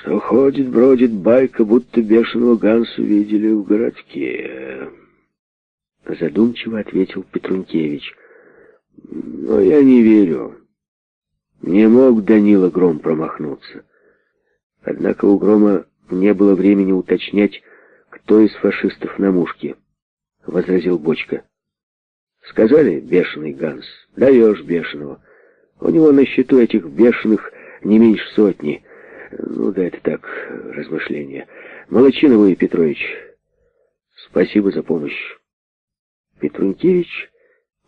что ходит, бродит байка, будто бешеного Ганса видели в городке. Задумчиво ответил Петрункевич. Но я не верю. Не мог Данила Гром промахнуться. Однако у Грома не было времени уточнять, кто из фашистов на мушке, — возразил Бочка. Сказали, бешеный Ганс, даешь бешеного. У него на счету этих бешеных не меньше сотни. Ну да это так, размышления. Молодчина вы, Петрович. Спасибо за помощь. Петрункевич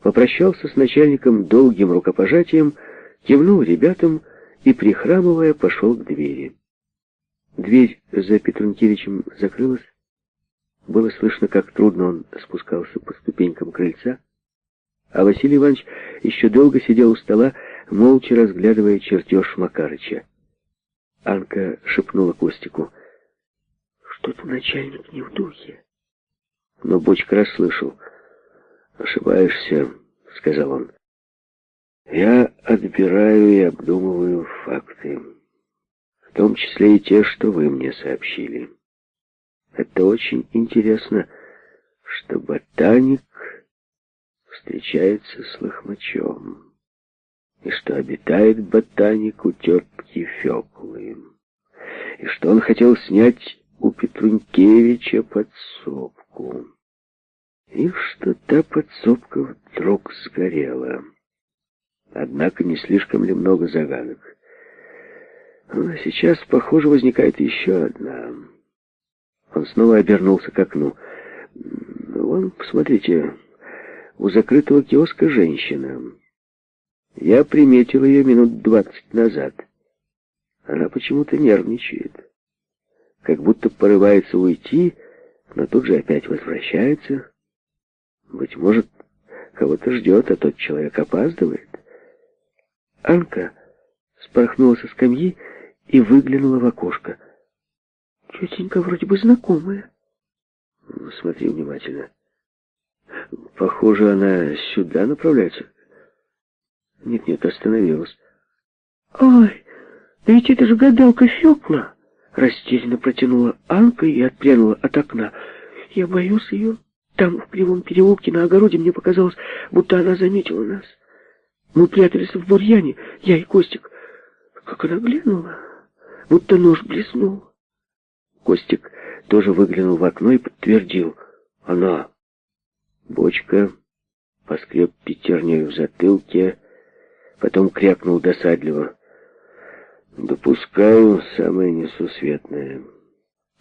попрощался с начальником долгим рукопожатием, кивнул ребятам и, прихрамывая, пошел к двери. Дверь за Петрункевичем закрылась. Было слышно, как трудно он спускался по ступенькам крыльца, а Василий Иванович еще долго сидел у стола, молча разглядывая чертеж Макарыча. Анка шепнула Костику. «Что-то начальник не в духе». Но Бочка расслышал. «Ошибаешься», — сказал он. «Я отбираю и обдумываю факты, в том числе и те, что вы мне сообщили. Это очень интересно, что ботаник встречается с лохмачом, и что обитает ботаник у тетки Феклы, и что он хотел снять у Петрункевича подсобку, и что та подсобка вдруг сгорела. Однако не слишком ли много загадок? А сейчас, похоже, возникает еще одна. Он снова обернулся к окну. Вон, посмотрите, у закрытого киоска женщина. Я приметил ее минут двадцать назад. Она почему-то нервничает. Как будто порывается уйти, но тут же опять возвращается. Быть может, кого-то ждет, а тот человек опаздывает. Анка спорхнула со скамьи и выглянула в окошко. Тетенька вроде бы знакомая. Смотри внимательно. Похоже, она сюда направляется. Нет-нет, остановилась. Ой, да ведь это же гадалка Фёкла! Растерянно протянула Анка и отпрянула от окна. Я боюсь ее. Там, в кривом переулке, на огороде, мне показалось, будто она заметила нас. Мы прятались в бурьяне, я и Костик. Как она глянула, будто нож блеснул. Костик тоже выглянул в окно и подтвердил. Она. Бочка поскреб пятерней в затылке, потом крякнул досадливо. Допускаю самое несусветное.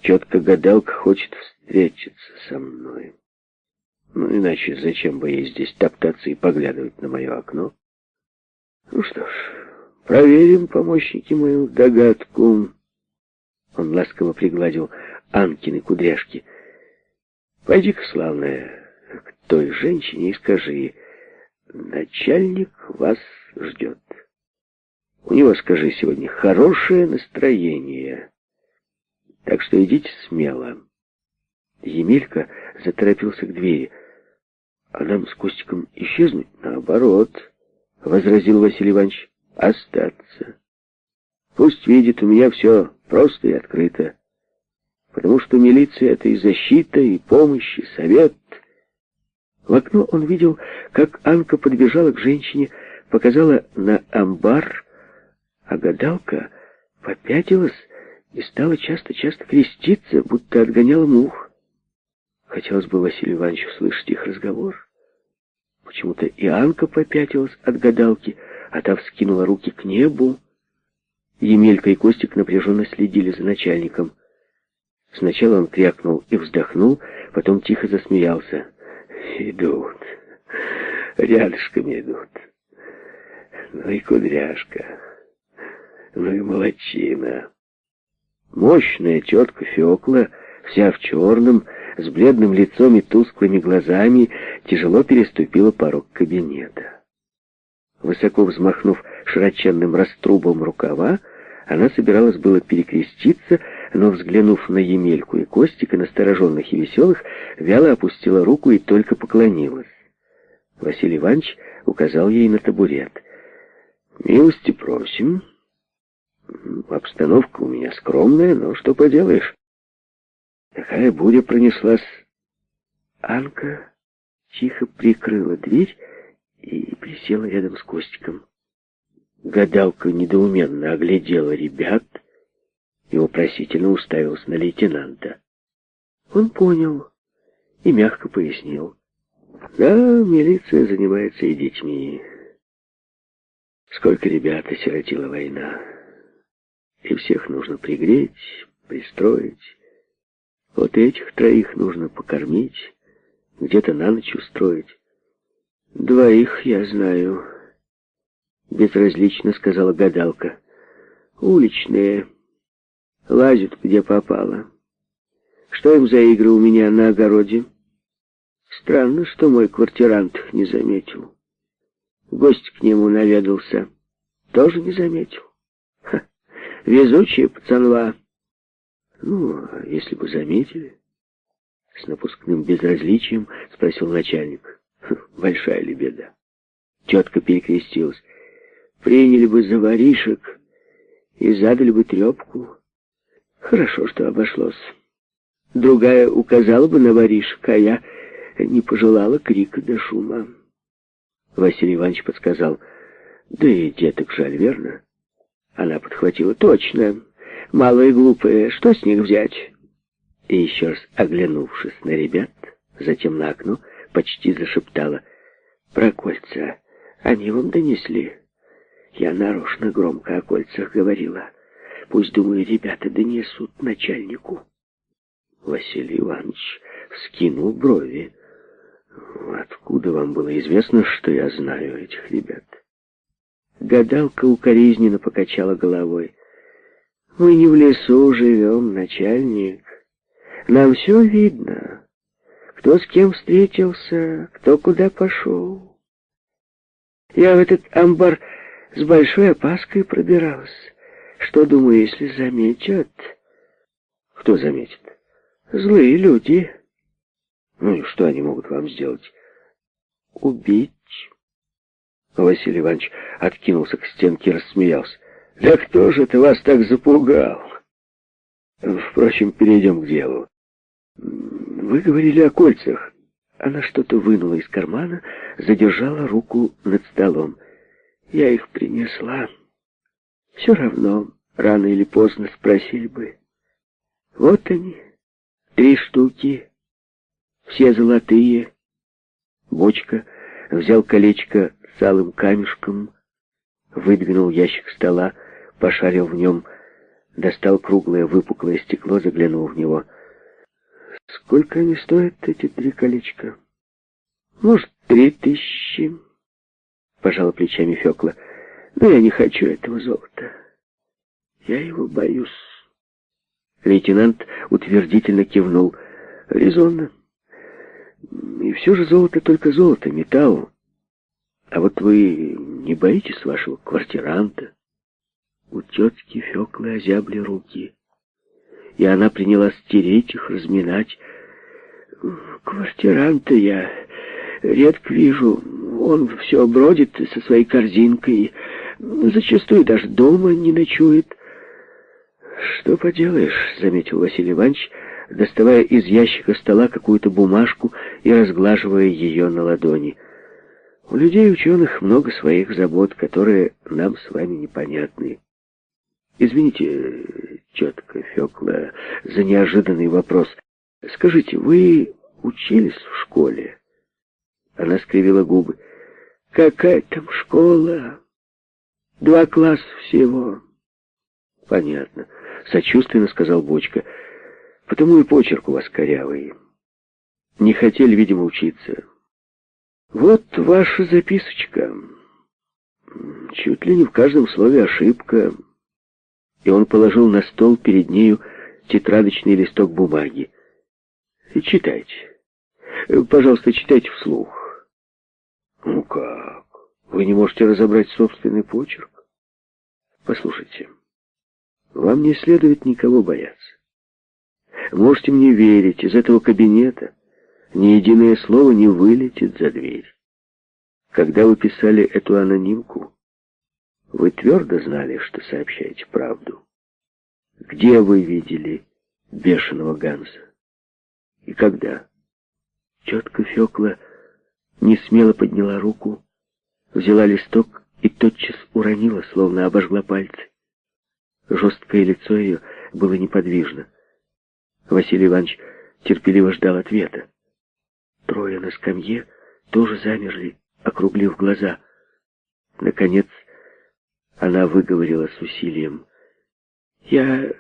Четко-гадалка хочет встретиться со мной. Ну, иначе зачем бы ей здесь топтаться и поглядывать на мое окно? Ну что ж, проверим, помощники, мою догадку. Он ласково пригладил Анкины кудряшки. Пойди-ка, славная, той женщине и скажи, начальник вас ждет. У него, скажи, сегодня хорошее настроение. Так что идите смело. Емелька заторопился к двери. А нам с Костиком исчезнуть? Наоборот, — возразил Василий Иванович, — остаться. Пусть видит, у меня все просто и открыто. Потому что милиция — это и защита, и помощь, и совет — в окно он видел, как Анка подбежала к женщине, показала на амбар, а гадалка попятилась и стала часто-часто креститься, будто отгоняла мух. Хотелось бы Василию Ивановичу слышать их разговор. Почему-то и Анка попятилась от гадалки, а та вскинула руки к небу. Емелька и Костик напряженно следили за начальником. Сначала он крякнул и вздохнул, потом тихо засмеялся. Идут. Рядышком идут. Ну и кудряшка. Ну и молочина. Мощная тетка Фекла, вся в черном, с бледным лицом и тусклыми глазами, тяжело переступила порог кабинета. Высоко взмахнув широченным раструбом рукава, она собиралась было перекреститься, но, взглянув на Емельку и Костика, настороженных и веселых, вяло опустила руку и только поклонилась. Василий Иванович указал ей на табурет. «Милости просим». Обстановка у меня скромная, но что поделаешь. Такая буря пронеслась. Анка тихо прикрыла дверь и присела рядом с Костиком. Гадалка недоуменно оглядела ребят и вопросительно уставилась на лейтенанта. Он понял и мягко пояснил. Да, милиция занимается и детьми. Сколько ребят осиротила война. И всех нужно пригреть, пристроить. Вот этих троих нужно покормить, где-то на ночь устроить. Двоих я знаю. Безразлично сказала гадалка. Уличные. Лазят, где попало. Что им за игры у меня на огороде? Странно, что мой квартирант их не заметил. Гость к нему наведался. Тоже не заметил. Ха, везучие пацанва. Ну, а если бы заметили? С напускным безразличием спросил начальник. Большая ли беда? Тетка перекрестилась. Приняли бы за воришек и задали бы трепку. Хорошо, что обошлось. Другая указала бы на воришек, а я не пожелала крика до шума. Василий Иванович подсказал, да и деток жаль, верно? Она подхватила, точно, малые глупые, что с них взять? И еще раз оглянувшись на ребят, затем на окно, почти зашептала, про кольца они вам донесли. Я нарочно громко о кольцах говорила. Пусть, думаю, ребята донесут начальнику. Василий Иванович вскинул брови. Откуда вам было известно, что я знаю этих ребят? Гадалка укоризненно покачала головой. Мы не в лесу живем, начальник. Нам все видно. Кто с кем встретился, кто куда пошел. Я в этот амбар с большой опаской пробиралась. Что, думаю, если заметят? Кто заметит? Злые люди. Ну и что они могут вам сделать? Убить? Василий Иванович откинулся к стенке и рассмеялся. Да кто же ты вас так запугал? Впрочем, перейдем к делу. Вы говорили о кольцах. Она что-то вынула из кармана, задержала руку над столом. Я их принесла. Все равно, рано или поздно спросили бы. Вот они, три штуки, все золотые. Бочка взял колечко с алым камешком, выдвинул ящик стола, пошарил в нем, достал круглое выпуклое стекло, заглянул в него. Сколько они стоят, эти три колечка? Может, три тысячи? Пожала плечами Фёкла. Но я не хочу этого золота. Я его боюсь. Лейтенант утвердительно кивнул. Резонно. И все же золото только золото, металл. А вот вы не боитесь вашего квартиранта? У тетки Феклы озябли руки, и она принялась стереть их, разминать. Квартиранта я редко вижу. Он все бродит со своей корзинкой, зачастую даже дома не ночует. «Что поделаешь», — заметил Василий Иванович, доставая из ящика стола какую-то бумажку и разглаживая ее на ладони. У людей ученых много своих забот, которые нам с вами непонятны. Извините, тетка Фекла, за неожиданный вопрос. Скажите, вы учились в школе? Она скривила губы. Какая там школа? Два класса всего. Понятно. Сочувственно сказал Бочка. Потому и почерк у вас корявый. Не хотели, видимо, учиться. Вот ваша записочка. Чуть ли не в каждом слове ошибка. И он положил на стол перед нею тетрадочный листок бумаги. Читайте. Пожалуйста, читайте вслух. Ну как? Вы не можете разобрать собственный почерк? Послушайте, вам не следует никого бояться. Можете мне верить, из этого кабинета ни единое слово не вылетит за дверь. Когда вы писали эту анонимку, Вы твердо знали, что сообщаете правду. Где вы видели бешеного Ганса? И когда? Тетка Фекла не смело подняла руку, взяла листок и тотчас уронила, словно обожгла пальцы. Жесткое лицо ее было неподвижно. Василий Иванович терпеливо ждал ответа. Трое на скамье тоже замерли, округлив глаза. Наконец, она выговорила с усилием. «Я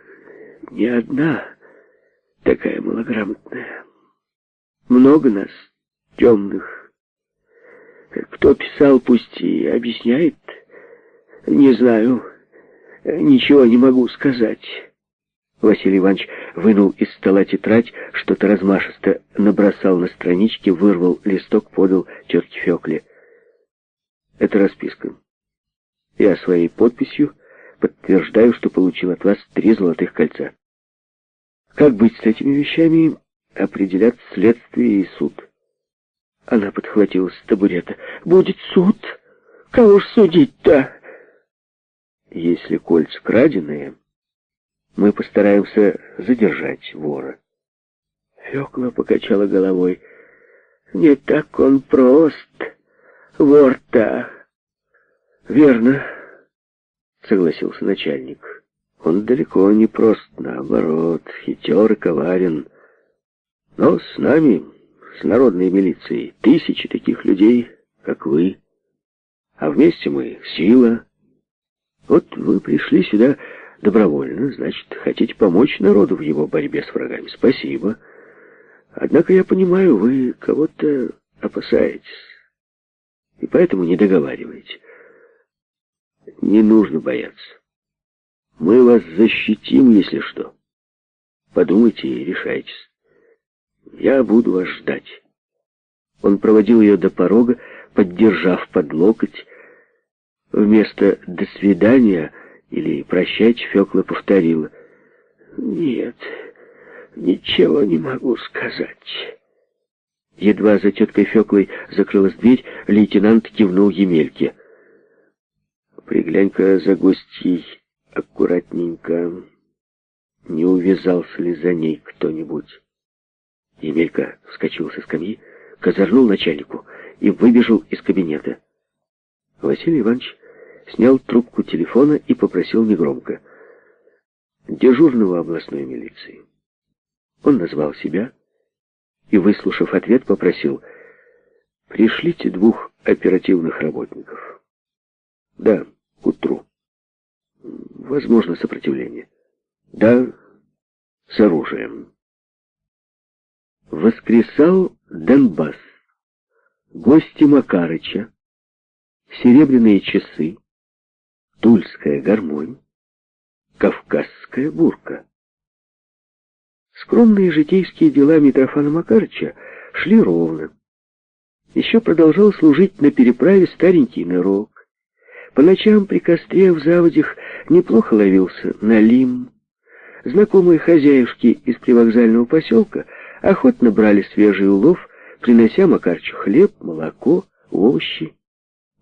не одна такая малограмотная. Много нас, темных. Кто писал, пусть и объясняет. Не знаю, ничего не могу сказать». Василий Иванович вынул из стола тетрадь, что-то размашисто набросал на страничке, вырвал листок, подал тетке Фекле. Это расписка. Я своей подписью подтверждаю, что получил от вас три золотых кольца. Как быть с этими вещами, определят следствие и суд. Она подхватилась с табурета. «Будет суд? Кого ж судить-то?» «Если кольца краденые...» Мы постараемся задержать вора. Фёкла покачала головой. Не так он прост, вор-то. Верно, согласился начальник. Он далеко не прост, наоборот, хитер и коварен. Но с нами, с народной милицией, тысячи таких людей, как вы. А вместе мы сила. Вот вы пришли сюда Добровольно, значит, хотите помочь народу в его борьбе с врагами. Спасибо. Однако я понимаю, вы кого-то опасаетесь. И поэтому не договариваете. Не нужно бояться. Мы вас защитим, если что. Подумайте и решайтесь. Я буду вас ждать. Он проводил ее до порога, поддержав под локоть. Вместо «до свидания» Или «Прощайте», Фёкла повторила. «Нет, ничего не могу сказать». Едва за теткой Феклой закрылась дверь, лейтенант кивнул Емельке. «Приглянь-ка за гостьей аккуратненько. Не увязался ли за ней кто-нибудь?» Емелька вскочил со скамьи, козырнул начальнику и выбежал из кабинета. Василий Иванович снял трубку телефона и попросил негромко. Дежурного областной милиции. Он назвал себя и, выслушав ответ, попросил «Пришлите двух оперативных работников». «Да, к утру. Возможно, сопротивление». «Да, с оружием». Воскресал Донбасс. Гости Макарыча, серебряные часы, тульская гармонь, кавказская бурка. Скромные житейские дела Митрофана Макарыча шли ровно. Еще продолжал служить на переправе старенький нырок. По ночам при костре в заводях неплохо ловился налим. Знакомые хозяюшки из привокзального поселка охотно брали свежий улов, принося Макарчу хлеб, молоко, овощи.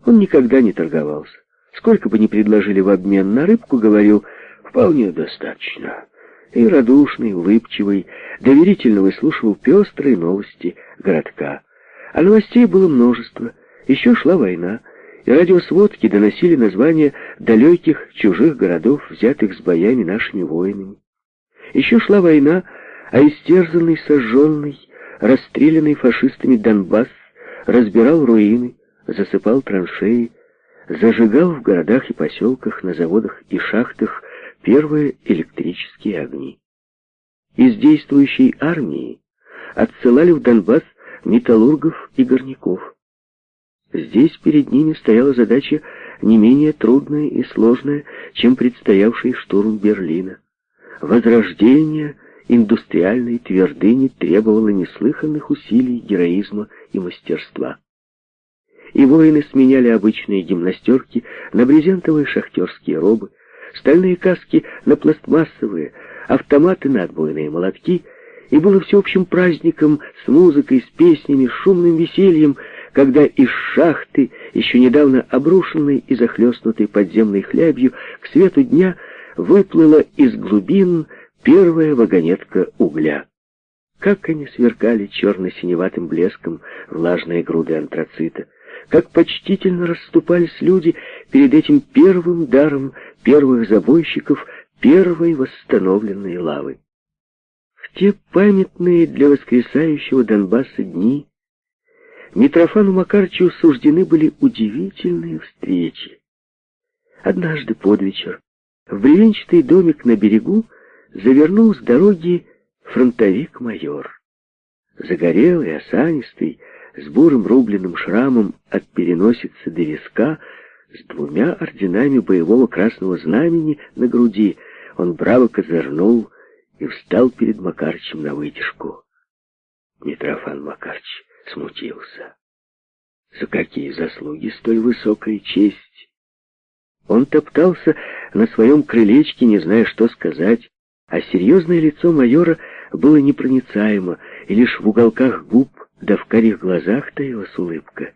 Он никогда не торговался. Сколько бы ни предложили в обмен на рыбку, говорил, вполне достаточно. И радушный, улыбчивый, доверительно выслушивал пестрые новости городка. А новостей было множество. Еще шла война, и радиосводки доносили названия далеких чужих городов, взятых с боями нашими воинами. Еще шла война, а истерзанный, сожженный, расстрелянный фашистами Донбасс разбирал руины, засыпал траншеи, зажигал в городах и поселках, на заводах и шахтах первые электрические огни. Из действующей армии отсылали в Донбасс металлургов и горняков. Здесь перед ними стояла задача не менее трудная и сложная, чем предстоявший штурм Берлина. Возрождение индустриальной твердыни требовало неслыханных усилий, героизма и мастерства и воины сменяли обычные гимнастерки на брезентовые шахтерские робы, стальные каски на пластмассовые, автоматы на отбойные молотки, и было всеобщим праздником с музыкой, с песнями, с шумным весельем, когда из шахты, еще недавно обрушенной и захлестнутой подземной хлябью, к свету дня выплыла из глубин первая вагонетка угля. Как они сверкали черно-синеватым блеском влажные груды антрацита, как почтительно расступались люди перед этим первым даром первых забойщиков первой восстановленной лавы. В те памятные для воскресающего Донбасса дни Митрофану Макарчу суждены были удивительные встречи. Однажды под вечер в бревенчатый домик на берегу завернул с дороги фронтовик-майор. Загорелый, осанистый, с бурым рубленным шрамом от переносицы до виска, с двумя орденами боевого красного знамени на груди, он браво козырнул и встал перед Макарчем на вытяжку. Митрофан Макарч смутился. За какие заслуги столь высокая честь? Он топтался на своем крылечке, не зная, что сказать, а серьезное лицо майора было непроницаемо, и лишь в уголках губ да в карих глазах таилась улыбка.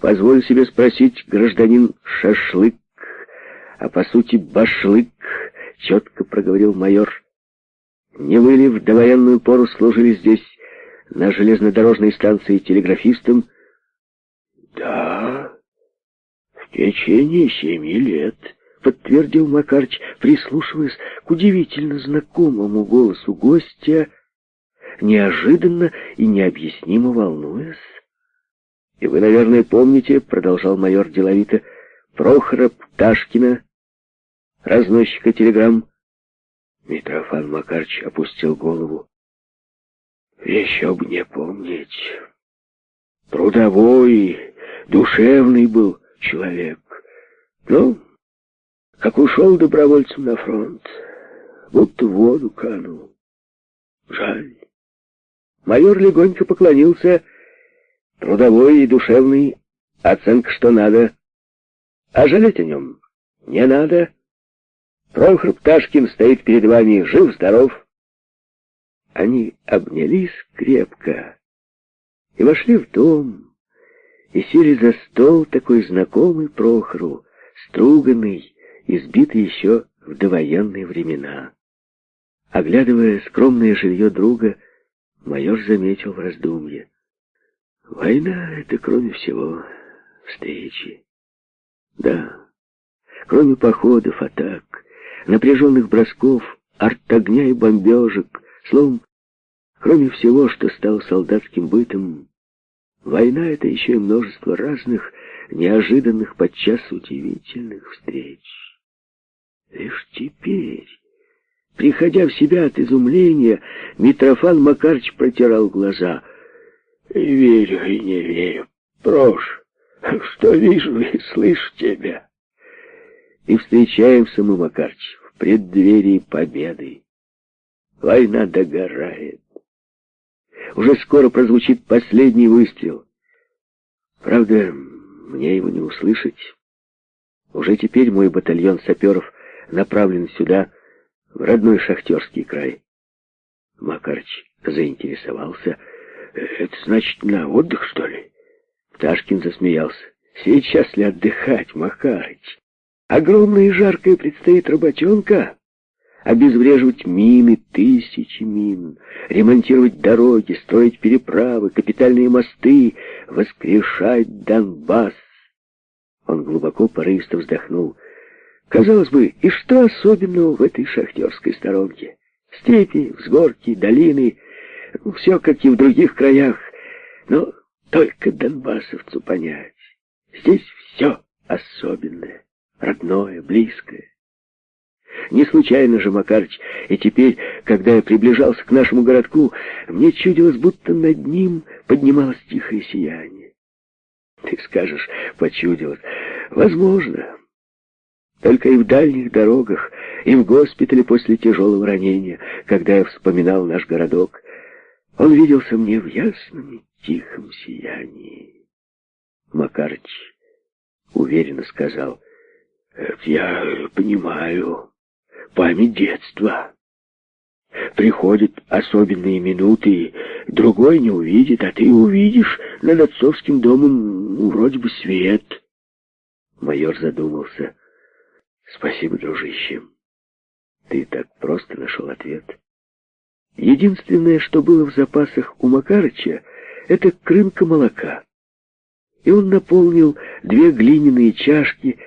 «Позволь себе спросить, гражданин Шашлык, а по сути Башлык», — четко проговорил майор. «Не вы ли в довоенную пору служили здесь на железнодорожной станции телеграфистом?» «Да, в течение семи лет», — подтвердил Макарч, прислушиваясь к удивительно знакомому голосу гостя, неожиданно и необъяснимо волнуясь. «И вы, наверное, помните, — продолжал майор деловито, — Прохора Пташкина, разносчика телеграмм?» Митрофан Макарч опустил голову. «Еще бы не помнить. Трудовой, душевный был человек. Ну, как ушел добровольцем на фронт, будто в воду канул. Жаль. Майор легонько поклонился. Трудовой и душевный, оценка что надо. А жалеть о нем не надо. Прохор Пташкин стоит перед вами жив-здоров. Они обнялись крепко и вошли в дом, и сели за стол такой знакомый Прохору, струганный, избитый еще в довоенные времена. Оглядывая скромное жилье друга, майор заметил в раздумье. Война — это, кроме всего, встречи. Да, кроме походов, атак, напряженных бросков, артогня и бомбежек, словом, кроме всего, что стало солдатским бытом, война — это еще и множество разных, неожиданных, подчас удивительных встреч. Лишь теперь, приходя в себя от изумления, Митрофан Макарч протирал глаза. «Верю и не верю. Прош, что вижу и слышу тебя». И встречаемся мы, Макарч, в преддверии победы. Война догорает. Уже скоро прозвучит последний выстрел. Правда, мне его не услышать. Уже теперь мой батальон саперов направлен сюда, в родной шахтерский край. Макарч заинтересовался. «Это значит на отдых, что ли?» Пташкин засмеялся. «Сейчас ли отдыхать, Макарыч? Огромная и жаркая предстоит работенка. Обезвреживать мины, тысячи мин, ремонтировать дороги, строить переправы, капитальные мосты, воскрешать Донбасс». Он глубоко порывисто вздохнул. Казалось бы, и что особенного в этой шахтерской сторонке? Степи, взгорки, долины, ну, все как и в других краях, но только донбассовцу понять. Здесь все особенное, родное, близкое. Не случайно же, Макарыч, и теперь, когда я приближался к нашему городку, мне чудилось, будто над ним поднималось тихое сияние. Ты скажешь, почудилось. Возможно. Только и в дальних дорогах, и в госпитале после тяжелого ранения, когда я вспоминал наш городок, он виделся мне в ясном и тихом сиянии. Макарыч уверенно сказал, «Это я понимаю, память детства. Приходят особенные минуты, другой не увидит, а ты увидишь над отцовским домом ну, вроде бы свет. Майор задумался. Спасибо, дружище. Ты так просто нашел ответ. Единственное, что было в запасах у Макарыча, это крынка молока. И он наполнил две глиняные чашки,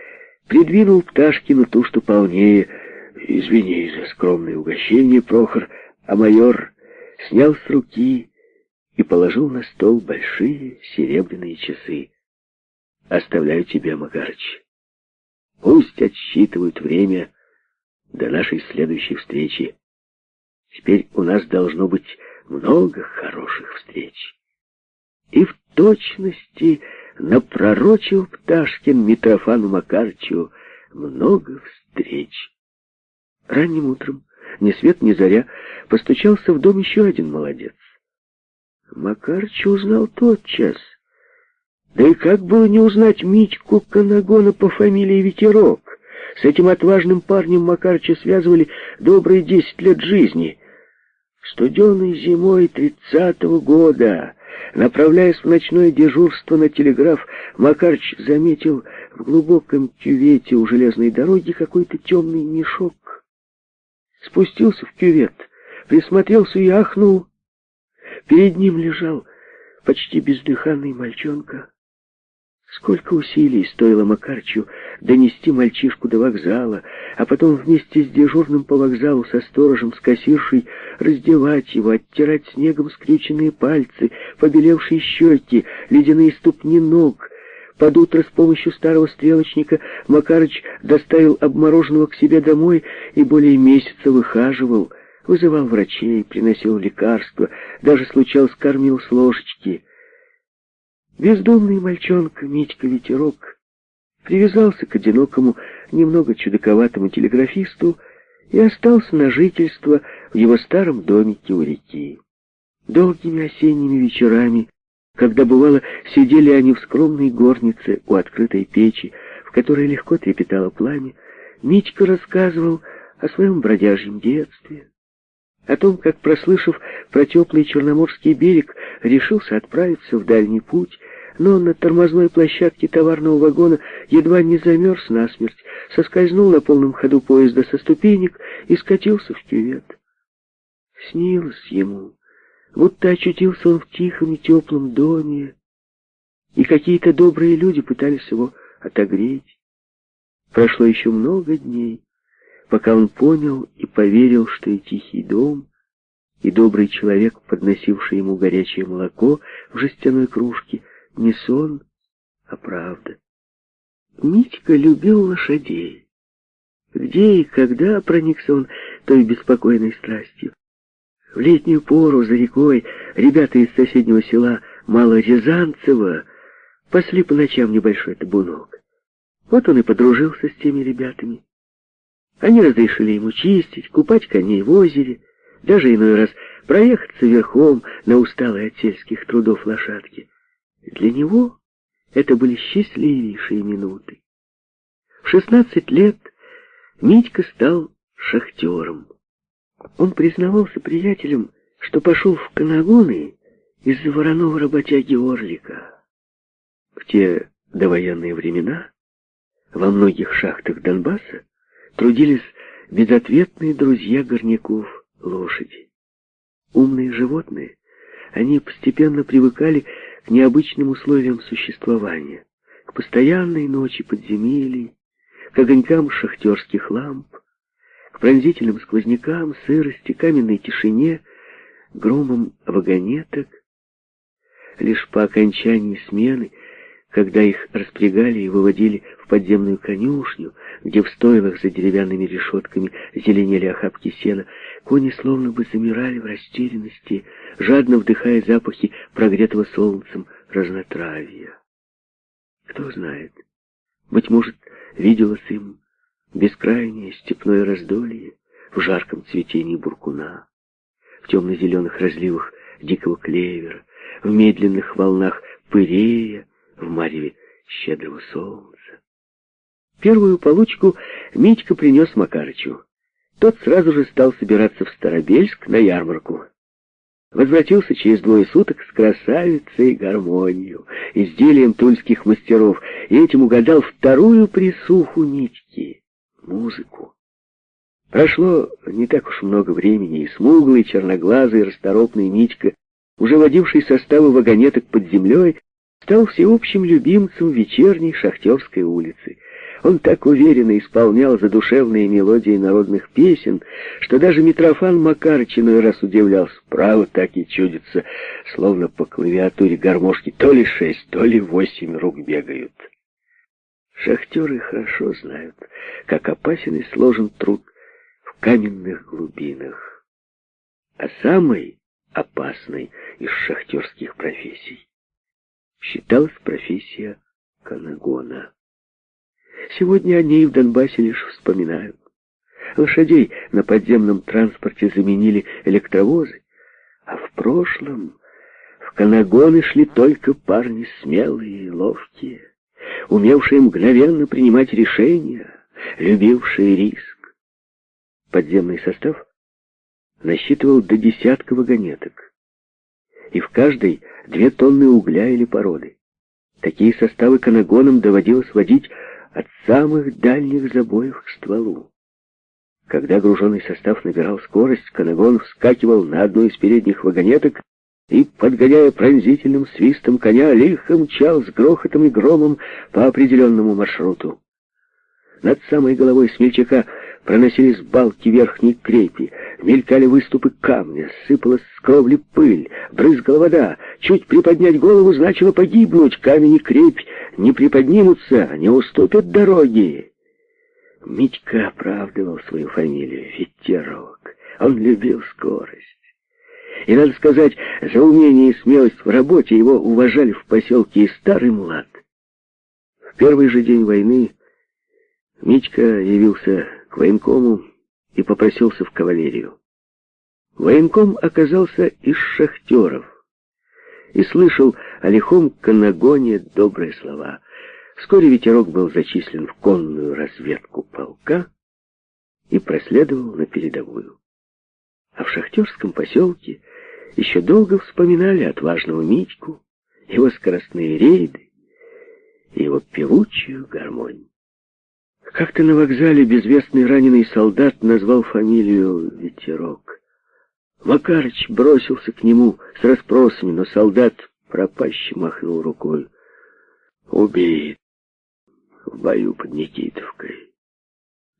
придвинул Пташкину ту, что полнее. Извини за скромное угощение, Прохор, а майор снял с руки и положил на стол большие серебряные часы. Оставляю тебе, Макарыч. Пусть отсчитывают время до нашей следующей встречи. Теперь у нас должно быть много хороших встреч. И в точности напророчил Пташкин Митрофану Макарчу много встреч. Ранним утром, ни свет ни заря, постучался в дом еще один молодец. Макарч узнал тотчас. Да и как было не узнать Митьку Канагона по фамилии Ветерок? С этим отважным парнем Макарча связывали добрые десять лет жизни. Студеной зимой тридцатого года, направляясь в ночное дежурство на телеграф, Макарч заметил в глубоком кювете у железной дороги какой-то темный мешок. Спустился в кювет, присмотрелся и ахнул. Перед ним лежал почти бездыханный мальчонка. Сколько усилий стоило Макарчу донести мальчишку до вокзала, а потом вместе с дежурным по вокзалу со сторожем, с кассиршей, раздевать его, оттирать снегом скрюченные пальцы, побелевшие щеки, ледяные ступни ног. Под утро с помощью старого стрелочника Макарыч доставил обмороженного к себе домой и более месяца выхаживал, вызывал врачей, приносил лекарства, даже случалось кормил с ложечки — Бездомный мальчонка Митька Ветерок привязался к одинокому, немного чудаковатому телеграфисту и остался на жительство в его старом домике у реки. Долгими осенними вечерами, когда, бывало, сидели они в скромной горнице у открытой печи, в которой легко трепетало пламя, Митька рассказывал о своем бродяжьем детстве, о том, как, прослышав про теплый Черноморский берег, решился отправиться в дальний путь, но на тормозной площадке товарного вагона едва не замерз насмерть, соскользнул на полном ходу поезда со ступенек и скатился в кювет. Снилось ему, будто очутился он в тихом и теплом доме, и какие-то добрые люди пытались его отогреть. Прошло еще много дней, пока он понял и поверил, что и тихий дом, и добрый человек, подносивший ему горячее молоко в жестяной кружке, не сон, а правда. Митька любил лошадей. Где и когда проникся он той беспокойной страстью? В летнюю пору за рекой ребята из соседнего села Малорязанцево пасли по ночам небольшой табунок. Вот он и подружился с теми ребятами. Они разрешили ему чистить, купать коней в озере, даже иной раз проехаться верхом на усталой от сельских трудов лошадке. Для него это были счастливейшие минуты. В 16 лет Митька стал шахтером. Он признавался приятелям, что пошел в Канагоны из-за вороного работяги Орлика. В те довоенные времена во многих шахтах Донбасса трудились безответные друзья горняков лошади. Умные животные, они постепенно привыкали к необычным условиям существования, к постоянной ночи подземелий, к огонькам шахтерских ламп, к пронзительным сквознякам, сырости, каменной тишине, громам вагонеток. Лишь по окончании смены, когда их распрягали и выводили в подземную конюшню, где в стойлах за деревянными решетками зеленели охапки сена, кони словно бы замирали в растерянности, жадно вдыхая запахи прогретого солнцем разнотравья. Кто знает, быть может, виделось им бескрайнее степное раздолье в жарком цветении буркуна, в темно-зеленых разливах дикого клевера, в медленных волнах пырея, в мареве щедрого солнца. Первую получку Митька принес Макарычу. тот сразу же стал собираться в Старобельск на ярмарку. Возвратился через двое суток с красавицей гармонию, изделием тульских мастеров, и этим угадал вторую присуху Митьки — музыку. Прошло не так уж много времени, и смуглый, черноглазый, расторопный Митька, уже водивший составы вагонеток под землей, стал всеобщим любимцем вечерней шахтерской улицы. Он так уверенно исполнял задушевные мелодии народных песен, что даже Митрофан Макарыч иной раз удивлялся. Право так и чудится, словно по клавиатуре гармошки то ли шесть, то ли восемь рук бегают. Шахтеры хорошо знают, как опасен и сложен труд в каменных глубинах. А самой опасной из шахтерских профессий считалась профессия канагона. Сегодня о ней в Донбассе лишь вспоминают. Лошадей на подземном транспорте заменили электровозы, а в прошлом в канагоны шли только парни смелые и ловкие, умевшие мгновенно принимать решения, любившие риск. Подземный состав насчитывал до десятка вагонеток, и в каждой две тонны угля или породы. Такие составы канагоном доводилось водить от самых дальних забоев к стволу. Когда груженный состав набирал скорость, канагон вскакивал на одну из передних вагонеток и, подгоняя пронзительным свистом коня, лихо мчал с грохотом и громом по определенному маршруту. Над самой головой смельчака проносились балки верхней крепи, мелькали выступы камня, сыпалась с кровли пыль, брызгала вода. Чуть приподнять голову значило погибнуть, камень и крепь не приподнимутся, не уступят дороги. Митька оправдывал свою фамилию Ветерок. Он любил скорость. И, надо сказать, за умение и смелость в работе его уважали в поселке и старый млад. В первый же день войны Митька явился к военкому и попросился в кавалерию. Военком оказался из шахтеров и слышал о лихом канагоне добрые слова. Вскоре ветерок был зачислен в конную разведку полка и проследовал на передовую. А в шахтерском поселке еще долго вспоминали отважного Митьку, его скоростные рейды и его певучую гармонию. Как-то на вокзале безвестный раненый солдат назвал фамилию Ветерок. Макарыч бросился к нему с расспросами, но солдат пропаще махнул рукой. Убит в бою под Никитовкой.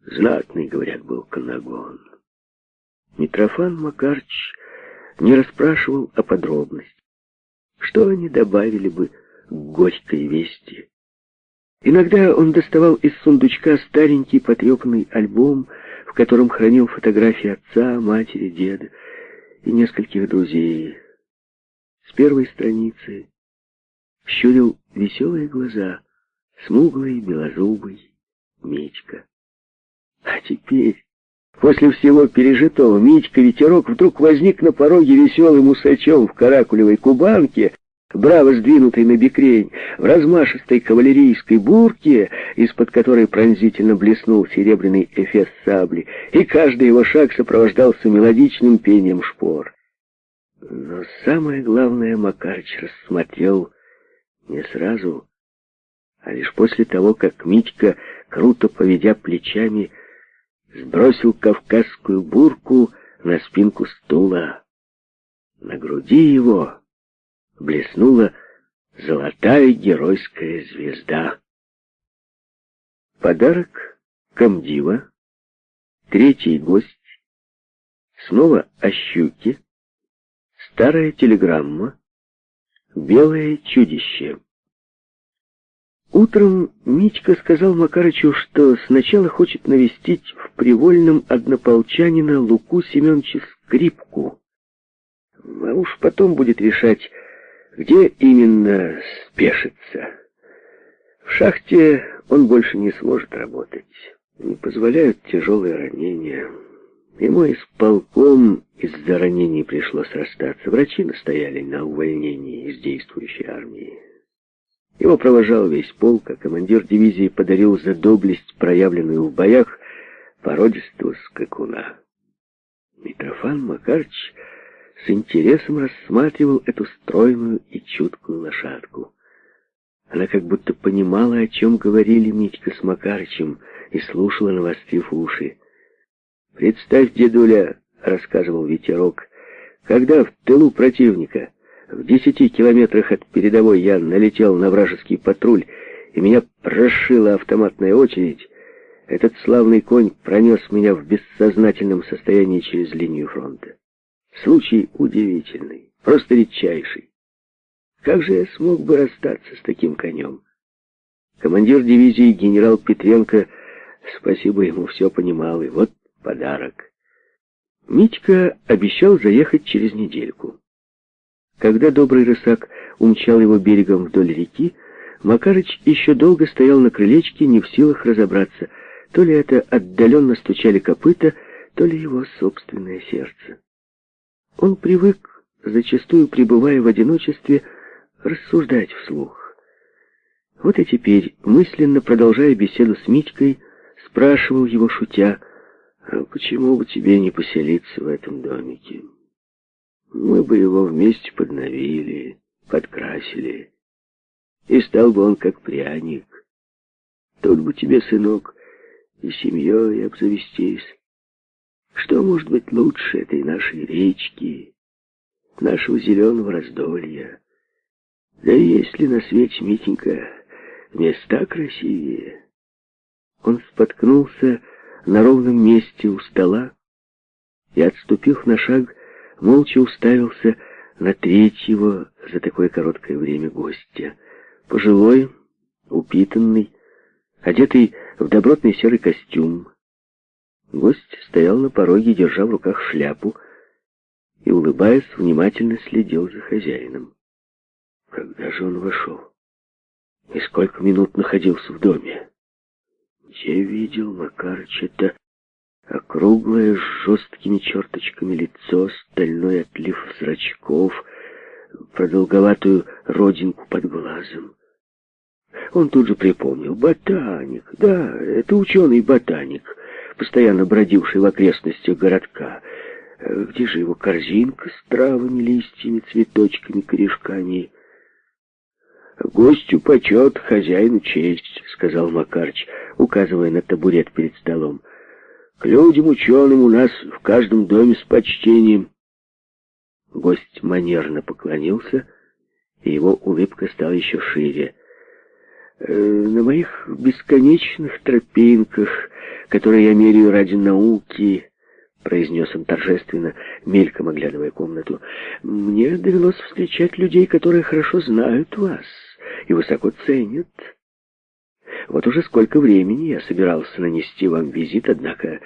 Знатный, говорят, был канагон. Митрофан Макарыч не расспрашивал о подробностях. Что они добавили бы к горькой вести? Иногда он доставал из сундучка старенький потрепанный альбом, в котором хранил фотографии отца, матери, деда и нескольких друзей. С первой страницы щурил веселые глаза, смуглый, белозубый, Митька. А теперь, после всего пережитого, Митька-ветерок вдруг возник на пороге веселым усачом в каракулевой кубанке, браво сдвинутый на бекрень, в размашистой кавалерийской бурке, из-под которой пронзительно блеснул серебряный эфес сабли, и каждый его шаг сопровождался мелодичным пением шпор. Но самое главное Макарыч рассмотрел не сразу, а лишь после того, как Митька, круто поведя плечами, сбросил кавказскую бурку на спинку стула. На груди его блеснула золотая геройская звезда. Подарок комдива, третий гость, снова о щуке, старая телеграмма, белое чудище. Утром Митька сказал Макарычу, что сначала хочет навестить в Привольном однополчанина Луку Семеновича Скрипку, а уж потом будет решать, где именно спешится. В шахте он больше не сможет работать. Не позволяют тяжелые ранения. Ему исполком из-за ранений пришлось расстаться. Врачи настояли на увольнении из действующей армии. Его провожал весь полк, а командир дивизии подарил за доблесть, проявленную в боях, породистого скакуна. Митрофан Макарыч с интересом рассматривал эту стройную и чуткую лошадку. Она как будто понимала, о чем говорили Митька с Макарычем, и слушала, навострив уши. «Представь, дедуля», — рассказывал ветерок, — «когда в тылу противника, в десяти километрах от передовой я налетел на вражеский патруль, и меня прошила автоматная очередь, этот славный конь пронес меня в бессознательном состоянии через линию фронта. Случай удивительный, просто редчайший. Как же я смог бы расстаться с таким конем? Командир дивизии генерал Петренко, спасибо ему, все понимал, и вот подарок. Митька обещал заехать через недельку. Когда добрый рысак умчал его берегом вдоль реки, Макарыч еще долго стоял на крылечке, не в силах разобраться, то ли это отдаленно стучали копыта, то ли его собственное сердце. Он привык, зачастую пребывая в одиночестве, рассуждать вслух. Вот и теперь, мысленно продолжая беседу с Митькой, спрашивал его, шутя, «А почему бы тебе не поселиться в этом домике? Мы бы его вместе подновили, подкрасили, и стал бы он как пряник. Тут бы тебе, сынок, и семьей обзавестись. Что может быть лучше этой нашей речки, нашего зеленого раздолья?» Да есть ли на свете, Митенька, места красивее? Он споткнулся на ровном месте у стола и, отступив на шаг, молча уставился на третьего за такое короткое время гостя. Пожилой, упитанный, одетый в добротный серый костюм. Гость стоял на пороге, держа в руках шляпу, и, улыбаясь, внимательно следил за хозяином. Когда же он вошел? И сколько минут находился в доме? Я видел, Макарыч, это округлое с жесткими черточками лицо, стальной отлив зрачков, продолговатую родинку под глазом. Он тут же припомнил. Ботаник, да, это ученый-ботаник, постоянно бродивший в окрестностях городка. Где же его корзинка с травами, листьями, цветочками, корешками? «Гостю почет, хозяину честь», — сказал Макарч, указывая на табурет перед столом. «К людям ученым у нас в каждом доме с почтением». Гость манерно поклонился, и его улыбка стала еще шире. «Э, «На моих бесконечных тропинках, которые я меряю ради науки», — произнес он торжественно, мельком оглядывая комнату, — «мне довелось встречать людей, которые хорошо знают вас» и высоко ценят. Вот уже сколько времени я собирался нанести вам визит, однако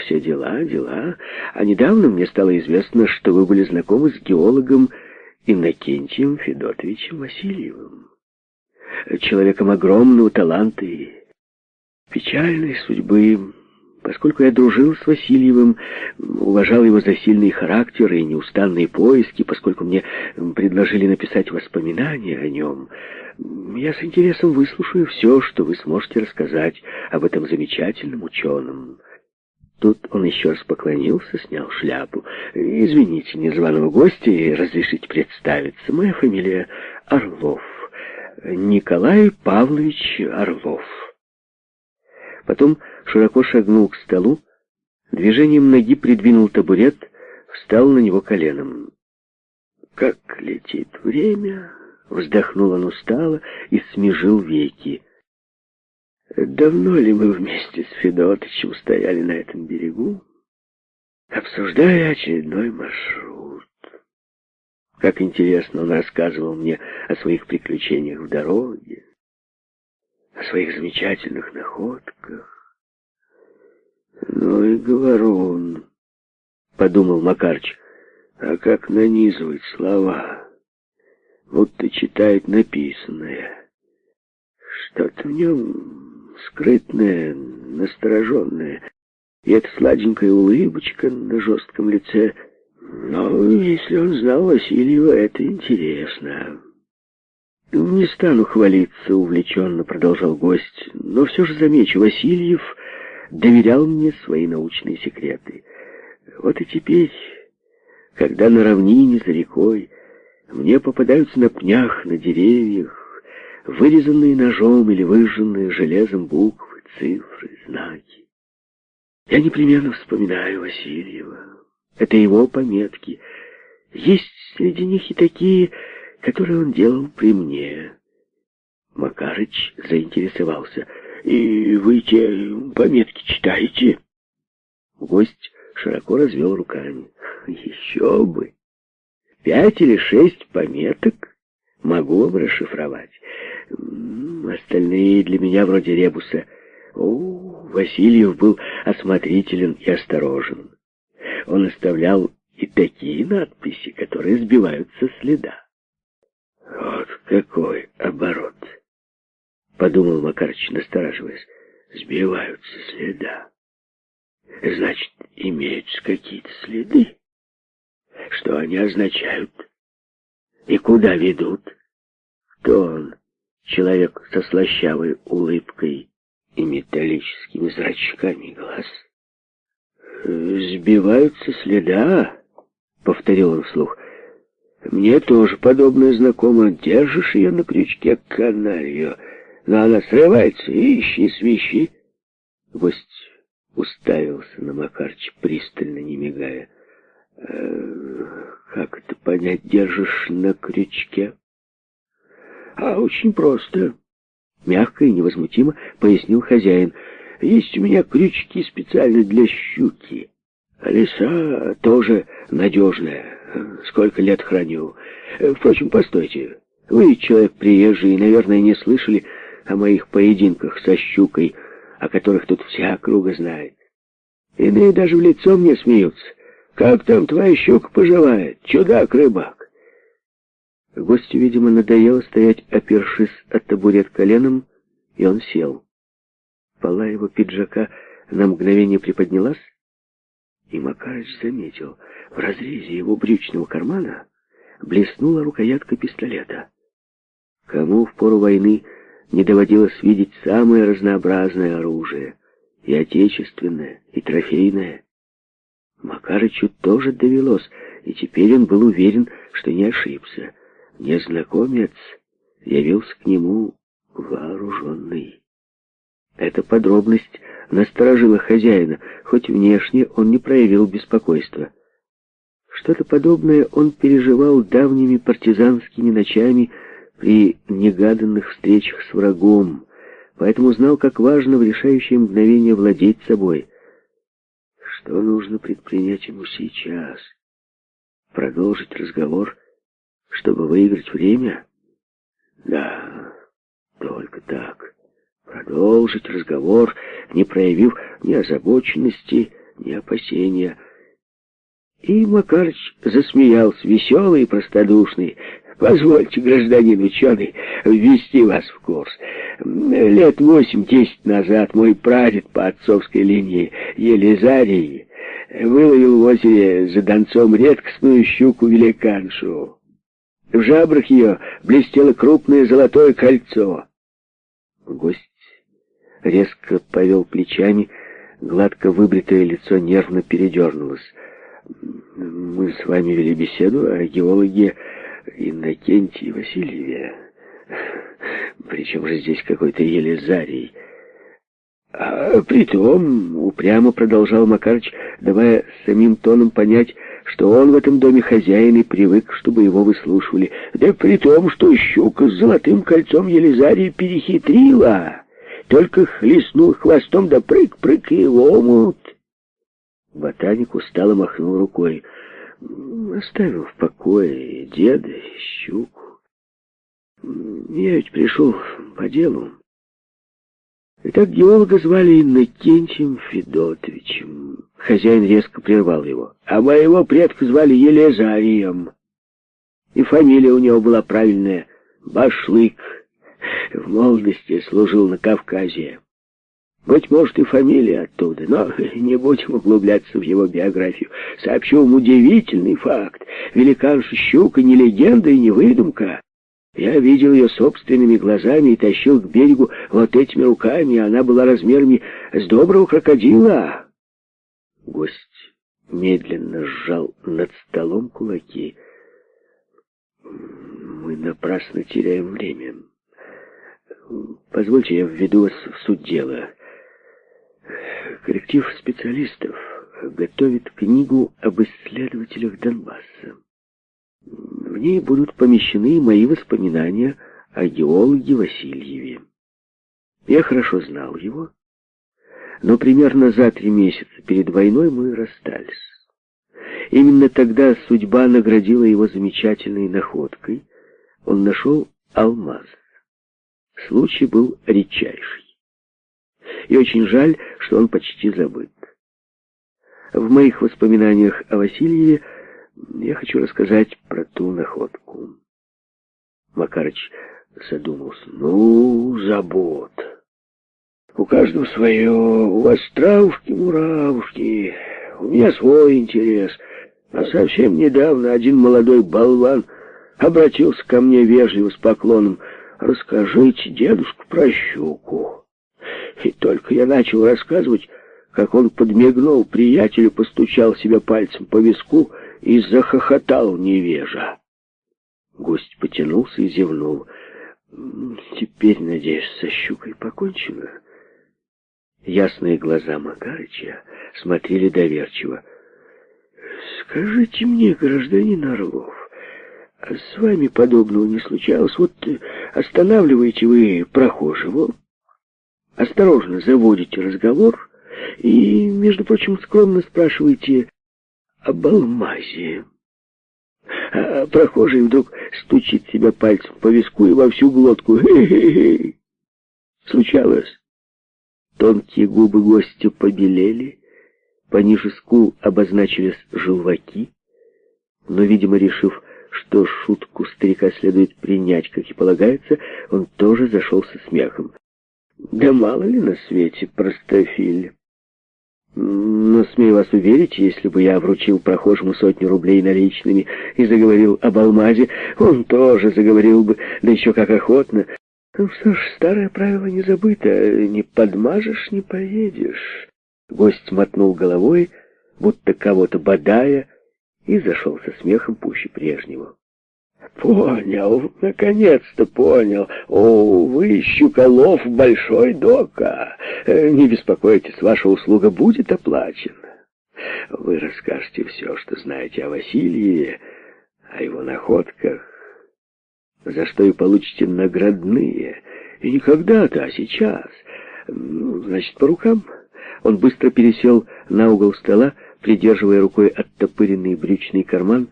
все дела, дела. А недавно мне стало известно, что вы были знакомы с геологом Иннокентием Федотовичем Васильевым. Человеком огромного таланта и печальной судьбы. Поскольку я дружил с Васильевым, уважал его за сильный характер и неустанные поиски, поскольку мне предложили написать воспоминания о нем, я с интересом выслушаю все, что вы сможете рассказать об этом замечательном ученом. Тут он еще раз поклонился, снял шляпу. «Извините незваного гостя и разрешите представиться. Моя фамилия Орлов. Николай Павлович Орлов». Потом широко шагнул к столу, движением ноги придвинул табурет, встал на него коленом. «Как летит время!» — вздохнул он устало и смежил веки. «Давно ли мы вместе с Федотычем стояли на этом берегу, обсуждая очередной маршрут?» Как интересно он рассказывал мне о своих приключениях в дороге, о своих замечательных находках. «Ну и говорун», — подумал Макарч, — «а как нанизывать слова, будто читает написанное. Что-то в нем скрытное, настороженное, и эта сладенькая улыбочка на жестком лице. Но если он знал Васильева, это интересно». «Не стану хвалиться», — увлеченно продолжал гость, «но все же замечу, Васильев доверял мне свои научные секреты. Вот и теперь, когда на равнине за рекой мне попадаются на пнях, на деревьях, вырезанные ножом или выжженные железом буквы, цифры, знаки, я непременно вспоминаю Васильева. Это его пометки. Есть среди них и такие, которые он делал при мне. Макарыч заинтересовался. «И вы те пометки читаете?» Гость широко развел руками. «Еще бы! Пять или шесть пометок могу вам расшифровать. Остальные для меня вроде ребуса. О, Васильев был осмотрителен и осторожен. Он оставлял и такие надписи, которые сбивают со следа. Вот какой оборот! Подумал Макарыч, настораживаясь. Сбиваются следа. Значит, имеются какие-то следы. Что они означают? И куда ведут? Кто он? Человек со слащавой улыбкой и металлическими зрачками глаз. «Сбиваются следа», — повторил он вслух. «Мне тоже подобное знакомо. Держишь ее на крючке, каналью, но она срывается, ищи, свищи». Гость уставился на Макарча, пристально не мигая. «Э, «Как это понять, держишь на крючке?» «А очень просто», — мягко и невозмутимо пояснил хозяин. «Есть у меня крючки специально для щуки. А леса тоже надежная. Сколько лет храню. Впрочем, постойте. Вы человек приезжий и, наверное, не слышали о моих поединках со щукой, о которых тут вся округа знает. Иные даже в лицо мне смеются. Как там твоя щука поживает? Чудак-рыбак. Гостю, видимо, надоело стоять, опершись от табурет коленом, и он сел. Пола его пиджака на мгновение приподнялась, и Макарыч заметил, в разрезе его брючного кармана блеснула рукоятка пистолета. Кому в пору войны не доводилось видеть самое разнообразное оружие, и отечественное, и трофейное. Макарычу тоже довелось, и теперь он был уверен, что не ошибся. Незнакомец явился к нему вооруженный. Эта подробность насторожила хозяина, хоть внешне он не проявил беспокойства. Что-то подобное он переживал давними партизанскими ночами при негаданных встречах с врагом, поэтому знал, как важно в решающее мгновение владеть собой. Что нужно предпринять ему сейчас? Продолжить разговор, чтобы выиграть время? Да, только так. Продолжить разговор, не проявив ни озабоченности, ни опасения. И Макарыч засмеялся, веселый и простодушный. «Позвольте, гражданин ученый, ввести вас в курс. Лет восемь-десять назад мой прадед по отцовской линии Елизарий выловил в озере за донцом редкостную щуку-великаншу. В жабрах ее блестело крупное золотое кольцо. Гость резко повел плечами, гладко выбритое лицо нервно передернулось. «Мы с вами вели беседу о геологе Иннокентии Васильеве. Причем же здесь какой-то Елизарий?» А притом, упрямо продолжал Макарыч, давая самим тоном понять, что он в этом доме хозяин и привык, чтобы его выслушивали. Да при том, что щука с золотым кольцом Елизария перехитрила. Только хлестнул хвостом, да прыг-прыг и омут. Ботаник устало махнул рукой. Оставил в покое деда и щуку. Я ведь пришел по делу. Итак, геолога звали Иннокентием Федотовичем. Хозяин резко прервал его. А моего предка звали Елизарием. И фамилия у него была правильная — Башлык. В молодости служил на Кавказе. Быть может, и фамилия оттуда, но не будем углубляться в его биографию. Сообщу вам удивительный факт. Великан Щука не легенда и не выдумка. Я видел ее собственными глазами и тащил к берегу вот этими руками, она была размерами с доброго крокодила. Гость медленно сжал над столом кулаки. Мы напрасно теряем время. Позвольте, я введу вас в суть дела. Коллектив специалистов готовит книгу об исследователях Донбасса. В ней будут помещены мои воспоминания о геологе Васильеве. Я хорошо знал его, но примерно за три месяца перед войной мы расстались. Именно тогда судьба наградила его замечательной находкой. Он нашел алмаз. Случай был редчайший. И очень жаль, что он почти забыт. В моих воспоминаниях о Васильеве я хочу рассказать про ту находку. Макарыч задумался. Ну, забот. У каждого свое. У вас травушки-муравушки. У меня свой интерес. А совсем недавно один молодой болван обратился ко мне вежливо с поклоном. «Расскажите, дедушку, про щуку». И только я начал рассказывать, как он подмигнул приятелю, постучал себя пальцем по виску и захохотал невежа. Гость потянулся и зевнул. «Теперь, надеюсь, со щукой покончено?» Ясные глаза Макарыча смотрели доверчиво. «Скажите мне, гражданин Орлов, с вами подобного не случалось? Вот останавливаете вы прохожего, осторожно заводите разговор и, между прочим, скромно спрашиваете об алмазе. А прохожий вдруг стучит себя пальцем по виску и во всю глотку. Хе-хе-хе. Случалось. Тонкие губы гостя побелели, пониже скул обозначились желваки, но, видимо, решив, что шутку старика следует принять, как и полагается, он тоже зашелся смехом. Да мало ли на свете простофиль. Но, смею вас уверить, если бы я вручил прохожему сотню рублей наличными и заговорил об алмазе, он тоже заговорил бы, да еще как охотно. Ну что ж, старое правило не забыто, не подмажешь, не поедешь. Гость мотнул головой, будто кого-то бодая, и зашелся смехом пуще прежнего. Понял, наконец-то понял. О, вы, Щуколов, большой дока. Э, не беспокойтесь, ваша услуга будет оплачена. Вы расскажете все, что знаете о Васильеве, о его находках, за что и получите наградные. И не когда-то, а сейчас. Ну, значит, по рукам. Он быстро пересел на угол стола, придерживая рукой оттопыренный брючный карман,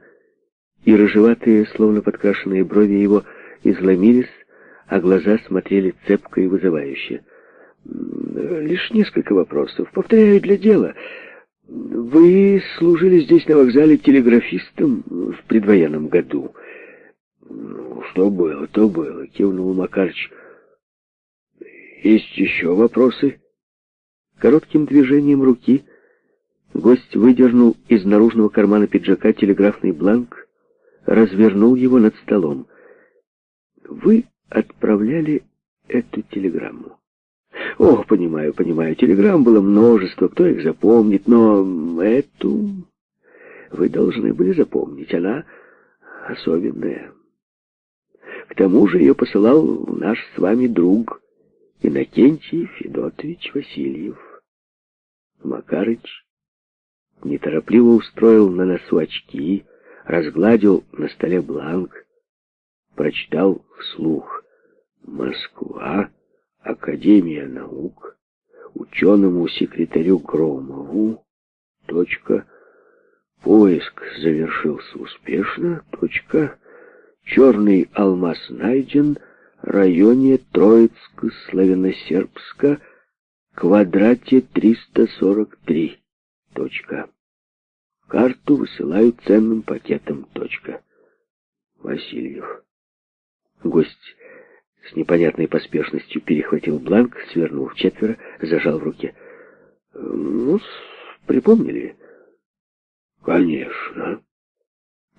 и рыжеватые, словно подкрашенные брови его, изломились, а глаза смотрели цепко и вызывающе. «Лишь несколько вопросов. Повторяю для дела. Вы служили здесь на вокзале телеграфистом в предвоенном году?» «Ну, что было, то было», — кивнул Макарч. «Есть еще вопросы?» Коротким движением руки гость выдернул из наружного кармана пиджака телеграфный бланк развернул его над столом. «Вы отправляли эту телеграмму?» «О, понимаю, понимаю, телеграмм было множество, кто их запомнит, но эту вы должны были запомнить, она особенная. К тому же ее посылал наш с вами друг Иннокентий Федотович Васильев. Макарыч неторопливо устроил на носу очки, разгладил на столе бланк, прочитал вслух «Москва, Академия наук, ученому секретарю Громову, точка, поиск завершился успешно, точка, черный алмаз найден, районе Троицк-Славяносербска, квадрате 343, точка. Карту высылаю ценным пакетом. Точка. Васильев. Гость с непонятной поспешностью перехватил бланк, свернул в четверо, зажал в руке. ну припомнили? Конечно.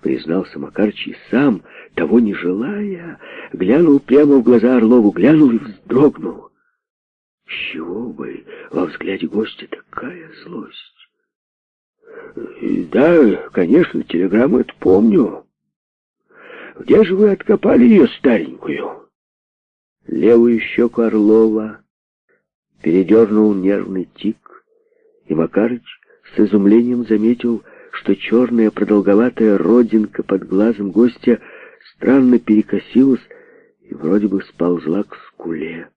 признался Макарыч и сам, того не желая, глянул прямо в глаза Орлову, глянул и вздрогнул. Чего бы во взгляде гостя такая злость? Да, конечно, телеграмму это помню. Где же вы откопали ее старенькую? Левую щеку Орлова передернул нервный тик, и Макарыч с изумлением заметил, что черная продолговатая родинка под глазом гостя странно перекосилась и вроде бы сползла к скуле.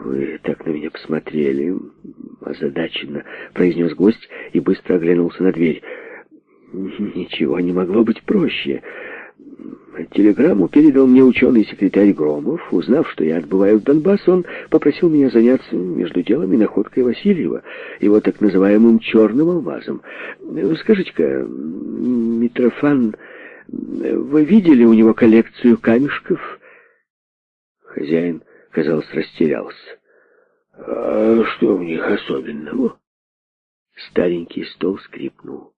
«Вы так на меня посмотрели», — озадаченно произнес гость и быстро оглянулся на дверь. «Ничего не могло быть проще. Телеграмму передал мне ученый-секретарь Громов. Узнав, что я отбываю в Донбасс, он попросил меня заняться между делом и находкой Васильева, его так называемым черным алмазом. Скажите-ка, Митрофан, вы видели у него коллекцию камешков?» Хозяин казалось, растерялся. «А что в них особенного?» Старенький стол скрипнул.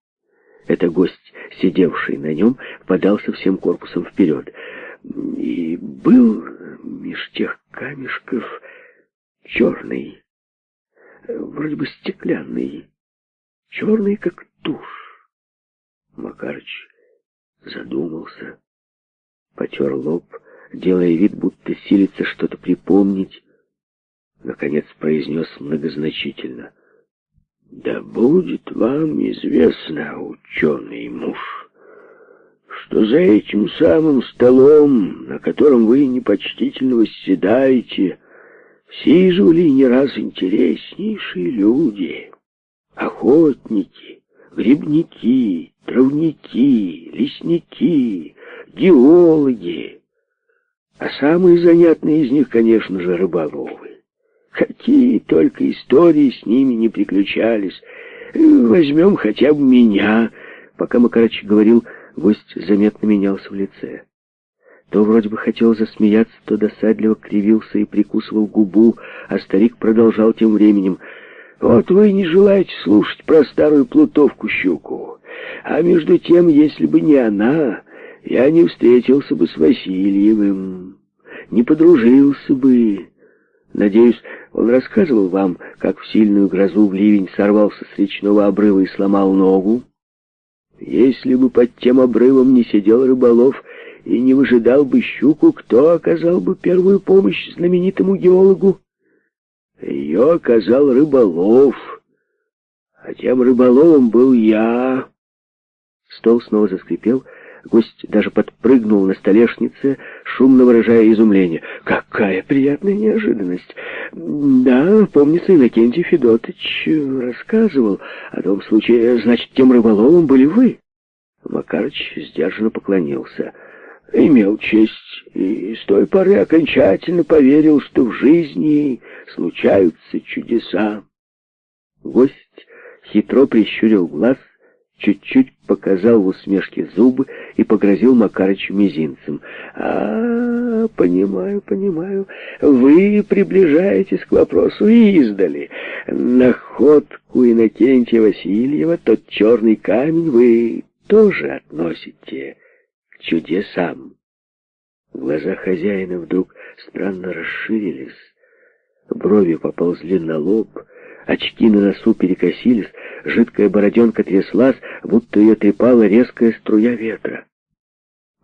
Это гость, сидевший на нем, подался всем корпусом вперед. И был меж тех камешков черный, вроде бы стеклянный, черный, как тушь. Макарыч задумался, потер лоб, делая вид, будто силится что-то припомнить, наконец произнес многозначительно. «Да будет вам известно, ученый муж, что за этим самым столом, на котором вы непочтительно восседаете, сиживали не раз интереснейшие люди, охотники, грибники, травники, лесники, геологи, а самые занятные из них, конечно же, рыболовы. Какие только истории с ними не приключались. Возьмем хотя бы меня. Пока Макарач говорил, гость заметно менялся в лице. То вроде бы хотел засмеяться, то досадливо кривился и прикусывал губу, а старик продолжал тем временем. «Вот вы не желаете слушать про старую плутовку-щуку. А между тем, если бы не она, я не встретился бы с Васильевым, не подружился бы. Надеюсь, он рассказывал вам, как в сильную грозу в ливень сорвался с речного обрыва и сломал ногу. Если бы под тем обрывом не сидел рыболов и не выжидал бы щуку, кто оказал бы первую помощь знаменитому геологу? Ее оказал рыболов, а тем рыболовом был я. Стол снова заскрипел, Гость даже подпрыгнул на столешнице, шумно выражая изумление. «Какая приятная неожиданность! Да, помнится, Иннокентий Федотович рассказывал о том случае. Значит, тем рыболовом были вы?» Макарыч сдержанно поклонился. «Имел честь, и с той поры окончательно поверил, что в жизни случаются чудеса». Гость хитро прищурил глаз, чуть-чуть показал в усмешке зубы и погрозил Макарычу мизинцем. «А, понимаю, понимаю, вы приближаетесь к вопросу издали. Находку Иннокентия Васильева, тот черный камень, вы тоже относите к чудесам». Глаза хозяина вдруг странно расширились, брови поползли на лоб, очки на носу перекосились, Жидкая бороденка тряслась, будто ее трепала резкая струя ветра.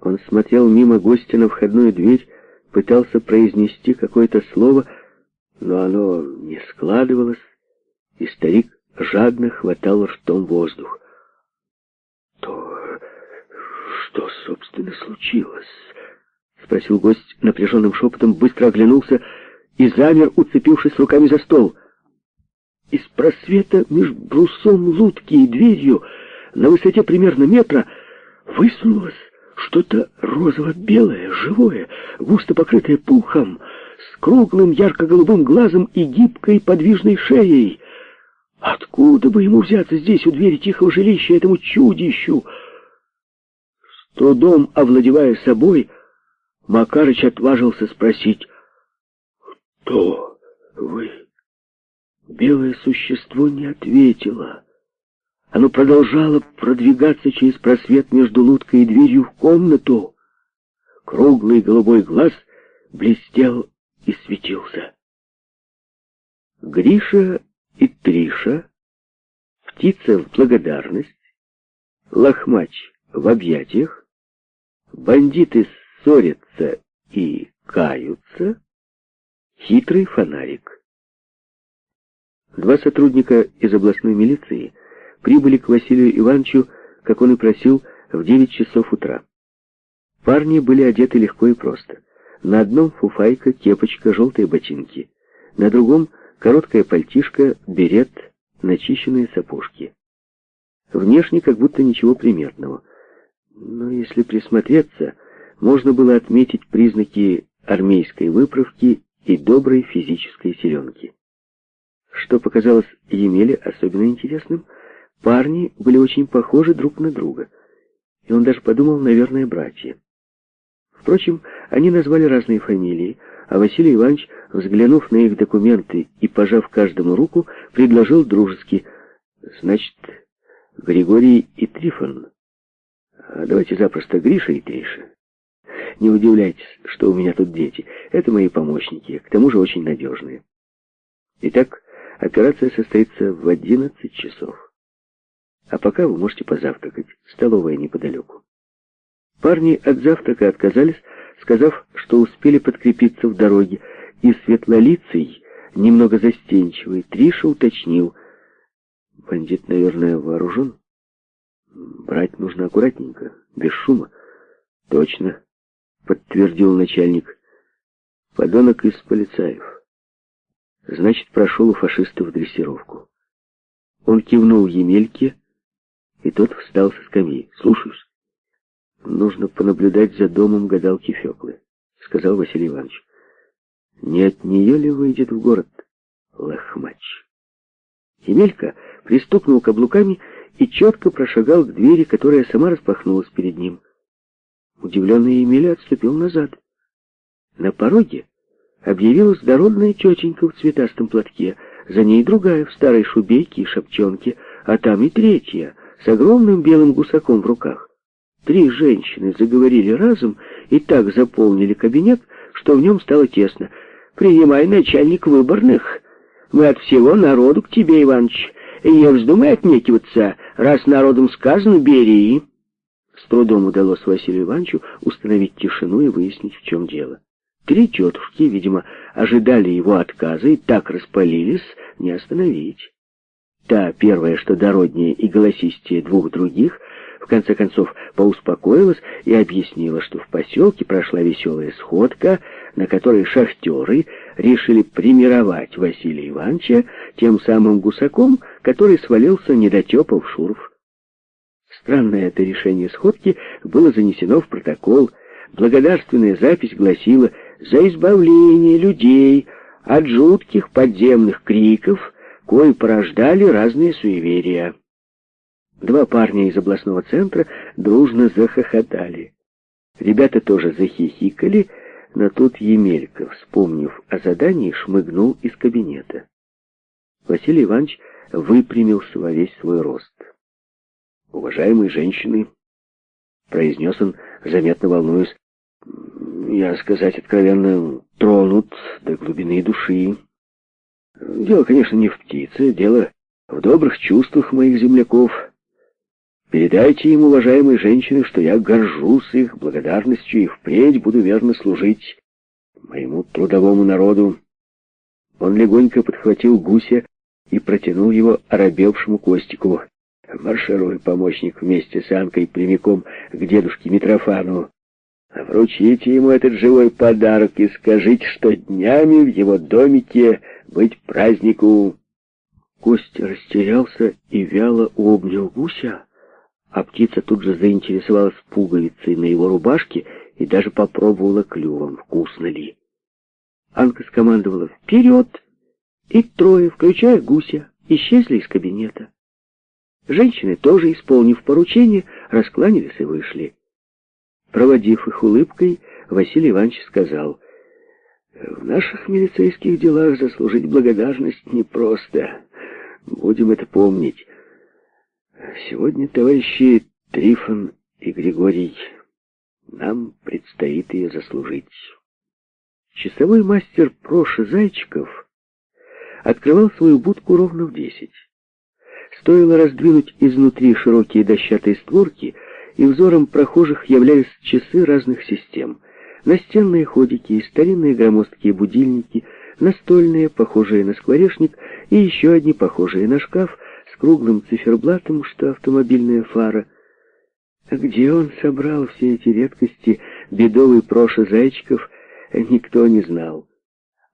Он смотрел мимо гостя на входную дверь, пытался произнести какое-то слово, но оно не складывалось, и старик жадно хватал ртом воздух. «То что, собственно, случилось?» — спросил гость напряженным шепотом, быстро оглянулся и замер, уцепившись руками за стол — из просвета между брусом лутки и дверью на высоте примерно метра высунулось что-то розово-белое, живое, густо покрытое пухом, с круглым ярко-голубым глазом и гибкой подвижной шеей. Откуда бы ему взяться здесь, у двери тихого жилища, этому чудищу? С трудом овладевая собой, Макарыч отважился спросить, «Кто вы?» Белое существо не ответило, Оно продолжало продвигаться через просвет между лодкой и дверью в комнату. Круглый голубой глаз блестел и светился. Гриша и Триша, птица в благодарность, лохмач в объятиях, бандиты ссорятся и каются, хитрый фонарик. Два сотрудника из областной милиции прибыли к Василию Ивановичу, как он и просил, в 9 часов утра. Парни были одеты легко и просто. На одном фуфайка, кепочка, желтые ботинки. На другом короткая пальтишка, берет, начищенные сапожки. Внешне как будто ничего приметного. Но если присмотреться, можно было отметить признаки армейской выправки и доброй физической силенки. Что показалось Емеле особенно интересным, парни были очень похожи друг на друга, и он даже подумал, наверное, братья. Впрочем, они назвали разные фамилии, а Василий Иванович, взглянув на их документы и пожав каждому руку, предложил дружески, «Значит, Григорий и Трифон. А давайте запросто Гриша и Триша. Не удивляйтесь, что у меня тут дети. Это мои помощники, к тому же очень надежные. Итак, операция состоится в 11 часов. А пока вы можете позавтракать. Столовая неподалеку. Парни от завтрака отказались, сказав, что успели подкрепиться в дороге, и светлолицый, немного застенчивый, Триша уточнил. Бандит, наверное, вооружен? Брать нужно аккуратненько, без шума. Точно, подтвердил начальник. Подонок из полицаев. Значит, прошел у фашистов дрессировку. Он кивнул Емельке, и тот встал со скамьи. Слушаюсь. Нужно понаблюдать за домом гадалки Феклы, сказал Василий Иванович. Не от нее ли выйдет в город лохмач? Емелька пристукнул каблуками и четко прошагал к двери, которая сама распахнулась перед ним. Удивленный Емеля отступил назад. На пороге объявилась дородная тетенька в цветастом платке, за ней другая в старой шубейке и шапчонке, а там и третья, с огромным белым гусаком в руках. Три женщины заговорили разом и так заполнили кабинет, что в нем стало тесно. «Принимай, начальник выборных. Мы от всего народу к тебе, Иваныч. Не вздумай отнекиваться, раз народом сказано, бери». С трудом удалось Василию Ивановичу установить тишину и выяснить, в чем дело. Три тетушки, видимо, ожидали его отказа и так распалились, не остановить. Та первая, что дороднее и голосистее двух других, в конце концов поуспокоилась и объяснила, что в поселке прошла веселая сходка, на которой шахтеры решили примировать Василия Ивановича тем самым гусаком, который свалился недотепа в Шуров. Странное это решение сходки было занесено в протокол. Благодарственная запись гласила «За избавление людей от жутких подземных криков, кои порождали разные суеверия». Два парня из областного центра дружно захохотали. Ребята тоже захихикали, но тут Емелька, вспомнив о задании, шмыгнул из кабинета. Василий Иванович выпрямился во весь свой рост. «Уважаемые женщины», — произнес он, заметно волнуясь, — «я, сказать откровенно, тронут до глубины души. Дело, конечно, не в птице, дело в добрых чувствах моих земляков». Передайте им, уважаемые женщины, что я горжусь их благодарностью и впредь буду верно служить моему трудовому народу. Он легонько подхватил гуся и протянул его оробевшему Костику. Маршируй, помощник, вместе с Анкой прямиком к дедушке Митрофану. Вручите ему этот живой подарок и скажите, что днями в его домике быть празднику. Костя растерялся и вяло обнял гуся а птица тут же заинтересовалась пуговицей на его рубашке и даже попробовала клювом, вкусно ли. Анка скомандовала «Вперед!» и трое, включая гуся, исчезли из кабинета. Женщины, тоже исполнив поручение, раскланялись и вышли. Проводив их улыбкой, Василий Иванович сказал, «В наших милицейских делах заслужить благодарность непросто. Будем это помнить». Сегодня, товарищи Трифон и Григорий, нам предстоит ее заслужить. Часовой мастер Проша Зайчиков открывал свою будку ровно в десять. Стоило раздвинуть изнутри широкие дощатые створки, и взором прохожих являлись часы разных систем. Настенные ходики, старинные громоздкие будильники, настольные, похожие на скворечник, и еще одни, похожие на шкаф, с круглым циферблатом, что автомобильная фара. А где он собрал все эти редкости, бедовый Проша Зайчиков, никто не знал.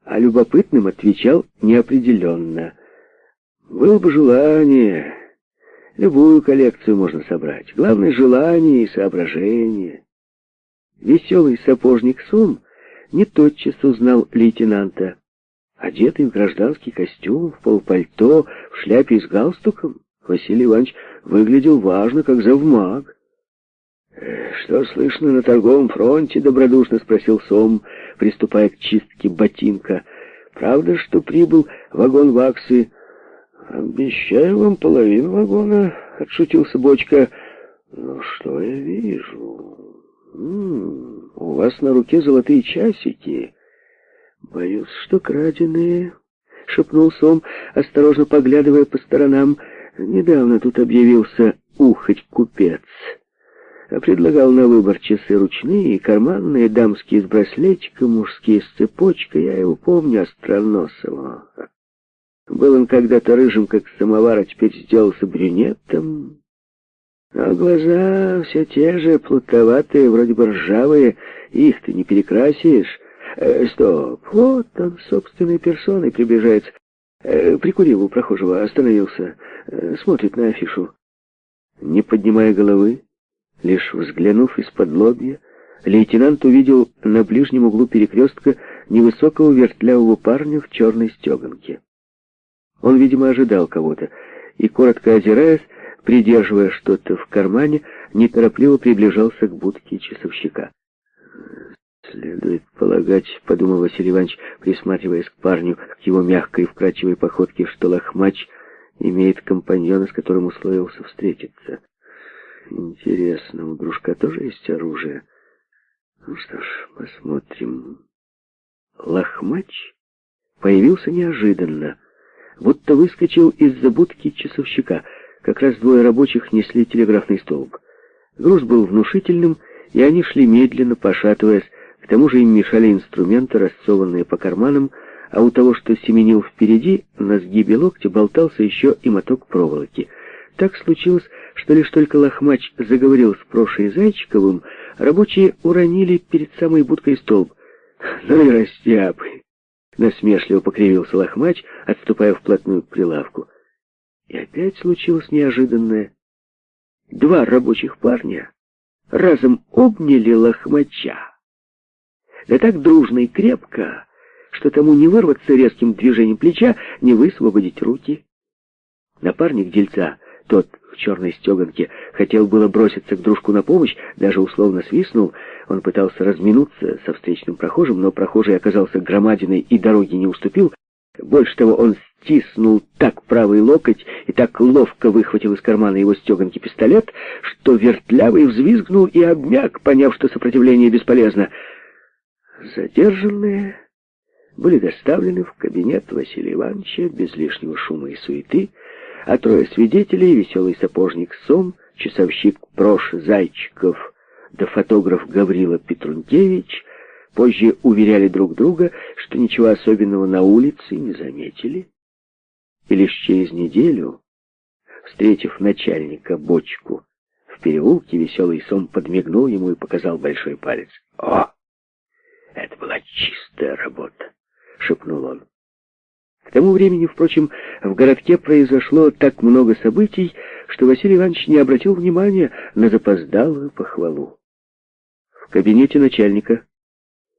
А любопытным отвечал неопределенно — было бы желание, любую коллекцию можно собрать. Главное — желание и соображение. Веселый сапожник Сум не тотчас узнал лейтенанта. Одетый в гражданский костюм, в полпальто, в шляпе с галстуком, Василий Иванович выглядел важно, как завмаг. «Э, «Что слышно на торговом фронте?» — добродушно спросил Сом, приступая к чистке ботинка. «Правда, что прибыл вагон ваксы?» «Обещаю вам половину вагона», — отшутился Бочка. «Ну, что я вижу? М -м, у вас на руке золотые часики. Боюсь, что краденые», — шепнул Сом, осторожно поглядывая по сторонам. «Недавно тут объявился ухоть-купец». Предлагал на выбор часы ручные, карманные, дамские с браслетиком, мужские с цепочкой. Я его помню, остроносого. Был он когда-то рыжим, как самовар, а теперь сделался брюнетом. А глаза все те же, плутоватые, вроде бы ржавые, их ты не перекрасишь. Э, стоп, вот он собственной персоной приближается. Э, прикурил у прохожего, остановился, э, смотрит на афишу. Не поднимая головы, лишь взглянув из-под лобья, лейтенант увидел на ближнем углу перекрестка невысокого вертлявого парня в черной стеганке. Он, видимо, ожидал кого-то, и, коротко озираясь, придерживая что-то в кармане, неторопливо приближался к будке часовщика. «Следует полагать, — подумал Василий Иванович, присматриваясь к парню, к его мягкой вкрадчивой походке, что лохмач имеет компаньона, с которым условился встретиться. Интересно, у дружка тоже есть оружие? Ну что ж, посмотрим. Лохмач появился неожиданно будто выскочил из-за будки часовщика. Как раз двое рабочих несли телеграфный столб. Груз был внушительным, и они шли медленно, пошатываясь. К тому же им мешали инструменты, рассованные по карманам, а у того, что семенил впереди, на сгибе локтя болтался еще и моток проволоки. Так случилось, что лишь только лохмач заговорил с Прошей Зайчиковым, рабочие уронили перед самой будкой столб. «Ну и растяпы!» Насмешливо покривился лохмач, отступая вплотную к прилавку. И опять случилось неожиданное. Два рабочих парня разом обняли лохмача. Да так дружно и крепко, что тому не вырваться резким движением плеча, не высвободить руки. Напарник дельца, тот в черной стеганке, хотел было броситься к дружку на помощь, даже условно свистнул. Он пытался разминуться со встречным прохожим, но прохожий оказался громадиной и дороги не уступил. Больше того, он стиснул так правый локоть и так ловко выхватил из кармана его стеганки пистолет, что вертлявый взвизгнул и обмяк, поняв, что сопротивление бесполезно. Задержанные были доставлены в кабинет Василия Ивановича без лишнего шума и суеты, а трое свидетелей, веселый сапожник Сом, часовщик Прош Зайчиков да фотограф Гаврила Петрункевич позже уверяли друг друга, что ничего особенного на улице не заметили. И лишь через неделю, встретив начальника Бочку в переулке, веселый Сом подмигнул ему и показал большой палец. «О, это была чистая работа!» — шепнул он. К тому времени, впрочем, в городке произошло так много событий, что Василий Иванович не обратил внимания на запоздалую похвалу. Кабинете начальника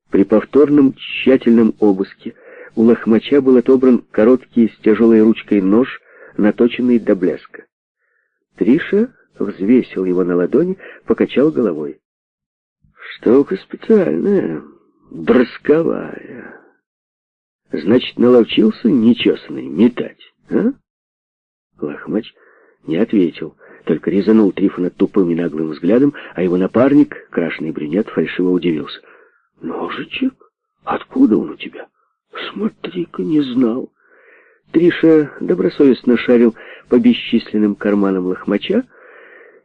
при повторном тщательном обыске у лохмача был отобран короткий с тяжелой ручкой нож, наточенный до блеска. Триша взвесил его на ладони, покачал головой. «Штука специальная, дросковая». Значит, наловчился нечесанный метать, а? Лохмач не ответил. Только резанул Трифона тупым и наглым взглядом, а его напарник, крашеный брюнет, фальшиво удивился. «Ножичек? Откуда он у тебя?» «Смотри-ка, не знал». Триша добросовестно шарил по бесчисленным карманам лохмача,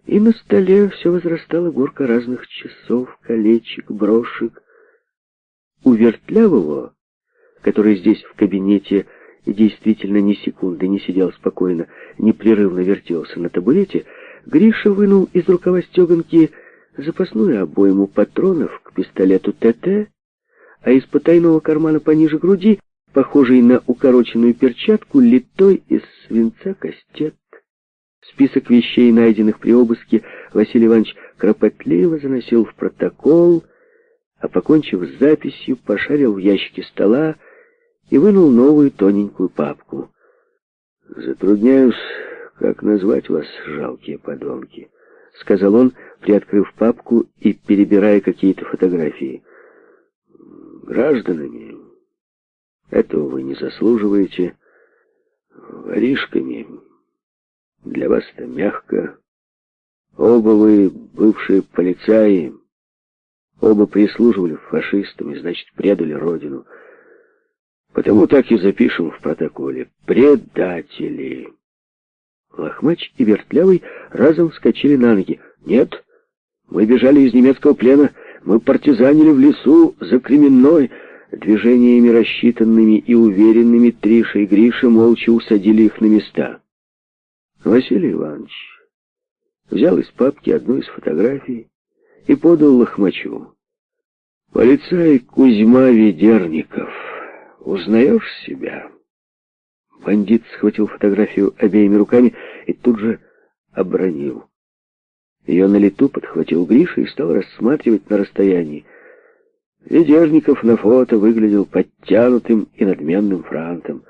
и на столе все возрастала горка разных часов, колечек, брошек. У Вертлявого, который здесь в кабинете действительно ни секунды не сидел спокойно, непрерывно вертелся на табурете, Гриша вынул из рукава стеганки запасную обойму патронов к пистолету ТТ, а из потайного кармана пониже груди, похожий на укороченную перчатку, литой из свинца кастет. Список вещей, найденных при обыске, Василий Иванович кропотливо заносил в протокол, а, покончив с записью, пошарил в ящике стола и вынул новую тоненькую папку. «Затрудняюсь, как назвать вас, жалкие подонки», — сказал он, приоткрыв папку и перебирая какие-то фотографии. «Гражданами этого вы не заслуживаете. Воришками для вас это мягко. Оба вы бывшие полицаи, оба прислуживали фашистам и, значит, предали родину. Потому так и запишем в протоколе. Предатели. Лохмач и Вертлявый разом вскочили на ноги. Нет, мы бежали из немецкого плена, мы партизанили в лесу за Кременной. Движениями рассчитанными и уверенными Триша и Гриша молча усадили их на места. Василий Иванович взял из папки одну из фотографий и подал Лохмачу. «Полицай Кузьма Ведерников». Узнаешь себя?» Бандит схватил фотографию обеими руками и тут же обронил. Ее на лету подхватил Гриша и стал рассматривать на расстоянии. Ведерников на фото выглядел подтянутым и надменным франтом.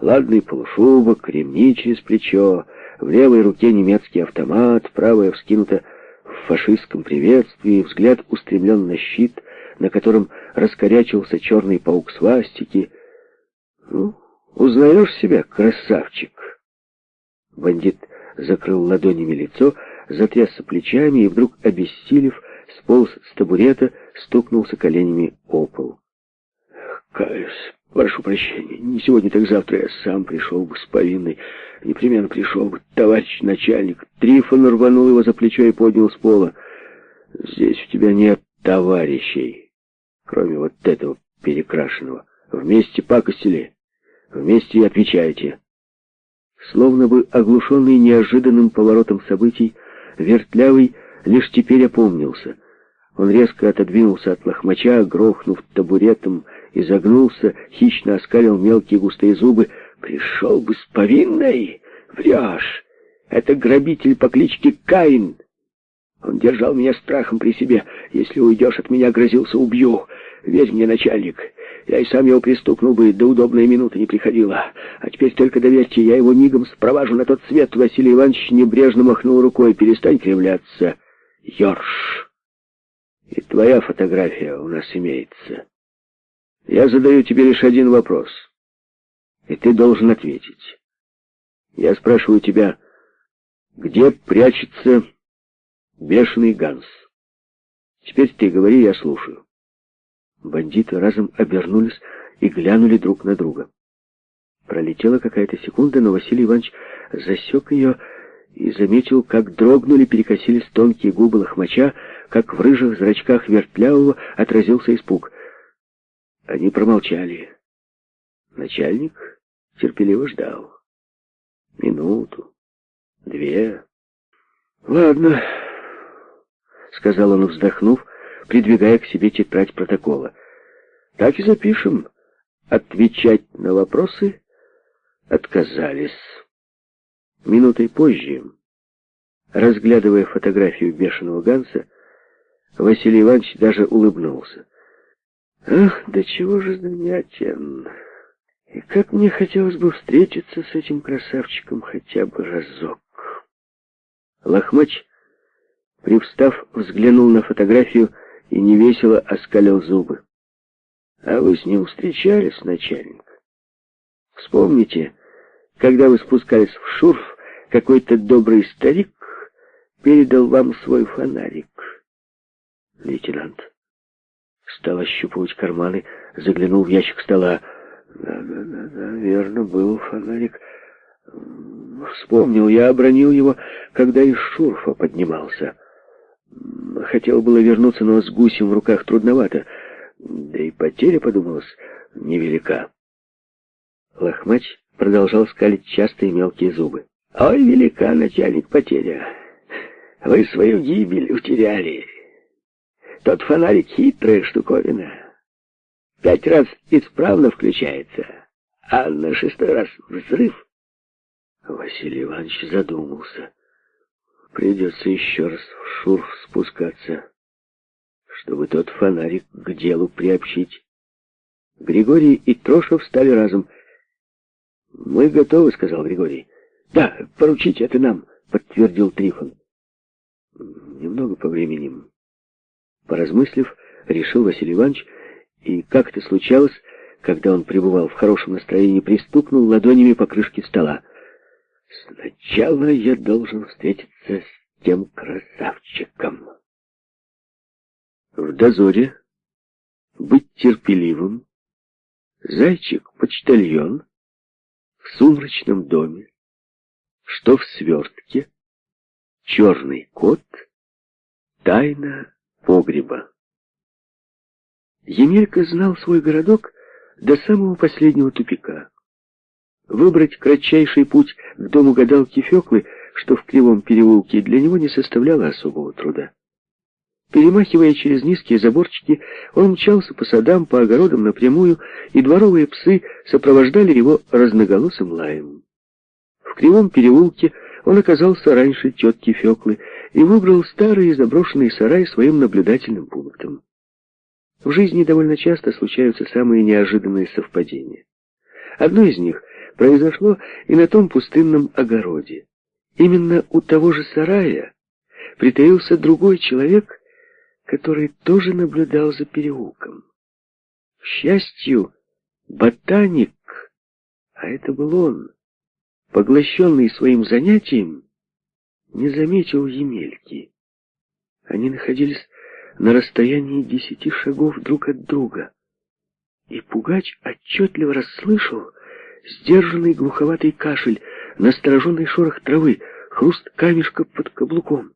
Ладный полушубок, ремни через плечо, в левой руке немецкий автомат, правая вскинута в фашистском приветствии, взгляд устремлен на щит, на котором раскорячился черный паук свастики. «Ну, узнаешь себя, красавчик?» Бандит закрыл ладонями лицо, затрясся плечами и вдруг, обессилев, сполз с табурета, стукнулся коленями о пол. «Каюсь, прошу прощения, не сегодня, так завтра я сам пришел бы с повинной. Непременно пришел бы, товарищ начальник». Трифон рванул его за плечо и поднял с пола. «Здесь у тебя нет товарищей» кроме вот этого перекрашенного. Вместе пакостили, вместе и отвечаете. Словно бы оглушенный неожиданным поворотом событий, Вертлявый лишь теперь опомнился. Он резко отодвинулся от лохмача, грохнув табуретом, изогнулся, хищно оскалил мелкие густые зубы. «Пришел бы с повинной? Врешь! Это грабитель по кличке Каин!» Он держал меня страхом при себе. Если уйдешь от меня, грозился, убью. Верь мне, начальник. Я и сам его пристукнул бы, да удобная минута не приходила. А теперь только доверьте, я его мигом спроважу на тот свет. Василий Иванович небрежно махнул рукой. Перестань кривляться. Ёрш. И твоя фотография у нас имеется. Я задаю тебе лишь один вопрос. И ты должен ответить. Я спрашиваю тебя, где прячется Бешеный Ганс. Теперь ты говори, я слушаю. Бандиты разом обернулись и глянули друг на друга. Пролетела какая-то секунда, но Василий Иванович засек ее и заметил, как дрогнули, перекосились тонкие губы лохмача, как в рыжих зрачках вертлявого отразился испуг. Они промолчали. Начальник терпеливо ждал. Минуту, две. Ладно, — сказал он, вздохнув, придвигая к себе тетрадь протокола. «Так и запишем. Отвечать на вопросы отказались». Минутой позже, разглядывая фотографию бешеного Ганса, Василий Иванович даже улыбнулся. «Ах, да чего же занятен! И как мне хотелось бы встретиться с этим красавчиком хотя бы разок!» Лохмач Привстав, взглянул на фотографию и невесело оскалил зубы. «А вы с ним встречались, начальник? Вспомните, когда вы спускались в шурф, какой-то добрый старик передал вам свой фонарик. Лейтенант стал ощупывать карманы, заглянул в ящик стола. Да, да, да, да, верно, был фонарик. Вспомнил, я обронил его, когда из шурфа поднимался. Хотел было вернуться, но с гусем в руках трудновато. Да и потеря, подумалось, невелика. Лохмач продолжал скалить частые мелкие зубы. «Ой, велика, начальник, потеря! Вы свою гибель утеряли. Тот фонарик хитрая штуковина. Пять раз исправно включается, а на шестой раз взрыв». Василий Иванович задумался. Придется еще раз в шурф спускаться, чтобы тот фонарик к делу приобщить. Григорий и Трошев стали разом. «Мы готовы», — сказал Григорий. «Да, поручите это нам», — подтвердил Трифон. Немного по времени. Поразмыслив, решил Василий Иванович, и как это случалось, когда он пребывал в хорошем настроении, пристукнул ладонями по крышке стола. Сначала я должен встретиться с тем красавчиком. В дозоре быть терпеливым, зайчик-почтальон в сумрачном доме, что в свертке, черный кот, тайна погреба. Емелька знал свой городок до самого последнего тупика. Выбрать кратчайший путь к дому гадалки Феклы, что в кривом переулке, для него не составляло особого труда. Перемахивая через низкие заборчики, он мчался по садам, по огородам напрямую, и дворовые псы сопровождали его разноголосым лаем. В кривом переулке он оказался раньше тетки Феклы и выбрал старый заброшенный сарай своим наблюдательным пунктом. В жизни довольно часто случаются самые неожиданные совпадения. Одно из них — произошло и на том пустынном огороде. Именно у того же сарая притаился другой человек, который тоже наблюдал за переулком. К счастью, ботаник, а это был он, поглощенный своим занятием, не заметил Емельки. Они находились на расстоянии десяти шагов друг от друга, и Пугач отчетливо расслышал, сдержанный глуховатый кашель, настороженный шорох травы, хруст камешка под каблуком.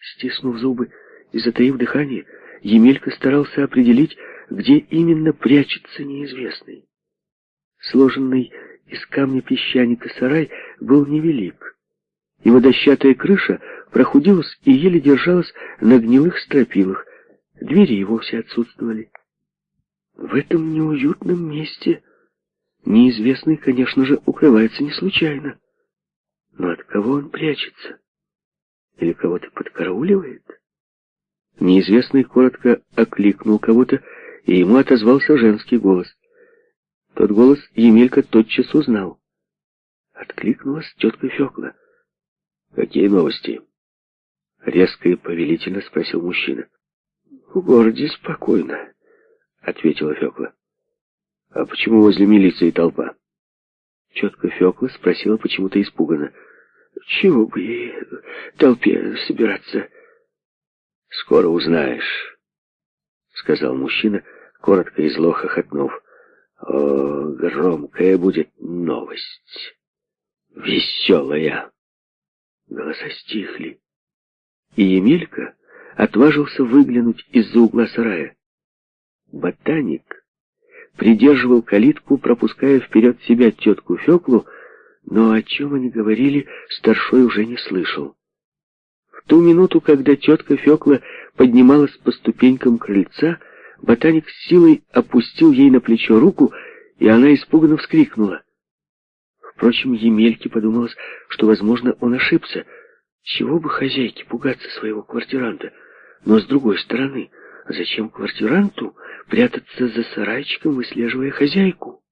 Стиснув зубы и затаив дыхание, Емелька старался определить, где именно прячется неизвестный. Сложенный из камня песчаника сарай был невелик. Его дощатая крыша прохудилась и еле держалась на гнилых стропилах. Двери и вовсе отсутствовали. В этом неуютном месте Неизвестный, конечно же, укрывается не случайно. Но от кого он прячется? Или кого-то подкарауливает? Неизвестный коротко окликнул кого-то, и ему отозвался женский голос. Тот голос Емелька тотчас узнал. Откликнулась тетка Фекла. «Какие новости?» Резко и повелительно спросил мужчина. «В городе спокойно», — ответила Фекла. «А почему возле милиции толпа?» Четко Фёкла спросила почему-то испуганно. «Чего бы ей толпе собираться?» «Скоро узнаешь», — сказал мужчина, коротко и зло хохотнув. «О, громкая будет новость! Веселая!» Голоса стихли, и Емелька отважился выглянуть из-за угла сарая. Ботаник придерживал калитку, пропуская вперед себя тетку Феклу, но о чем они говорили, старшой уже не слышал. В ту минуту, когда тетка Фекла поднималась по ступенькам крыльца, ботаник с силой опустил ей на плечо руку, и она испуганно вскрикнула. Впрочем, Емельке подумалось, что, возможно, он ошибся. Чего бы хозяйке пугаться своего квартиранта? Но с другой стороны... Зачем квартиранту прятаться за сарайчиком, выслеживая хозяйку?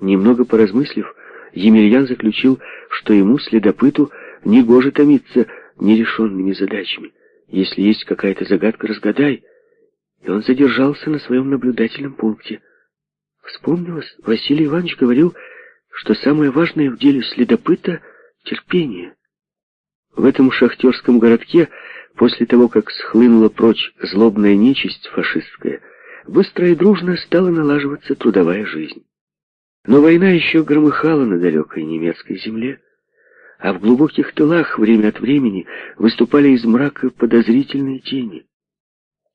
Немного поразмыслив, Емельян заключил, что ему, следопыту, негоже томиться нерешенными задачами. Если есть какая-то загадка, разгадай. И он задержался на своем наблюдательном пункте. Вспомнилось, Василий Иванович говорил, что самое важное в деле следопыта — терпение. В этом шахтерском городке, после того, как схлынула прочь злобная нечисть фашистская, быстро и дружно стала налаживаться трудовая жизнь. Но война еще громыхала на далекой немецкой земле, а в глубоких тылах время от времени выступали из мрака подозрительные тени.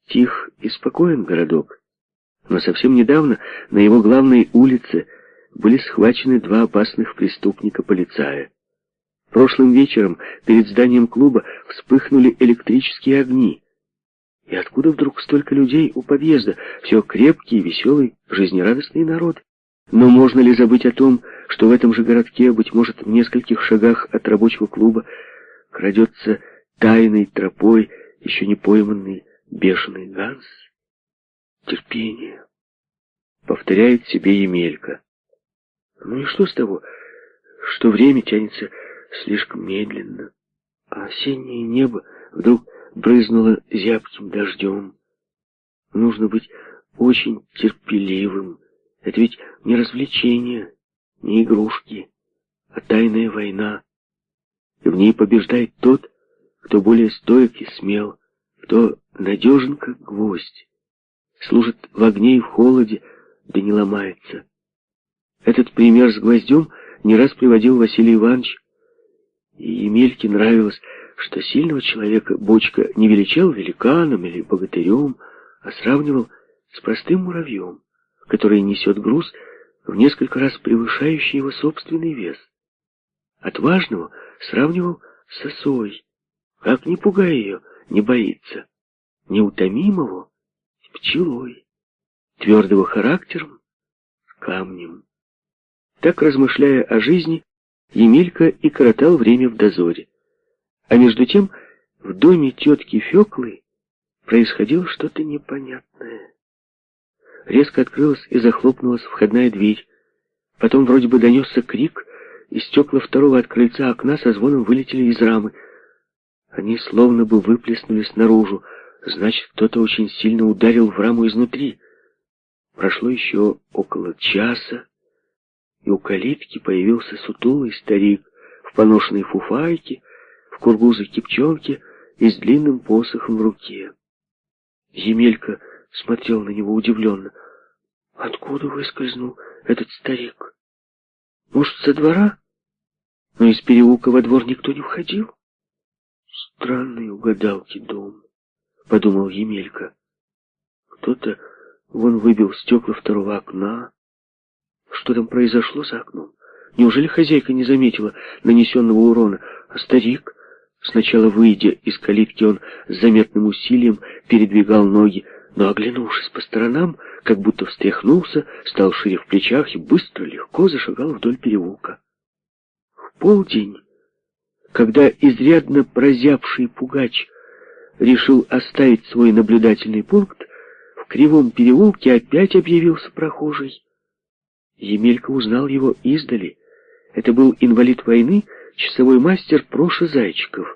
Тих и спокоен городок, но совсем недавно на его главной улице были схвачены два опасных преступника-полицая. Прошлым вечером перед зданием клуба вспыхнули электрические огни. И откуда вдруг столько людей у подъезда? Все крепкий, веселый, жизнерадостный народ. Но можно ли забыть о том, что в этом же городке, быть может, в нескольких шагах от рабочего клуба, крадется тайной тропой еще не пойманный бешеный Ганс? Терпение. Повторяет себе Емелька. Ну и что с того, что время тянется слишком медленно, а осеннее небо вдруг брызнуло зябким дождем. Нужно быть очень терпеливым. Это ведь не развлечение, не игрушки, а тайная война. И в ней побеждает тот, кто более стоек и смел, кто надежен, как гвоздь, служит в огне и в холоде, да не ломается. Этот пример с гвоздем не раз приводил Василий Иванович, и Емельке нравилось, что сильного человека Бочка не величал великаном или богатырем, а сравнивал с простым муравьем, который несет груз в несколько раз превышающий его собственный вес. Отважного сравнивал с осой, как не пугая ее, не боится, неутомимого с пчелой, твердого характером с камнем. Так, размышляя о жизни, Емелька и коротал время в дозоре. А между тем в доме тетки Феклы происходило что-то непонятное. Резко открылась и захлопнулась входная дверь. Потом вроде бы донесся крик, и стекла второго от крыльца окна со звоном вылетели из рамы. Они словно бы выплеснулись наружу. Значит, кто-то очень сильно ударил в раму изнутри. Прошло еще около часа, и у калитки появился сутулый старик в поношенной фуфайке, в кургузой кипчонке и с длинным посохом в руке. Емелька смотрел на него удивленно. Откуда выскользнул этот старик? Может, со двора? Но из переулка во двор никто не входил. Странный угадалки дом, подумал Емелька. Кто-то вон выбил стекла второго окна, что там произошло за окном? Неужели хозяйка не заметила нанесенного урона? А старик, сначала выйдя из калитки, он с заметным усилием передвигал ноги, но, оглянувшись по сторонам, как будто встряхнулся, стал шире в плечах и быстро, легко зашагал вдоль переулка. В полдень, когда изрядно прозябший пугач решил оставить свой наблюдательный пункт, в кривом переулке опять объявился прохожий. Емелька узнал его издали. Это был инвалид войны, часовой мастер Проша Зайчиков.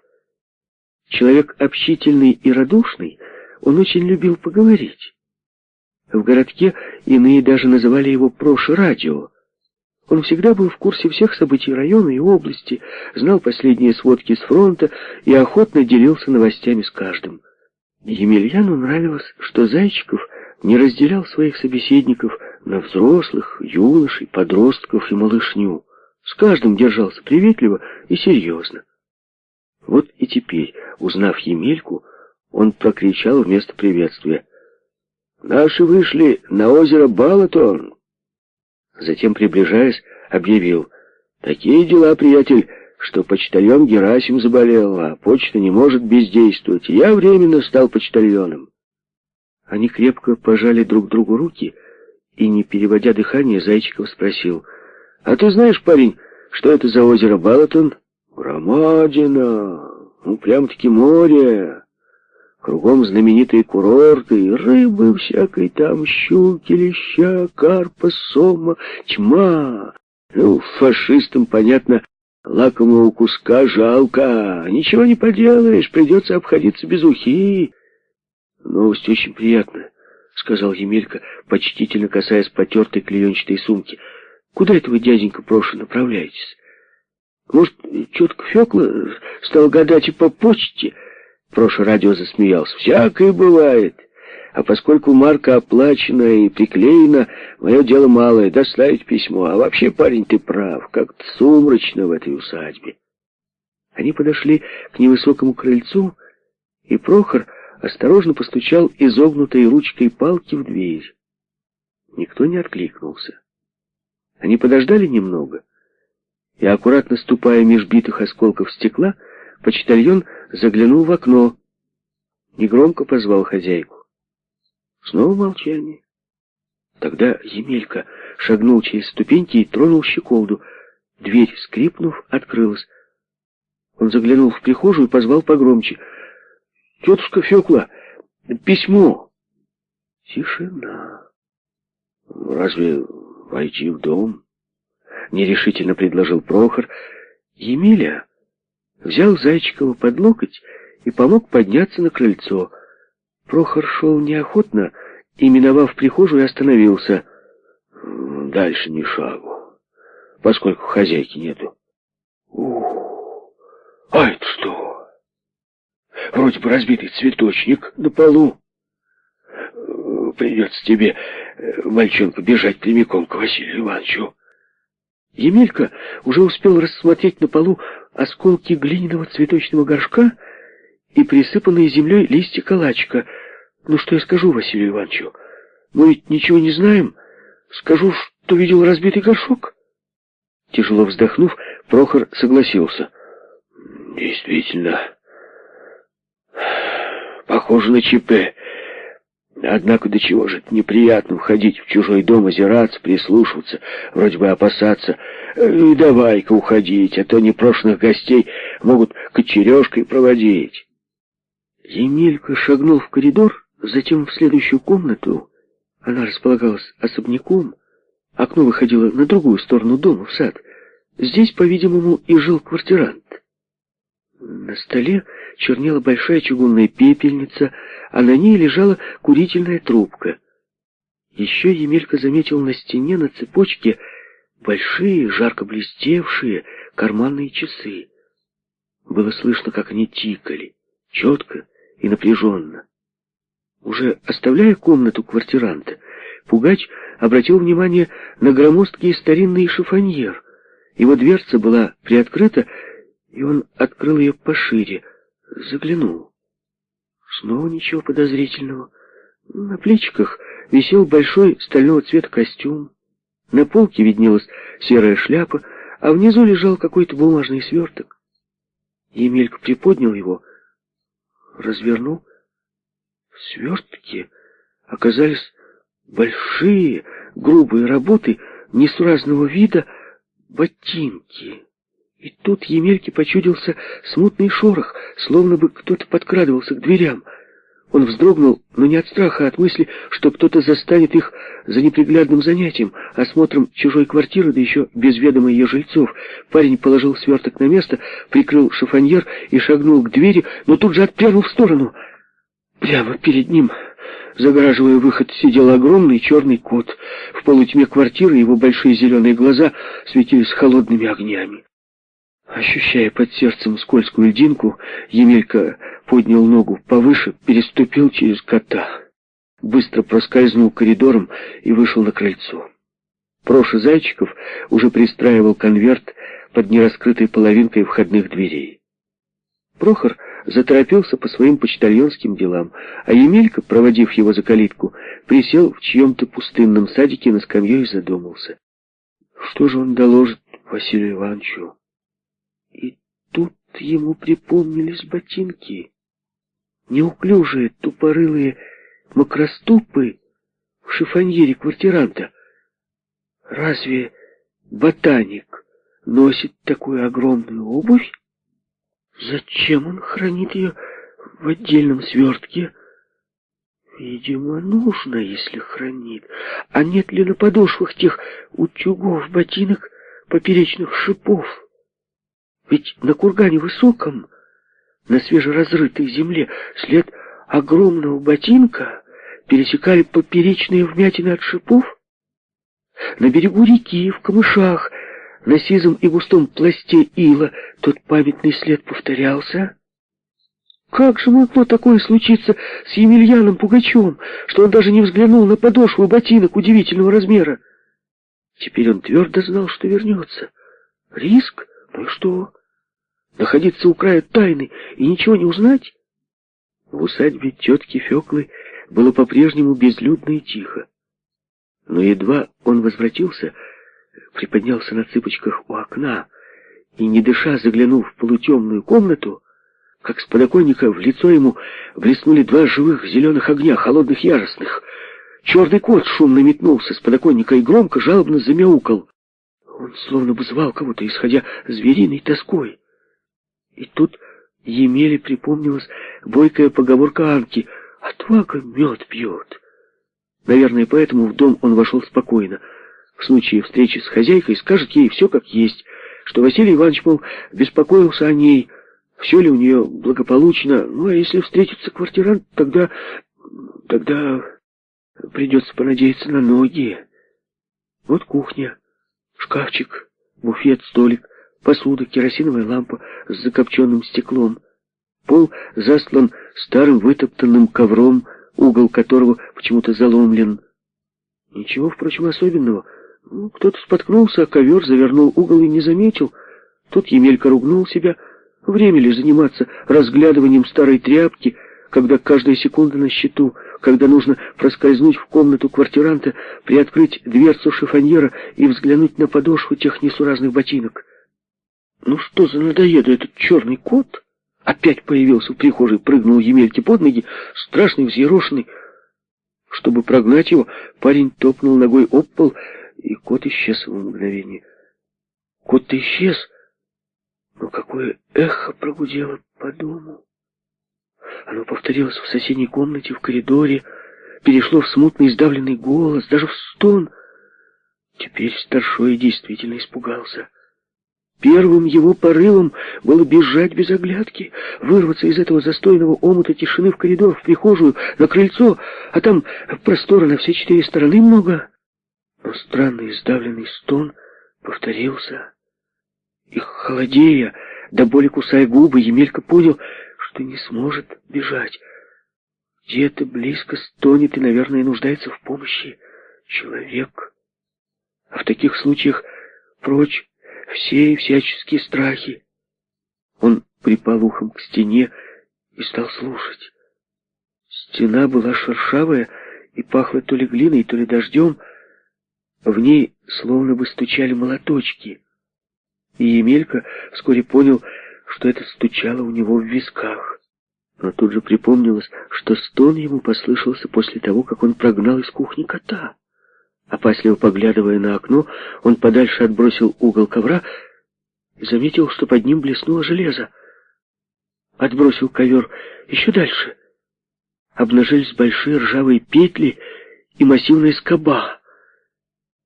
Человек общительный и радушный, он очень любил поговорить. В городке иные даже называли его Проша Радио. Он всегда был в курсе всех событий района и области, знал последние сводки с фронта и охотно делился новостями с каждым. Емельяну нравилось, что Зайчиков не разделял своих собеседников на взрослых, юношей, подростков и малышню. С каждым держался приветливо и серьезно. Вот и теперь, узнав Емельку, он прокричал вместо приветствия. «Наши вышли на озеро Балатон!» Затем, приближаясь, объявил. «Такие дела, приятель, что почтальон Герасим заболел, а почта не может бездействовать. Я временно стал почтальоном». Они крепко пожали друг другу руки, и, не переводя дыхание, Зайчиков спросил, «А ты знаешь, парень, что это за озеро Балатон?» «Громадина! Ну, прям-таки море!» Кругом знаменитые курорты, рыбы всякой там, щуки, леща, карпа, сома, тьма. Ну, фашистам, понятно, лакомого куска жалко. Ничего не поделаешь, придется обходиться без ухи. Новость очень приятная. — сказал Емелька, почтительно касаясь потертой клеенчатой сумки. — Куда это вы, дяденька Проша, направляетесь? Может, тетка Фекла стал гадать и по почте? Проша радио засмеялся. Всякое бывает. А поскольку марка оплачена и приклеена, мое дело малое — доставить письмо. А вообще, парень, ты прав, как-то сумрачно в этой усадьбе. Они подошли к невысокому крыльцу, и Прохор осторожно постучал изогнутой ручкой палки в дверь. Никто не откликнулся. Они подождали немного, и, аккуратно ступая меж битых осколков стекла, почтальон заглянул в окно, негромко позвал хозяйку. Снова молчание. Тогда Емелька шагнул через ступеньки и тронул щеколду. Дверь, скрипнув, открылась. Он заглянул в прихожую и позвал погромче. «Тетушка Фекла, письмо!» Тишина. «Разве войти в дом?» Нерешительно предложил Прохор. Емеля взял Зайчикова под локоть и помог подняться на крыльцо. Прохор шел неохотно и, миновав прихожую, остановился. Дальше ни шагу, поскольку хозяйки нету. Ух, а это что? Вроде бы разбитый цветочник на полу. Придется тебе, мальчонка, бежать прямиком к Василию Ивановичу. Емелька уже успел рассмотреть на полу осколки глиняного цветочного горшка и присыпанные землей листья калачика. Ну, что я скажу Василию Ивановичу? Мы ведь ничего не знаем. Скажу, что видел разбитый горшок. Тяжело вздохнув, Прохор согласился. Действительно, похоже на ЧП. Однако до чего же это неприятно входить в чужой дом, озираться, прислушиваться, вроде бы опасаться. И давай-ка уходить, а то непрошенных гостей могут кочережкой проводить. Емелька шагнул в коридор, затем в следующую комнату. Она располагалась особняком. Окно выходило на другую сторону дома, в сад. Здесь, по-видимому, и жил квартирант. На столе чернела большая чугунная пепельница, а на ней лежала курительная трубка. Еще Емелька заметил на стене на цепочке большие, жарко блестевшие карманные часы. Было слышно, как они тикали, четко и напряженно. Уже оставляя комнату квартиранта, Пугач обратил внимание на громоздкий старинный шифоньер. Его дверца была приоткрыта, и он открыл ее пошире, заглянул. Снова ничего подозрительного. На плечиках висел большой стального цвета костюм. На полке виднелась серая шляпа, а внизу лежал какой-то бумажный сверток. Емелька приподнял его, развернул. Свертки оказались большие, грубые работы, несуразного вида, ботинки. И тут Емельке почудился смутный шорох, словно бы кто-то подкрадывался к дверям. Он вздрогнул, но не от страха, а от мысли, что кто-то застанет их за неприглядным занятием, осмотром чужой квартиры, да еще без ведома ее жильцов. Парень положил сверток на место, прикрыл шифоньер и шагнул к двери, но тут же отпрянул в сторону. Прямо перед ним, загораживая выход, сидел огромный черный кот. В полутьме квартиры его большие зеленые глаза светились холодными огнями. Ощущая под сердцем скользкую льдинку, Емелька поднял ногу повыше, переступил через кота, быстро проскользнул коридором и вышел на крыльцо. Проша Зайчиков уже пристраивал конверт под нераскрытой половинкой входных дверей. Прохор заторопился по своим почтальонским делам, а Емелька, проводив его за калитку, присел в чьем-то пустынном садике на скамью и задумался. Что же он доложит Василию Ивановичу? И тут ему припомнились ботинки. Неуклюжие, тупорылые макроступы в шифоньере квартиранта. Разве ботаник носит такую огромную обувь? Зачем он хранит ее в отдельном свертке? Видимо, нужно, если хранит. А нет ли на подошвах тех утюгов ботинок поперечных шипов? Ведь на кургане высоком, на свежеразрытой земле, след огромного ботинка пересекали поперечные вмятины от шипов. На берегу реки, в камышах, На сизом и густом пласте ила тот памятный след повторялся. Как же могло такое случиться с Емельяном Пугачевым, что он даже не взглянул на подошву ботинок удивительного размера? Теперь он твердо знал, что вернется. Риск? Ну и что? Находиться у края тайны и ничего не узнать? В усадьбе тетки Феклы было по-прежнему безлюдно и тихо. Но едва он возвратился, приподнялся на цыпочках у окна и, не дыша, заглянул в полутемную комнату, как с подоконника в лицо ему блеснули два живых зеленых огня, холодных яростных. Черный кот шумно метнулся с подоконника и громко, жалобно замяукал. Он словно бы звал кого-то, исходя звериной тоской. И тут Емеле припомнилась бойкая поговорка Анки «Отвага мед пьет». Наверное, поэтому в дом он вошел спокойно. В случае встречи с хозяйкой скажет ей все как есть, что Василий Иванович, мол, беспокоился о ней, все ли у нее благополучно. Ну, а если встретится квартирант, тогда... тогда придется понадеяться на ноги. Вот кухня, шкафчик, буфет, столик, посуда, керосиновая лампа с закопченным стеклом. Пол застлан старым вытоптанным ковром, угол которого почему-то заломлен. Ничего, впрочем, особенного. Ну, кто-то споткнулся, а ковер завернул угол и не заметил. Тут Емелька ругнул себя. Время ли заниматься разглядыванием старой тряпки, когда каждая секунда на счету, когда нужно проскользнуть в комнату квартиранта, приоткрыть дверцу шифоньера и взглянуть на подошву тех несуразных ботинок? Ну что за надоеда этот черный кот? Опять появился в прихожей, прыгнул Емельке под ноги, страшный, взъерошенный. Чтобы прогнать его, парень топнул ногой об пол, и кот исчез в мгновение. Кот-то исчез, но какое эхо прогудело по дому. Оно повторилось в соседней комнате, в коридоре, перешло в смутный сдавленный голос, даже в стон. Теперь старшой действительно испугался. Первым его порывом было бежать без оглядки, вырваться из этого застойного омута тишины в коридор, в прихожую, на крыльцо, а там простора на все четыре стороны много. Но странный сдавленный стон повторился. И холодея, до боли кусая губы, Емелька понял, что не сможет бежать. Где-то близко стонет и, наверное, нуждается в помощи человек. А в таких случаях прочь все и всяческие страхи. Он припал ухом к стене и стал слушать. Стена была шершавая и пахла то ли глиной, то ли дождем. В ней словно бы стучали молоточки. И Емелька вскоре понял, что это стучало у него в висках. Но тут же припомнилось, что стон ему послышался после того, как он прогнал из кухни кота. Опасливо поглядывая на окно, он подальше отбросил угол ковра и заметил, что под ним блеснуло железо. Отбросил ковер еще дальше. Обнажились большие ржавые петли и массивная скоба.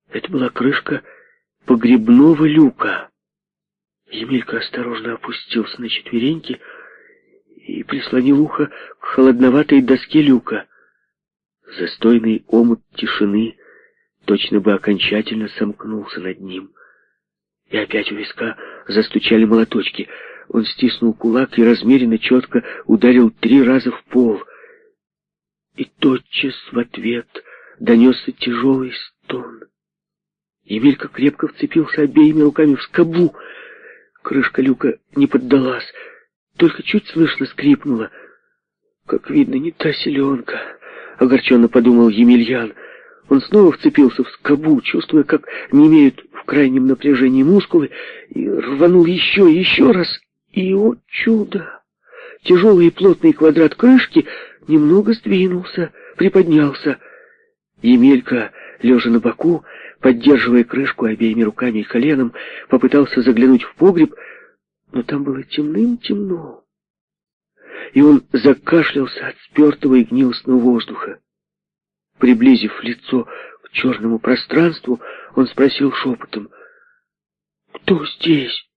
Это была крышка погребного люка. Емелька осторожно опустился на четвереньки и прислонил ухо к холодноватой доске люка. Застойный омут тишины точно бы окончательно сомкнулся над ним. И опять у виска застучали молоточки. Он стиснул кулак и размеренно четко ударил три раза в пол. И тотчас в ответ донесся тяжелый стон. Емелька крепко вцепился обеими руками в скобу. Крышка люка не поддалась, только чуть слышно скрипнула. Как видно, не та селенка, — огорченно подумал Емельян. Он снова вцепился в скобу, чувствуя, как не имеют в крайнем напряжении мускулы, и рванул еще и еще раз. И, о чудо! Тяжелый и плотный квадрат крышки немного сдвинулся, приподнялся. Емелька, лежа на боку, поддерживая крышку обеими руками и коленом, попытался заглянуть в погреб, но там было темным-темно. И он закашлялся от спертого и гнилостного воздуха. Приблизив лицо к черному пространству, он спросил шепотом, «Кто здесь?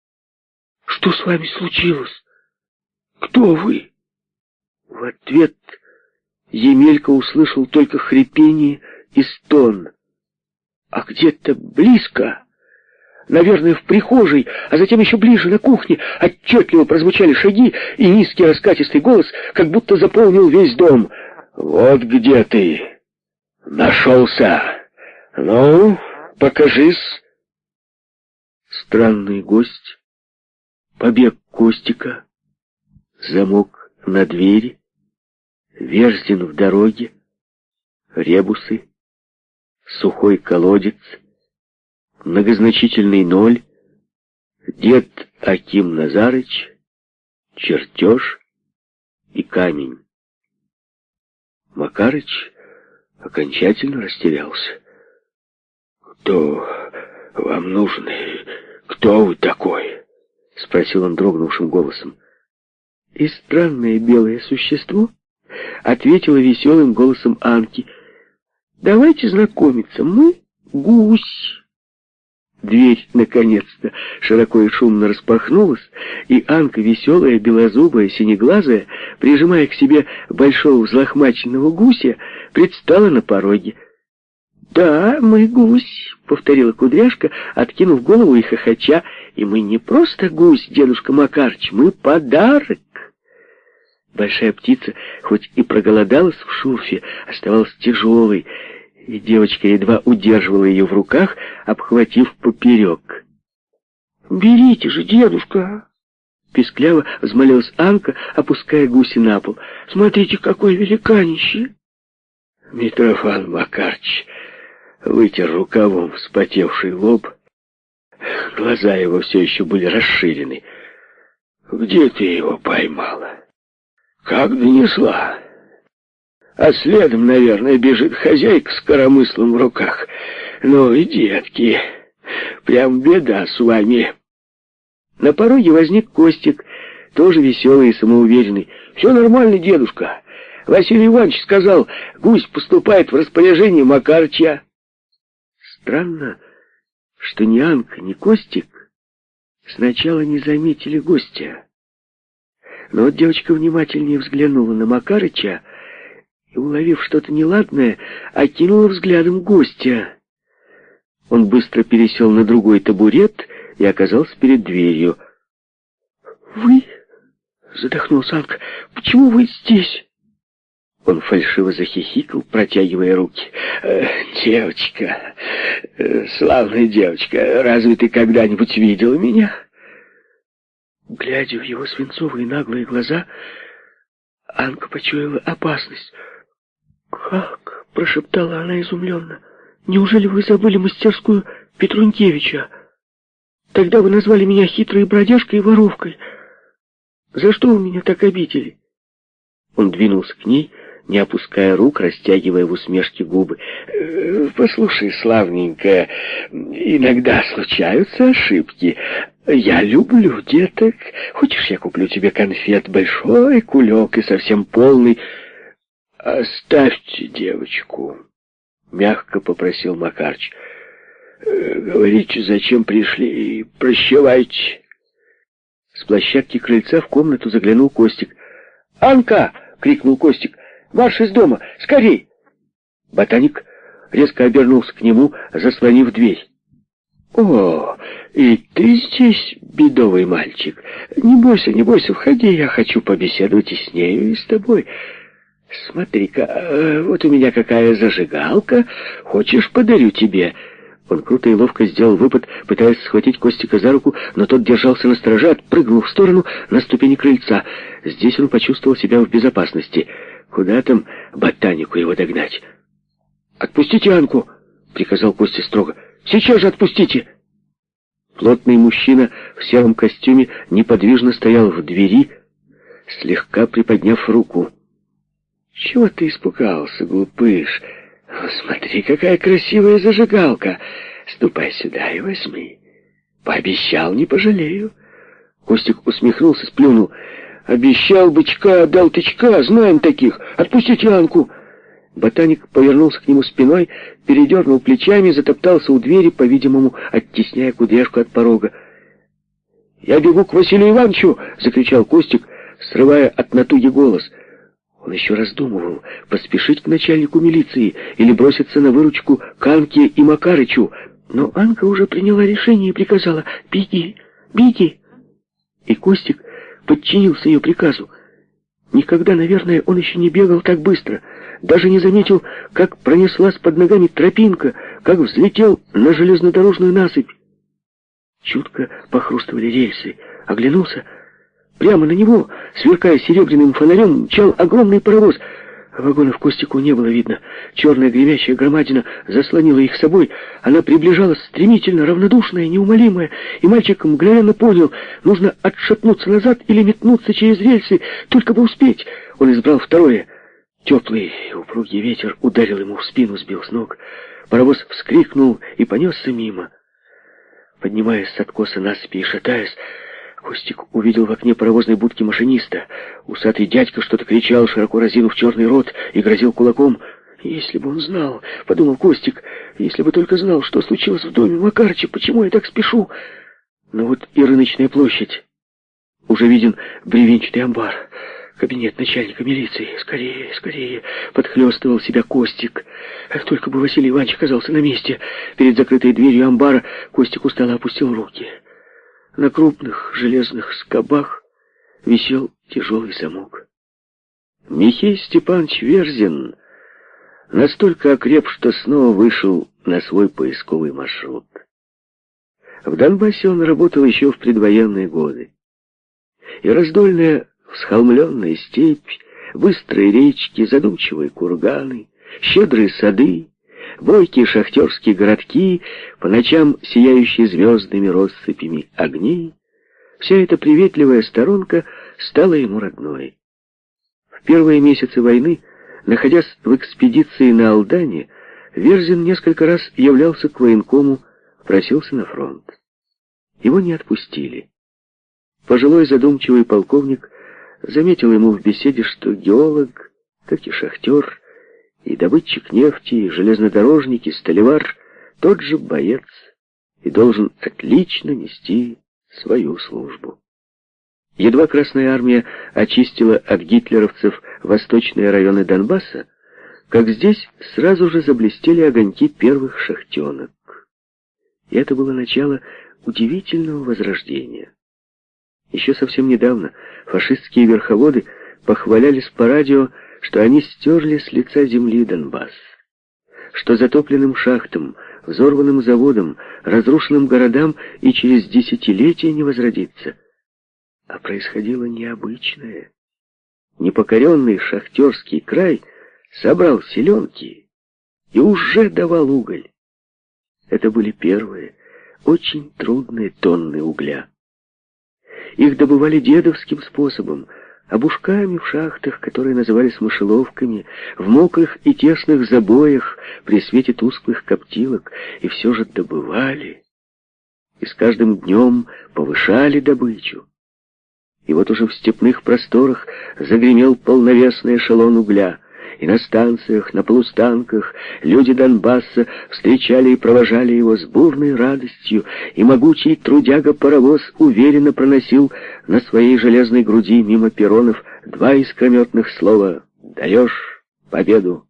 Что с вами случилось? Кто вы?» В ответ Емелька услышал только хрипение и стон, а где-то близко наверное, в прихожей, а затем еще ближе, на кухне, отчетливо прозвучали шаги, и низкий раскатистый голос как будто заполнил весь дом. «Вот где ты! Нашелся! Ну, покажись!» Странный гость, побег Костика, замок на двери, Верзин в дороге, ребусы, сухой колодец, многозначительный ноль, дед Аким Назарыч, чертеж и камень. Макарыч окончательно растерялся. «Кто вам нужен? Кто вы такой?» — спросил он дрогнувшим голосом. «И странное белое существо?» — ответила веселым голосом Анки. «Давайте знакомиться, мы гусь». Дверь, наконец-то, широко и шумно распахнулась, и Анка, веселая, белозубая, синеглазая, прижимая к себе большого взлохмаченного гуся, предстала на пороге. «Да, мы гусь», — повторила кудряшка, откинув голову и хохоча, «и мы не просто гусь, дедушка Макарч, мы подарок». Большая птица, хоть и проголодалась в шурфе, оставалась тяжелой, и девочка едва удерживала ее в руках, обхватив поперек. «Берите же, дедушка!» Пискляво взмолилась Анка, опуская гуси на пол. «Смотрите, какой великанище!» Митрофан Макарч вытер рукавом вспотевший лоб. Глаза его все еще были расширены. «Где ты его поймала?» «Как донесла?» А следом, наверное, бежит хозяйка с коромыслом в руках. Ну и детки, прям беда с вами. На пороге возник Костик, тоже веселый и самоуверенный. «Все нормально, дедушка. Василий Иванович сказал, гусь поступает в распоряжение Макарча». Странно, что ни Анка, ни Костик сначала не заметили гостя. Но вот девочка внимательнее взглянула на Макарыча, и, уловив что-то неладное, окинула взглядом гостя. Он быстро пересел на другой табурет и оказался перед дверью. «Вы?» — задохнулся Анка. «Почему вы здесь?» Он фальшиво захихикал, протягивая руки. «Э, «Девочка, э, славная девочка, разве ты когда-нибудь видела меня?» Глядя в его свинцовые наглые глаза, Анка почуяла опасность. «Как?» — прошептала она изумленно. «Неужели вы забыли мастерскую Петрункевича? Тогда вы назвали меня хитрой бродяжкой и воровкой. За что вы меня так обидели?» Он двинулся к ней, не опуская рук, растягивая в усмешке губы. «Э, «Послушай, славненькая, иногда случаются ошибки. Я люблю деток. Хочешь, я куплю тебе конфет большой кулек и совсем полный?» «Оставьте девочку», — мягко попросил Макарч. «Э, «Говорите, зачем пришли, и прощавайте». С площадки крыльца в комнату заглянул Костик. «Анка!» — крикнул Костик. «Марш из дома! Скорей!» Ботаник резко обернулся к нему, заслонив дверь. «О, и ты здесь, бедовый мальчик? Не бойся, не бойся, входи, я хочу побеседовать и с нею, и с тобой». «Смотри-ка, э, вот у меня какая зажигалка. Хочешь, подарю тебе?» Он круто и ловко сделал выпад, пытаясь схватить Костика за руку, но тот держался на страже, отпрыгнул в сторону на ступени крыльца. Здесь он почувствовал себя в безопасности. Куда там ботанику его догнать? «Отпустите Анку!» — приказал Костя строго. «Сейчас же отпустите!» Плотный мужчина в сером костюме неподвижно стоял в двери, слегка приподняв руку. «Чего ты испугался, глупыш? Смотри, какая красивая зажигалка! Ступай сюда и возьми. Пообещал, не пожалею». Костик усмехнулся, сплюнул. «Обещал бычка, дал тычка, знаем таких. Отпустите Анку!» Ботаник повернулся к нему спиной, передернул плечами, затоптался у двери, по-видимому, оттесняя кудряшку от порога. «Я бегу к Василию Ивановичу!» — закричал Костик, срывая от натуги голос — он еще раздумывал, поспешить к начальнику милиции или броситься на выручку Канке и Макарычу, Но Анка уже приняла решение и приказала «Беги, беги!» И Костик подчинился ее приказу. Никогда, наверное, он еще не бегал так быстро, даже не заметил, как пронеслась под ногами тропинка, как взлетел на железнодорожную насыпь. Чутко похрустывали рельсы. Оглянулся. Прямо на него, сверкая серебряным фонарем, мчал огромный паровоз — Вагонов Костику не было видно. Черная гремящая громадина заслонила их собой. Она приближалась стремительно, равнодушная, неумолимая, и мальчик мгновенно понял, нужно отшатнуться назад или метнуться через рельсы, только бы успеть. Он избрал второе. Теплый упругий ветер ударил ему в спину, сбил с ног. Паровоз вскрикнул и понесся мимо. Поднимаясь с откоса насыпи и шатаясь, Костик увидел в окне паровозной будки машиниста. Усатый дядька что-то кричал, широко разинув черный рот, и грозил кулаком. «Если бы он знал», — подумал Костик, — «если бы только знал, что случилось в доме Макарыча, почему я так спешу?» Но вот и рыночная площадь. Уже виден бревенчатый амбар. Кабинет начальника милиции. Скорее, скорее, подхлестывал себя Костик. Только бы Василий Иванович оказался на месте. Перед закрытой дверью амбара Костик устало опустил руки. На крупных железных скобах висел тяжелый замок. Михей Степанович Верзин настолько окреп, что снова вышел на свой поисковый маршрут. В Донбассе он работал еще в предвоенные годы. И раздольная всхолмленная степь, быстрые речки, задумчивые курганы, щедрые сады, бойкие шахтерские городки, по ночам сияющие звездными россыпями огней, вся эта приветливая сторонка стала ему родной. В первые месяцы войны, находясь в экспедиции на Алдане, Верзин несколько раз являлся к военкому, просился на фронт. Его не отпустили. Пожилой задумчивый полковник заметил ему в беседе, что геолог, как и шахтер, и добытчик нефти, и железнодорожник, и столевар — тот же боец и должен отлично нести свою службу. Едва Красная Армия очистила от гитлеровцев восточные районы Донбасса, как здесь сразу же заблестели огоньки первых шахтенок. И это было начало удивительного возрождения. Еще совсем недавно фашистские верховоды похвалялись по радио что они стерли с лица земли Донбасс, что затопленным шахтам, взорванным заводам, разрушенным городам и через десятилетия не возродится. А происходило необычное. Непокоренный шахтерский край собрал селенки и уже давал уголь. Это были первые, очень трудные тонны угля. Их добывали дедовским способом — обушками в шахтах, которые назывались мышеловками, в мокрых и тесных забоях при свете тусклых коптилок, и все же добывали. И с каждым днем повышали добычу. И вот уже в степных просторах загремел полновесный эшелон угля — и на станциях, на полустанках люди Донбасса встречали и провожали его с бурной радостью, и могучий трудяга-паровоз уверенно проносил на своей железной груди мимо перронов два искрометных слова «Даешь победу».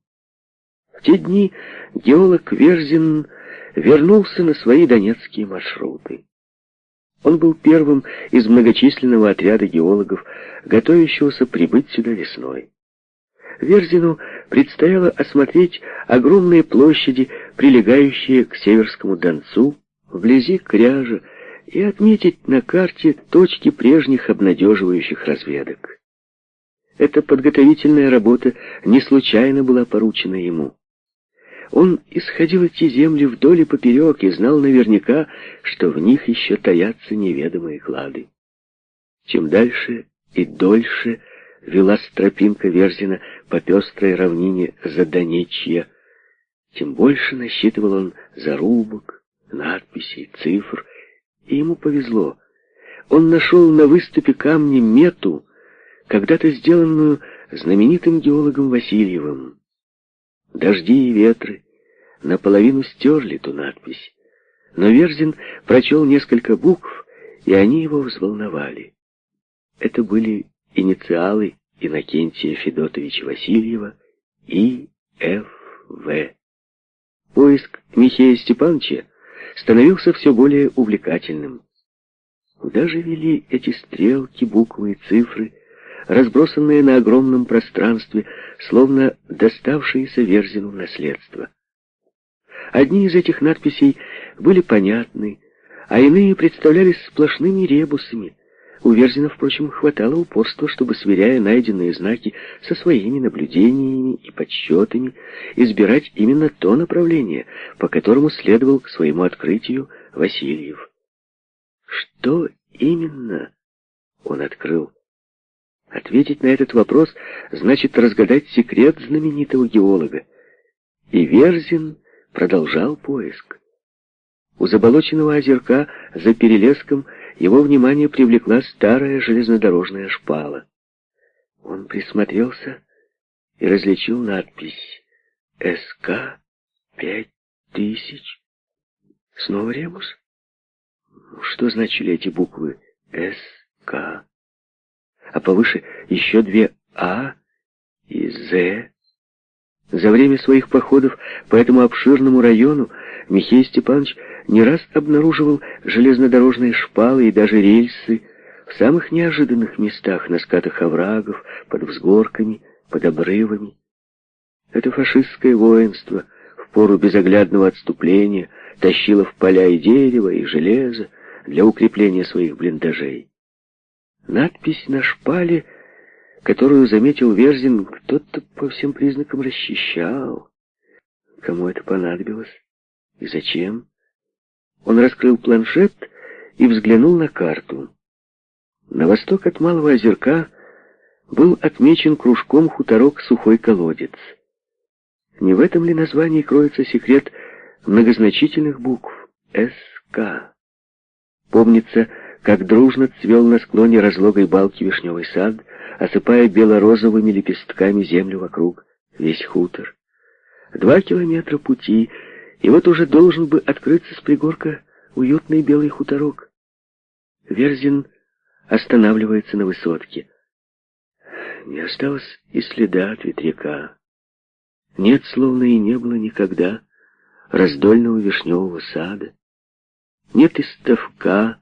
В те дни геолог Верзин вернулся на свои донецкие маршруты. Он был первым из многочисленного отряда геологов, готовящегося прибыть сюда весной. Верзину предстояло осмотреть огромные площади, прилегающие к Северскому Донцу, вблизи Кряжа, и отметить на карте точки прежних обнадеживающих разведок. Эта подготовительная работа не случайно была поручена ему. Он исходил эти земли вдоль и поперек и знал наверняка, что в них еще таятся неведомые клады. Чем дальше и дольше вела тропинка Верзина по пестрой равнине Задонечья, тем больше насчитывал он зарубок, надписей, цифр, и ему повезло. Он нашел на выступе камня мету, когда-то сделанную знаменитым геологом Васильевым. Дожди и ветры наполовину стерли ту надпись, но Верзин прочел несколько букв, и они его взволновали. Это были инициалы Иннокентия Федотовича Васильева и Ф.В. Поиск Михея Степановича становился все более увлекательным. Куда же вели эти стрелки, буквы и цифры, разбросанные на огромном пространстве, словно доставшиеся Верзину наследство? Одни из этих надписей были понятны, а иные представлялись сплошными ребусами. У Верзина, впрочем, хватало упорства, чтобы, сверяя найденные знаки со своими наблюдениями и подсчетами, избирать именно то направление, по которому следовал к своему открытию Васильев. Что именно он открыл? Ответить на этот вопрос значит разгадать секрет знаменитого геолога. И Верзин продолжал поиск. У заболоченного озерка за перелеском его внимание привлекла старая железнодорожная шпала. Он присмотрелся и различил надпись «СК 5000». Снова ребус? Что значили эти буквы «СК»? А повыше еще две «А» и «З». За время своих походов по этому обширному району Михей Степанович не раз обнаруживал железнодорожные шпалы и даже рельсы в самых неожиданных местах, на скатах оврагов, под взгорками, под обрывами. Это фашистское воинство в пору безоглядного отступления тащило в поля и дерево, и железо для укрепления своих блиндажей. Надпись на шпале — которую заметил Верзин, кто-то по всем признакам расчищал. Кому это понадобилось? И зачем? Он раскрыл планшет и взглянул на карту. На восток от Малого озерка был отмечен кружком хуторок Сухой колодец. Не в этом ли названии кроется секрет многозначительных букв «СК»? Помнится, как дружно цвел на склоне разлогой балки вишневый сад, осыпая белорозовыми лепестками землю вокруг, весь хутор. Два километра пути, и вот уже должен бы открыться с пригорка уютный белый хуторок. Верзин останавливается на высотке. Не осталось и следа от ветряка. Нет, словно и не было никогда, раздольного вишневого сада. Нет и ставка,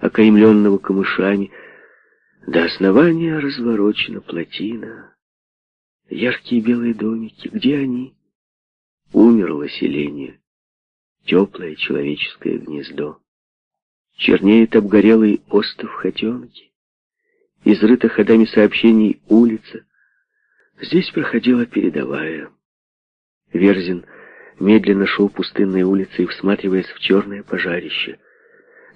окаймленного камышами, до основания разворочена плотина. Яркие белые домики, где они? Умерло селение, теплое человеческое гнездо. Чернеет обгорелый остов хотенки, изрыта ходами сообщений улица. Здесь проходила передовая. Верзин медленно шел пустынной улицей, всматриваясь в черное пожарище.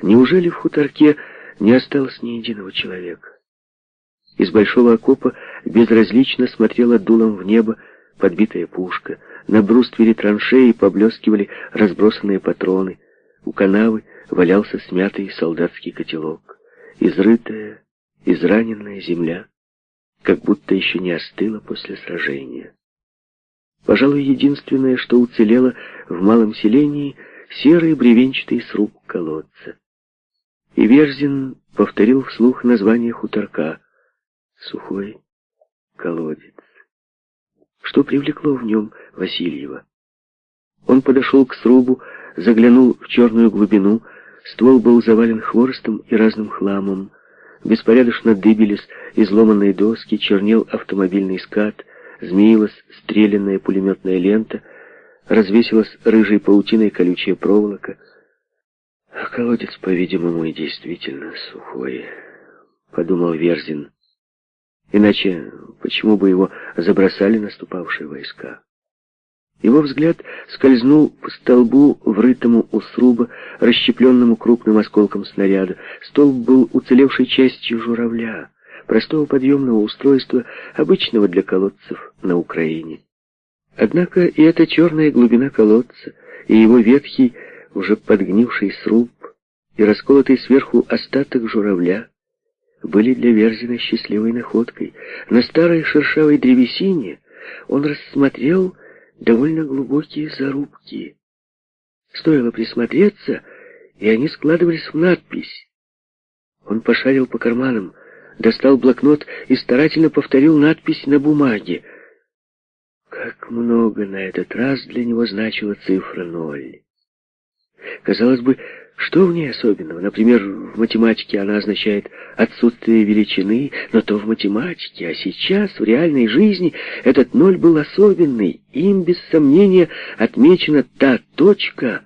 Неужели в хуторке не осталось ни единого человека? Из большого окопа безразлично смотрела дулом в небо подбитая пушка. На бруствере траншеи поблескивали разбросанные патроны. У канавы валялся смятый солдатский котелок. Изрытая, израненная земля, как будто еще не остыла после сражения. Пожалуй, единственное, что уцелело в малом селении, серый бревенчатый сруб колодца. И Верзин повторил вслух название хуторка — сухой колодец. Что привлекло в нем Васильева? Он подошел к срубу, заглянул в черную глубину, ствол был завален хворостом и разным хламом, беспорядочно дыбились изломанные доски, чернел автомобильный скат, змеилась стрелянная пулеметная лента, развесилась рыжей паутиной колючая проволока. А колодец, по-видимому, и действительно сухой, — подумал Верзин. Иначе почему бы его забросали наступавшие войска? Его взгляд скользнул по столбу, врытому у сруба, расщепленному крупным осколком снаряда. Столб был уцелевшей частью журавля, простого подъемного устройства, обычного для колодцев на Украине. Однако и эта черная глубина колодца, и его ветхий, уже подгнивший сруб, и расколотый сверху остаток журавля были для Верзина счастливой находкой. На старой шершавой древесине он рассмотрел довольно глубокие зарубки. Стоило присмотреться, и они складывались в надпись. Он пошарил по карманам, достал блокнот и старательно повторил надпись на бумаге. Как много на этот раз для него значила цифра ноль. Казалось бы, что в ней особенного? Например, в математике она означает отсутствие величины, но то в математике, а сейчас, в реальной жизни, этот ноль был особенный. Им, без сомнения, отмечена та точка,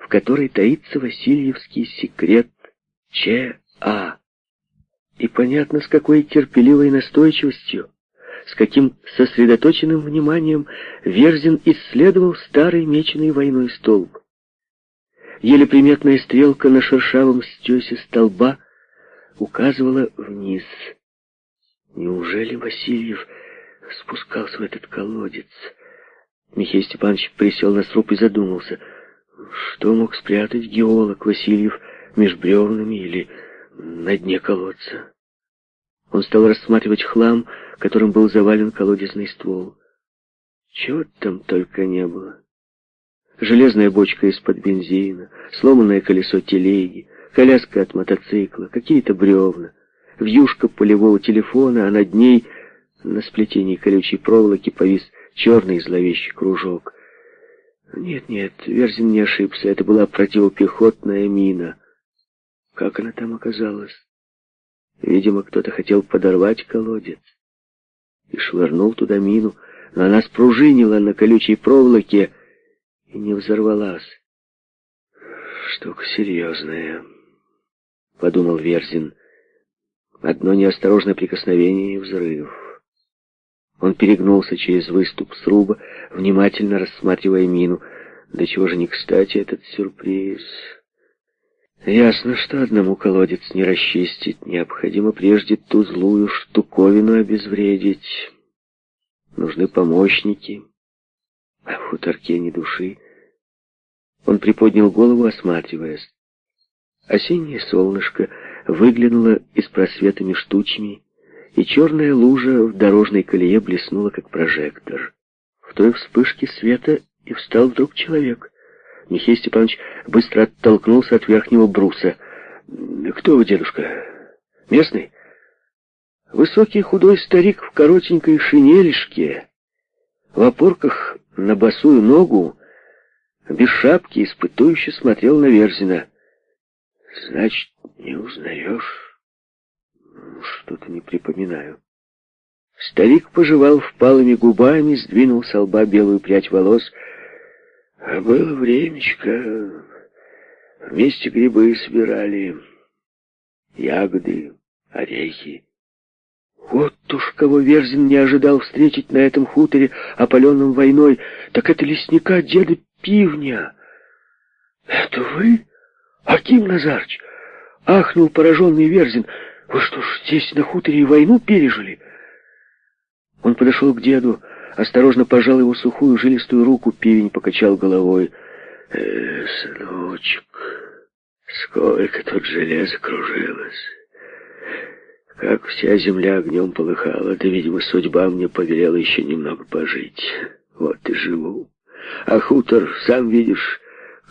в которой таится Васильевский секрет Ч.А. И понятно, с какой терпеливой настойчивостью, с каким сосредоточенным вниманием Верзин исследовал старый меченый войной столб. Еле приметная стрелка на шершавом стесе столба указывала вниз. Неужели Васильев спускался в этот колодец? Михей Степанович присел на сруб и задумался, что мог спрятать геолог Васильев меж бревнами или на дне колодца. Он стал рассматривать хлам, которым был завален колодезный ствол. Чего там только не было. Железная бочка из-под бензина, сломанное колесо телеги, коляска от мотоцикла, какие-то бревна, вьюшка полевого телефона, а над ней на сплетении колючей проволоки повис черный зловещий кружок. Нет-нет, Верзин не ошибся, это была противопехотная мина. Как она там оказалась? Видимо, кто-то хотел подорвать колодец и швырнул туда мину, но она спружинила на колючей проволоке и не взорвалась. Штука серьезная, подумал Верзин. Одно неосторожное прикосновение и взрыв. Он перегнулся через выступ сруба, внимательно рассматривая мину. До чего же не кстати этот сюрприз. Ясно, что одному колодец не расчистить. Необходимо прежде ту злую штуковину обезвредить. Нужны помощники. А в хуторке ни души. Он приподнял голову, осматриваясь. Осеннее солнышко выглянуло из просвета меж и черная лужа в дорожной колее блеснула, как прожектор. В той вспышке света и встал вдруг человек. Михей Степанович быстро оттолкнулся от верхнего бруса. «Кто вы, дедушка? Местный?» Высокий худой старик в коротенькой шинелишке, в опорках на босую ногу, без шапки, испытующе смотрел на Верзина. «Значит, не узнаешь?» «Что-то не припоминаю». Старик пожевал впалыми губами, сдвинул с лба белую прядь волос. А было времечко, вместе грибы собирали, ягоды, орехи. Вот уж кого Верзин не ожидал встретить на этом хуторе, опаленном войной, так это лесника деда Пивня. Это вы, Аким Назарыч? Ахнул пораженный Верзин. Вы что ж, здесь на хуторе и войну пережили? Он подошел к деду, осторожно пожал его сухую жилистую руку, пивень покачал головой. «Э, сыночек, сколько тут железа кружилось!» Как вся земля огнем полыхала, да, видимо, судьба мне повелела еще немного пожить. Вот и живу. А хутор, сам видишь,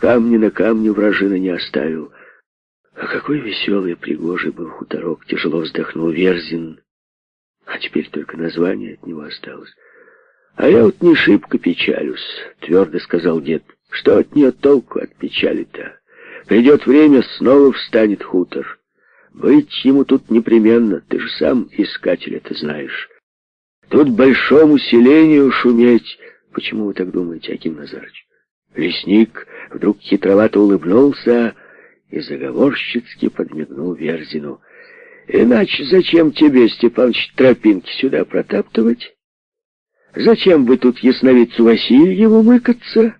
камни на камне вражина не оставил. А какой веселый пригожий был хуторок, тяжело вздохнул Верзин. А теперь только название от него осталось. А я вот не шибко печалюсь, твердо сказал дед. Что от нее толку от печали-то? Придет время, снова встанет хутор. Быть ему тут непременно, ты же сам искатель это знаешь. Тут большому селению шуметь. Почему вы так думаете, Аким Назарыч? Лесник вдруг хитровато улыбнулся и заговорщицки подмигнул Верзину. Иначе зачем тебе, Степаныч, тропинки сюда протаптывать? Зачем бы тут ясновидцу Васильеву мыкаться?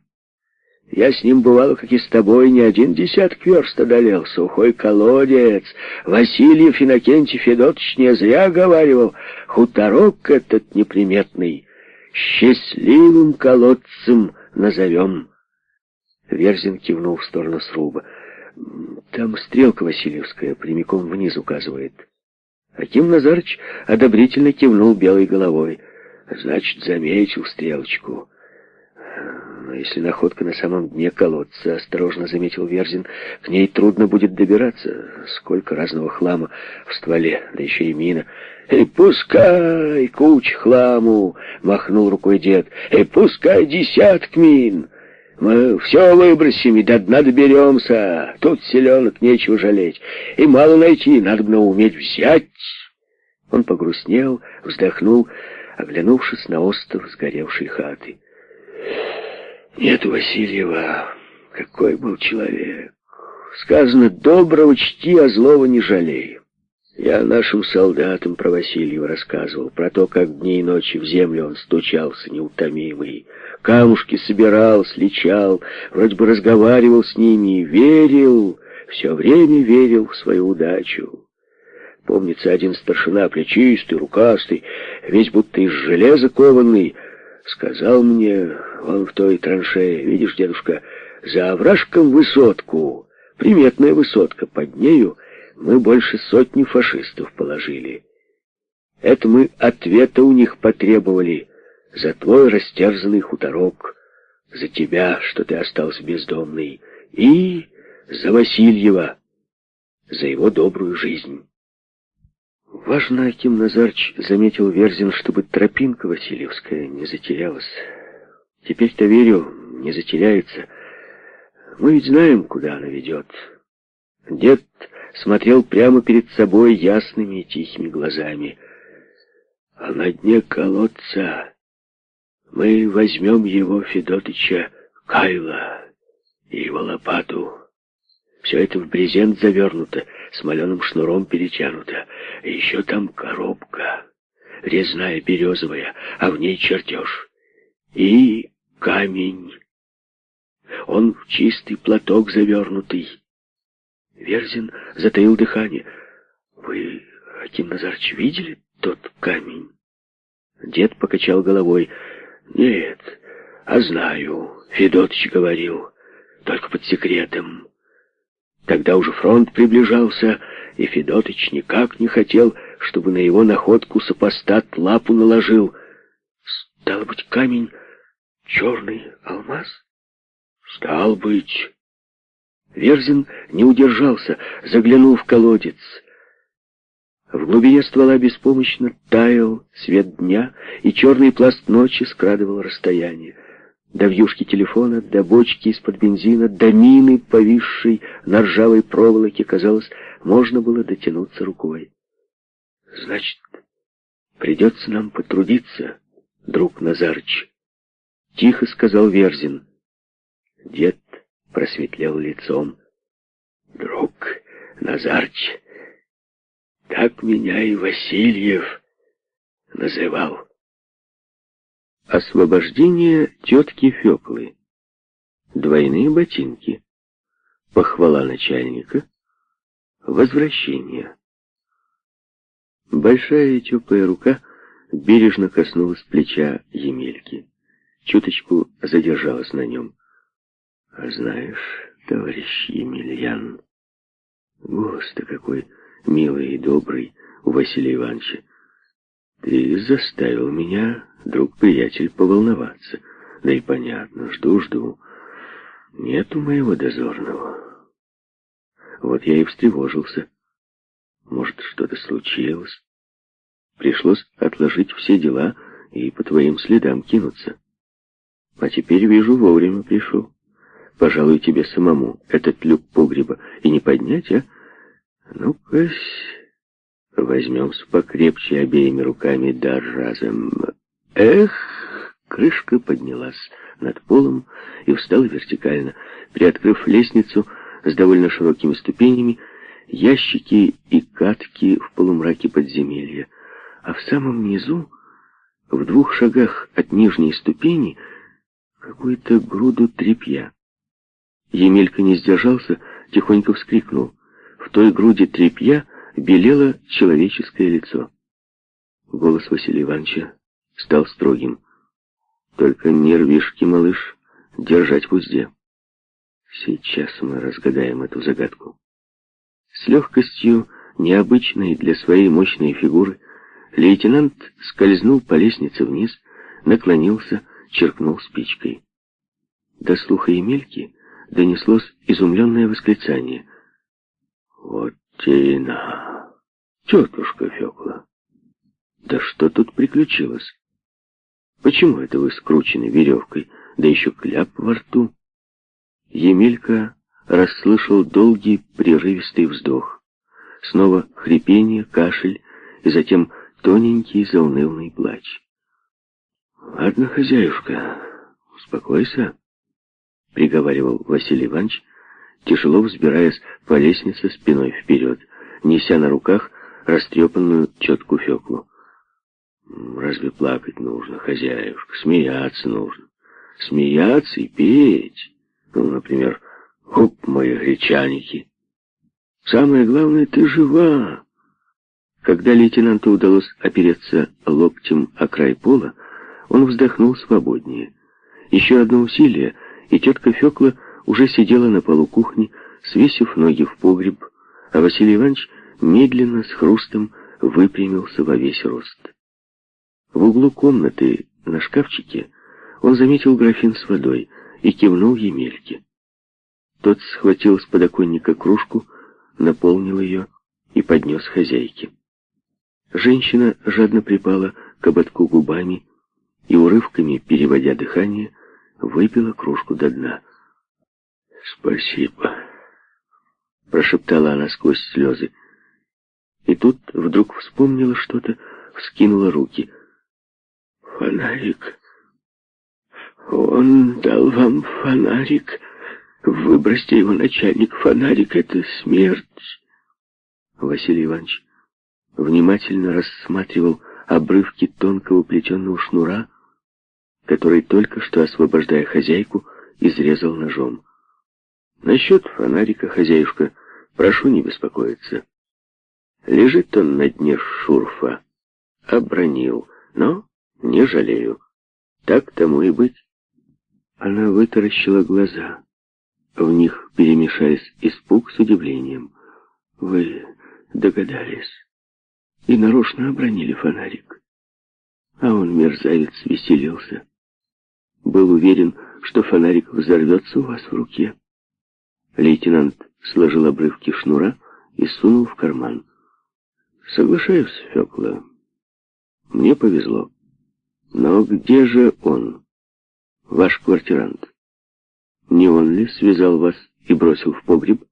Я с ним бывал, как и с тобой, не один десяток верст одолел. Сухой колодец. Васильев Иннокентий Федотович не зря говаривал. Хуторок этот неприметный. Счастливым колодцем назовем. Верзин кивнул в сторону сруба. Там стрелка Васильевская прямиком вниз указывает. Аким Назарыч одобрительно кивнул белой головой. Значит, заметил стрелочку. Но если находка на самом дне колодца, осторожно заметил Верзин, к ней трудно будет добираться. Сколько разного хлама в стволе, да еще и мина. «И пускай куч хламу!» — махнул рукой дед. «И пускай десяток мин!» Мы все выбросим и до дна доберемся. Тут селенок нечего жалеть. И мало найти, надо бы уметь взять. Он погрустнел, вздохнул, оглянувшись на остров сгоревшей хаты. Нет, Васильева, какой был человек. Сказано, доброго чти, а злого не жалей. Я нашим солдатам про Васильева рассказывал, про то, как дни и ночи в землю он стучался неутомимый, камушки собирал, сличал, вроде бы разговаривал с ними и верил, все время верил в свою удачу. Помнится, один старшина, плечистый, рукастый, весь будто из железа кованный, сказал мне, он в той траншее, видишь, дедушка, за овражком высотку, приметная высотка, под нею мы больше сотни фашистов положили. Это мы ответа у них потребовали за твой растерзанный хуторок, за тебя, что ты остался бездомный, и за Васильева, за его добрую жизнь. Важно, Аким Назарч заметил Верзин, чтобы тропинка Васильевская не затерялась. Теперь-то верю, не затеряется. Мы ведь знаем, куда она ведет. Дед смотрел прямо перед собой ясными и тихими глазами. А на дне колодца мы возьмем его, Федотыча, Кайла и его лопату. Все это в брезент завернуто, смоленым шнуром перетянуто. И еще там коробка, резная березовая, а в ней чертеж. И камень. Он в чистый платок завернутый. Верзин затаил дыхание. «Вы, Аким Назарч, видели тот камень?» Дед покачал головой. «Нет, а знаю, Федотыч говорил, только под секретом». Тогда уже фронт приближался, и Федотыч никак не хотел, чтобы на его находку сопостат лапу наложил. Стал быть, камень — черный алмаз? Стал быть. Верзин не удержался, заглянул в колодец. В глубине ствола беспомощно таял свет дня, и черный пласт ночи скрадывал расстояние. До вьюшки телефона, до бочки из-под бензина, до мины, повисшей на ржавой проволоке, казалось, можно было дотянуться рукой. «Значит, придется нам потрудиться, друг Назарыч», — тихо сказал Верзин. Дед просветлел лицом. «Друг Назарч, так меня и Васильев называл». Освобождение тетки Феклы. Двойные ботинки. Похвала начальника. Возвращение. Большая и теплая рука бережно коснулась плеча Емельки. Чуточку задержалась на нем. А знаешь, товарищ Емельян, голос-то какой милый и добрый у Василия Ивановича. Ты заставил меня, друг-приятель, поволноваться. Да и понятно, жду-жду. Нету моего дозорного. Вот я и встревожился. Может, что-то случилось. Пришлось отложить все дела и по твоим следам кинуться. А теперь, вижу, вовремя пришел. Пожалуй, тебе самому этот люк погреба и не поднять, а? Ну-ка, возьмемся покрепче обеими руками да разом. Эх, крышка поднялась над полом и встала вертикально, приоткрыв лестницу с довольно широкими ступенями, ящики и катки в полумраке подземелья. А в самом низу, в двух шагах от нижней ступени, какую-то груду тряпья. Емелька не сдержался, тихонько вскрикнул. В той груди тряпья белело человеческое лицо. Голос Василия Ивановича стал строгим. «Только нервишки, малыш, держать в узде. Сейчас мы разгадаем эту загадку». С легкостью, необычной для своей мощной фигуры, лейтенант скользнул по лестнице вниз, наклонился, черкнул спичкой. До слуха Емельки донеслось изумленное восклицание. «Вот тина! Тетушка Фекла! Да что тут приключилось? Почему это вы скручены веревкой, да еще кляп во рту?» Емелька расслышал долгий прерывистый вздох. Снова хрипение, кашель и затем тоненький заунывный плач. «Ладно, хозяюшка, успокойся», — приговаривал Василий Иванович, тяжело взбираясь по лестнице спиной вперед, неся на руках растрепанную четку Феклу. «Разве плакать нужно, хозяюшка? Смеяться нужно. Смеяться и петь. Ну, например, «Хоп, мои гречаники!» «Самое главное, ты жива!» Когда лейтенанту удалось опереться локтем о край пола, он вздохнул свободнее. Еще одно усилие, и тетка Фекла уже сидела на полу кухни, свесив ноги в погреб, а Василий Иванович медленно, с хрустом, выпрямился во весь рост. В углу комнаты, на шкафчике, он заметил графин с водой и кивнул Емельке. Тот схватил с подоконника кружку, наполнил ее и поднес хозяйке. Женщина жадно припала к ободку губами и, урывками переводя дыхание, выпила кружку до дна. «Спасибо», — прошептала она сквозь слезы. И тут вдруг вспомнила что-то, вскинула руки. «Фонарик! Он дал вам фонарик!» Выбросьте его, начальник, фонарик — это смерть. Василий Иванович внимательно рассматривал обрывки тонкого плетеного шнура, который только что, освобождая хозяйку, изрезал ножом. Насчет фонарика, хозяюшка, прошу не беспокоиться. Лежит он на дне шурфа. Обронил, но не жалею. Так тому и быть. Она вытаращила глаза. В них перемешались испуг с удивлением. Вы догадались и нарочно обронили фонарик. А он, мерзавец, веселился. Был уверен, что фонарик взорвется у вас в руке. Лейтенант сложил обрывки шнура и сунул в карман. Соглашаюсь, Фёкла. Мне повезло. Но где же он, ваш квартирант? Не он ли связал вас и бросил в погреб?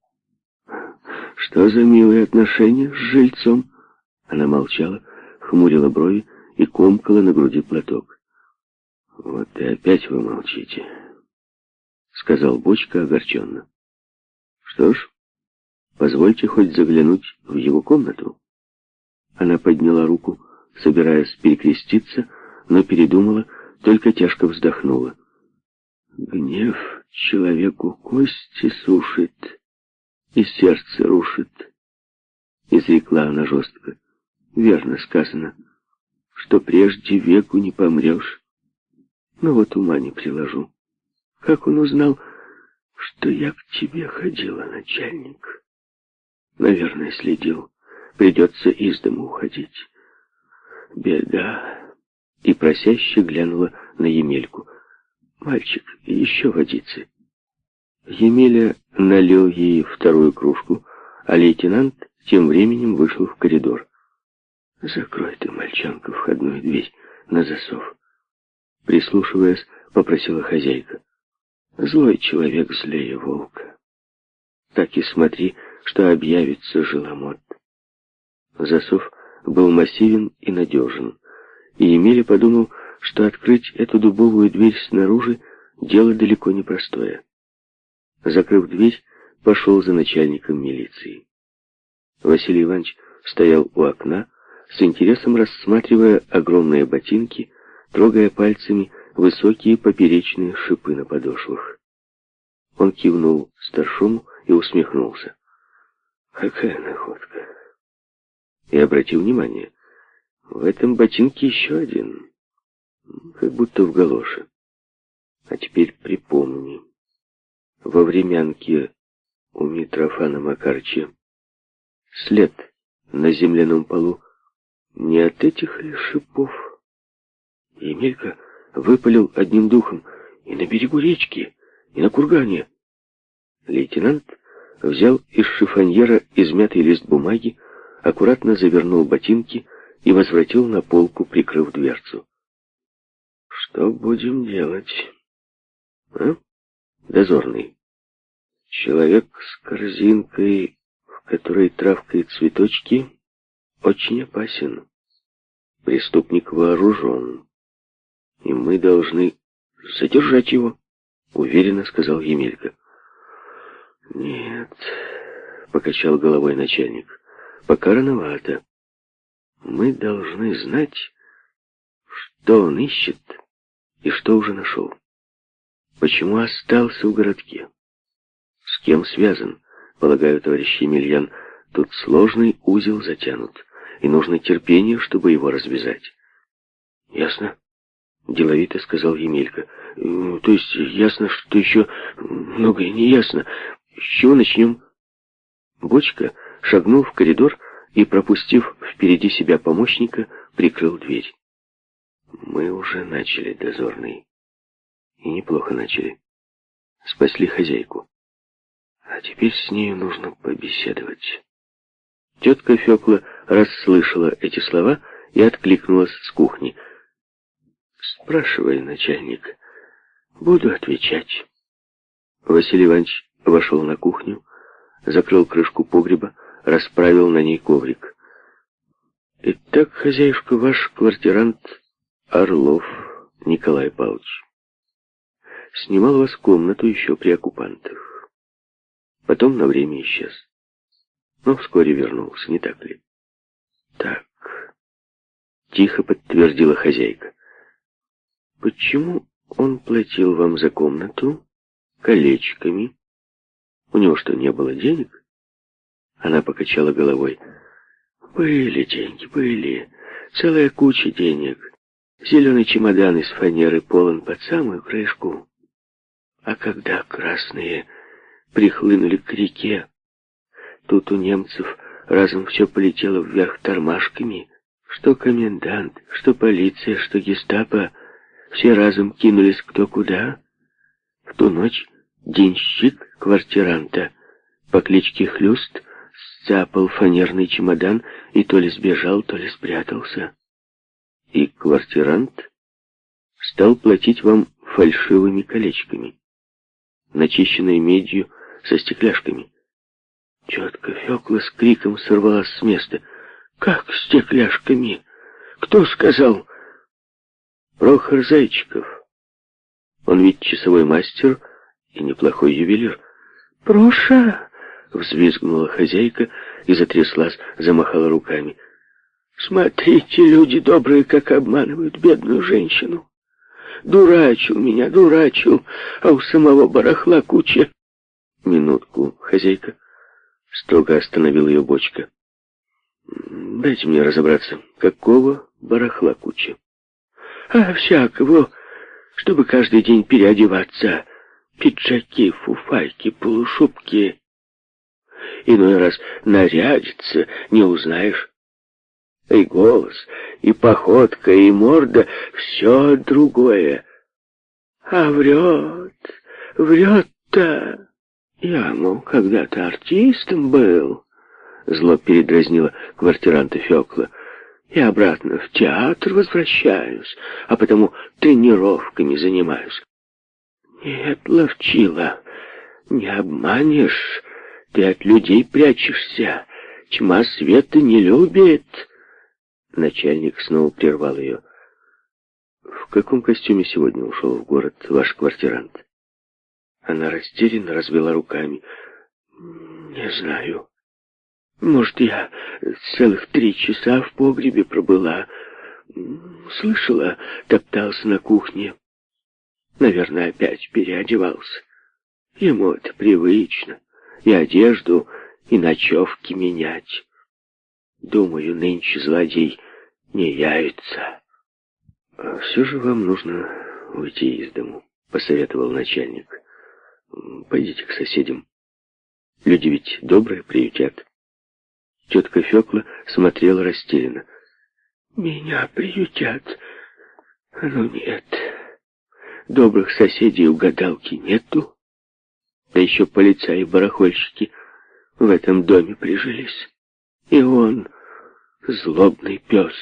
Что за милые отношения с жильцом? Она молчала, хмурила брови и комкала на груди платок. Вот и опять вы молчите, сказал Бочка огорченно. Что ж, позвольте хоть заглянуть в его комнату. Она подняла руку, собираясь перекреститься, но передумала, только тяжко вздохнула. Гнев человеку кости сушит и сердце рушит. Изрекла она жестко. Верно сказано, что прежде веку не помрешь. Но вот ума не приложу. Как он узнал, что я к тебе ходила, начальник? Наверное, следил. Придется из дома уходить. Беда. И просяще глянула на Емельку. «Мальчик, еще водицы». Емеля налил ей вторую кружку, а лейтенант тем временем вышел в коридор. «Закрой ты, мальчонка, входную дверь на засов». Прислушиваясь, попросила хозяйка. «Злой человек злее волка. Так и смотри, что объявится желомот». Засов был массивен и надежен, и Емеля подумал, что открыть эту дубовую дверь снаружи дело далеко не простое. Закрыв дверь, пошел за начальником милиции. Василий Иванович стоял у окна, с интересом рассматривая огромные ботинки, трогая пальцами высокие поперечные шипы на подошвах. Он кивнул старшому и усмехнулся. Какая находка! И обратил внимание, в этом ботинке еще один как будто в галоше. А теперь припомни. Во времянке у Митрофана Макарча след на земляном полу не от этих ли шипов? Емелька выпалил одним духом и на берегу речки, и на кургане. Лейтенант взял из шифоньера измятый лист бумаги, аккуратно завернул ботинки и возвратил на полку, прикрыв дверцу. Что будем делать? А? Дозорный. Человек с корзинкой, в которой травка и цветочки, очень опасен. Преступник вооружен, и мы должны задержать его, уверенно сказал Емелька. Нет, покачал головой начальник, пока рановато. Мы должны знать, что он ищет и что уже нашел. Почему остался в городке? С кем связан? Полагаю, товарищ Емельян, тут сложный узел затянут, и нужно терпение, чтобы его развязать. Ясно? Деловито сказал Емелька. То есть ясно, что еще многое не ясно. С чего начнем? Бочка шагнул в коридор и, пропустив впереди себя помощника, прикрыл дверь. Мы уже начали, дозорный. И неплохо начали. Спасли хозяйку. А теперь с нею нужно побеседовать. Тетка Фекла расслышала эти слова и откликнулась с кухни. «Спрашивай, начальник. Буду отвечать». Василий Иванович вошел на кухню, закрыл крышку погреба, расправил на ней коврик. «Итак, хозяюшка, ваш квартирант Орлов Николай Павлович снимал вас комнату еще при оккупантах. Потом на время исчез. Но вскоре вернулся, не так ли? Так. Тихо подтвердила хозяйка. Почему он платил вам за комнату колечками? У него что, не было денег? Она покачала головой. Были деньги, были. Целая куча денег. Зеленый чемодан из фанеры полон под самую крышку. А когда красные прихлынули к реке, тут у немцев разом все полетело вверх тормашками. Что комендант, что полиция, что гестапо, все разом кинулись кто куда. В ту ночь денщик квартиранта по кличке Хлюст сцапал фанерный чемодан и то ли сбежал, то ли спрятался. И квартирант стал платить вам фальшивыми колечками начищенной медью со стекляшками. Тетка Фекла с криком сорвалась с места. «Как стекляшками? Кто сказал?» «Прохор Зайчиков. Он ведь часовой мастер и неплохой ювелир». «Проша!» — взвизгнула хозяйка и затряслась, замахала руками. «Смотрите, люди добрые, как обманывают бедную женщину!» Дурачил меня, дурачил, а у самого барахла куча. Минутку, хозяйка. Строго остановил ее бочка. Дайте мне разобраться, какого барахла куча? А всякого, чтобы каждый день переодеваться. Пиджаки, фуфайки, полушубки. Иной раз нарядиться не узнаешь. И голос, и походка, и морда — все другое. А врет, врет-то. Я, мол, когда-то артистом был. Зло передразнила квартиранта Фекла. И обратно в театр возвращаюсь, а потому тренировками занимаюсь. Нет, ловчила, не обманешь, ты от людей прячешься, тьма света не любит. Начальник снова прервал ее. «В каком костюме сегодня ушел в город ваш квартирант?» Она растерянно развела руками. «Не знаю. Может, я целых три часа в погребе пробыла. Слышала, топтался на кухне. Наверное, опять переодевался. Ему это привычно. И одежду, и ночевки менять. Думаю, нынче злодей не явится. А все же вам нужно уйти из дому, посоветовал начальник. Пойдите к соседям. Люди ведь добрые приютят. Тетка Фекла смотрела растерянно. Меня приютят? Ну нет. Добрых соседей у гадалки нету. Да еще полицаи и барахольщики в этом доме прижились. И он, злобный пес,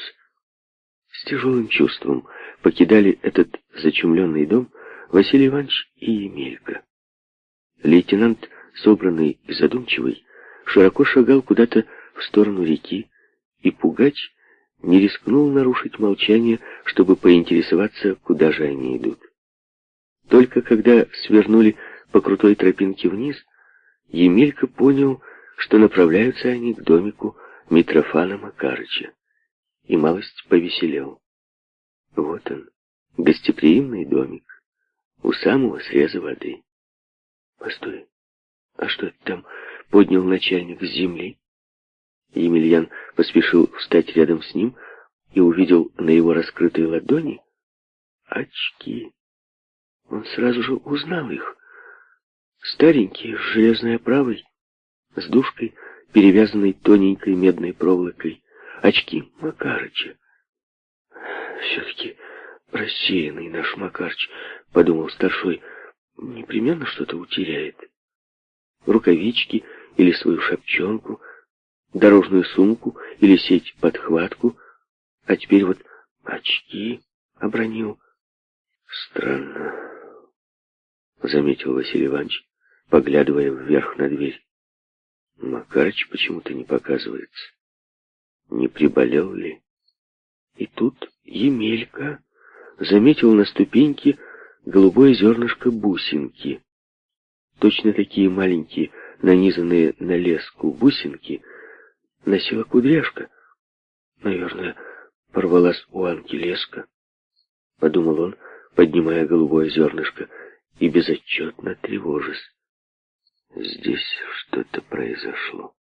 с тяжелым чувством покидали этот зачумленный дом Василий Иванович и Емелька. Лейтенант собранный и задумчивый, широко шагал куда-то в сторону реки, и Пугач не рискнул нарушить молчание, чтобы поинтересоваться, куда же они идут. Только когда свернули по крутой тропинке вниз, Емелька понял, что направляются они к домику Митрофана Макарыча, и малость повеселел. Вот он, гостеприимный домик, у самого среза воды. Постой, а что это там поднял начальник с земли? Емельян поспешил встать рядом с ним и увидел на его раскрытой ладони очки. Он сразу же узнал их. Старенькие, с железной оправой, с дужкой, перевязанной тоненькой медной проволокой. Очки Макарыча. Все-таки рассеянный наш Макарыч, подумал старшой, непременно что-то утеряет. Рукавички или свою шапчонку — дорожную сумку или сеть-подхватку, а теперь вот очки обронил. Странно, заметил Василий Иванович, поглядывая вверх на дверь. Макарыч почему-то не показывается. Не приболел ли? И тут Емелька заметил на ступеньке голубое зернышко бусинки. Точно такие маленькие, нанизанные на леску бусинки — носила кудряшка. Наверное, порвалась у Анки леска. Подумал он, поднимая голубое зернышко, и безотчетно тревожась. Здесь что-то произошло,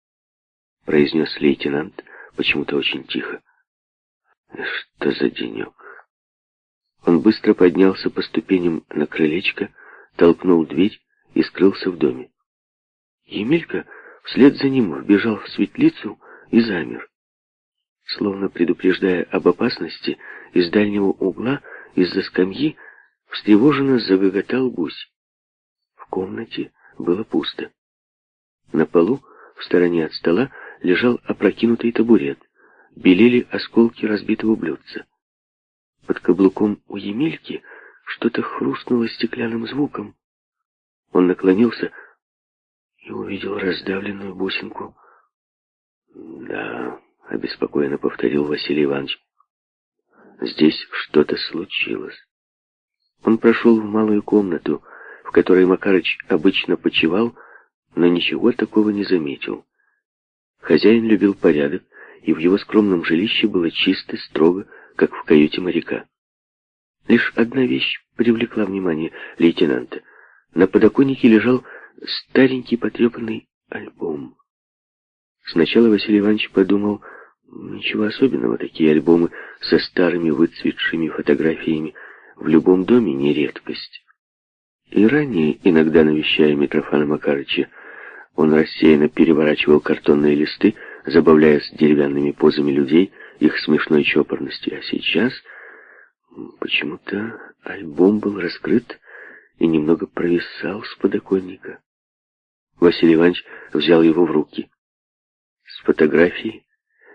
произнес лейтенант почему-то очень тихо. Что за денек? Он быстро поднялся по ступеням на крылечко, толкнул дверь и скрылся в доме. Емелька вслед за ним вбежал в светлицу, и замер. Словно предупреждая об опасности, из дальнего угла, из-за скамьи, встревоженно загоготал гусь. В комнате было пусто. На полу, в стороне от стола, лежал опрокинутый табурет. Белели осколки разбитого блюдца. Под каблуком у Емельки что-то хрустнуло стеклянным звуком. Он наклонился и увидел раздавленную бусинку «Да», — обеспокоенно повторил Василий Иванович. «Здесь что-то случилось». Он прошел в малую комнату, в которой Макарыч обычно почевал, но ничего такого не заметил. Хозяин любил порядок, и в его скромном жилище было чисто, строго, как в каюте моряка. Лишь одна вещь привлекла внимание лейтенанта. На подоконнике лежал старенький потрепанный альбом. Сначала Василий Иванович подумал, ничего особенного, такие альбомы со старыми выцветшими фотографиями в любом доме не редкость. И ранее, иногда навещая Митрофана Макарыча, он рассеянно переворачивал картонные листы, забавляясь деревянными позами людей, их смешной чопорностью. А сейчас почему-то альбом был раскрыт и немного провисал с подоконника. Василий Иванович взял его в руки. С фотографии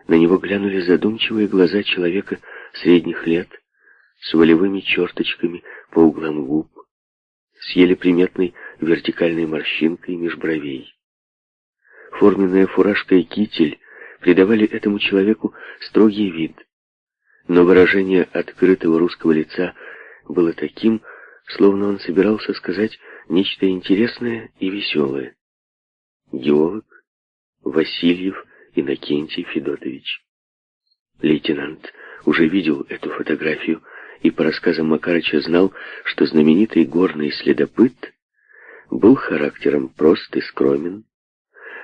на него глянули задумчивые глаза человека средних лет с волевыми черточками по углам губ, с еле приметной вертикальной морщинкой меж бровей. Форменная фуражка и китель придавали этому человеку строгий вид, но выражение открытого русского лица было таким, словно он собирался сказать нечто интересное и веселое. Геолог Васильев Иннокентий Федотович. Лейтенант уже видел эту фотографию и по рассказам Макарыча знал, что знаменитый горный следопыт был характером прост и скромен,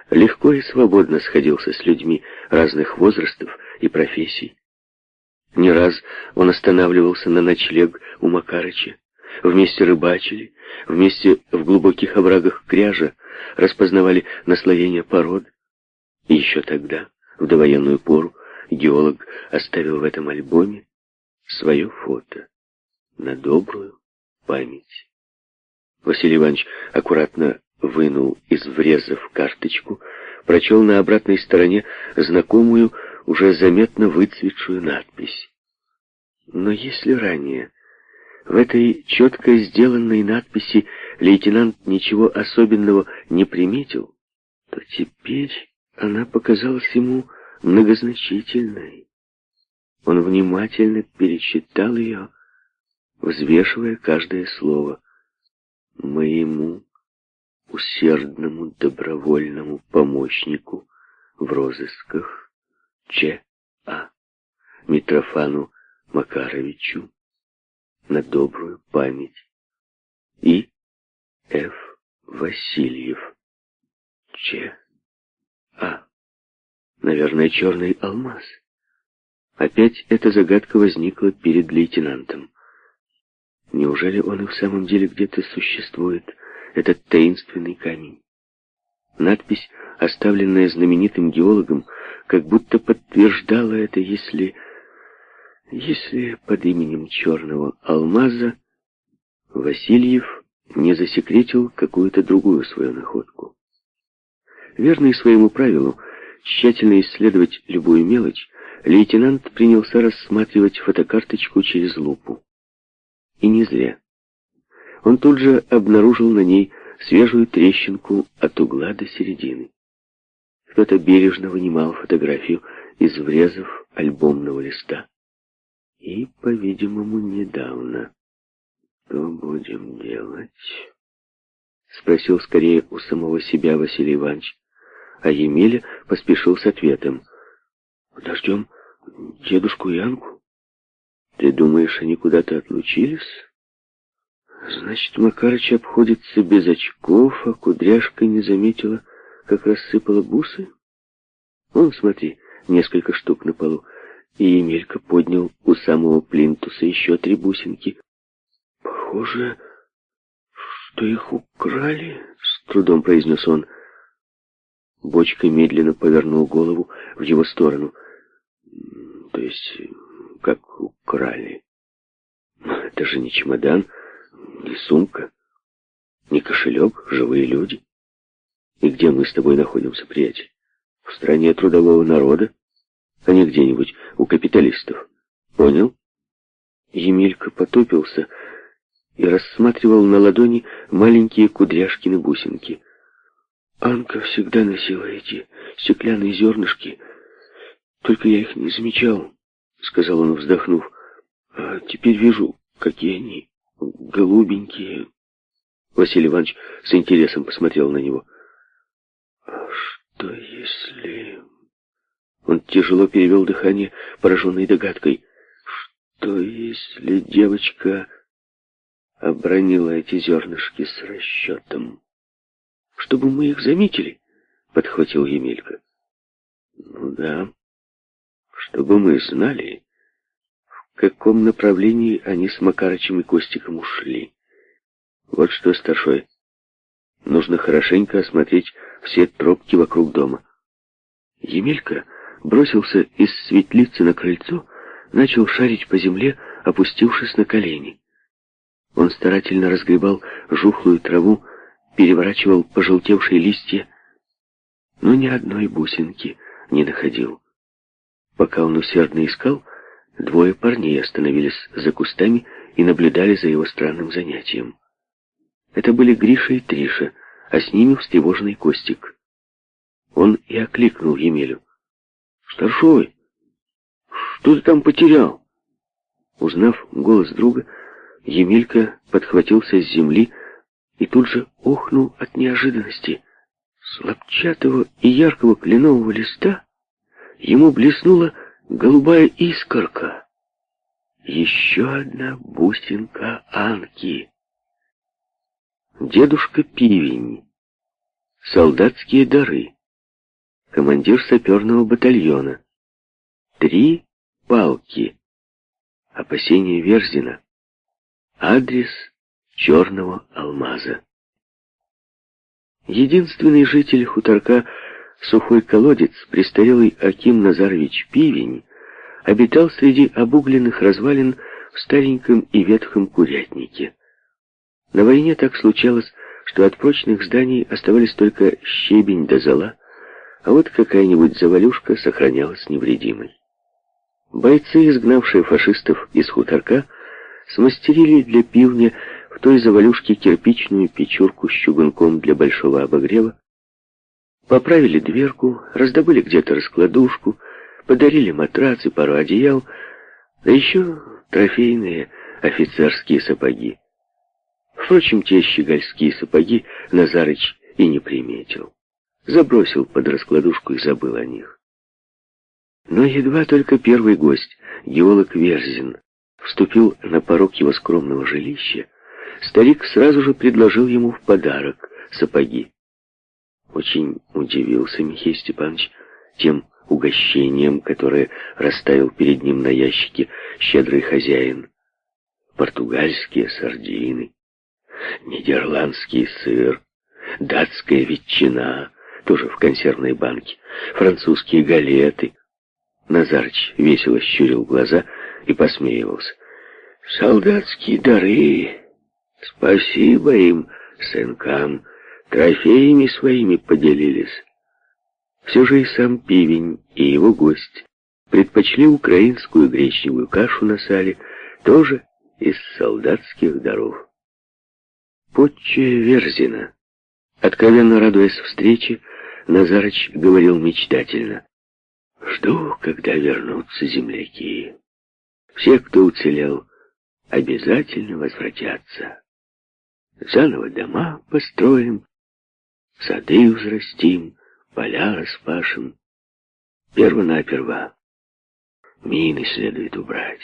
легко и свободно сходился с людьми разных возрастов и профессий. Не раз он останавливался на ночлег у Макарыча, вместе рыбачили, вместе в глубоких оврагах кряжа распознавали наслоение пород. И еще тогда, в довоенную пору, геолог оставил в этом альбоме свое фото на добрую память. Василий Иванович аккуратно вынул из врезов карточку, прочел на обратной стороне знакомую, уже заметно выцветшую надпись. Но если ранее в этой четко сделанной надписи лейтенант ничего особенного не приметил, то теперь она показалась ему многозначительной. Он внимательно перечитал ее, взвешивая каждое слово. «Моему усердному добровольному помощнику в розысках Ч. А. Митрофану Макаровичу на добрую память и Ф. Васильев Ч. А. Наверное, черный алмаз. Опять эта загадка возникла перед лейтенантом. Неужели он и в самом деле где-то существует, этот таинственный камень? Надпись, оставленная знаменитым геологом, как будто подтверждала это, если... Если под именем черного алмаза Васильев не засекретил какую-то другую свою находку. Верный своему правилу, тщательно исследовать любую мелочь, лейтенант принялся рассматривать фотокарточку через лупу. И не зря. Он тут же обнаружил на ней свежую трещинку от угла до середины. Кто-то бережно вынимал фотографию из врезов альбомного листа. И, по-видимому, недавно. Что будем делать? Спросил скорее у самого себя Василий Иванович, а Емеля поспешил с ответом. Подождем дедушку Янку. Ты думаешь, они куда-то отлучились? Значит, Макарыч обходится без очков, а кудряшка не заметила, как рассыпала бусы? Вон, смотри, несколько штук на полу. И Емелька поднял у самого плинтуса еще три бусинки. Похоже, что их украли, с трудом произнес он. Бочка медленно повернул голову в его сторону. То есть, как украли? Это же не чемодан, не сумка, не кошелек, живые люди. И где мы с тобой находимся, приятель? В стране трудового народа, а не где-нибудь у капиталистов. Понял? Емелька потупился и рассматривал на ладони маленькие кудряшкины бусинки. Анка всегда носила эти стеклянные зернышки, только я их не замечал, сказал он, вздохнув. А теперь вижу, какие они голубенькие. Василий Иванович с интересом посмотрел на него. А что если... Он тяжело перевел дыхание, пораженной догадкой. Что если девочка обронила эти зернышки с расчетом? Чтобы мы их заметили, подхватил Емелька. Ну да, чтобы мы знали, в каком направлении они с Макарычем и Костиком ушли. Вот что, старшой, нужно хорошенько осмотреть все тропки вокруг дома. Емелька бросился из светлицы на крыльцо, начал шарить по земле, опустившись на колени. Он старательно разгребал жухлую траву, переворачивал пожелтевшие листья, но ни одной бусинки не находил. Пока он усердно искал, двое парней остановились за кустами и наблюдали за его странным занятием. Это были Гриша и Триша, а с ними встревоженный Костик. Он и окликнул Емелю. «Старшой, что ты там потерял?» Узнав голос друга, Емелька подхватился с земли и тут же охнул от неожиданности. С лапчатого и яркого кленового листа ему блеснула голубая искорка. Еще одна бусинка Анки. Дедушка Пивень. Солдатские дары. Командир саперного батальона. Три палки. Опасение Верзина. Адрес черного алмаза. Единственный житель хуторка Сухой колодец, престарелый Аким Назарович Пивень, обитал среди обугленных развалин в стареньком и ветхом курятнике. На войне так случалось, что от прочных зданий оставались только щебень да зола, а вот какая-нибудь завалюшка сохранялась невредимой. Бойцы, изгнавшие фашистов из хуторка, смастерили для пивня в той завалюшке кирпичную печурку с чугунком для большого обогрева, поправили дверку, раздобыли где-то раскладушку, подарили матрац и пару одеял, да еще трофейные офицерские сапоги. Впрочем, те щегольские сапоги Назарыч и не приметил. Забросил под раскладушку и забыл о них. Но едва только первый гость, геолог Верзин, вступил на порог его скромного жилища, старик сразу же предложил ему в подарок сапоги. Очень удивился Михей Степанович тем угощением, которое расставил перед ним на ящике щедрый хозяин. Португальские сардины, нидерландский сыр, датская ветчина, тоже в консервной банке, французские галеты. Назарыч весело щурил глаза и посмеивался. «Солдатские дары! Спасибо им, сынкам, трофеями своими поделились». Все же и сам Пивень, и его гость предпочли украинскую гречневую кашу на сале, тоже из солдатских даров. Подчая Верзина, откровенно радуясь встрече, Назарыч говорил мечтательно. «Жду, когда вернутся земляки. Все, кто уцелел, обязательно возвратятся. Заново дома построим, сады взрастим, поля распашем. Первонаперво мины следует убрать.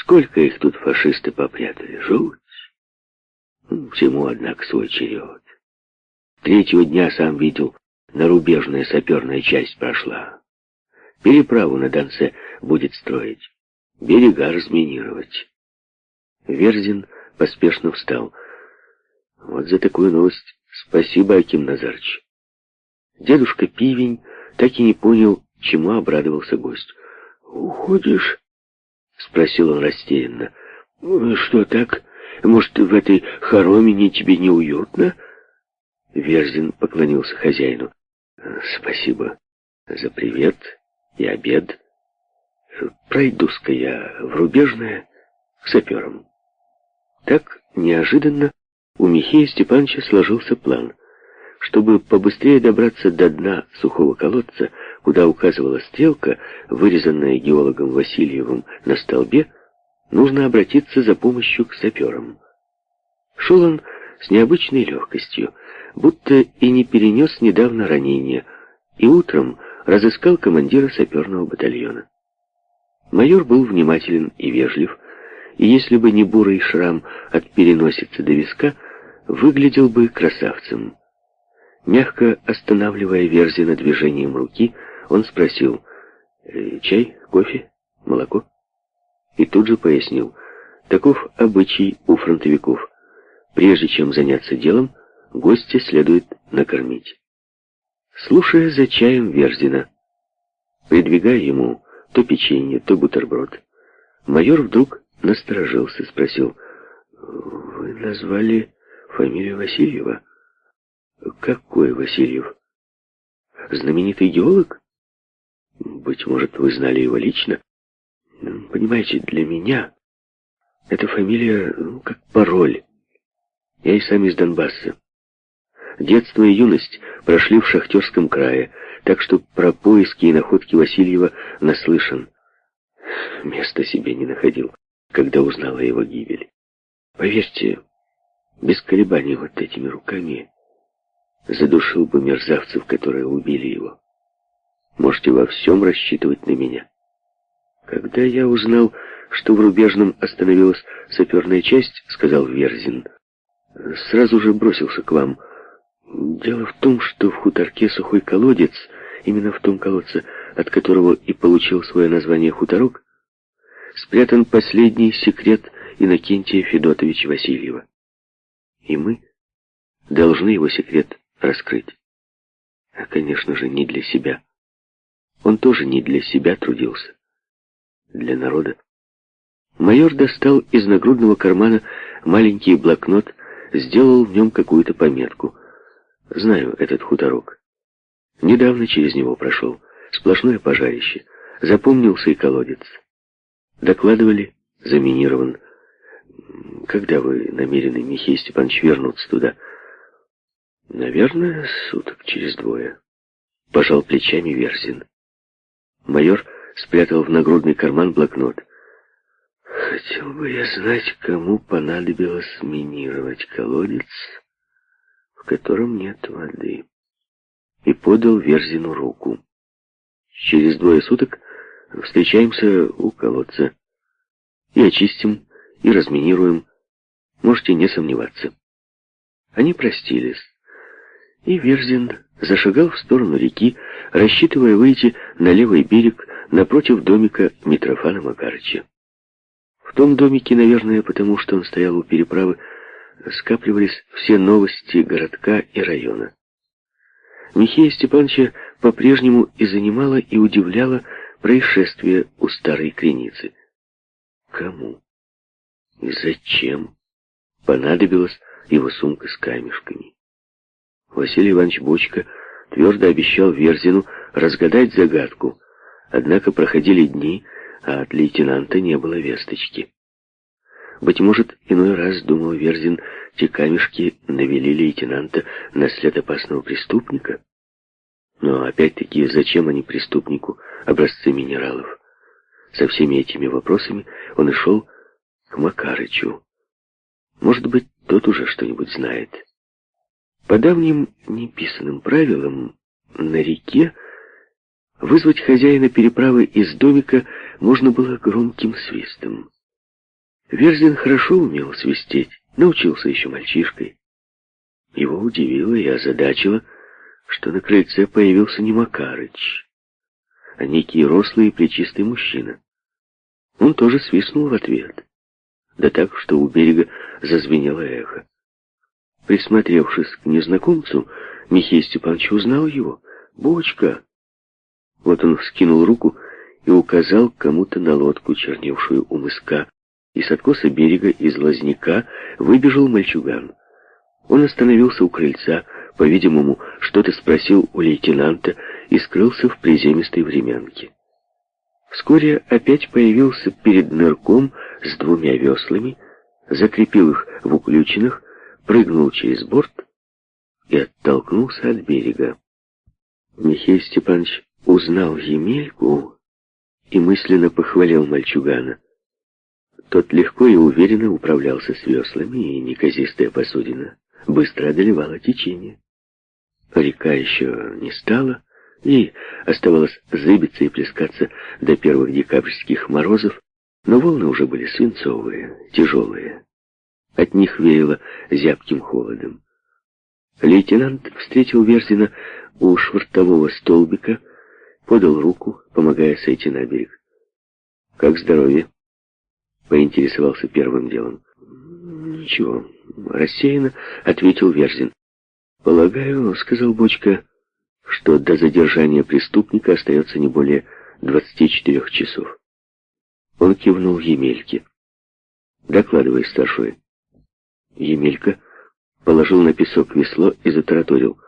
Сколько их тут фашисты попрятали, жуть. Ну, всему, однако, свой черед. Третьего дня, сам видел, нарубежная саперная часть прошла. Переправу на Донце будет строить, берега разминировать. Верзин поспешно встал. Вот за такую новость спасибо, Аким Назарыч. Дедушка Пивень так и не понял, чему обрадовался гость. «Уходишь?» — спросил он растерянно. «Что так? Может, в этой хоромине тебе неуютно?» Верзин поклонился хозяину. «Спасибо за привет и обед. Пройду-ка я в Рубежное к саперам». Так неожиданно у Михея Степановича сложился план — чтобы побыстрее добраться до дна сухого колодца, куда указывала стрелка, вырезанная геологом Васильевым на столбе, нужно обратиться за помощью к саперам. Шел он с необычной легкостью, будто и не перенес недавно ранения, и утром разыскал командира саперного батальона. Майор был внимателен и вежлив, и если бы не бурый шрам от переносицы до виска, выглядел бы красавцем. Мягко останавливая Верзина движением руки, он спросил, «Э, «Чай, кофе, молоко?» И тут же пояснил, таков обычай у фронтовиков. Прежде чем заняться делом, гостя следует накормить. Слушая за чаем Верзина, придвигая ему то печенье, то бутерброд, майор вдруг насторожился, спросил, «Вы назвали фамилию Васильева?» Какой Васильев? Знаменитый геолог? Быть может, вы знали его лично? Понимаете, для меня эта фамилия ну, как пароль. Я и сам из Донбасса. Детство и юность прошли в Шахтерском крае, так что про поиски и находки Васильева наслышан. Места себе не находил, когда узнал о его гибели. Поверьте, без колебаний вот этими руками задушил бы мерзавцев, которые убили его. Можете во всем рассчитывать на меня. Когда я узнал, что в Рубежном остановилась саперная часть, сказал Верзин, сразу же бросился к вам. Дело в том, что в хуторке сухой колодец, именно в том колодце, от которого и получил свое название хуторок, спрятан последний секрет Иннокентия Федотовича Васильева. И мы должны его секрет раскрыть. А, конечно же, не для себя. Он тоже не для себя трудился. Для народа. Майор достал из нагрудного кармана маленький блокнот, сделал в нем какую-то пометку. Знаю этот хуторок. Недавно через него прошел. Сплошное пожарище. Запомнился и колодец. Докладывали, заминирован. Когда вы намерены, Михей Степанович, вернуться туда? Наверное, суток через двое. Пожал плечами Верзин. Майор спрятал в нагрудный карман блокнот. Хотел бы я знать, кому понадобилось минировать колодец, в котором нет воды. И подал Верзину руку. Через двое суток встречаемся у колодца. И очистим, и разминируем. Можете не сомневаться. Они простились. И Верзин зашагал в сторону реки, рассчитывая выйти на левый берег напротив домика Митрофана Макарыча. В том домике, наверное, потому что он стоял у переправы, скапливались все новости городка и района. Михея Степановича по-прежнему и занимало, и удивляло происшествие у старой креницы. Кому и зачем понадобилась его сумка с камешками? Василий Иванович Бочка твердо обещал Верзину разгадать загадку, однако проходили дни, а от лейтенанта не было весточки. Быть может, иной раз, думал Верзин, те камешки навели лейтенанта на след опасного преступника? Но опять-таки, зачем они преступнику образцы минералов? Со всеми этими вопросами он и шел к Макарычу. Может быть, тот уже что-нибудь знает. По давним неписанным правилам на реке Вызвать хозяина переправы из домика можно было громким свистом. Верзин хорошо умел свистеть, научился еще мальчишкой. Его удивило и озадачило, что на крыльце появился не Макарыч, а некий рослый и плечистый мужчина. Он тоже свистнул в ответ, да так, что у берега зазвенело эхо. Присмотревшись к незнакомцу, Михей Степанович узнал его. «Бочка!» Вот он вскинул руку и указал кому-то на лодку, черневшую у мыска, и с откоса берега из лозняка выбежал мальчуган. Он остановился у крыльца, по-видимому, что-то спросил у лейтенанта и скрылся в приземистой времянке. Вскоре опять появился перед нырком с двумя веслами, закрепил их в уключенных, прыгнул через борт и оттолкнулся от берега. Михей Степанович узнал Емельку и мысленно похвалил мальчугана. Тот легко и уверенно управлялся с веслами, и неказистая посудина быстро одолевала течение. Река еще не стала, и оставалось зыбиться и плескаться до первых декабрьских морозов, но волны уже были свинцовые, тяжелые. От них веяло зябким холодом. Лейтенант встретил Верзина у швартового столбика, подал руку, помогая сойти на берег. «Как здоровье?» — поинтересовался первым делом. «Ничего», — рассеянно ответил Верзин. «Полагаю, — сказал Бочка, — что до задержания преступника остается не более 24 часов». Он кивнул Емельке. «Докладывай, старшой». Емелька положил на песок весло и затараторил.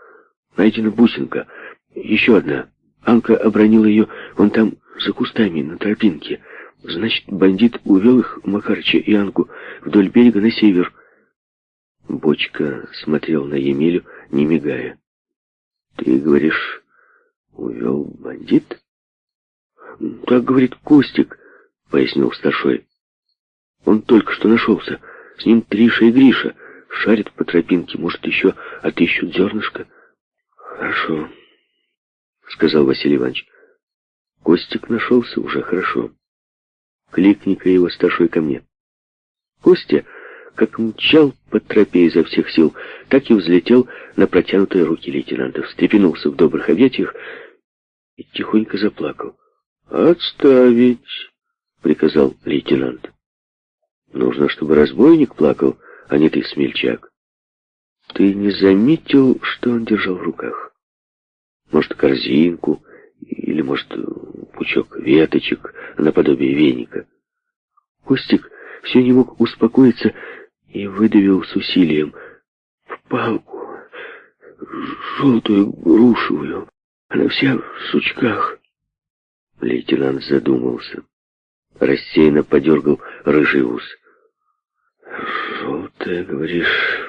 «Найдена бусинка. Еще одна. Анка обронила ее вон там, за кустами, на тропинке. Значит, бандит увел их, Макарыча и Анку, вдоль берега на север. Бочка смотрел на Емелю, не мигая. «Ты говоришь, увел бандит?» «Так говорит Костик», — пояснил старшой. «Он только что нашелся. С ним Триша и Гриша. Шарят по тропинке, может, еще отыщут зернышко». «Хорошо», — сказал Василий Иванович. Костик нашелся уже хорошо. Кликни-ка его старшой ко мне. Костя, как мчал по тропе изо всех сил, так и взлетел на протянутые руки лейтенанта, встрепенулся в добрых объятиях и тихонько заплакал. «Отставить!» — приказал лейтенант. «Нужно, чтобы разбойник плакал, а не ты, смельчак. Ты не заметил, что он держал в руках?» Может, корзинку или, может, пучок веточек наподобие веника. Костик все не мог успокоиться и выдавил с усилием в палку, желтую грушевую, она вся в сучках. Лейтенант задумался, рассеянно подергал рыжий ус. Желтая, говоришь,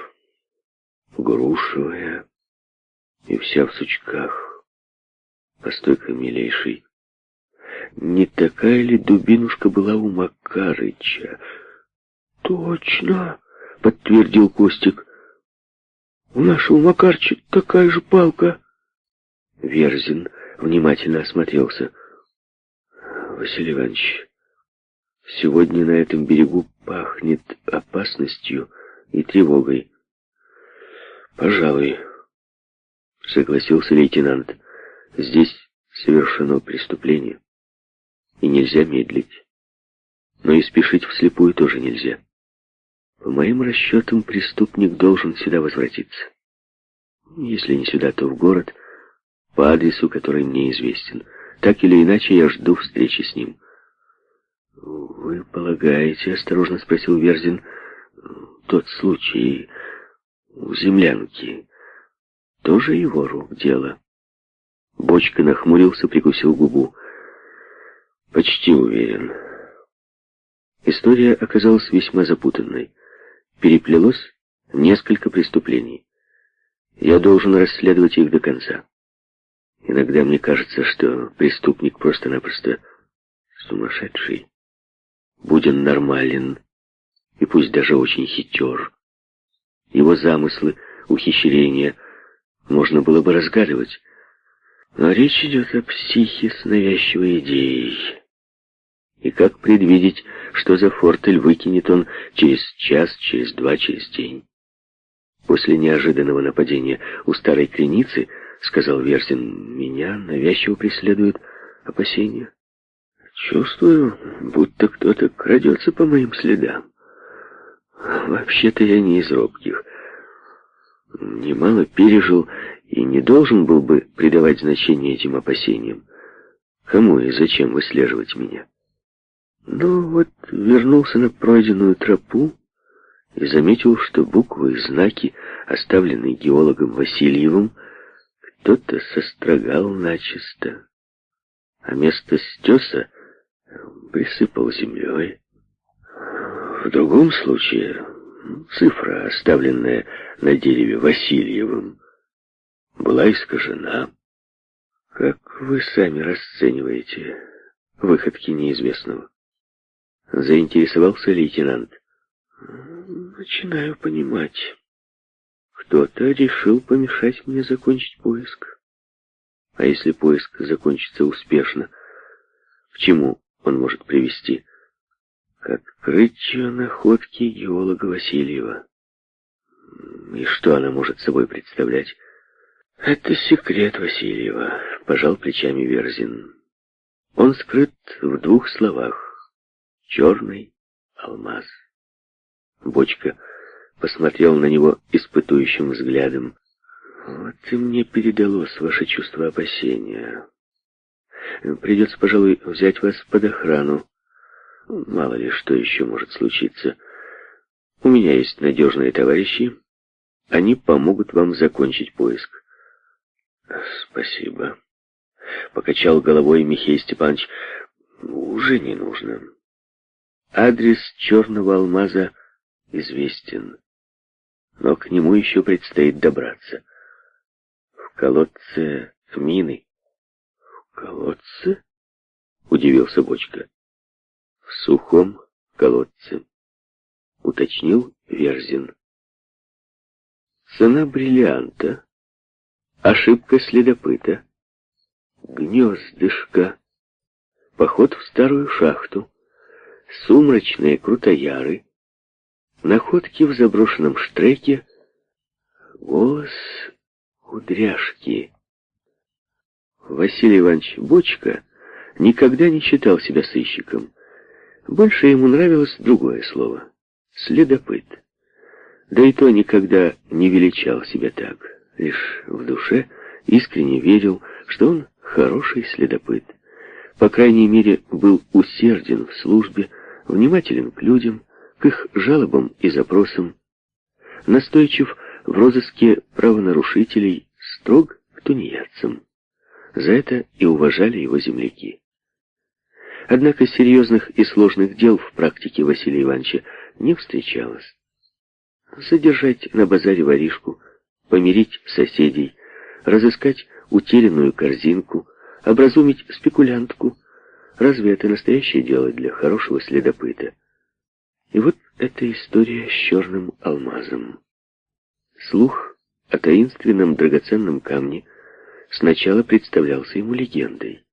грушевая и вся в сучках. Постой-ка, милейший, не такая ли дубинушка была у Макарыча? Точно, подтвердил Костик. У нашего Макарча такая же палка. Верзин внимательно осмотрелся. Василий Иванович, сегодня на этом берегу пахнет опасностью и тревогой. Пожалуй, согласился лейтенант. Здесь совершено преступление, и нельзя медлить. Но и спешить вслепую тоже нельзя. По моим расчетам, преступник должен сюда возвратиться. Если не сюда, то в город, по адресу, который мне известен. Так или иначе, я жду встречи с ним. «Вы полагаете, — осторожно спросил Верзин, — тот случай у землянки тоже его рук дело?» Бочка нахмурился, прикусил губу. «Почти уверен». История оказалась весьма запутанной переплелось несколько преступлений. Я должен расследовать их до конца. Иногда мне кажется, что преступник просто-напросто сумасшедший. Будь он нормален, и пусть даже очень хитер. Его замыслы, ухищрения можно было бы разгадывать. Но речь идет о психе с навязчивой идеей. И как предвидеть, что за фортель выкинет он через час, через два, через день? После неожиданного нападения у старой креницы, сказал Версин, меня навязчиво преследуют опасения. Чувствую, будто кто-то крадется по моим следам. Вообще-то я не из робких. Немало пережил и не должен был бы придавать значение этим опасениям. Кому и зачем выслеживать меня? Но вот вернулся на пройденную тропу и заметил, что буквы и знаки, оставленные геологом Васильевым, кто-то сострогал начисто, а место стеса присыпал землей. В другом случае цифра, оставленная на дереве Васильевым, была искажена. Как вы сами расцениваете выходки неизвестного? Заинтересовался лейтенант. Начинаю понимать. Кто-то решил помешать мне закончить поиск. А если поиск закончится успешно, к чему он может привести? К открытию находки геолога Васильева. И что она может собой представлять? Это секрет Васильева, пожал плечами Верзин. Он скрыт в двух словах черный алмаз. Бочка посмотрел на него испытующим взглядом. «Вот и мне передалось ваше чувство опасения. Придется, пожалуй, взять вас под охрану. Мало ли что еще может случиться. У меня есть надежные товарищи. Они помогут вам закончить поиск». «Спасибо», — покачал головой Михей Степанович. «Уже не нужно». Адрес черного алмаза известен, но к нему еще предстоит добраться. В колодце мины. В колодце? Удивился Бочка. В сухом колодце, уточнил Верзин. Цена бриллианта, ошибка следопыта, гнездышко, поход в старую шахту, сумрачные крутояры, находки в заброшенном штреке, голос кудряшки. Василий Иванович Бочка никогда не считал себя сыщиком. Больше ему нравилось другое слово — следопыт. Да и то никогда не величал себя так, лишь в душе искренне верил, что он хороший следопыт. По крайней мере, был усерден в службе, внимателен к людям, к их жалобам и запросам, настойчив в розыске правонарушителей, строг к тунеядцам. За это и уважали его земляки. Однако серьезных и сложных дел в практике Василия Ивановича не встречалось. Задержать на базаре воришку, помирить соседей, разыскать утерянную корзинку, образумить спекулянтку. Разве это настоящее дело для хорошего следопыта? И вот эта история с черным алмазом. Слух о таинственном драгоценном камне сначала представлялся ему легендой.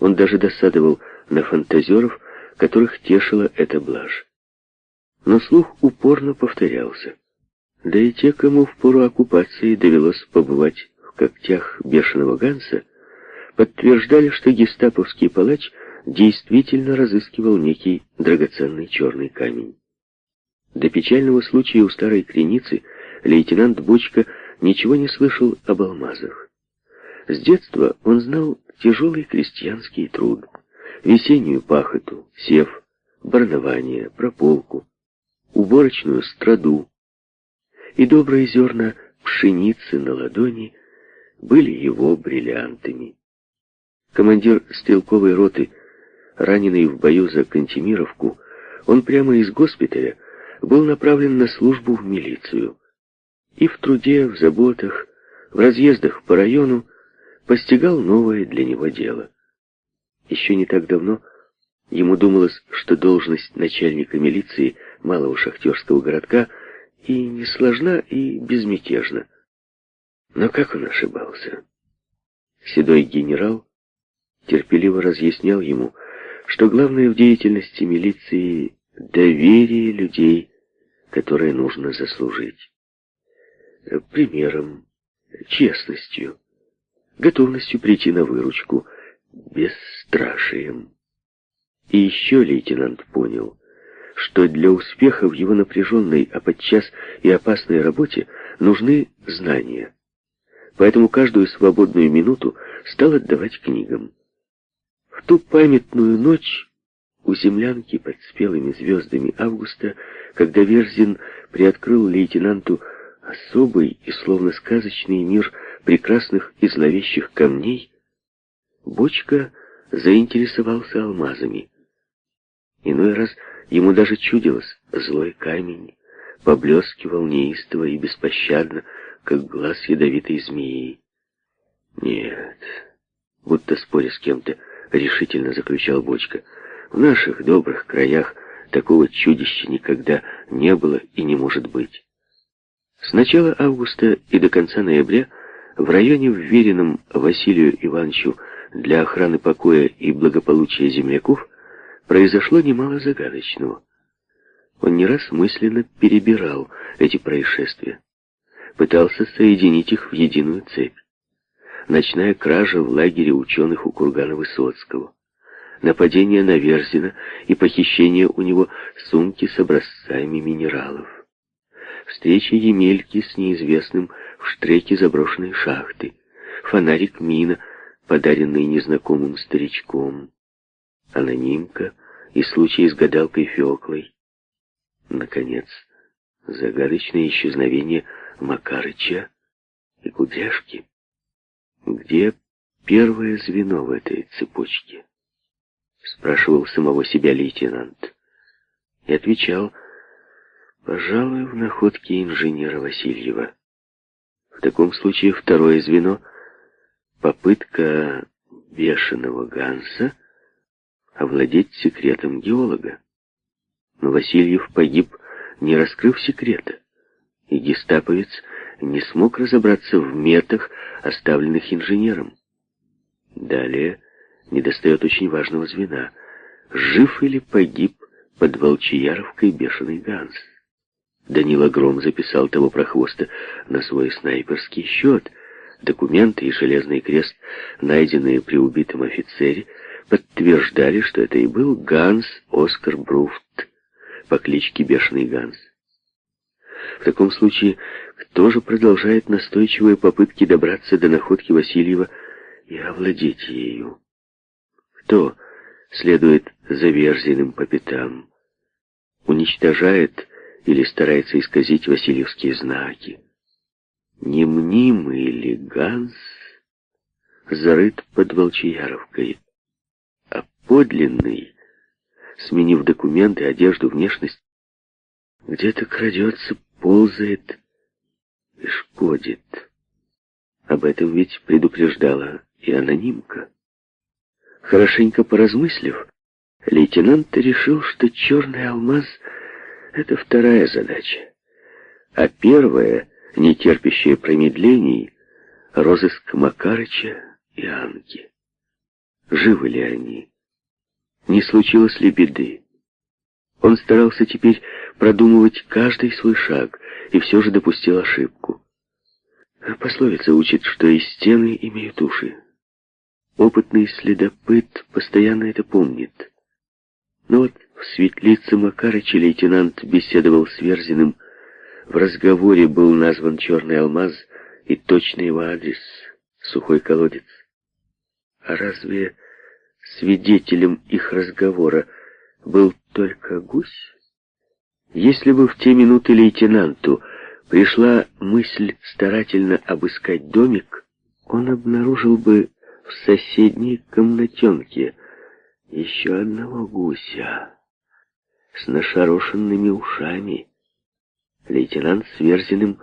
Он даже досадовал на фантазеров, которых тешила эта блажь. Но слух упорно повторялся. Да и те, кому в пору оккупации довелось побывать в когтях бешеного Ганса, подтверждали, что гестаповский палач действительно разыскивал некий драгоценный черный камень. До печального случая у старой креницы лейтенант Бочка ничего не слышал об алмазах. С детства он знал тяжелый крестьянский труд, весеннюю пахоту, сев, барнование, прополку, уборочную страду, и добрые зерна пшеницы на ладони были его бриллиантами. Командир стрелковой роты, раненый в бою за Кантемировку, он прямо из госпиталя был направлен на службу в милицию. И в труде, в заботах, в разъездах по району постигал новое для него дело. Еще не так давно ему думалось, что должность начальника милиции малого шахтерского городка и не сложна, и безмятежна. Но как он ошибался? Седой генерал терпеливо разъяснял ему, что главное в деятельности милиции — доверие людей, которое нужно заслужить. Примером, честностью, готовностью прийти на выручку, бесстрашием. И еще лейтенант понял, что для успеха в его напряженной, а подчас и опасной работе нужны знания. Поэтому каждую свободную минуту стал отдавать книгам. В ту памятную ночь у землянки под спелыми звездами августа, когда Верзин приоткрыл лейтенанту особый и словно сказочный мир прекрасных и зловещих камней, Бочка заинтересовался алмазами. Иной раз ему даже чудилось, злой камень поблескивал неистово и беспощадно, как глаз ядовитой змеи. Нет, будто споря с кем-то, решительно заключал Бочка, в наших добрых краях такого чудища никогда не было и не может быть. С начала августа и до конца ноября в районе, вверенном Василию Ивановичу для охраны покоя и благополучия земляков, произошло немало загадочного. Он не раз мысленно перебирал эти происшествия, пытался соединить их в единую цепь. Ночная кража в лагере ученых у кургана Высоцкого, нападение на Верзина и похищение у него сумки с образцами минералов, встреча Емельки с неизвестным в штреке заброшенной шахты, фонарик мина, подаренный незнакомым старичком, анонимка и случай с гадалкой Феклой. Наконец, загадочное исчезновение Макарыча и Кудряшки. Где первое звено в этой цепочке? Спрашивал самого себя лейтенант. И отвечал, пожалуй, в находке инженера Васильева. В таком случае второе звено — попытка бешеного Ганса овладеть секретом геолога. Но Васильев погиб, не раскрыв секрета, и гестаповец не смог разобраться в метах, оставленных инженером. Далее недостает очень важного звена. Жив или погиб под Волчияровкой бешеный Ганс? Данила Гром записал того прохвоста на свой снайперский счет. Документы и железный крест, найденные при убитом офицере, подтверждали, что это и был Ганс Оскар Бруфт по кличке Бешеный Ганс. В таком случае, кто же продолжает настойчивые попытки добраться до находки Васильева и овладеть ею? Кто следует за Верзиным по пятам, уничтожает или старается исказить Васильевские знаки? Не мнимый ли Ганс зарыт под Волчияровкой, а подлинный, сменив документы, одежду, внешность, где-то крадется, ползает и шкодит. Об этом ведь предупреждала и анонимка. Хорошенько поразмыслив, лейтенант решил, что черный алмаз — это вторая задача, а первая, не терпящая промедлений, розыск Макарыча и Анки. Живы ли они? Не случилось ли беды? Он старался теперь продумывать каждый свой шаг и все же допустил ошибку. Пословица учит, что и стены имеют уши. Опытный следопыт постоянно это помнит. Но вот в светлице Макарыча лейтенант беседовал с Верзиным. В разговоре был назван черный алмаз и точный его адрес — сухой колодец. А разве свидетелем их разговора был только гусь? Если бы в те минуты лейтенанту пришла мысль старательно обыскать домик, он обнаружил бы в соседней комнатенке еще одного гуся с нашарошенными ушами. Лейтенант с Верзиным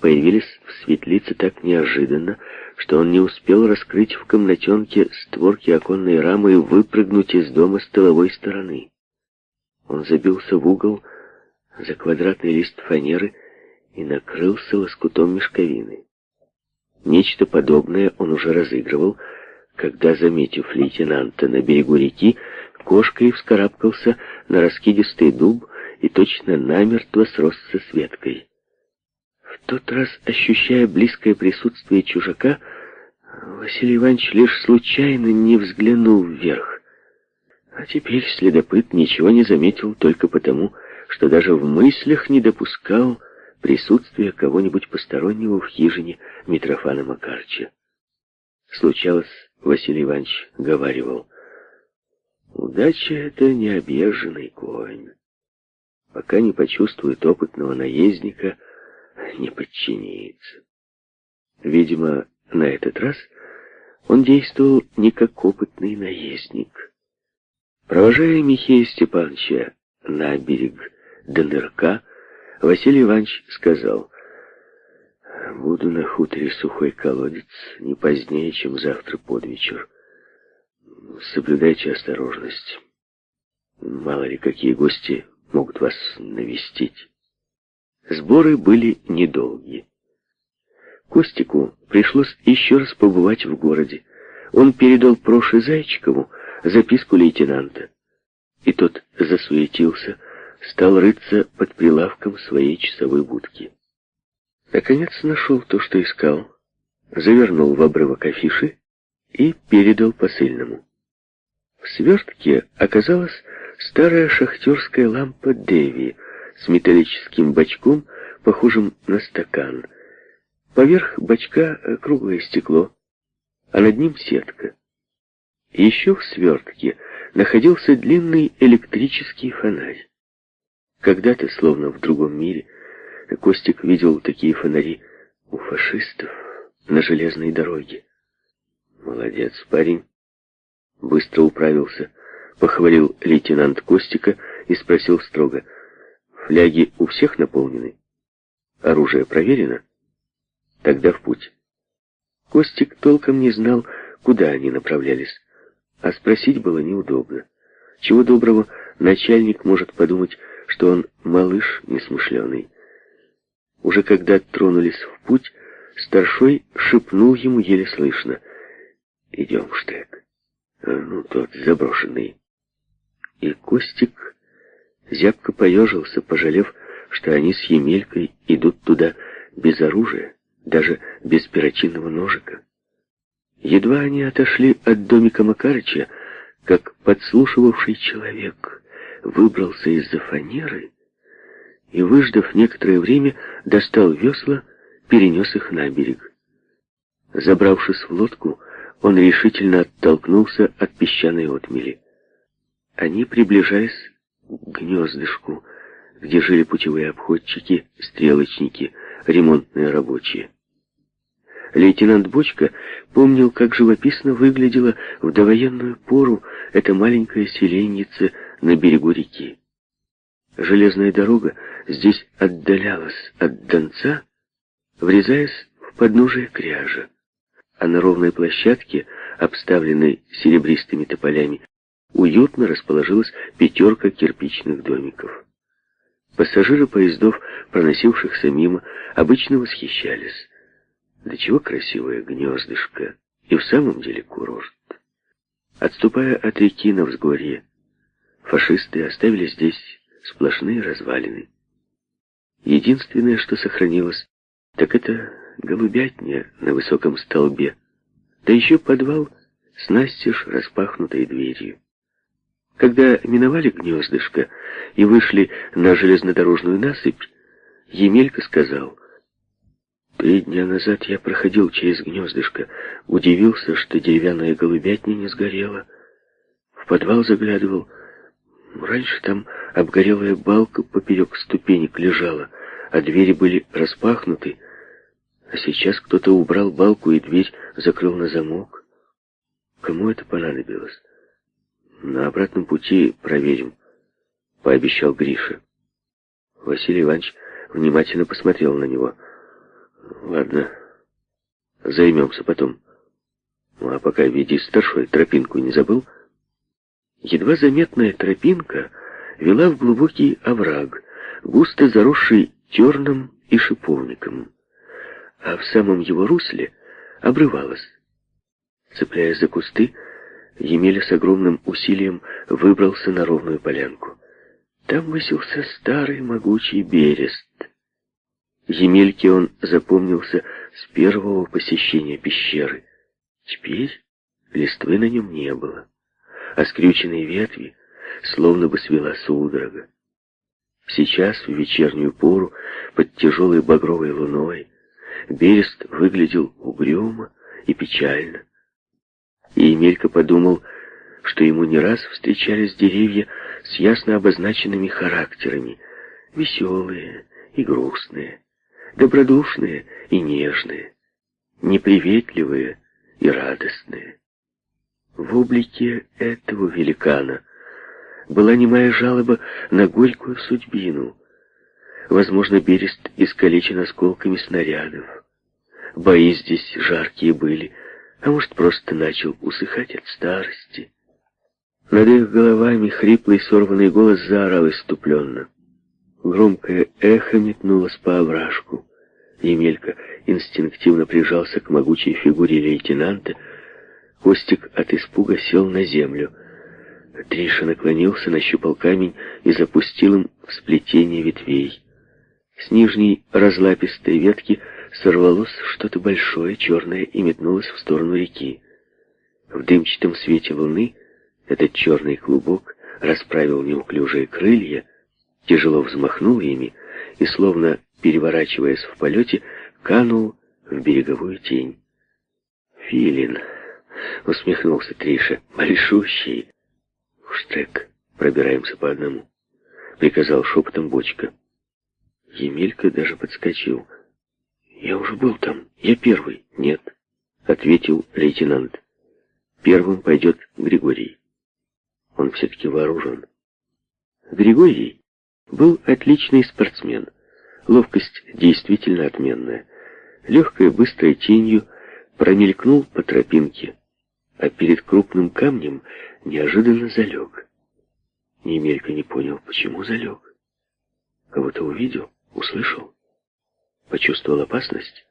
появились в светлице так неожиданно, что он не успел раскрыть в комнатенке створки оконной рамы и выпрыгнуть из дома с тыловой стороны. Он забился в угол за квадратный лист фанеры и накрылся лоскутом мешковины. Нечто подобное он уже разыгрывал, когда, заметив лейтенанта на берегу реки, кошкой вскарабкался на раскидистый дуб и точно намертво сросся с веткой. В тот раз, ощущая близкое присутствие чужака, Василий Иванович лишь случайно не взглянул вверх. А теперь следопыт ничего не заметил только потому, что даже в мыслях не допускал присутствия кого-нибудь постороннего в хижине Митрофана Макарча. Случалось, Василий Иванович говаривал, удача — это необъезженный конь. Пока не почувствует опытного наездника, не подчинится. Видимо, на этот раз он действовал не как опытный наездник. Провожая Михея Степановича на берег Донырка, Василий Иванович сказал, «Буду на хуторе сухой колодец не позднее, чем завтра под вечер. Соблюдайте осторожность. Мало ли какие гости могут вас навестить». Сборы были недолгие. Костику пришлось еще раз побывать в городе. Он передал Проше Зайчикову записку лейтенанта. И тот засуетился, стал рыться под прилавком своей часовой будки. Наконец нашел то, что искал, завернул в обрывок афиши и передал посыльному. В свертке оказалась старая шахтерская лампа Деви с металлическим бачком, похожим на стакан — Поверх бачка э, круглое стекло, а над ним сетка. Еще в свертке находился длинный электрический фонарь. Когда-то, словно в другом мире, Костик видел такие фонари у фашистов на железной дороге. Молодец, парень. Быстро управился, похвалил лейтенант Костика и спросил строго. Фляги у всех наполнены? Оружие проверено? Тогда в путь. Костик толком не знал, куда они направлялись, а спросить было неудобно. Чего доброго, начальник может подумать, что он малыш несмышленый. Уже когда тронулись в путь, старшой шепнул ему еле слышно. «Идем, Штек». А, ну, тот заброшенный. И Костик зябко поежился, пожалев, что они с Емелькой идут туда без оружия даже без перочинного ножика. Едва они отошли от домика Макарыча, как подслушивавший человек выбрался из-за фанеры и, выждав некоторое время, достал весла, перенес их на берег. Забравшись в лодку, он решительно оттолкнулся от песчаной отмели. Они приближаясь к гнездышку, где жили путевые обходчики, стрелочники, ремонтные рабочие. Лейтенант Бочка помнил, как живописно выглядела в довоенную пору эта маленькая селенница на берегу реки. Железная дорога здесь отдалялась от Донца, врезаясь в подножие кряжа, а на ровной площадке, обставленной серебристыми тополями, уютно расположилась пятерка кирпичных домиков. Пассажиры поездов, проносившихся мимо, обычно восхищались. Да чего красивое гнездышко, и в самом деле курорт. Отступая от реки на взгорье, фашисты оставили здесь сплошные развалины. Единственное, что сохранилось, так это голубятня на высоком столбе, да еще подвал с настежь распахнутой дверью. Когда миновали гнездышко и вышли на железнодорожную насыпь, Емелька сказал, «Три дня назад я проходил через гнездышко, удивился, что деревянная голубятня не сгорела. В подвал заглядывал, Раньше там обгорелая балка поперек ступенек лежала, а двери были распахнуты, а сейчас кто-то убрал балку и дверь закрыл на замок. Кому это понадобилось? На обратном пути проверим, пообещал Гриша. Василий Иванович внимательно посмотрел на него. Ладно, займемся потом. Ну, а пока веди старшой тропинку не забыл — Едва заметная тропинка вела в глубокий овраг, густо заросший терном и шиповником, а в самом его русле обрывалась. Цепляясь за кусты, Емеля с огромным усилием выбрался на ровную полянку. Там высился старый могучий берест. Емельке он запомнился с первого посещения пещеры. Теперь листвы на нем не было а скрюченные ветви словно бы свела судорога. Сейчас, в вечернюю пору, под тяжелой багровой луной, Берест выглядел угрюмо и печально. И Емелька подумал, что ему не раз встречались деревья с ясно обозначенными характерами, веселые и грустные, добродушные и нежные, неприветливые и радостные. В облике этого великана была немая жалоба на горькую судьбину. Возможно, Берест искалечен осколками снарядов. Бои здесь жаркие были, а может, просто начал усыхать от старости. Над их головами хриплый сорванный голос заорал иступленно. Громкое эхо метнулось по овражку. Емелька инстинктивно прижался к могучей фигуре лейтенанта, Костик от испуга сел на землю. Триша наклонился, нащупал камень и запустил им в сплетение ветвей. С нижней разлапистой ветки сорвалось что-то большое, черное, и метнулось в сторону реки. В дымчатом свете луны этот черный клубок расправил неуклюжие крылья, тяжело взмахнул ими и, словно переворачиваясь в полете, канул в береговую тень. «Филин!» — усмехнулся Триша. «Большущий!» «Штек, пробираемся по одному», — приказал шепотом бочка. Емелька даже подскочил. «Я уже был там. Я первый». «Нет», — ответил лейтенант. «Первым пойдет Григорий. Он все-таки вооружен». Григорий был отличный спортсмен. Ловкость действительно отменная. Легкой быстрой тенью промелькнул по тропинке а перед крупным камнем неожиданно залег. Немелька не понял, почему залег. Кого-то увидел, услышал, почувствовал опасность.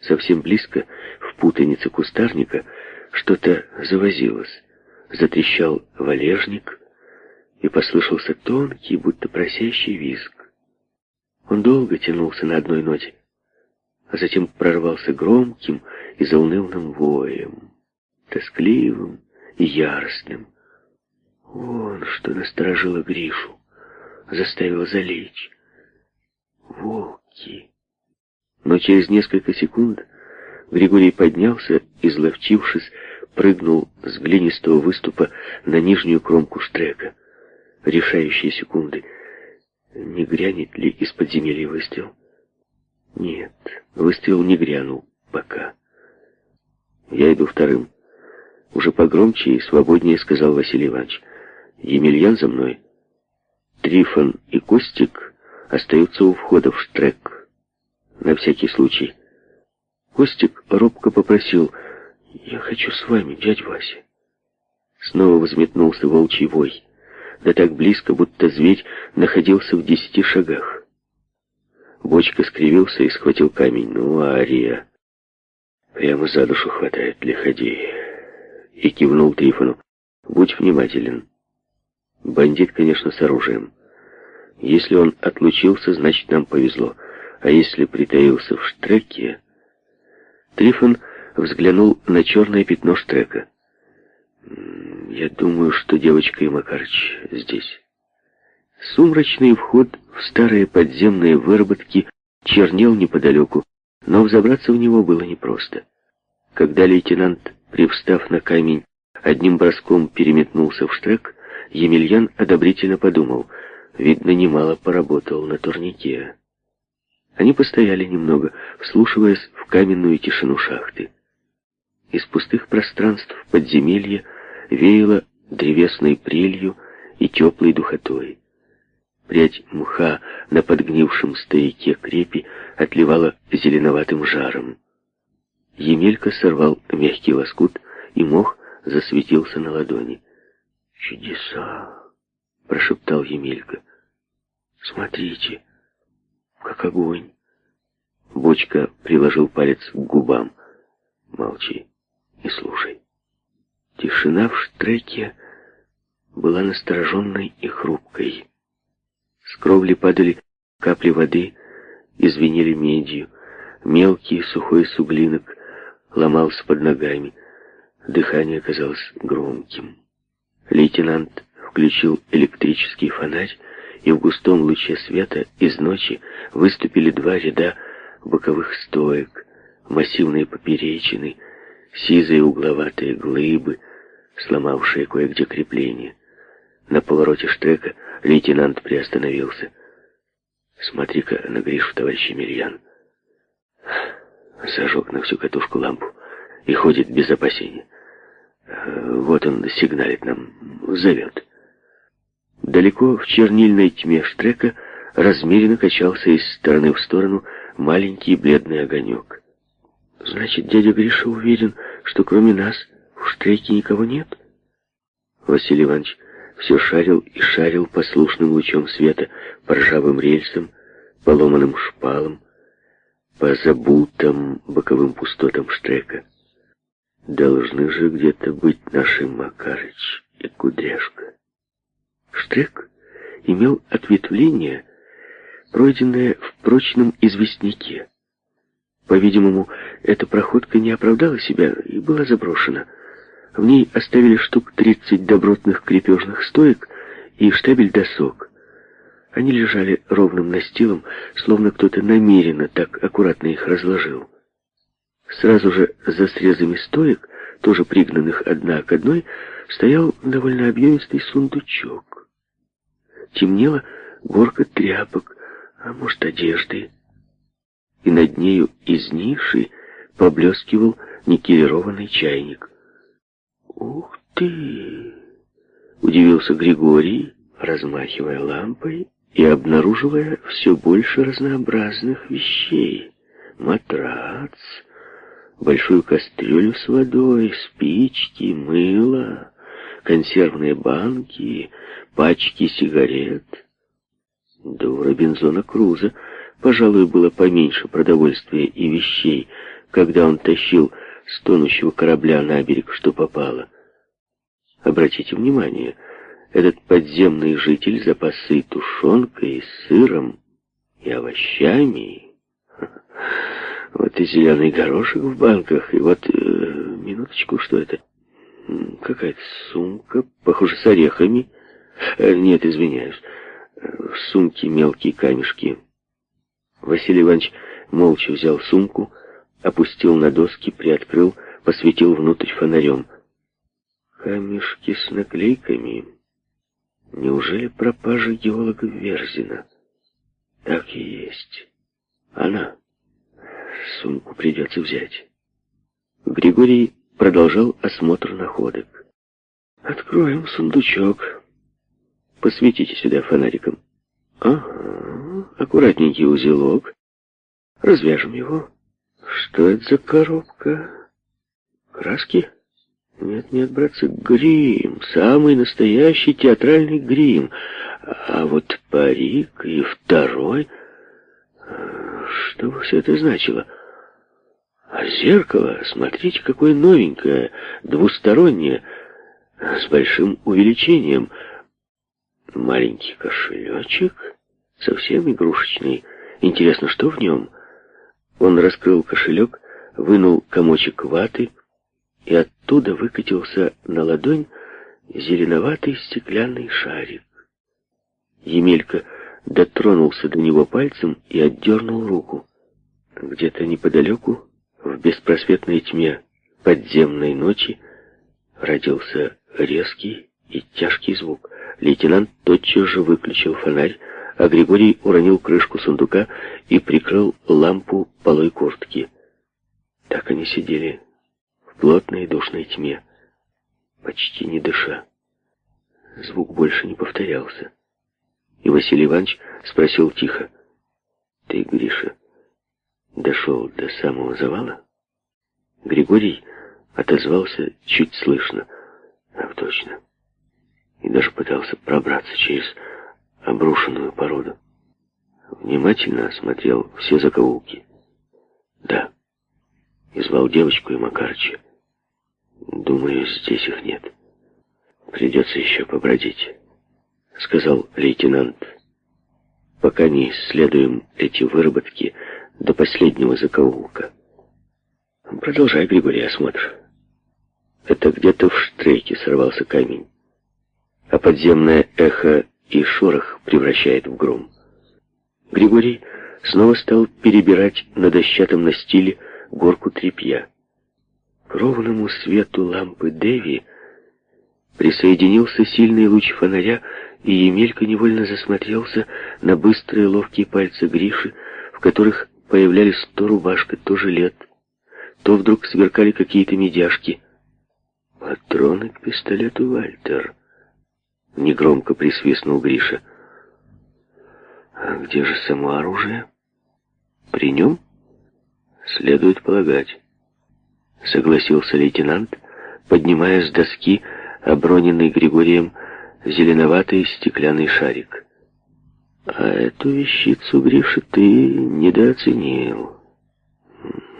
Совсем близко, в путанице кустарника, что-то завозилось. Затрещал валежник, и послышался тонкий, будто просящий визг. Он долго тянулся на одной ноте, а затем прорвался громким и заунывным воем тоскливым и яростным. Вон что насторожило Гришу, заставило залечь. Волки. Но через несколько секунд Григорий поднялся, изловчившись, прыгнул с глинистого выступа на нижнюю кромку штрека. Решающие секунды. Не грянет ли из подземелья выстрел? Нет, выстрел не грянул пока. Я иду вторым. Уже погромче и свободнее сказал Василий Иванович. Емельян за мной. Трифон и Костик остаются у входа в штрек. На всякий случай. Костик робко попросил, «Я хочу с вами, дядь Вася». Снова взметнулся волчий вой, да так близко, будто зверь находился в десяти шагах. Бочка скривился и схватил камень. «Ну, Ария, прямо за душу хватает, лиходей!» И кивнул Трифону. «Будь внимателен. Бандит, конечно, с оружием. Если он отлучился, значит, нам повезло. А если притаился в штреке...» Трифон взглянул на черное пятно штрека. «Я думаю, что девочка и Макарыч здесь». Сумрачный вход в старые подземные выработки чернел неподалеку, но взобраться в него было непросто. Когда лейтенант, привстав на камень, одним броском переметнулся в штрек, Емельян одобрительно подумал, видно, немало поработал на турнике. Они постояли немного, вслушиваясь в каменную тишину шахты. Из пустых пространств подземелья веяло древесной прелью и теплой духотой. Прядь мха на подгнившем стояке крепи отливала зеленоватым жаром. Емелька сорвал мягкий лоскут, и мох засветился на ладони. «Чудеса!» — прошептал Емелька. «Смотрите, как огонь!» Бочка приложил палец к губам. «Молчи и слушай». Тишина в штреке была настороженной и хрупкой. С кровли падали капли воды и звенели медью. Мелкий сухой суглинок ломался под ногами. Дыхание казалось громким. Лейтенант включил электрический фонарь, и в густом луче света из ночи выступили два ряда боковых стоек, массивные поперечины, сизые угловатые глыбы, сломавшие кое-где крепления. На повороте штрека лейтенант приостановился. «Смотри-ка на Гришу, товарищ Емельян». Зажег на всю катушку лампу и ходит без опасения. Вот он сигналит нам, зовет. Далеко в чернильной тьме штрека размеренно качался из стороны в сторону маленький бледный огонек. Значит, дядя Гриша уверен, что кроме нас в штреке никого нет? Василий Иванович все шарил и шарил послушным лучом света по ржавым рельсам, поломанным шпалам, по забутым боковым пустотам штрека. Должны же где-то быть наши Макарыч и Кудряшка. Штрек имел ответвление, пройденное в прочном известняке. По-видимому, эта проходка не оправдала себя и была заброшена. В ней оставили штук 30 добротных крепежных стоек и штабель досок. Они лежали ровным настилом, словно кто-то намеренно так аккуратно их разложил. Сразу же за срезами стоек, тоже пригнанных одна к одной, стоял довольно объемистый сундучок. Темнела горка тряпок, а может, одежды. И над нею из ниши поблескивал никелированный чайник. «Ух ты!» — удивился Григорий, размахивая лампой и обнаруживая все больше разнообразных вещей. Матрац, большую кастрюлю с водой, спички, мыло, консервные банки, пачки сигарет. Да у Робинзона Круза, пожалуй, было поменьше продовольствия и вещей, когда он тащил с тонущего корабля на берег, что попало. Обратите внимание, этот подземный житель запасы и тушенкой, и сыром, и овощами. Вот и зеленый горошек в банках, и вот... Э, минуточку, что это? Какая-то сумка, похоже, с орехами. Э, нет, извиняюсь. В сумке мелкие камешки. Василий Иванович молча взял сумку, опустил на доски, приоткрыл, посветил внутрь фонарем. Камешки с наклейками. Неужели пропажа геолога Верзина? Так и есть. Она. Сумку придется взять. Григорий продолжал осмотр находок. Откроем сундучок. Посветите сюда фонариком. Ага, аккуратненький узелок. Развяжем его. Что это за коробка? Краски? Нет, нет, братцы, грим. Самый настоящий театральный грим. А вот парик и второй... Что все это значило? А зеркало, смотрите, какое новенькое, двустороннее, с большим увеличением. Маленький кошелечек, совсем игрушечный. Интересно, что в нем? Он раскрыл кошелек, вынул комочек ваты, и оттуда выкатился на ладонь зеленоватый стеклянный шарик. Емелька дотронулся до него пальцем и отдернул руку. Где-то неподалеку, в беспросветной тьме подземной ночи, родился резкий и тяжкий звук. Лейтенант тотчас же выключил фонарь, а Григорий уронил крышку сундука и прикрыл лампу полой куртки. Так они сидели плотной душной тьме, почти не дыша. Звук больше не повторялся. И Василий Иванович спросил тихо, «Ты, Гриша, дошел до самого завала?» Григорий отозвался чуть слышно, «Так точно». И даже пытался пробраться через обрушенную породу. Внимательно осмотрел все закоулки. «Да». И звал девочку и Макарыча. «Думаю, здесь их нет. Придется еще побродить». — сказал лейтенант. «Пока не исследуем эти выработки до последнего закоулка. Продолжай, Григорий, осмотр. Это где-то в штрейке сорвался камень, а подземное эхо и шорох превращает в гром. Григорий снова стал перебирать на дощатом настиле горку тряпья. Ровному свету лампы Деви присоединился сильный луч фонаря, и Емелька невольно засмотрелся на быстрые ловкие пальцы Гриши, в которых появлялись то рубашка, то жилет, то вдруг сверкали какие-то медяшки. «Патроны к пистолету Вальтер», — негромко присвистнул Гриша. «А где же само оружие? При нем?» «Следует полагать», — согласился лейтенант, поднимая с доски оброненный Григорием зеленоватый стеклянный шарик. А эту вещицу, Гриша, ты недооценил.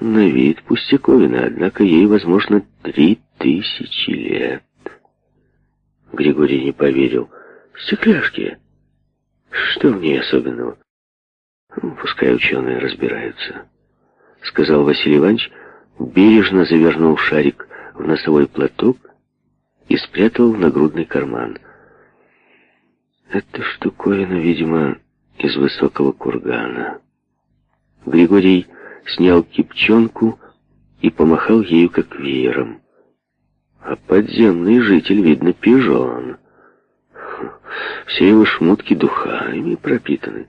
На вид пустяковина, однако ей, возможно, три тысячи лет. Григорий не поверил. Стекляшки. Что в ней особенного? Ну, пускай ученые разбираются, сказал Василий Иванович, бережно завернул шарик в носовой платок и спрятал в нагрудный карман — эта штуковина, видимо, из высокого кургана. Григорий снял кипчонку и помахал ею как веером. А подземный житель, видно, пижон. Все его шмутки духами пропитаны.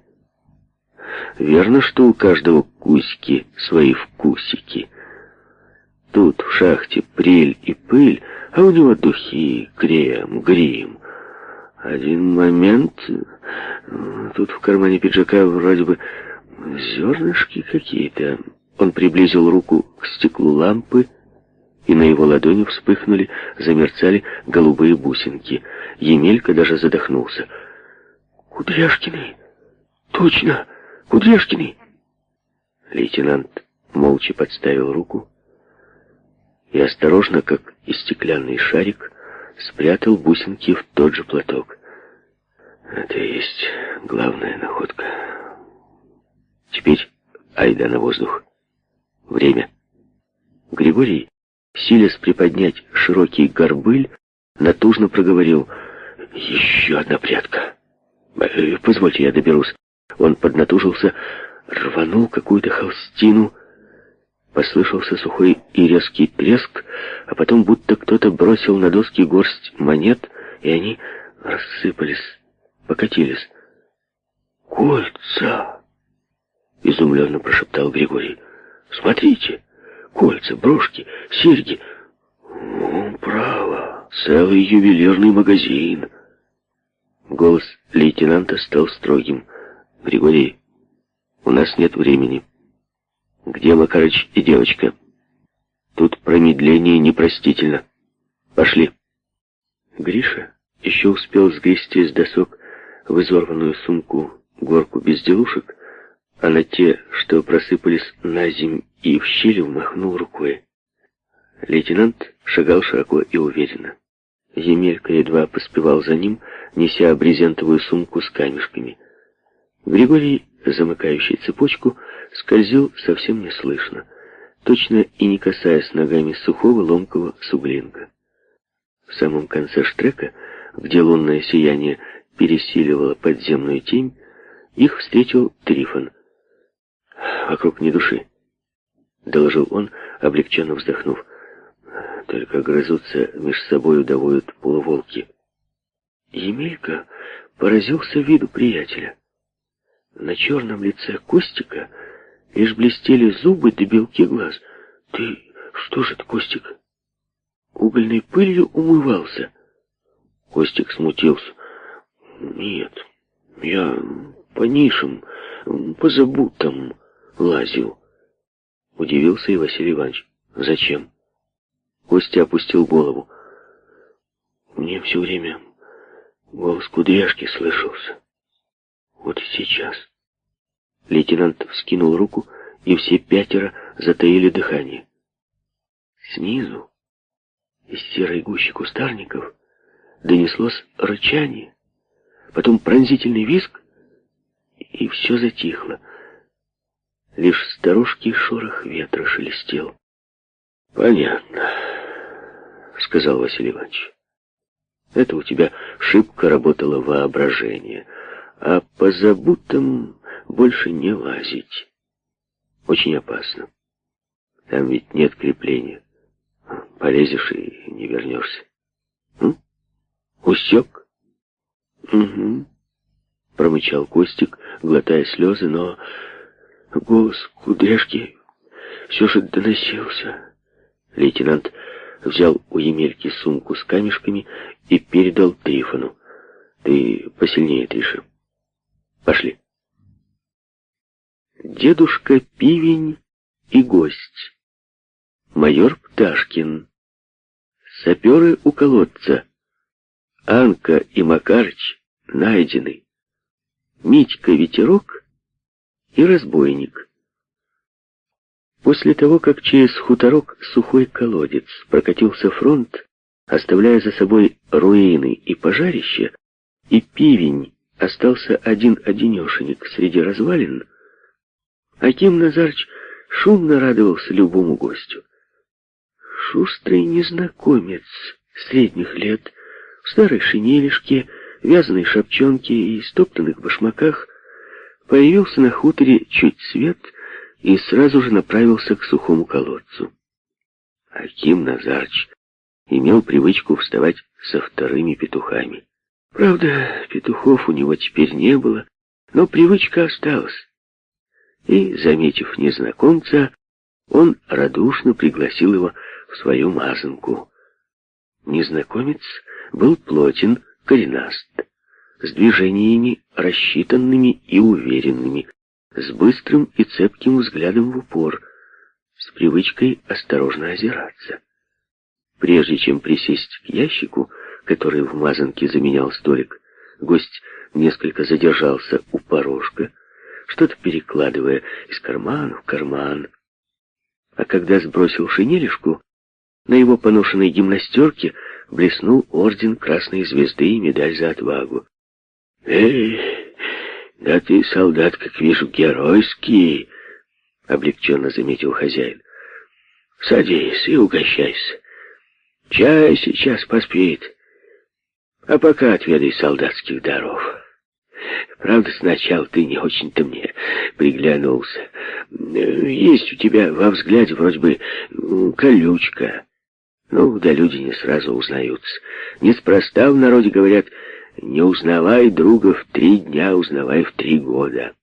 Верно, что у каждого кусики свои вкусики. Тут в шахте прель и пыль, а у него духи, крем, грим. Один момент. Тут в кармане пиджака вроде бы зернышки какие-то. Он приблизил руку к стеклу лампы, и на его ладони вспыхнули, замерцали голубые бусинки. Емелька даже задохнулся. «Кудряшкины! Точно! Кудряшкины!» Лейтенант молча подставил руку и осторожно, как и стеклянный шарик, спрятал бусинки в тот же платок. Это и есть главная находка. Теперь айда на воздух. Время. Григорий, силясь приподнять широкий горбыль, натужно проговорил «Еще одна прядка». «Э, «Позвольте, я доберусь». Он поднатужился, рванул какую-то холстину, Послышался сухой и резкий треск, а потом будто кто-то бросил на доски горсть монет, и они рассыпались, покатились. «Кольца!» — изумленно прошептал Григорий. «Смотрите! Кольца, брошки, серьги!» «Ну, право, целый ювелирный магазин!» Голос лейтенанта стал строгим. «Григорий, у нас нет времени. Где Макарыч и девочка? Тут промедление непростительно. Пошли». Гриша еще успел сгрести с досок в изорванную сумку горку безделушек, а на те, что просыпались на земь и в щели, махнул рукой. Лейтенант шагал широко и уверенно. Емелька едва поспевал за ним, неся брезентовую сумку с камешками. Григорий, замыкающий цепочку, скользил совсем неслышно, точно и не касаясь ногами сухого ломкого суглинка. В самом конце штрека, где лунное сияние пересиливало подземную тень, их встретил Трифон. «Вокруг ни души», — доложил он, облегченно вздохнув. «Только грызутся меж собой удовоют полуволки». Емелька поразился виду приятеля. На черном лице Костика лишь блестели зубы да белки глаз. «Ты что же это, Костик, угольной пылью умывался?» Костик смутился. «Нет, я по нишам, по забутам лазил». Удивился и Василий Иванович. «Зачем?» Костя опустил голову. «Мне все время голос кудряшки слышался. Вот и сейчас». Лейтенант вскинул руку, и все пятеро затаили дыхание. Снизу, из серой гущи кустарников, донеслось рычание, потом пронзительный визг, и все затихло. Лишь старушки шорох ветра шелестел. «Понятно», — сказал Василий Иванович. «Это у тебя шибко работало воображение, а по забутам больше не лазить. Очень опасно. Там ведь нет крепления. Полезешь и не вернешься. М? Усек? Угу. Промычал Костик, глотая слезы, но голос кудряшки все же доносился. Лейтенант взял у Емельки сумку с камешками и передал Трифону. «Ты посильнее, Триша. Пошли». Дедушка Пивень и гость. Майор Пташкин. Саперы у колодца. Анка и Макарыч найдены. Митька Ветерок и разбойник. После того, как через хуторок сухой колодец прокатился фронт, оставляя за собой руины и пожарище, и пивень остался один-одинешенек среди развалин, Аким Назарч шумно радовался любому гостю. Шустрый незнакомец средних лет, в старой шинелишке, вязаной шапчонке и стоптанных башмаках, появился на хуторе чуть свет и сразу же направился к сухому колодцу. Аким Назарч имел привычку вставать со вторыми петухами. Правда, петухов у него теперь не было, но привычка осталась и, заметив незнакомца, он радушно пригласил его в свою мазанку. Незнакомец был плотен, коренаст, с движениями рассчитанными и уверенными, с быстрым и цепким взглядом в упор, с привычкой осторожно озираться. Прежде чем присесть к ящику, который в мазанке заменял столик, гость несколько задержался у порожка, что-то перекладывая из кармана в карман. А когда сбросил шинелишку, на его поношенной гимнастерке блеснул орден Красной Звезды и медаль за отвагу. «Эй, да ты, солдат, как вижу, геройский!» — облегченно заметил хозяин. «Садись и угощайся. Чай сейчас поспеет, а пока отведай солдатских даров». Правда, сначала ты не очень-то мне приглянулся. Есть у тебя во взгляде вроде бы колючка. Ну, да люди не сразу узнаются. Неспроста в народе говорят, не узнавай друга в три дня, узнавай в три года.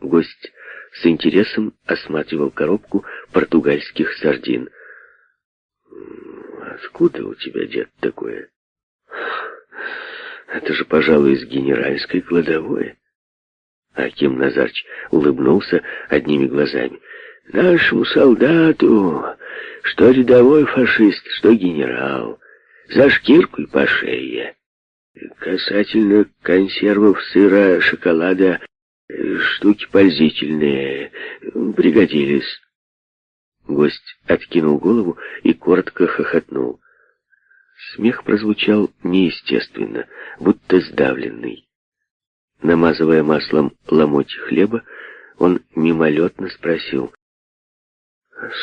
Гость с интересом осматривал коробку португальских сардин. «Откуда у тебя, дед, такое?» Это же, пожалуй, из генеральской кладовой. Аким Назарч улыбнулся одними глазами. Нашему солдату, что рядовой фашист, что генерал, за шкирку и по шее. Касательно консервов, сыра, шоколада, штуки пользительные, пригодились. Гость откинул голову и коротко хохотнул. Смех прозвучал неестественно, будто сдавленный. Намазывая маслом ломоть хлеба, он мимолетно спросил.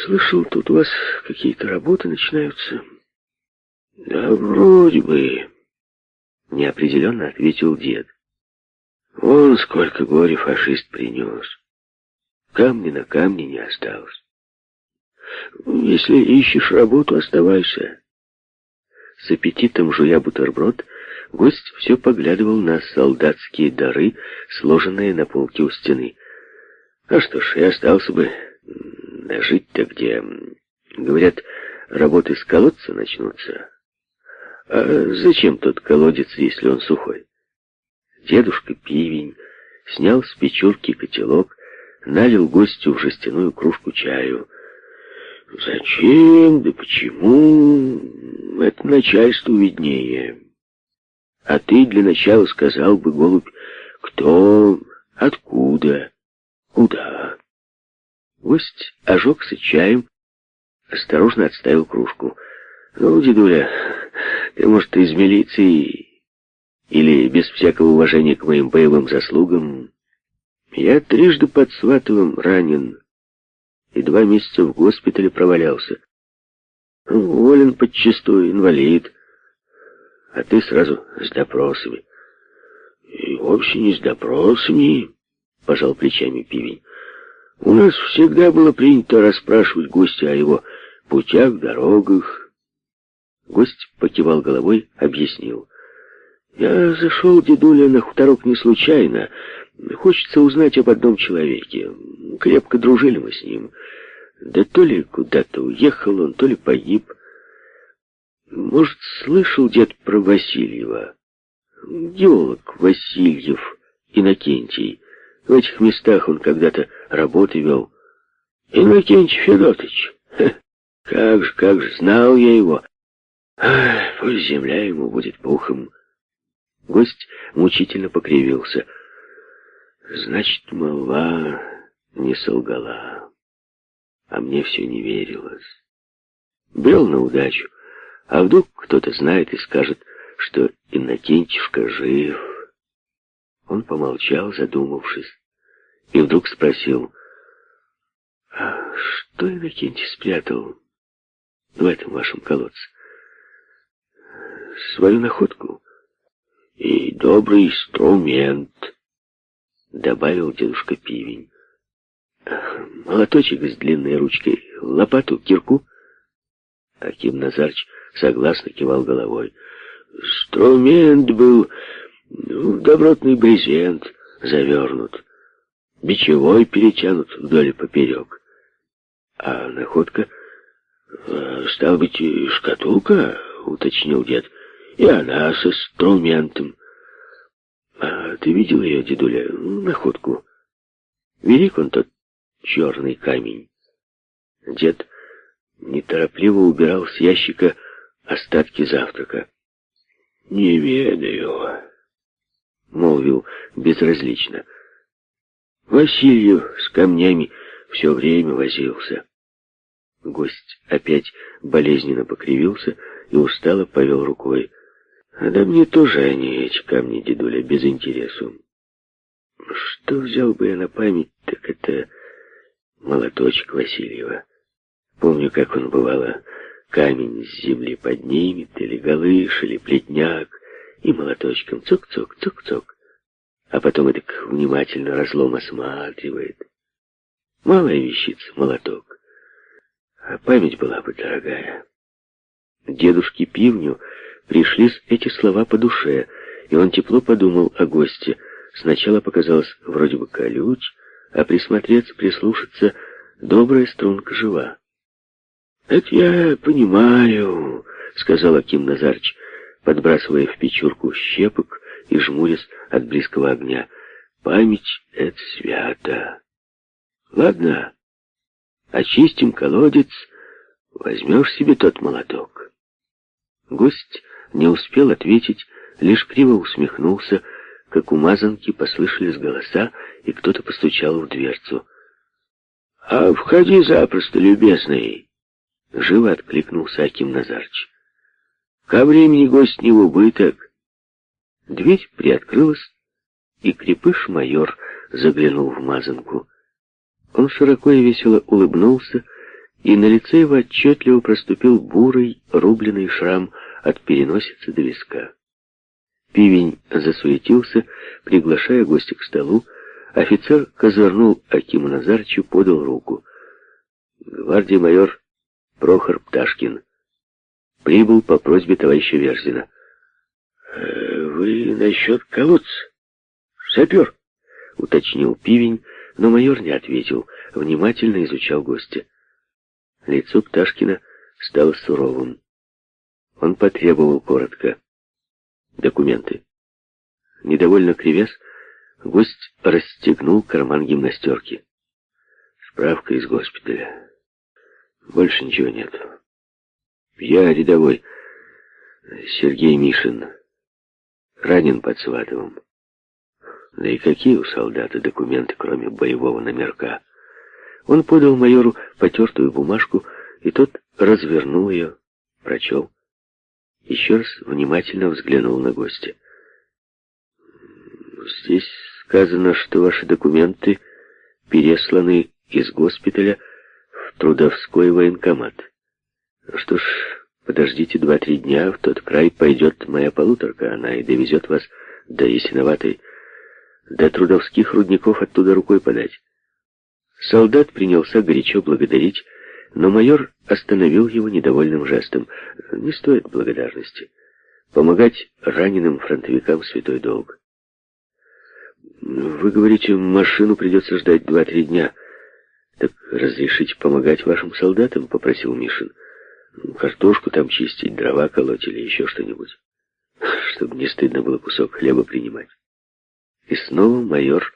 «Слышал, тут у вас какие-то работы начинаются?» «Да вроде бы», — неопределенно ответил дед. «Вон сколько горя фашист принес. Камня на камне не осталось. Если ищешь работу, оставайся». С аппетитом жуя бутерброд, гость все поглядывал на солдатские дары, сложенные на полке у стены. А что ж, и остался бы. Жить-то где? Говорят, работы с колодца начнутся. А зачем тот колодец, если он сухой? Дедушка Пивень снял с печурки котелок, налил гостю в жестяную кружку чаю. Зачем, да почему, это начальству виднее. А ты для начала сказал бы, голубь, кто, откуда, куда. Гость ожегся чаем, осторожно отставил кружку. Ну, дедуля, ты, может, из милиции или без всякого уважения к моим боевым заслугам. Я трижды под Сватовым ранен и два месяца в госпитале провалялся. Уволен подчистую, инвалид. А ты сразу с допросами. И вовсе не с допросами, пожал плечами пивень. У нас всегда было принято расспрашивать гостя о его путях, дорогах. Гость покивал головой, объяснил. Я зашел, дедуля, на хуторок не случайно. Хочется узнать об одном человеке. Крепко дружили мы с ним. Да то ли куда-то уехал он, то ли погиб. Может, слышал дед про Васильева? Геолог Васильев Иннокентий. В этих местах он когда-то работы вел. Иннокентий Федотович. как же, как же, знал я его. Ах, пусть земля ему будет пухом. Гость мучительно покривился. Значит, молва не солгала. А мне все не верилось. Брел на удачу. А вдруг кто-то знает и скажет, что Иннокентьевка жив. Он помолчал, задумавшись, и вдруг спросил, «А что Иннокентий спрятал в этом вашем колодце? Свою находку и добрый инструмент», — добавил дедушка Пивень. «Молоточек с длинной ручкой, лопату, кирку?» Аким Назарч согласно кивал головой. «Инструмент был ну, добротный брезент завернут, бичевой перетянут вдоль и поперек. А находка, э, стал быть, шкатулка, уточнил дед, и она с инструментом. А ты видел ее, дедуля, находку? Велик он тот черный камень. Дед неторопливо убирал с ящика остатки завтрака. «Не ведаю», — молвил безразлично. Васильев с камнями все время возился. Гость опять болезненно покривился и устало повел рукой. А да мне тоже они, эти камни, дедуля, без интересу. Что взял бы я на память, так это молоточек Васильева. Помню, как он, бывало, камень с земли поднимет, или галыш, или плетняк, и молоточком цок-цок, цок-цок, а потом так внимательно разлом осматривает. Малая вещица, молоток. А память была бы дорогая. Дедушке Пивню пришлись эти слова по душе, и он тепло подумал о госте. Сначала показалось вроде бы колюч, а присмотреться, прислушаться, добрая струнка жива. «Это я понимаю», — сказал Аким Назарч. подбрасывая в печурку щепок и жмурясь от близкого огня. «Память — это свято. Ладно, очистим колодец, возьмешь себе тот молоток». Гость не успел ответить, лишь криво усмехнулся, как у мазанки послышались голоса, и кто-то постучал в дверцу. «А входи запросто, любезный!» Живо откликнулся Аким Назарч. «Ко времени гость не в убыток». Дверь приоткрылась, и крепыш-майор заглянул в мазанку. Он широко и весело улыбнулся, и на лице его отчетливо проступил бурый, рубленый шрам от переносицы до виска. Пивень засуетился, приглашая гостя к столу. Офицер козырнул Акиму Назарчу, подал руку. Гвардии майор Прохор Пташкин прибыл по просьбе товарища Верзина. «Э, «Вы насчет колодца? Сапер?» — уточнил Пивень, но майор не ответил, внимательно изучал гостя. Лицо Пташкина стало суровым. Он потребовал коротко. Документы. Недовольно кривясь, гость расстегнул карман гимнастерки. Справка из госпиталя. Больше ничего нет. Я рядовой Сергей Мишин. Ранен под Сватовым. Да и какие у солдата документы, кроме боевого номерка? Он подал майору потертую бумажку, и тот развернул ее, прочел еще раз внимательно взглянул на гостя. «Здесь сказано, что ваши документы пересланы из госпиталя в Трудовской военкомат. Что ж, подождите два-три дня, в тот край пойдет моя полуторка, она и довезет вас до Ясиноватой, до трудовских рудников оттуда рукой подать». Солдат принялся горячо благодарить но майор остановил его недовольным жестом. Не стоит благодарности. Помогать раненым фронтовикам святой долг. Вы говорите, машину придется ждать два-три дня. Так разрешите помогать вашим солдатам, попросил Мишин. Картошку там чистить, дрова колоть или еще что-нибудь. Чтобы не стыдно было кусок хлеба принимать. И снова майор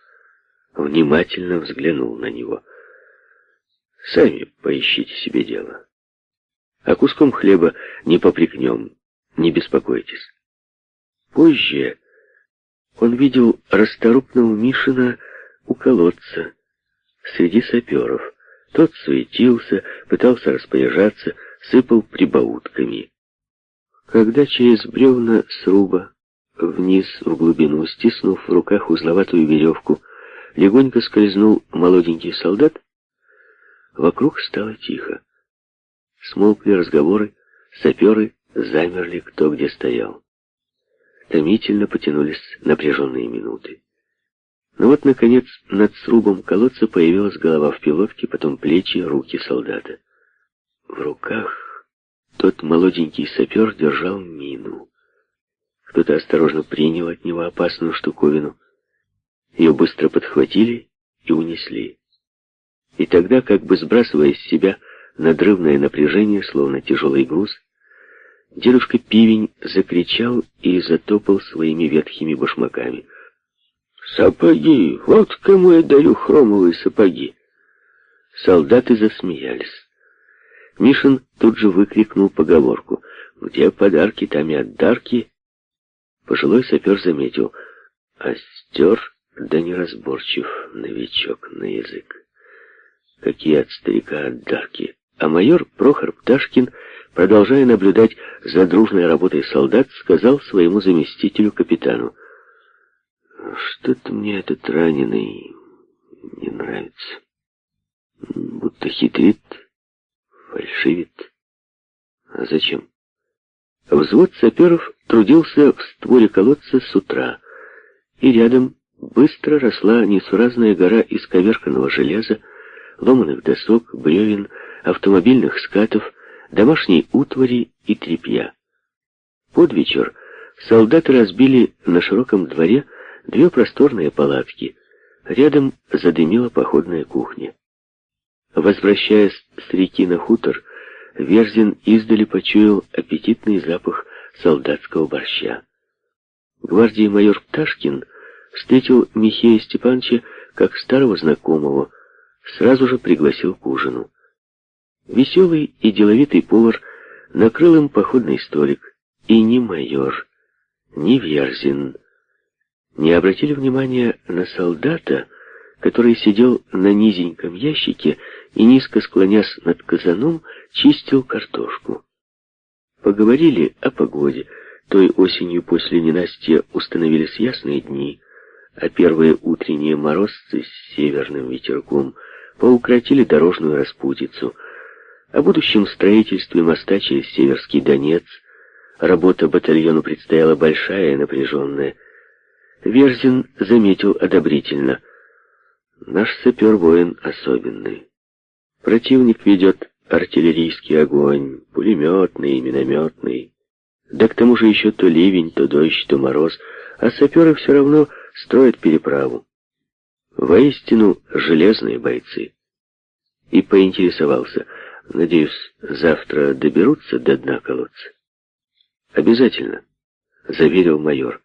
внимательно взглянул на него. Сами поищите себе дело. А куском хлеба не попрекнем, не беспокойтесь. Позже он видел расторопного Мишина у колодца, среди саперов. Тот суетился, пытался распоряжаться, сыпал прибаутками. Когда через бревна сруба вниз в глубину, стиснув в руках узловатую веревку, легонько скользнул молоденький солдат, Вокруг стало тихо. Смолкли разговоры, саперы замерли кто где стоял. Томительно потянулись напряженные минуты. Но вот, наконец, над срубом колодца появилась голова в пилотке, потом плечи, руки солдата. В руках тот молоденький сапер держал мину. Кто-то осторожно принял от него опасную штуковину. Ее быстро подхватили и унесли. И тогда, как бы сбрасывая с себя надрывное напряжение, словно тяжелый груз, дедушка Пивень закричал и затопал своими ветхими башмаками. «Сапоги! Вот кому я даю хромовые сапоги!» Солдаты засмеялись. Мишин тут же выкрикнул поговорку. «Где подарки, там и отдарки!» Пожилой сапер заметил. Остер, да неразборчив новичок на язык. Какие от старика отдарки. А майор Прохор Пташкин, продолжая наблюдать за дружной работой солдат, сказал своему заместителю капитану, «Что-то мне этот раненый не нравится. Будто хитрит, фальшивит. А зачем?» Взвод саперов трудился в створе колодца с утра, и рядом быстро росла несуразная гора исковерканного железа, ломаных досок, бревен, автомобильных скатов, домашней утвари и тряпья. Под вечер солдаты разбили на широком дворе две просторные палатки. Рядом задымила походная кухня. Возвращаясь с реки на хутор, Верзин издали почуял аппетитный запах солдатского борща. Гвардии майор Пташкин встретил Михея Степановича как старого знакомого, сразу же пригласил к ужину. Веселый и деловитый повар накрыл им походный столик, и ни майор, ни Верзин не обратили внимания на солдата, который сидел на низеньком ящике и, низко склонясь над казаном, чистил картошку. Поговорили о погоде. Той осенью после ненастья установились ясные дни, а первые утренние морозцы с северным ветерком поукротили дорожную распутицу. О будущем строительстве моста через Северский Донец работа батальону предстояла большая и напряженная. Верзин заметил одобрительно. Наш сапер-воин особенный. Противник ведет артиллерийский огонь, пулеметный и минометный. Да к тому же еще то ливень, то дождь, то мороз, а саперы все равно строят переправу. Воистину железные бойцы. И поинтересовался, надеюсь, завтра доберутся до дна колодца? Обязательно, заверил майор.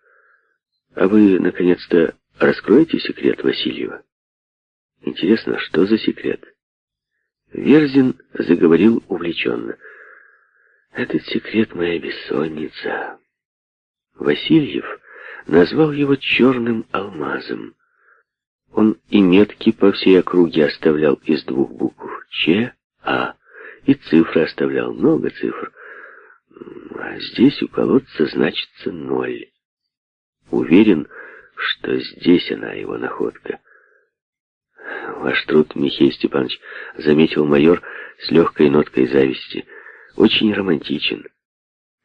А вы, наконец-то, раскроете секрет Васильева? Интересно, что за секрет? Верзин заговорил увлеченно. Этот секрет моя бессонница. Васильев назвал его черным алмазом. Он и метки по всей округе оставлял из двух букв Ч, А, и цифры оставлял, много цифр. А здесь у колодца значится ноль. Уверен, что здесь она его находка. Ваш труд, Михей Степанович, заметил майор с легкой ноткой зависти, очень романтичен.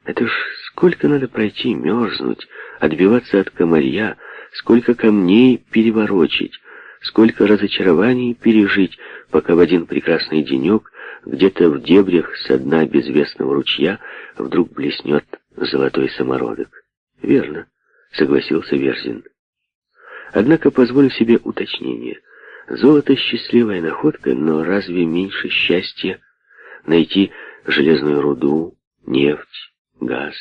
Это ж сколько надо пройти, мерзнуть, отбиваться от комарья, сколько камней переворочить, сколько разочарований пережить, пока в один прекрасный денек где-то в дебрях со дна безвестного ручья вдруг блеснет золотой самородок. Верно, согласился Верзин. Однако позволю себе уточнение. Золото — счастливая находка, но разве меньше счастья найти железную руду, нефть, газ,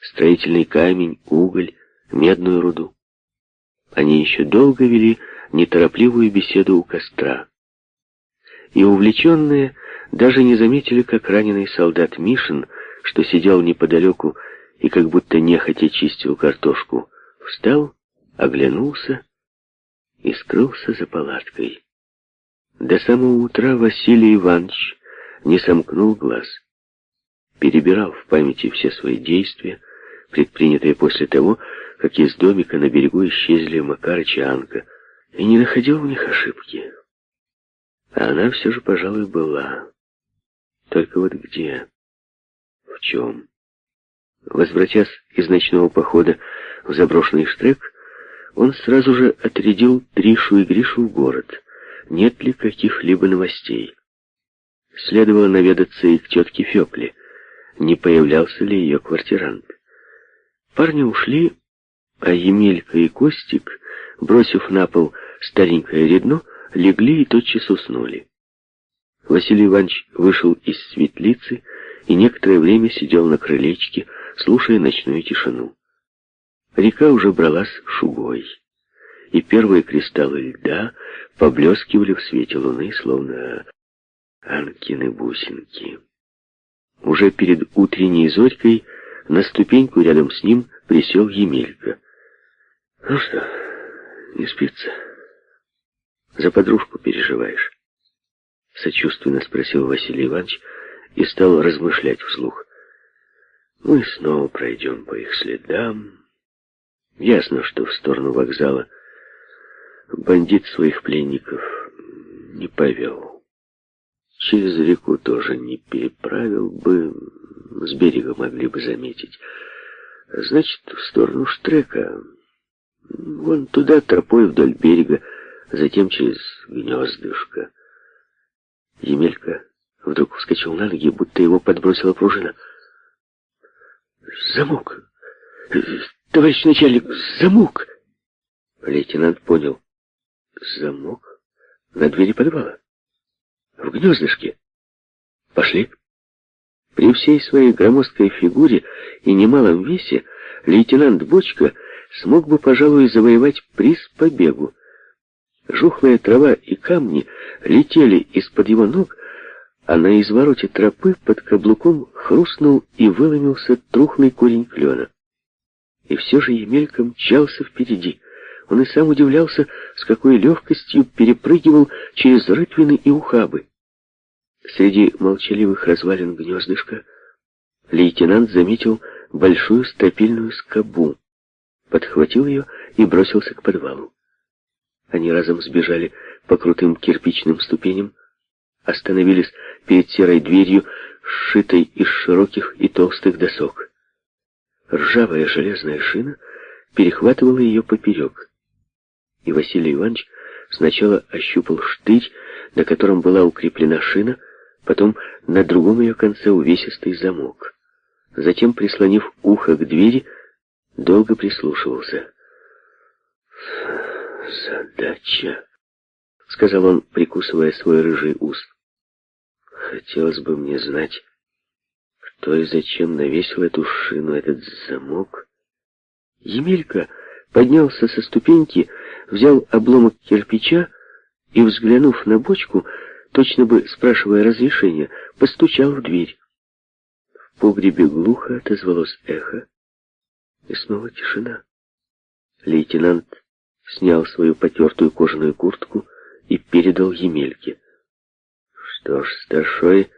строительный камень, уголь, медную руду? Они еще долго вели неторопливую беседу у костра. И увлеченные даже не заметили, как раненый солдат Мишин, что сидел неподалеку и как будто нехотя чистил картошку, встал, оглянулся и скрылся за палаткой. До самого утра Василий Иванович не сомкнул глаз. Перебирал в памяти все свои действия, предпринятые после того, как из домика на берегу исчезли Макарыч и Анка, и не находил в них ошибки. А она все же, пожалуй, была. Только вот где? В чем? Возвратясь из ночного похода в заброшенный штрек, он сразу же отрядил Тришу и Гришу в город. Нет ли каких-либо новостей? Следовало наведаться и к тетке Фекле. Не появлялся ли ее квартирант? Парни ушли, а Емелька и Костик, бросив на пол старенькое редно, легли и тотчас уснули. Василий Иванович вышел из светлицы и некоторое время сидел на крылечке, слушая ночную тишину. Река уже бралась шугой, и первые кристаллы льда поблескивали в свете луны, словно Анкины бусинки. Уже перед утренней зорькой на ступеньку рядом с ним присел Емелька. «Ну что, не спится? За подружку переживаешь?» Сочувственно спросил Василий Иванович и стал размышлять вслух. «Мы снова пройдем по их следам». Ясно, что в сторону вокзала бандит своих пленников не повел. Через реку тоже не переправил бы, с берега могли бы заметить. Значит, в сторону Штрека, вон туда тропой вдоль берега, затем через гнездышко. Емелька вдруг вскочил на ноги, будто его подбросила пружина. «Замок! «Товарищ начальник, замок!» Лейтенант понял. «Замок? На двери подвала? В гнездышке? Пошли!» При всей своей громоздкой фигуре и немалом весе лейтенант Бочка смог бы, пожалуй, завоевать приз по бегу. Жухлая трава и камни летели из-под его ног, а на извороте тропы под каблуком хрустнул и выломился трухлый корень клена. И все же Емелька мчался впереди. Он и сам удивлялся, с какой легкостью перепрыгивал через рытвины и ухабы. Среди молчаливых развалин гнездышка лейтенант заметил большую стропильную скобу, подхватил ее и бросился к подвалу. Они разом сбежали по крутым кирпичным ступеням, остановились перед серой дверью, сшитой из широких и толстых досок. Ржавая железная шина перехватывала ее поперек. И Василий Иванович сначала ощупал штырь, на котором была укреплена шина, потом на другом ее конце увесистый замок. Затем, прислонив ухо к двери, долго прислушивался. «Задача», — сказал он, прикусывая свой рыжий ус. «Хотелось бы мне знать, кто и зачем навесил эту шину, этот замок». Емелька поднялся со ступеньки, взял обломок кирпича и, взглянув на бочку, точно бы спрашивая разрешения, постучал в дверь. В погребе глухо отозвалось эхо, и снова тишина. Лейтенант снял свою потертую кожаную куртку и передал Емельке. Что ж, старшой,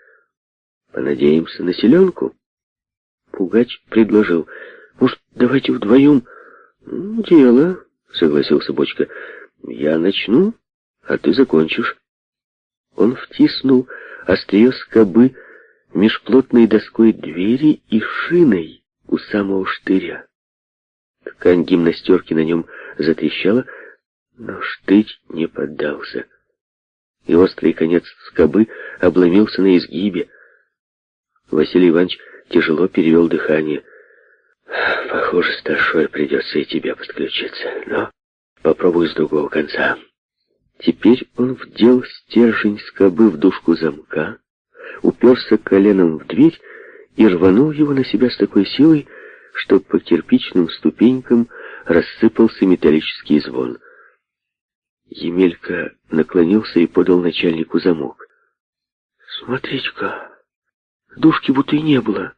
понадеемся на селенку? Пугач предложил. Может, давайте вдвоем? Дело, согласился Бочка. Я начну, а ты закончишь. Он втиснул острие скобы меж плотной доской двери и шиной у самого штыря. Ткань гимнастерки на нем затрещала, но штырь не поддался. И острый конец скобы обломился на изгибе. Василий Иванович тяжело перевел дыхание. «Похоже, старшой придется и тебе подключиться, но попробуй с другого конца». Теперь он вдел стержень скобы в дужку замка, уперся коленом в дверь и рванул его на себя с такой силой, что по кирпичным ступенькам рассыпался металлический звон. Емелька наклонился и подал начальнику замок. «Смотрите-ка, дужки будто и не было».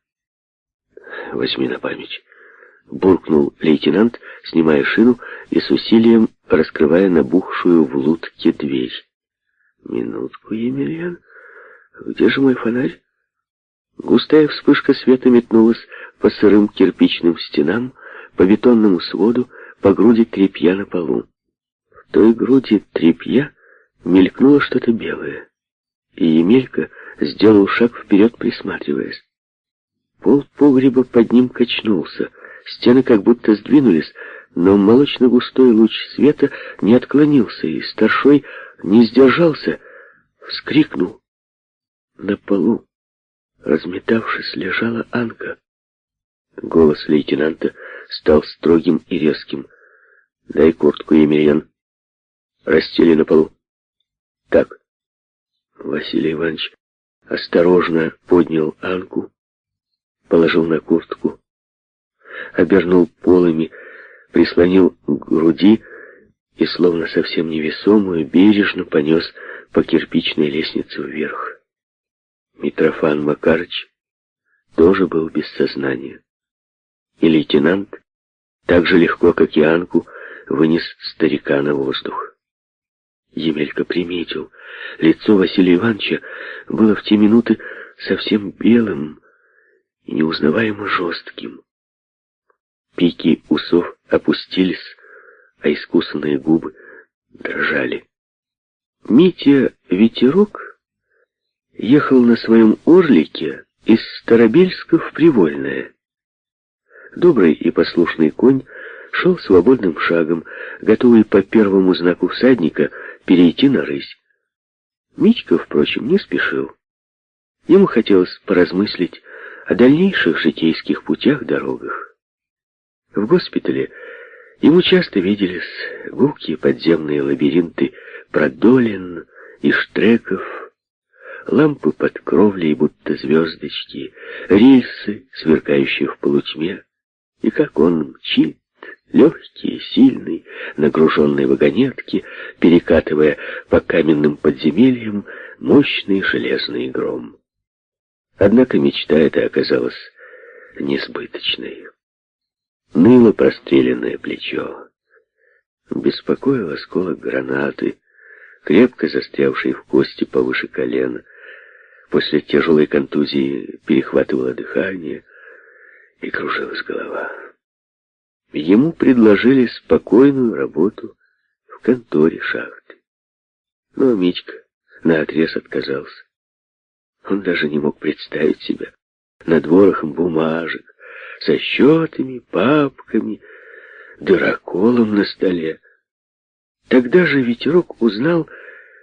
«Возьми на память», — буркнул лейтенант, снимая шину и с усилием раскрывая набухшую в лутке дверь. «Минутку, Емельян, где же мой фонарь?» Густая вспышка света метнулась по сырым кирпичным стенам, по бетонному своду, по груди тряпья на полу. В той груди тряпья мелькнуло что-то белое, и Емелька сделал шаг вперед, присматриваясь. Пол погреба под ним качнулся, стены как будто сдвинулись, но молочно-густой луч света не отклонился, и старшой не сдержался, вскрикнул. На полу, разметавшись, лежала Анка. Голос лейтенанта стал строгим и резким. «Дай куртку, Емельян. Расстели на полу». «Так». Василий Иванович осторожно поднял Анку, положил на куртку, обернул полами, прислонил к груди и, словно совсем невесомую, бережно понес по кирпичной лестнице вверх. Митрофан Макарыч тоже был без сознания. И лейтенант, так же легко, как и Анку, вынес старика на воздух. Емелька приметил, лицо Василия Ивановича было в те минуты совсем белым и неузнаваемо жестким. Пики усов опустились, а искусанные губы дрожали. Митя Ветерок ехал на своем орлике из Старобельска в Привольное. Добрый и послушный конь шел свободным шагом, готовый по первому знаку всадника перейти на рысь. Митька, впрочем, не спешил. Ему хотелось поразмыслить о дальнейших житейских путях-дорогах. В госпитале ему часто виделись гулкие подземные лабиринты продолин и штреков, лампы под кровлей, будто звездочки, рельсы, сверкающие в полутьме, и как он мчит, легкий, сильный, нагруженный вагонетки, перекатывая по каменным подземельям мощный железный гром. Однако мечта эта оказалась несбыточной. Ныло простреленное плечо, беспокоил осколок гранаты, крепко застрявший в кости повыше колена. После тяжелой контузии перехватывало дыхание и кружилась голова. Ему предложили спокойную работу в конторе шахты. Но Митька наотрез отказался. Он даже не мог представить себя над ворохом бумажек, со счетами, папками, дыроколом на столе. Тогда же Ветерок узнал,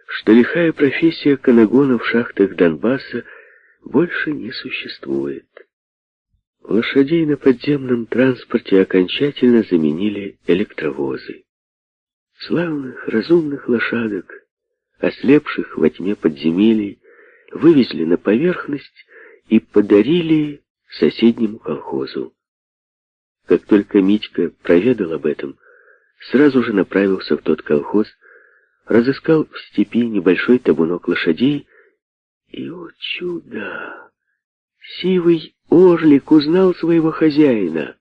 что лихая профессия канагона в шахтах Донбасса больше не существует. Лошадей на подземном транспорте окончательно заменили электровозы. Славных, разумных лошадок, ослепших во тьме подземелий, вывезли на поверхность и подарили соседнему колхозу. Как только Митька проведал об этом, сразу же направился в тот колхоз, разыскал в степи небольшой табунок лошадей, и, о чудо! Сивый орлик узнал своего хозяина.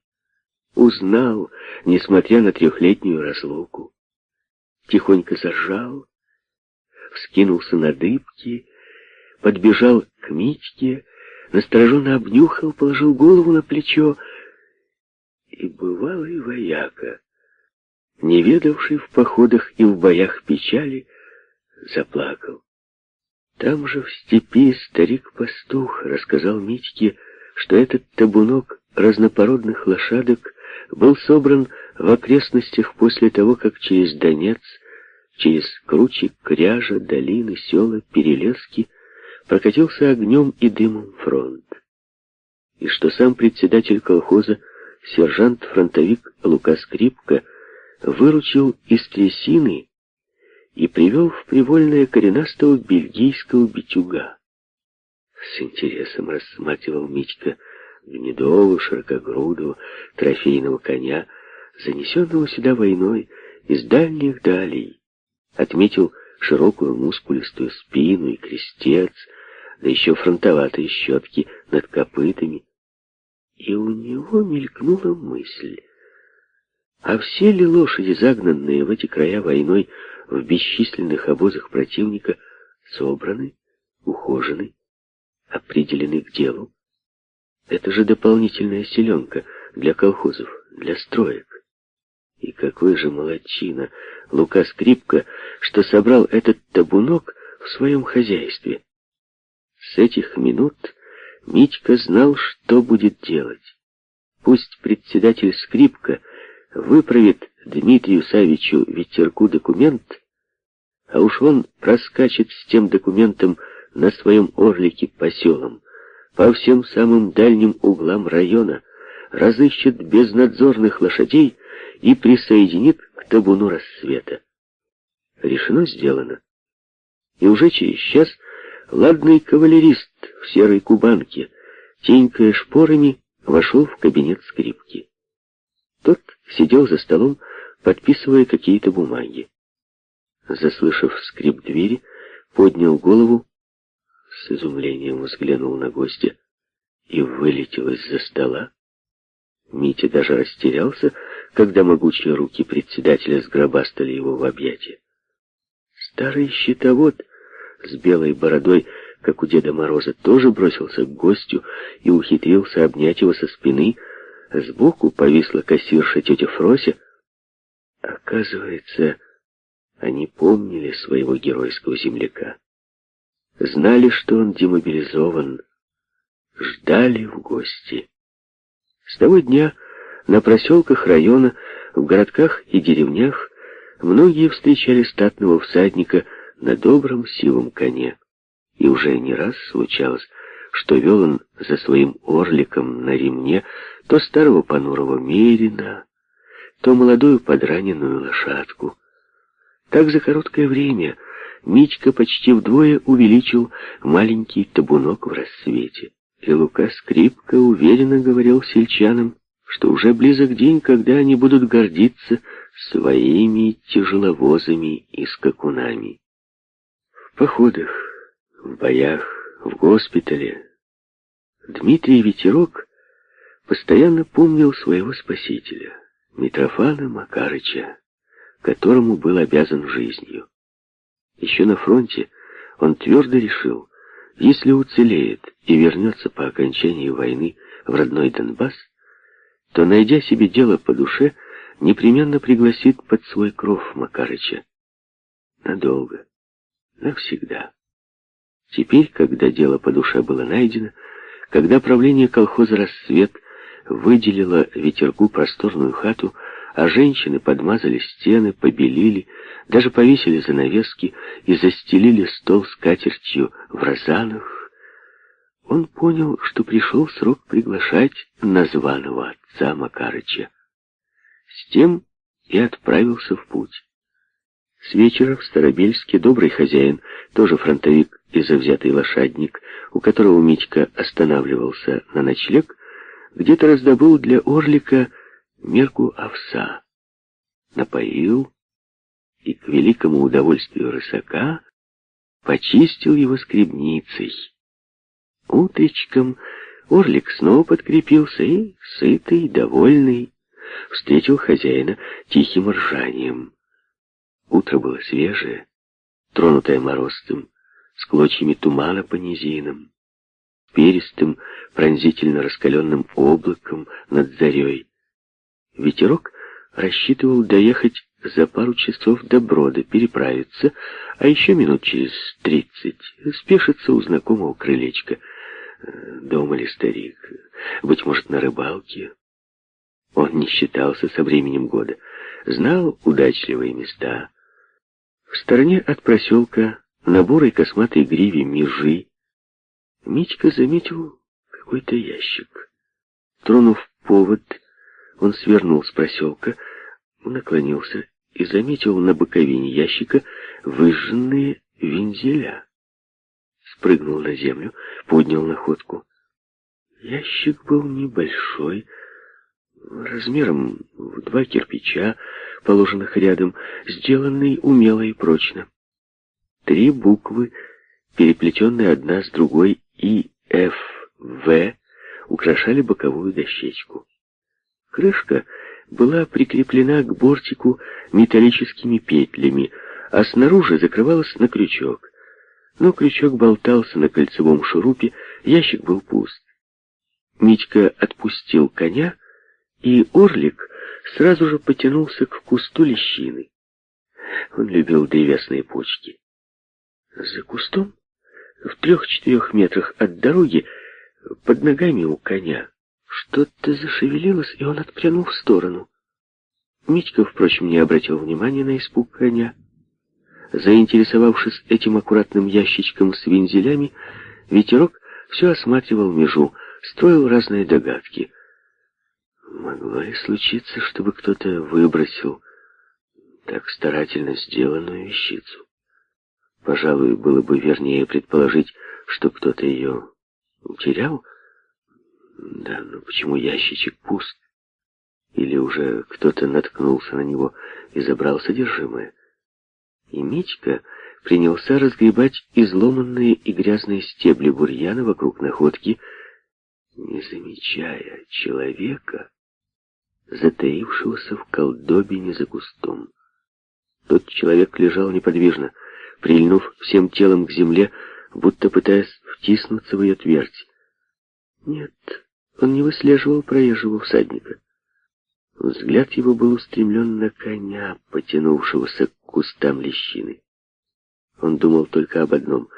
Узнал, несмотря на трехлетнюю разлуку. Тихонько зажал, вскинулся на дыбки, подбежал к Митьке, настороженно обнюхал, положил голову на плечо, и бывалый вояка, не ведавший в походах и в боях печали, заплакал. Там же в степи старик-пастух рассказал Митьке, что этот табунок разнопородных лошадок был собран в окрестностях после того, как через Донец, через кручи, кряжа, долины, села, перелески прокатился огнем и дымом фронт. И что сам председатель колхоза, сержант-фронтовик Лука Скрипка, выручил из трясины и привел в привольное коренастого бельгийского битюга. С интересом рассматривал Митька гнедого, широкогрудого, трофейного коня, занесенного сюда войной из дальних далей. Отметил широкую мускулистую спину и крестец, да еще фронтоватые щетки над копытами. И у него мелькнула мысль, а все ли лошади, загнанные в эти края войной, в бесчисленных обозах противника собраны, ухожены, определены к делу. Это же дополнительная селенка для колхозов, для строек. И какой же молодчина Лука Скрипка, что собрал этот табунок в своем хозяйстве. С этих минут Митька знал, что будет делать. Пусть председатель Скрипка выправит Дмитрию Савичу Ветерку документ, а уж он проскачет с тем документом на своем орлике по селам, по всем самым дальним углам района, разыщет безнадзорных лошадей и присоединит к табуну рассвета. Решено сделано. И уже через час ладный кавалерист в серой кубанке, тенькая шпорами, вошел в кабинет скрипки. Тот сидел за столом, подписывая какие-то бумаги заслышав скрип двери, поднял голову, с изумлением взглянул на гостя и вылетел из-за стола. Митя даже растерялся, когда могучие руки председателя сгробастали его в объятия. Старый щитовод с белой бородой, как у Деда Мороза, тоже бросился к гостю и ухитрился обнять его со спины. Сбоку повисла кассирша тетя Фрося. Оказывается, они помнили своего геройского земляка. Знали, что он демобилизован. Ждали в гости. С того дня на проселках района, в городках и деревнях многие встречали статного всадника на добром сивом коне. И уже не раз случалось, что вел он за своим орликом на ремне то старого понурого мерина, то молодую подраненную лошадку. Так за короткое время Митька почти вдвое увеличил маленький табунок в рассвете. И Лука скрипко уверенно говорил сельчанам, что уже близок день, когда они будут гордиться своими тяжеловозами и скакунами. В походах, в боях, в госпитале Дмитрий Ветерок постоянно помнил своего спасителя, Митрофана Макарыча, которому был обязан жизнью. Еще на фронте он твердо решил, если уцелеет и вернется по окончании войны в родной Донбасс, то, найдя себе дело по душе, непременно пригласит под свой кров Макарыча. Надолго, навсегда. Теперь, когда дело по душе было найдено, когда правление колхоза «Рассвет» выделило ветерку просторную хату, а женщины подмазали стены, побелили, даже повесили занавески и застелили стол с катертью в розанах, он понял, что пришел срок приглашать названного отца Макарыча. С тем и отправился в путь. С вечера в Старобельске добрый хозяин, тоже фронтовик и завзятый лошадник, у которого Митька останавливался на ночлег, где-то раздобыл для Орлика мерку овса, напоил и, к великому удовольствию рысака, почистил его скребницей. Утречком Орлик снова подкрепился и, сытый, довольный, встретил хозяина тихим ржанием. Утро было свежее, тронутое морозцем, с клочьями тумана по низинам, перистым, пронзительно раскаленным облаком над зарей. Ветерок рассчитывал доехать за пару часов до Брода, переправиться, а еще минут через тридцать спешиться у знакомого крылечка. Дома ли старик? Быть может, на рыбалке? Он не считался со временем года, знал удачливые места. В стороне от проселка, на бурой косматой гриве межи, Митька заметил какой-то ящик. Тронув повод, он свернул с проселка, наклонился и заметил на боковине ящика выжженные вензеля. Спрыгнул на землю, поднял находку. Ящик был небольшой, размером в два кирпича, положенных рядом, сделанный умело и прочно. Три буквы, переплетенные одна с другой, И, Ф, В, украшали боковую дощечку. Крышка была прикреплена к бортику металлическими петлями, а снаружи закрывалась на крючок. Но крючок болтался на кольцевом шурупе, ящик был пуст. Митька отпустил коня, и орлик сразу же потянулся к кусту лещины. Он любил древесные почки. За кустом, в трех-четырех метрах от дороги, под ногами у коня, что-то зашевелилось, и он отпрянул в сторону. Митька, впрочем, не обратил внимания на испуг коня. Заинтересовавшись этим аккуратным ящичком с вензелями, ветерок все осматривал межу, строил разные догадки. Могло ли случиться, чтобы кто-то выбросил так старательно сделанную вещицу? Пожалуй, было бы вернее предположить, что кто-то ее утерял, да, но почему ящичек пуст? Или уже кто-то наткнулся на него и забрал содержимое? И Митька принялся разгребать изломанные и грязные стебли бурьяна вокруг находки, не замечая человека, затаившегося в колдобине за кустом. Тот человек лежал неподвижно, прильнув всем телом к земле, будто пытаясь втиснуться в ее твердь. Нет, он не выслеживал проезжего всадника. Взгляд его был устремлен на коня, потянувшегося к кустам лещины. Он думал только об одном.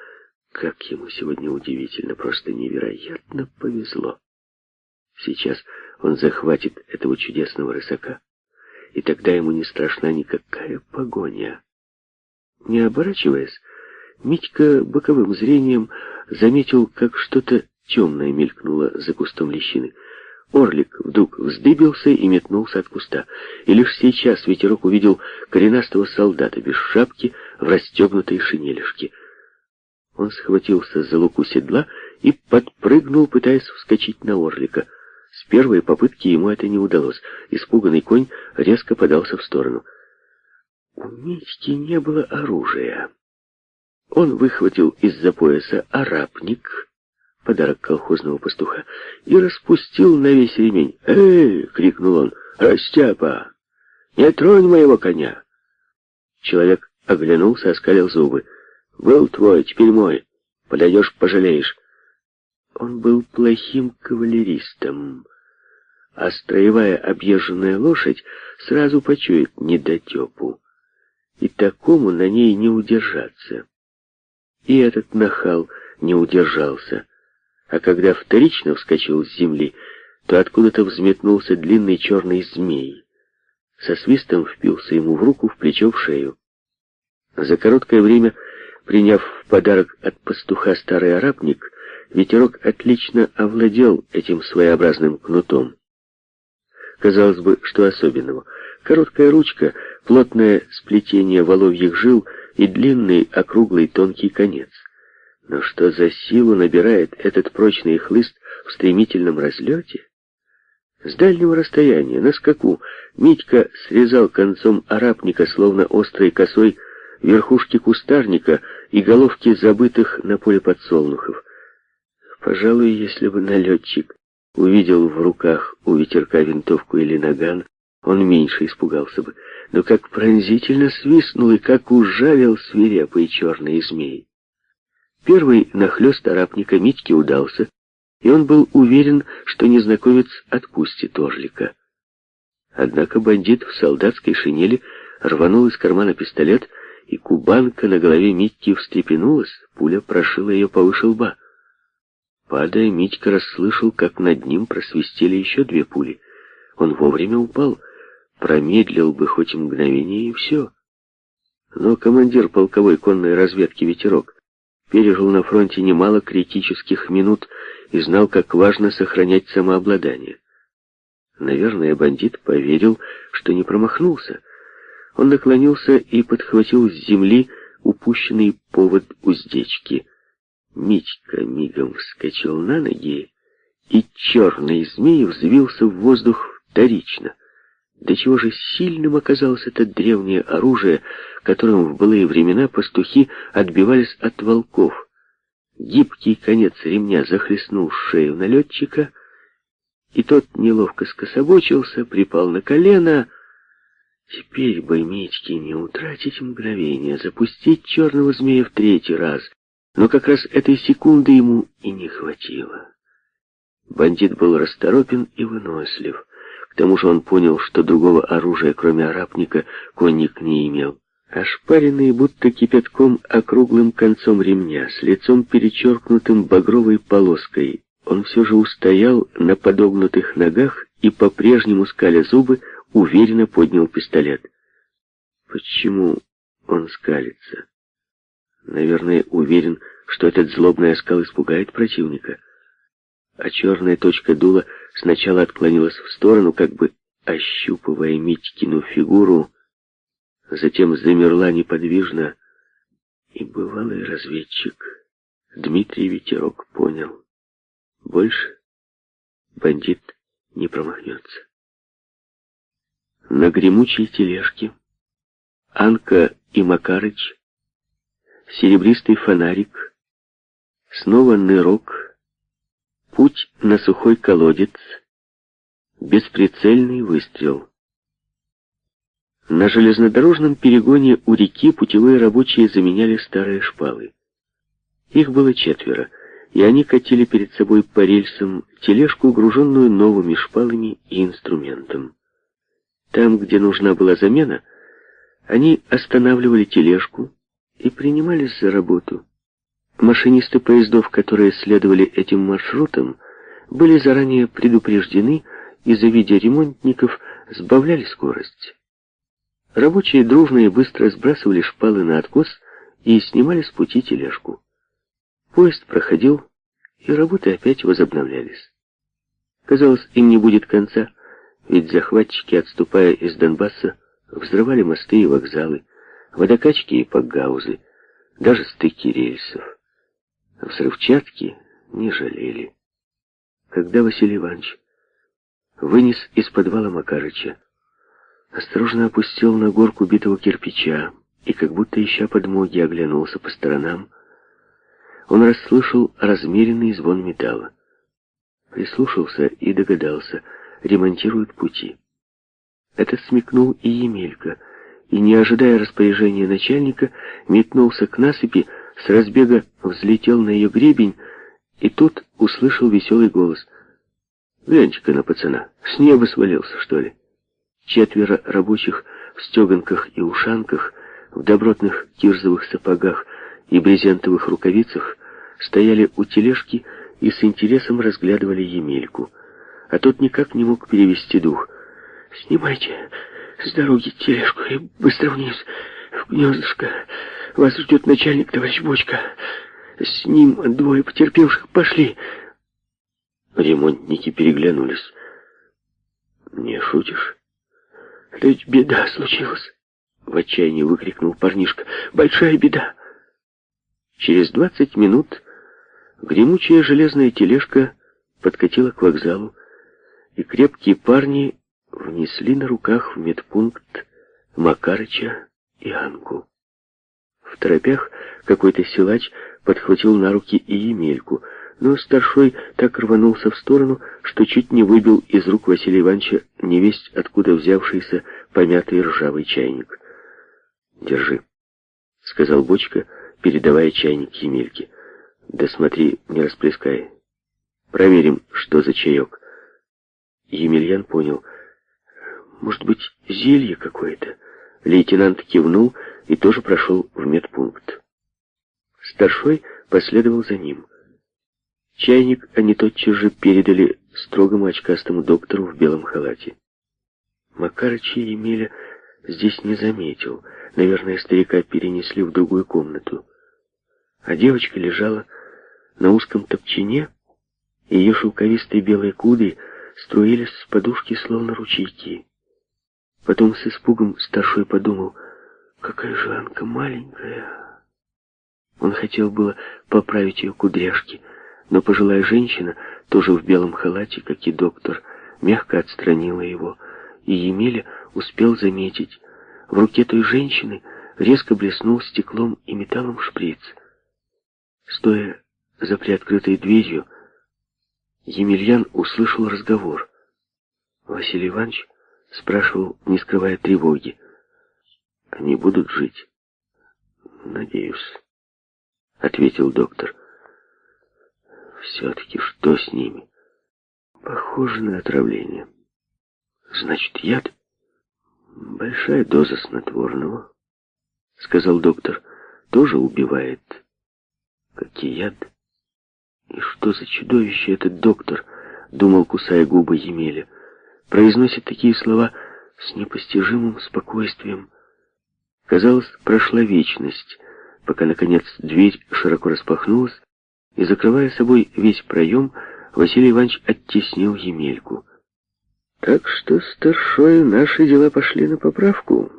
Как ему сегодня удивительно, просто невероятно повезло. Сейчас он захватит этого чудесного рысака, и тогда ему не страшна никакая погоня. Не оборачиваясь, Митька боковым зрением заметил, как что-то темное мелькнуло за кустом лещины. Орлик вдруг вздыбился и метнулся от куста. И лишь сейчас ветерок увидел коренастого солдата без шапки, в расстегнутой шинелишке. Он схватился за луку седла и подпрыгнул, пытаясь вскочить на орлика. С первой попытки ему это не удалось. Испуганный конь резко подался в сторону. У Митьки не было оружия. Он выхватил из-за пояса арапник, подарок колхозного пастуха, и распустил на весь ремень. «Эй!» — крикнул он. «Растяпа! Не тронь моего коня!» Человек оглянулся, оскалил зубы. «Был твой, теперь мой. Подойдешь, пожалеешь». Он был плохим кавалеристом, а строевая объезженная лошадь сразу почует недотепу, и такому на ней не удержаться. И этот нахал не удержался, а когда вторично вскочил с земли, то откуда-то взметнулся длинный черный змей. Со свистом впился ему в руку, в плечо, в шею. За короткое время, приняв в подарок от пастуха старый арабник, ветерок отлично овладел этим своеобразным кнутом. Казалось бы, что особенного. Короткая ручка, плотное сплетение воловьих жил и длинный округлый тонкий конец. Но что за силу набирает этот прочный хлыст в стремительном разлете? С дальнего расстояния, на скаку, Митька срезал концом арапника, словно острой косой, верхушки кустарника и головки забытых на поле подсолнухов. Пожалуй, если бы налетчик увидел в руках у ветерка винтовку или наган, он меньше испугался бы. Но как пронзительно свистнул и как ужалил свирепый черный змей. Первый нахлёст арапника Митьке удался, и он был уверен, что незнакомец отпустит Орлика. Однако бандит в солдатской шинели рванул из кармана пистолет, и кубанка на голове Митьки встрепенулась, пуля прошила ее повыше лба. Падая, Митька расслышал, как над ним просвистели еще две пули. Он вовремя упал, промедлил бы хоть мгновение, и все. Но командир полковой конной разведки «Ветерок» пережил на фронте немало критических минут и знал, как важно сохранять самообладание. Наверное, бандит поверил, что не промахнулся. Он наклонился и подхватил с земли упущенный повод уздечки. Митька мигом вскочил на ноги, и черный змей взвился в воздух вторично. До чего же сильным оказалось это древнее оружие, которым в былые времена пастухи отбивались от волков. Гибкий конец ремня захлестнул шею налетчика, и тот неловко скособочился, припал на колено. Теперь бы Митьке не утратить мгновение, запустить черного змея в третий раз, но как раз этой секунды ему и не хватило. Бандит был расторопен и вынослив. К тому же он понял, что другого оружия, кроме арапника, конник не имел. Ошпаренный будто кипятком округлым концом ремня, с лицом перечеркнутым багровой полоской, он все же устоял на подогнутых ногах и, по-прежнему скаля зубы, уверенно поднял пистолет. Почему он скалится? Наверное, уверен, что этот злобный оскал испугает противника. А черная точка дула сначала отклонилась в сторону, как бы ощупывая Митькину фигуру, затем замерла неподвижно, и бывалый разведчик Дмитрий Ветерок понял. Больше бандит не промахнется. На гремучей тележке Анка и Макарыч серебристый фонарик, снова нырок, путь на сухой колодец, бесприцельный выстрел. На железнодорожном перегоне у реки путевые рабочие заменяли старые шпалы. Их было четверо, и они катили перед собой по рельсам тележку, груженную новыми шпалами и инструментом. Там, где нужна была замена, они останавливали тележку, и принимались за работу. Машинисты поездов, которые следовали этим маршрутам, были заранее предупреждены и, завидя ремонтников, сбавляли скорость. Рабочие дружно и быстро сбрасывали шпалы на откос и снимали с пути тележку. Поезд проходил, и работы опять возобновлялись. Казалось, им не будет конца, ведь захватчики, отступая из Донбасса, взрывали мосты и вокзалы, водокачки и пакгаузы, даже стыки рельсов. Взрывчатки не жалели. Когда Василий Иванович вынес из подвала Макарыча, осторожно опустил на горку битого кирпича и, как будто ища подмоги, оглянулся по сторонам, он расслышал размеренный звон металла. Прислушался и догадался, ремонтируют пути. Это смекнул и Емелька, и, не ожидая распоряжения начальника, метнулся к насыпи, с разбега взлетел на ее гребень, и тут услышал веселый голос. «Гляньте-ка на пацана, с неба свалился, что ли?» Четверо рабочих в стеганках и ушанках, в добротных кирзовых сапогах и брезентовых рукавицах стояли у тележки и с интересом разглядывали Емельку. А тот никак не мог перевести дух. «Снимайте с дороги тележку и быстро вниз, в гнездышко. Вас ждет начальник, товарищ Бочка. С ним двое потерпевших пошли». Ремонтники переглянулись. «Не шутишь?» «Ведь беда случилась!» В отчаянии выкрикнул парнишка. «Большая беда!» Через двадцать минут гремучая железная тележка подкатила к вокзалу, и крепкие парни внесли на руках в медпункт Макарыча и Анку. В торопях какой-то силач подхватил на руки и Емельку, но старшой так рванулся в сторону, что чуть не выбил из рук Василия Ивановича невесть откуда взявшийся помятый ржавый чайник. «Держи», — сказал Бочка, передавая чайник Емельке. «Да смотри, не расплескай. Проверим, что за чаек». Емельян понял. «Может быть, зелье какое-то?» Лейтенант кивнул и тоже прошел в медпункт. Старшой последовал за ним. Чайник они тотчас же передали строгому очкастому доктору в белом халате. Макарыча и Емеля здесь не заметил. Наверное, старика перенесли в другую комнату. А девочка лежала на узком топчине, и ее шелковистые белые кудри струились с подушки, словно ручейки. Потом с испугом старшой подумал, какая же Анка маленькая. Он хотел было поправить ее кудряшки, но пожилая женщина, тоже в белом халате, как и доктор, мягко отстранила его, и Емеля успел заметить, в руке той женщины резко блеснул стеклом и металлом шприц. Стоя за приоткрытой дверью, Емельян услышал разговор. Василий Иванович спрашивал, не скрывая тревоги. «Они будут жить?» «Надеюсь», — ответил доктор. «Все-таки что с ними?» «Похоже на отравление». «Значит, яд?» «Большая доза снотворного», — сказал доктор, — «тоже убивает, как и яд». «И что за чудовище этот доктор?» — думал, кусая губы Емеля. «Произносит такие слова с непостижимым спокойствием». Казалось, прошла вечность, пока, наконец, дверь широко распахнулась, и, закрывая собой весь проем, Василий Иванович оттеснил Емельку. Так что, старшой, наши дела пошли на поправку.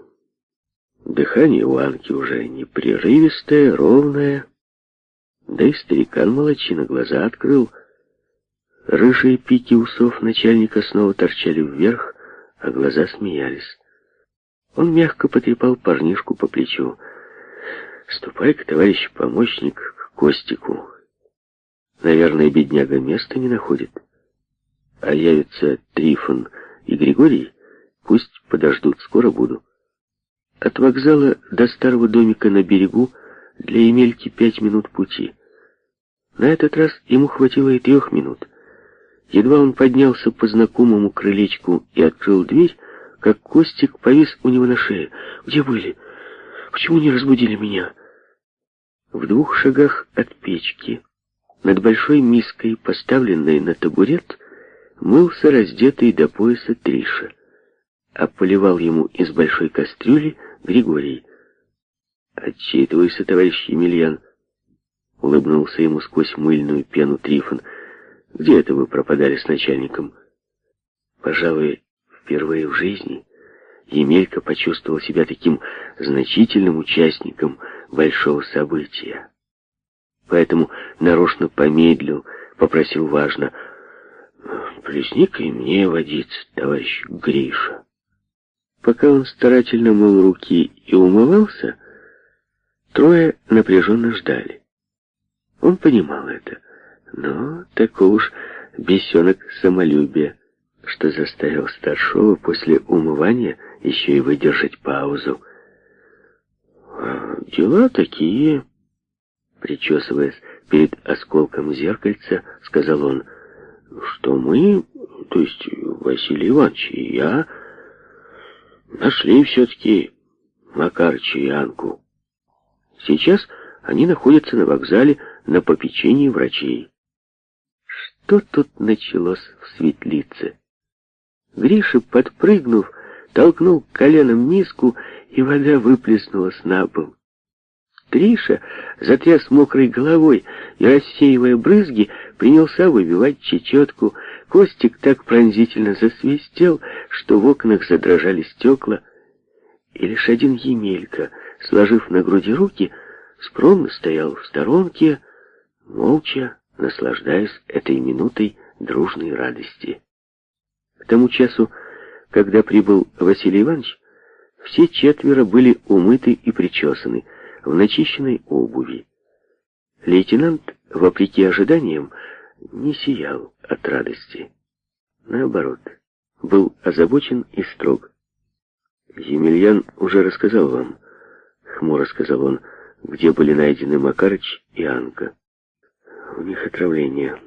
Дыхание у Анки уже непрерывистое, ровное. Да и старикан молочина глаза открыл. Рыжие пики усов начальника снова торчали вверх, а глаза смеялись. Он мягко потрепал парнишку по плечу. «Ступай-ка, товарищ помощник, к Костику. Наверное, бедняга места не находит» а явятся Трифон и Григорий, пусть подождут, скоро буду. От вокзала до старого домика на берегу для Емельки пять минут пути. На этот раз ему хватило и трех минут. Едва он поднялся по знакомому крылечку и открыл дверь, как Костик повис у него на шее. «Где были? Почему не разбудили меня?» В двух шагах от печки, над большой миской, поставленной на табурет, мылся раздетый до пояса Триша, а поливал ему из большой кастрюли Григорий. «Отчитывайся, товарищ Емельян», — улыбнулся ему сквозь мыльную пену Трифон. «Где это вы пропадали с начальником?» Пожалуй, впервые в жизни Емелька почувствовал себя таким значительным участником большого события. Поэтому нарочно помедлил, попросил важно, «Плесни-ка и мне водиться, товарищ Гриша». Пока он старательно мыл руки и умывался, трое напряженно ждали. Он понимал это, но такого уж бесенок самолюбия, что заставил старшего после умывания еще и выдержать паузу. «Дела такие...» Причесываясь перед осколком зеркальца, сказал он, что мы, то есть Василий Иванович и я, нашли все-таки Макарыча и Анку. Сейчас они находятся на вокзале на попечении врачей. Что тут началось в светлице? Гриша, подпрыгнув, толкнул коленом миску, и вода выплеснулась на пол. Триша, затряс мокрой головой и, рассеивая брызги, принялся выбивать чечетку. Костик так пронзительно засвистел, что в окнах задрожали стекла. И лишь один Емелька, сложив на груди руки, скромно стоял в сторонке, молча наслаждаясь этой минутой дружной радости. К тому часу, когда прибыл Василий Иванович, все четверо были умыты и причесаны, в начищенной обуви. Лейтенант, вопреки ожиданиям, не сиял от радости. Наоборот, был озабочен и строг. «Емельян уже рассказал вам», — хмуро сказал он, — «где были найдены Макарыч и Анка. У них отравление,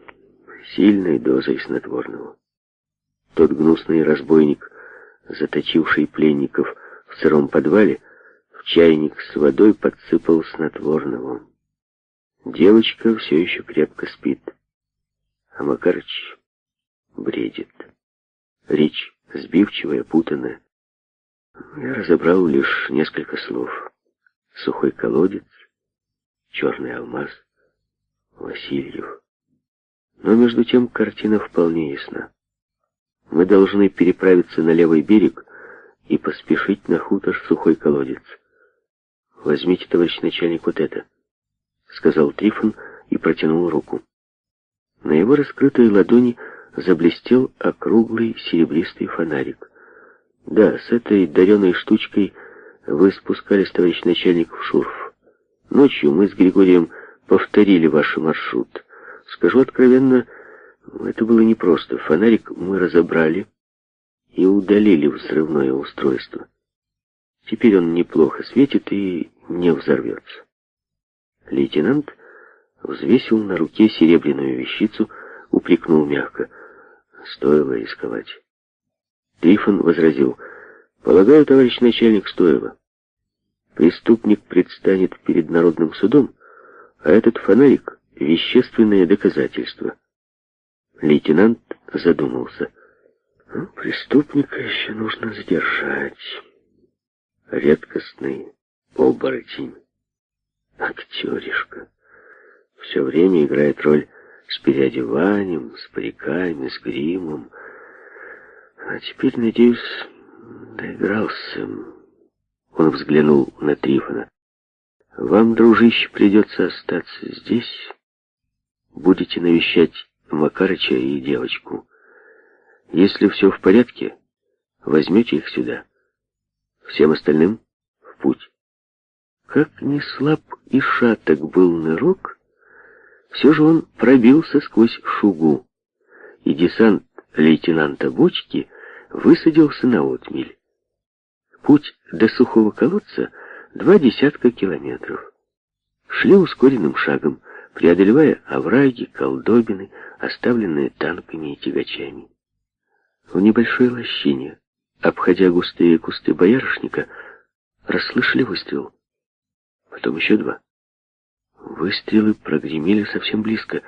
сильной дозой снотворного. Тот гнусный разбойник, заточивший пленников в сыром подвале, чайник с водой подсыпал снотворного. Девочка все еще крепко спит, а Макарыч бредит. Речь сбивчивая, путанная. Я разобрал лишь несколько слов. Сухой колодец, черный алмаз, Васильев. Но между тем картина вполне ясна. Мы должны переправиться на левый берег и поспешить на хутор Сухой колодец. «Возьмите, товарищ начальник, вот это», — сказал Трифон и протянул руку. На его раскрытой ладони заблестел округлый серебристый фонарик. «Да, с этой дареной штучкой вы спускались, товарищ начальник, в шурф. Ночью мы с Григорием повторили ваш маршрут. Скажу откровенно, это было непросто. Фонарик мы разобрали и удалили взрывное устройство. Теперь он неплохо светит и не взорвется. Лейтенант взвесил на руке серебряную вещицу, упрекнул мягко. Стоило рисковать. Трифон возразил. Полагаю, товарищ начальник, стоило. Преступник предстанет перед народным судом, а этот фонарик — вещественное доказательство. Лейтенант задумался. Ну, преступника еще нужно задержать редкостный оборотень. Актеришка. Все время играет роль с переодеванием, с париками, с гримом. А теперь, надеюсь, доигрался. Он взглянул на Трифона. Вам, дружище, придется остаться здесь. Будете навещать Макарыча и девочку. Если все в порядке, возьмете их сюда. Всем остальным в путь. Как ни слаб и шаток был нырок, все же он пробился сквозь шугу, и десант лейтенанта Бочки высадился на отмель. Путь до сухого колодца два десятка километров. Шли ускоренным шагом, преодолевая овраги, колдобины, оставленные танками и тягачами. В небольшой лощине обходя густые кусты боярышника, расслышали выстрел. Потом еще два. Выстрелы прогремели совсем близко,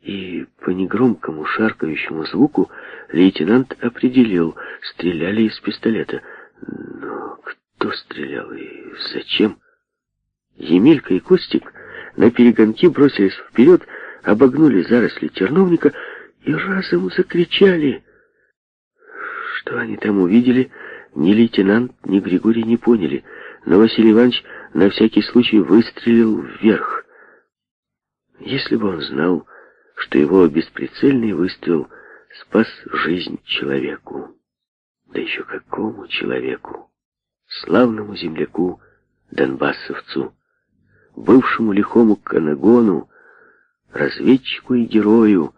и по негромкому шаркающему звуку лейтенант определил, стреляли из пистолета. Но кто стрелял и зачем? Емелька и Костик на перегонки бросились вперед, обогнули заросли терновника и разом закричали — что они там увидели, ни лейтенант, ни Григорий не поняли, но Василий Иванович на всякий случай выстрелил вверх. Если бы он знал, что его бесприцельный выстрел спас жизнь человеку. Да еще какому человеку? Славному земляку, донбассовцу, бывшему лихому канагону, разведчику и герою,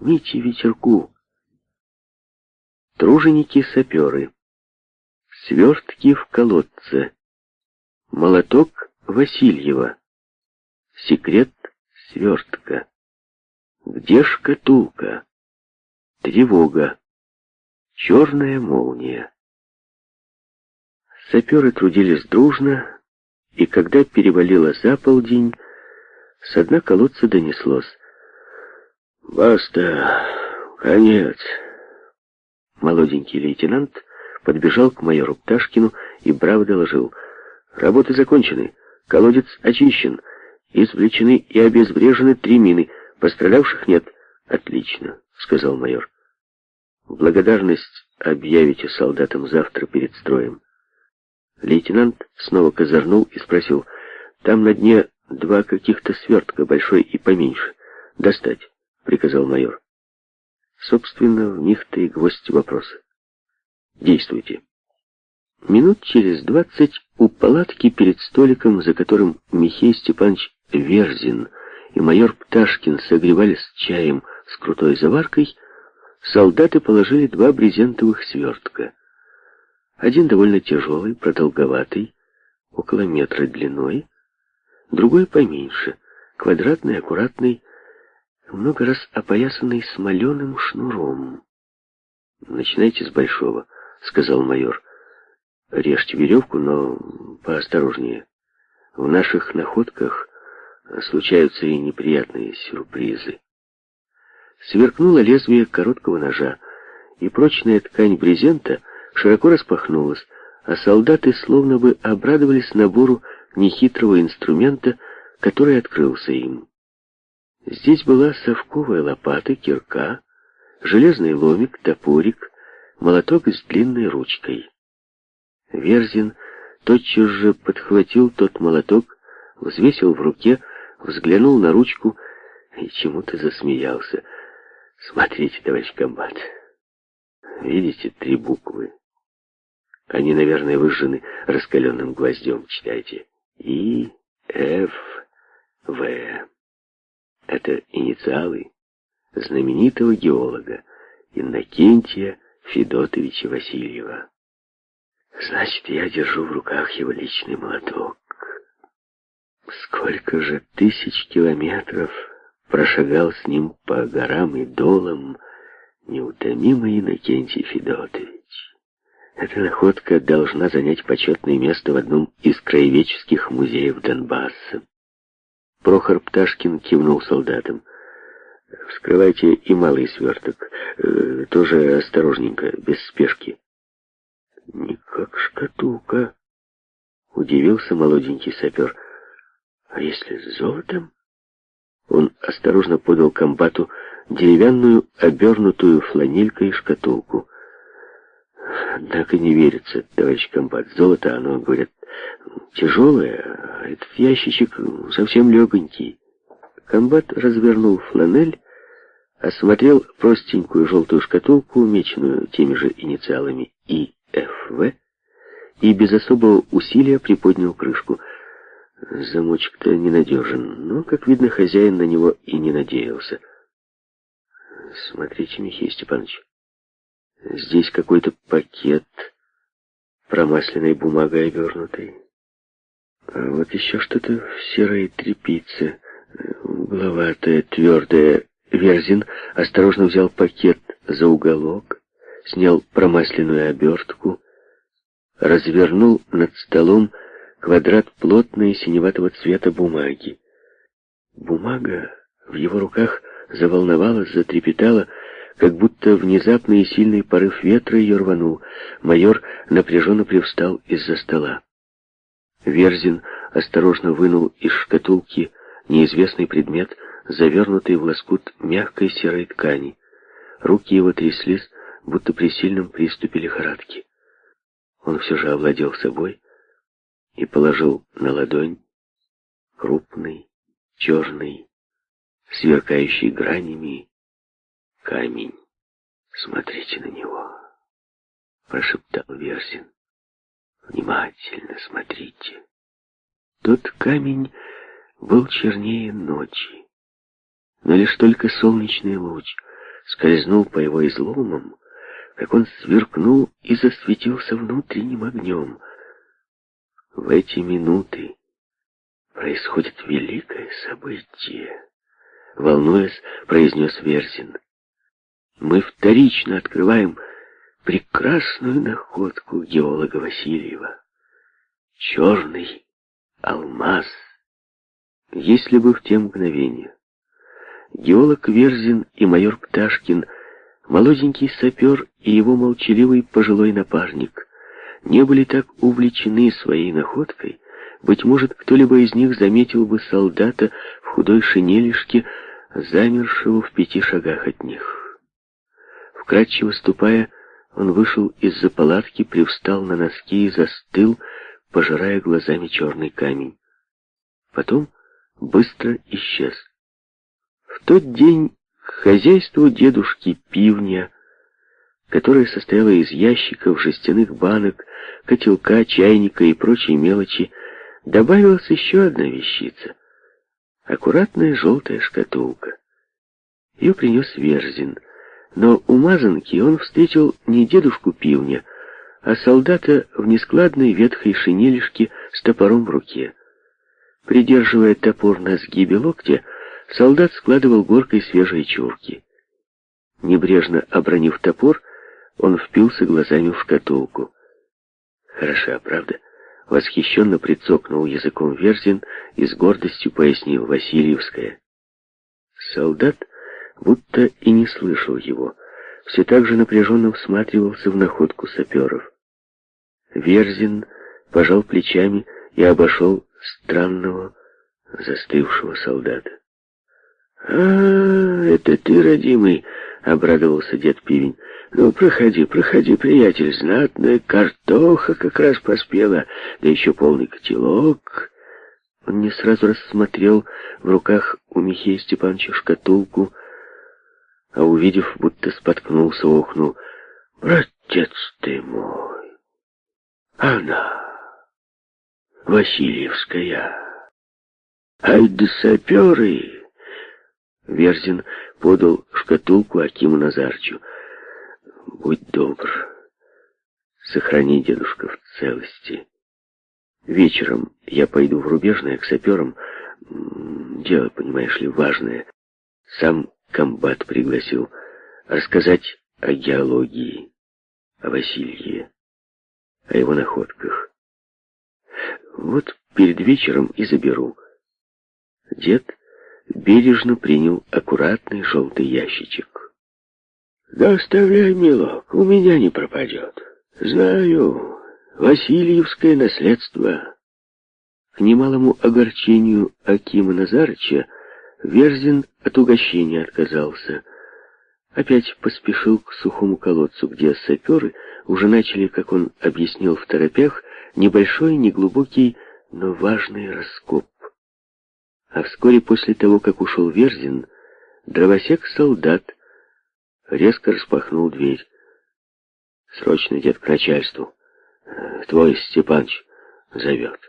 Мите Ветерку. Труженики-саперы. Свертки в колодце. Молоток Васильева. Секрет свертка. Где шкатулка? Тревога. Черная молния. Саперы трудились дружно, и когда перевалило за полдень, с дна колодца донеслось. «Баста! Конец!» Молоденький лейтенант подбежал к майору Пташкину и браво доложил. «Работы закончены, колодец очищен, извлечены и обезврежены три мины, пострадавших нет». «Отлично», — сказал майор. «Благодарность объявите солдатам завтра перед строем». Лейтенант снова козырнул и спросил, «Там на дне два каких-то свертка, большой и поменьше. Достать», — приказал майор. Собственно, в них-то и гвоздь вопроса. Действуйте. Минут через двадцать у палатки перед столиком, за которым Михей Степанович Верзин и майор Пташкин согревались чаем с крутой заваркой, солдаты положили два брезентовых свертка. Один довольно тяжелый, продолговатый, около метра длиной, другой поменьше, квадратный, аккуратный, много раз опоясанный смоленым шнуром. «Начинайте с большого», — сказал майор. «Режьте веревку, но поосторожнее. В наших находках случаются и неприятные сюрпризы». Сверкнуло лезвие короткого ножа, и прочная ткань брезента широко распахнулась, а солдаты словно бы обрадовались набору нехитрого инструмента, который открылся им. Здесь была совковая лопата, кирка, железный ломик, топорик, молоток с длинной ручкой. Верзин тотчас же подхватил тот молоток, взвесил в руке, взглянул на ручку и чему-то засмеялся. «Смотрите, товарищ комбат, видите три буквы? Они, наверное, выжжены раскаленным гвоздем, читайте. И, Ф, В. Это инициалы знаменитого геолога Иннокентия Федотовича Васильева. Значит, я держу в руках его личный молоток. Сколько же тысяч километров прошагал с ним по горам и долам неутомимый Иннокентий Федотович. Эта находка должна занять почетное место в одном из краеведческих музеев Донбасса. Прохор Пташкин кивнул солдатам. «Вскрывайте и малый сверток. Э, тоже осторожненько, без спешки». «Не как шкатулка», — удивился молоденький сапер. «А если с золотом?» Он осторожно подал комбату деревянную, обернутую фланелькой шкатулку. Однако не верится, товарищ комбат. Золото, оно, говорят, тяжелое, а этот ящичек совсем легонький. Комбат развернул фланель, осмотрел простенькую желтую шкатулку, умеченную теми же инициалами ИФВ, и без особого усилия приподнял крышку. Замочек-то ненадежен, но, как видно, хозяин на него и не надеялся. Смотрите, Михей Степанович, здесь какой-то пакет промасленной бумагой обернутый. А вот еще что-то в серой тряпице, угловатое, твердое. Верзин осторожно взял пакет за уголок, снял промасленную обертку, развернул над столом квадрат плотной синеватого цвета бумаги. Бумага в его руках заволновалась, затрепетала, как будто внезапный и сильный порыв ветра ее рванул. Майор напряженно привстал из-за стола. Верзин осторожно вынул из шкатулки неизвестный предмет, завернутый в лоскут мягкой серой ткани. Руки его тряслись, будто при сильном приступе лихорадки. он все же овладел собой и положил на ладонь крупный, черный, сверкающий гранями камень. «Смотрите на него», — прошептал Версин. «Внимательно смотрите». Тот камень был чернее ночи, но лишь только солнечный луч скользнул по его изломам, как он сверкнул и засветился внутренним огнем. В эти минуты происходит великое событие, волнуясь, произнес Верзин. Мы вторично открываем прекрасную находку геолога Васильева. Черный алмаз. Если бы в те мгновения геолог Верзин и майор Пташкин, молоденький сапер и его молчаливый пожилой напарник не были так увлечены своей находкой, быть может, кто-либо из них заметил бы солдата в худой шинелишке, замершего в пяти шагах от них. Вкратчиво ступая, он вышел из-за палатки, привстал на носки и застыл, пожирая глазами черный камень. Потом быстро исчез. В тот день к хозяйству дедушки пивня, которое состояло из ящиков, жестяных банок, котелка, чайника и прочей мелочи, добавилась еще одна вещица — аккуратная желтая шкатулка. Ее принес Верзин, но у мазанки он встретил не дедушку пивня, а солдата в нескладной ветхой шинелишке с топором в руке. Придерживая топор на сгибе локтя, солдат складывал горкой свежие чурки. Небрежно обронив топор, он впился глазами в шкатулку. Хороша, правда? Восхищенно прицокнул языком Верзин и с гордостью пояснил Васильевская. Солдат будто и не слышал его, все так же напряженно всматривался в находку саперов. Верзин пожал плечами и обошел странного, застывшего солдата. «А, это ты, родимый!» — обрадовался дед Пивень. «Ну, проходи, проходи, приятель, знатная картоха как раз поспела, да еще полный котелок». Он не сразу рассмотрел в руках у Михея Степановича шкатулку, а увидев, будто споткнулся, охнул. «Братец ты мой! Она, Васильевская! Ай да саперы!» Верзин подал шкатулку Акиму Назарчу. «Будь добр, сохрани дедушка в целости. Вечером я пойду в Рубежное к саперам. Дело, понимаешь ли, важное. Сам комбат пригласил рассказать о геологии, о Василье, о его находках. Вот перед вечером и заберу. Дед бережно принял аккуратный желтый ящичек. «Да оставляй, милок, у меня не пропадет. Знаю, Васильевское наследство». К немалому огорчению Акима Назарыча Верзин от угощения отказался. Опять поспешил к сухому колодцу, где саперы уже начали, как он объяснил в торопях, небольшой, неглубокий, но важный раскоп. А вскоре после того, как ушел Верзин, дровосек-солдат резко распахнул дверь. «Срочно, дед, к начальству. Твой Степаныч зовет».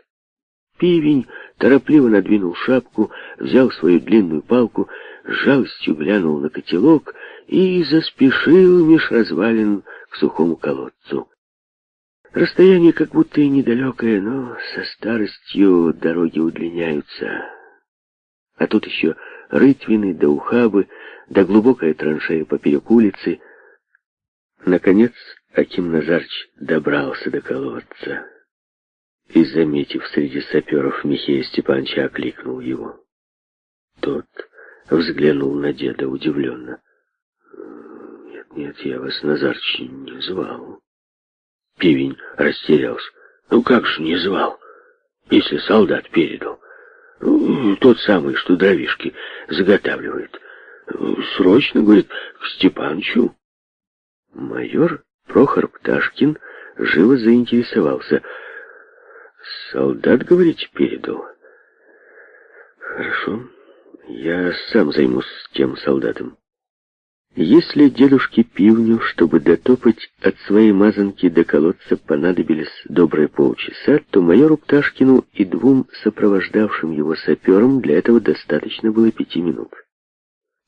Пивень торопливо надвинул шапку, взял свою длинную палку, жалостью глянул на котелок и заспешил меж развалин к сухому колодцу. Расстояние как будто и недалекое, но со старостью дороги удлиняются. А тут еще рытвины да ухабы, да глубокая траншея поперек улицы. Наконец Аким Назарч добрался до колодца и, заметив среди саперов Михея Степановича, окликнул его. Тот взглянул на деда удивленно. «Нет, нет, я вас, Назарч, не звал». Пивень растерялся. «Ну как же не звал, если солдат передал?» Ну, тот самый, что дровишки заготавливает. Срочно, говорит, к Степанчу. Майор Прохор Пташкин живо заинтересовался. «Солдат, говорите, передал?» «Хорошо, я сам займусь тем солдатом». Если дедушке Пивню, чтобы дотопать от своей мазанки до колодца, понадобились добрые полчаса, то майору Пташкину и двум сопровождавшим его саперам для этого достаточно было пяти минут.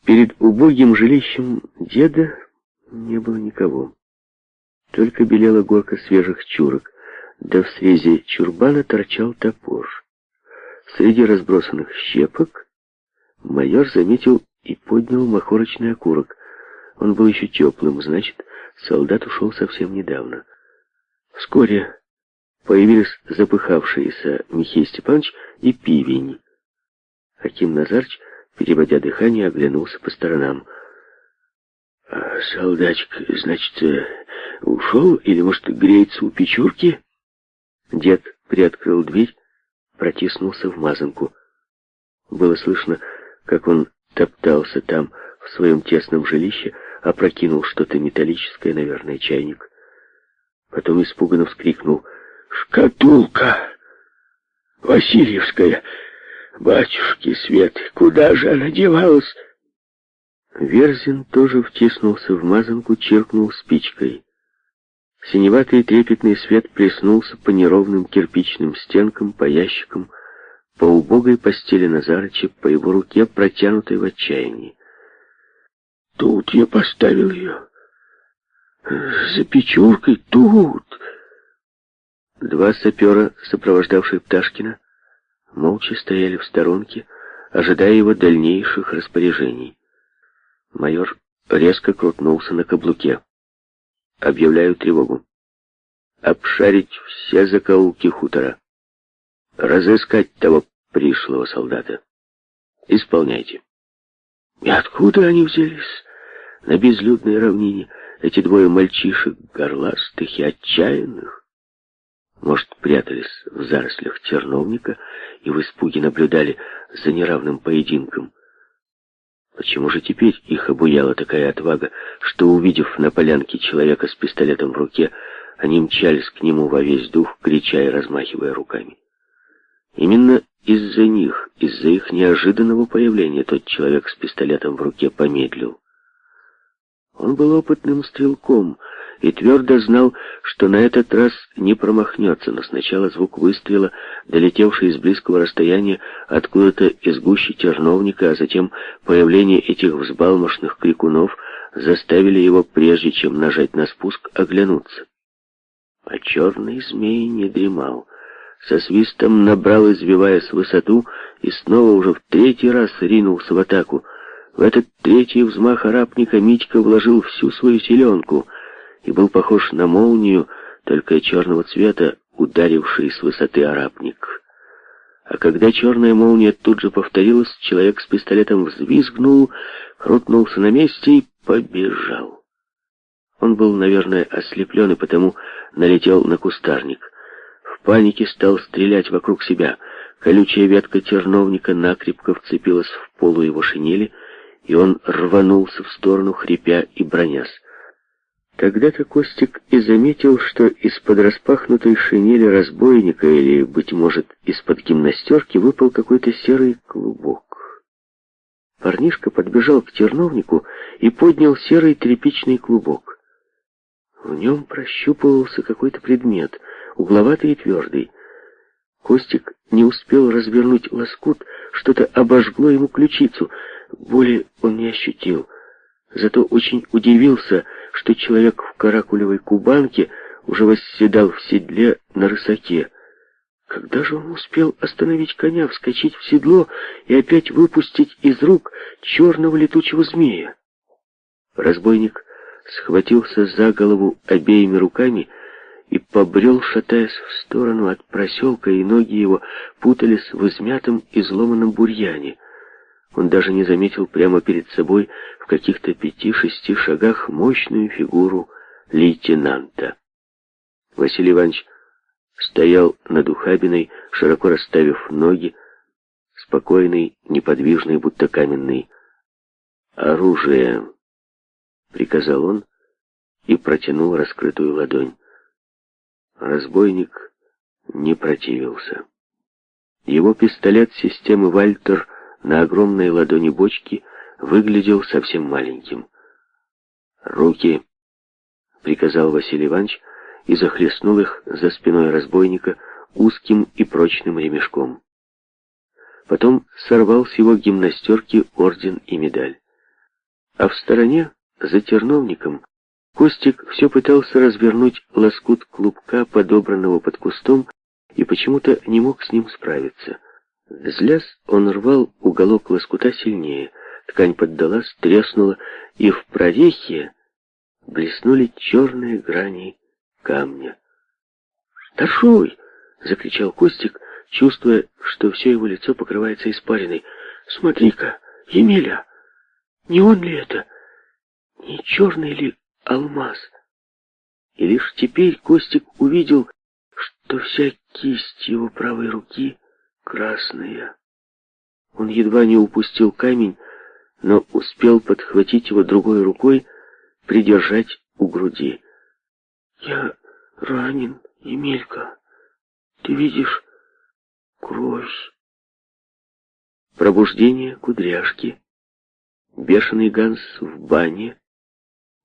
Перед убогим жилищем деда не было никого. Только белела горка свежих чурок, да в срезе чурбана торчал топор. Среди разбросанных щепок майор заметил и поднял махорочный окурок. Он был еще теплым, значит, солдат ушел совсем недавно. Вскоре появились запыхавшиеся Михей Степанович и Пивень. Аким Назарч, переводя дыхание, оглянулся по сторонам. А солдатик, значит, э, ушел или, может, греется у печурки? Дед приоткрыл дверь, протиснулся в мазанку. Было слышно, как он топтался там, в своем тесном жилище, опрокинул что-то металлическое, наверное, чайник. Потом испуганно вскрикнул «Шкатулка! Васильевская! Батюшки Свет, куда же она девалась?» Верзин тоже втиснулся в мазанку, чиркнул спичкой. Синеватый трепетный свет плеснулся по неровным кирпичным стенкам, по ящикам, по убогой постели Назарыча, по его руке, протянутой в отчаянии. «Тут я поставил ее. За печуркой тут!» Два сапера, сопровождавшие Пташкина, молча стояли в сторонке, ожидая его дальнейших распоряжений. Майор резко крутнулся на каблуке. Объявляю тревогу. Обшарить все закоулки хутора. Разыскать того пришлого солдата. Исполняйте. И откуда они взялись? На безлюдной равнине эти двое мальчишек, горластых и отчаянных. Может, прятались в зарослях терновника и в испуге наблюдали за неравным поединком. Почему же теперь их обуяла такая отвага, что, увидев на полянке человека с пистолетом в руке, они мчались к нему во весь дух, крича и размахивая руками? Именно из-за них, из-за их неожиданного появления, тот человек с пистолетом в руке помедлил. Он был опытным стрелком и твердо знал, что на этот раз не промахнется, но сначала звук выстрела, долетевший из близкого расстояния откуда-то из гущи терновника, а затем появление этих взбалмошных крикунов заставили его, прежде чем нажать на спуск, оглянуться. А черный змей не дремал. Со свистом набрал, извиваясь высоту, и снова уже в третий раз ринулся в атаку. В этот третий взмах арапника Митька вложил всю свою селенку — и был похож на молнию, только черного цвета, ударивший с высоты арабник. А когда черная молния тут же повторилась, человек с пистолетом взвизгнул, крутнулся на месте и побежал. Он был, наверное, ослеплен и потому налетел на кустарник. В панике стал стрелять вокруг себя. Колючая ветка терновника накрепко вцепилась в полу его шинели, и он рванулся в сторону, хрипя и бронясь. Тогда-то Костик и заметил, что из-под распахнутой шинели разбойника или, быть может, из-под гимнастерки выпал какой-то серый клубок. Парнишка подбежал к терновнику и поднял серый тряпичный клубок. В нем прощупывался какой-то предмет, угловатый и твердый. Костик не успел развернуть лоскут, что-то обожгло ему ключицу. Боли он не ощутил, зато очень удивился, что человек в каракулевой кубанке уже восседал в седле на рысаке. Когда же он успел остановить коня, вскочить в седло и опять выпустить из рук черного летучего змея? Разбойник схватился за голову обеими руками и побрел, шатаясь в сторону от проселка, и ноги его путались в измятом и изломанном бурьяне. Он даже не заметил прямо перед собой в каких-то пяти-шести шагах мощную фигуру лейтенанта. Василий Иванович стоял над ухабиной, широко расставив ноги, спокойный, неподвижный, будто каменный. «Оружие!» — приказал он и протянул раскрытую ладонь. Разбойник не противился. Его пистолет системы «Вальтер» на огромной ладони бочки выглядел совсем маленьким. «Руки!» — приказал Василий Иванович и захлестнул их за спиной разбойника узким и прочным ремешком. Потом сорвал с его гимнастерки орден и медаль. А в стороне, за терновником, Костик все пытался развернуть лоскут клубка, подобранного под кустом, и почему-то не мог с ним справиться. Злясь, он рвал уголок лоскута сильнее. Ткань поддалась, треснула, и в прорехе блеснули черные грани камня. «Старшой!» — закричал Костик, чувствуя, что все его лицо покрывается испариной. «Смотри-ка, Емеля! Не он ли это? Не черный ли алмаз?» И лишь теперь Костик увидел, что вся кисть его правой руки красная. Он едва не упустил камень, но успел подхватить его другой рукой, придержать у груди. «Я ранен, Емелька. Ты видишь кровь». Пробуждение кудряшки, бешеный ганс в бане,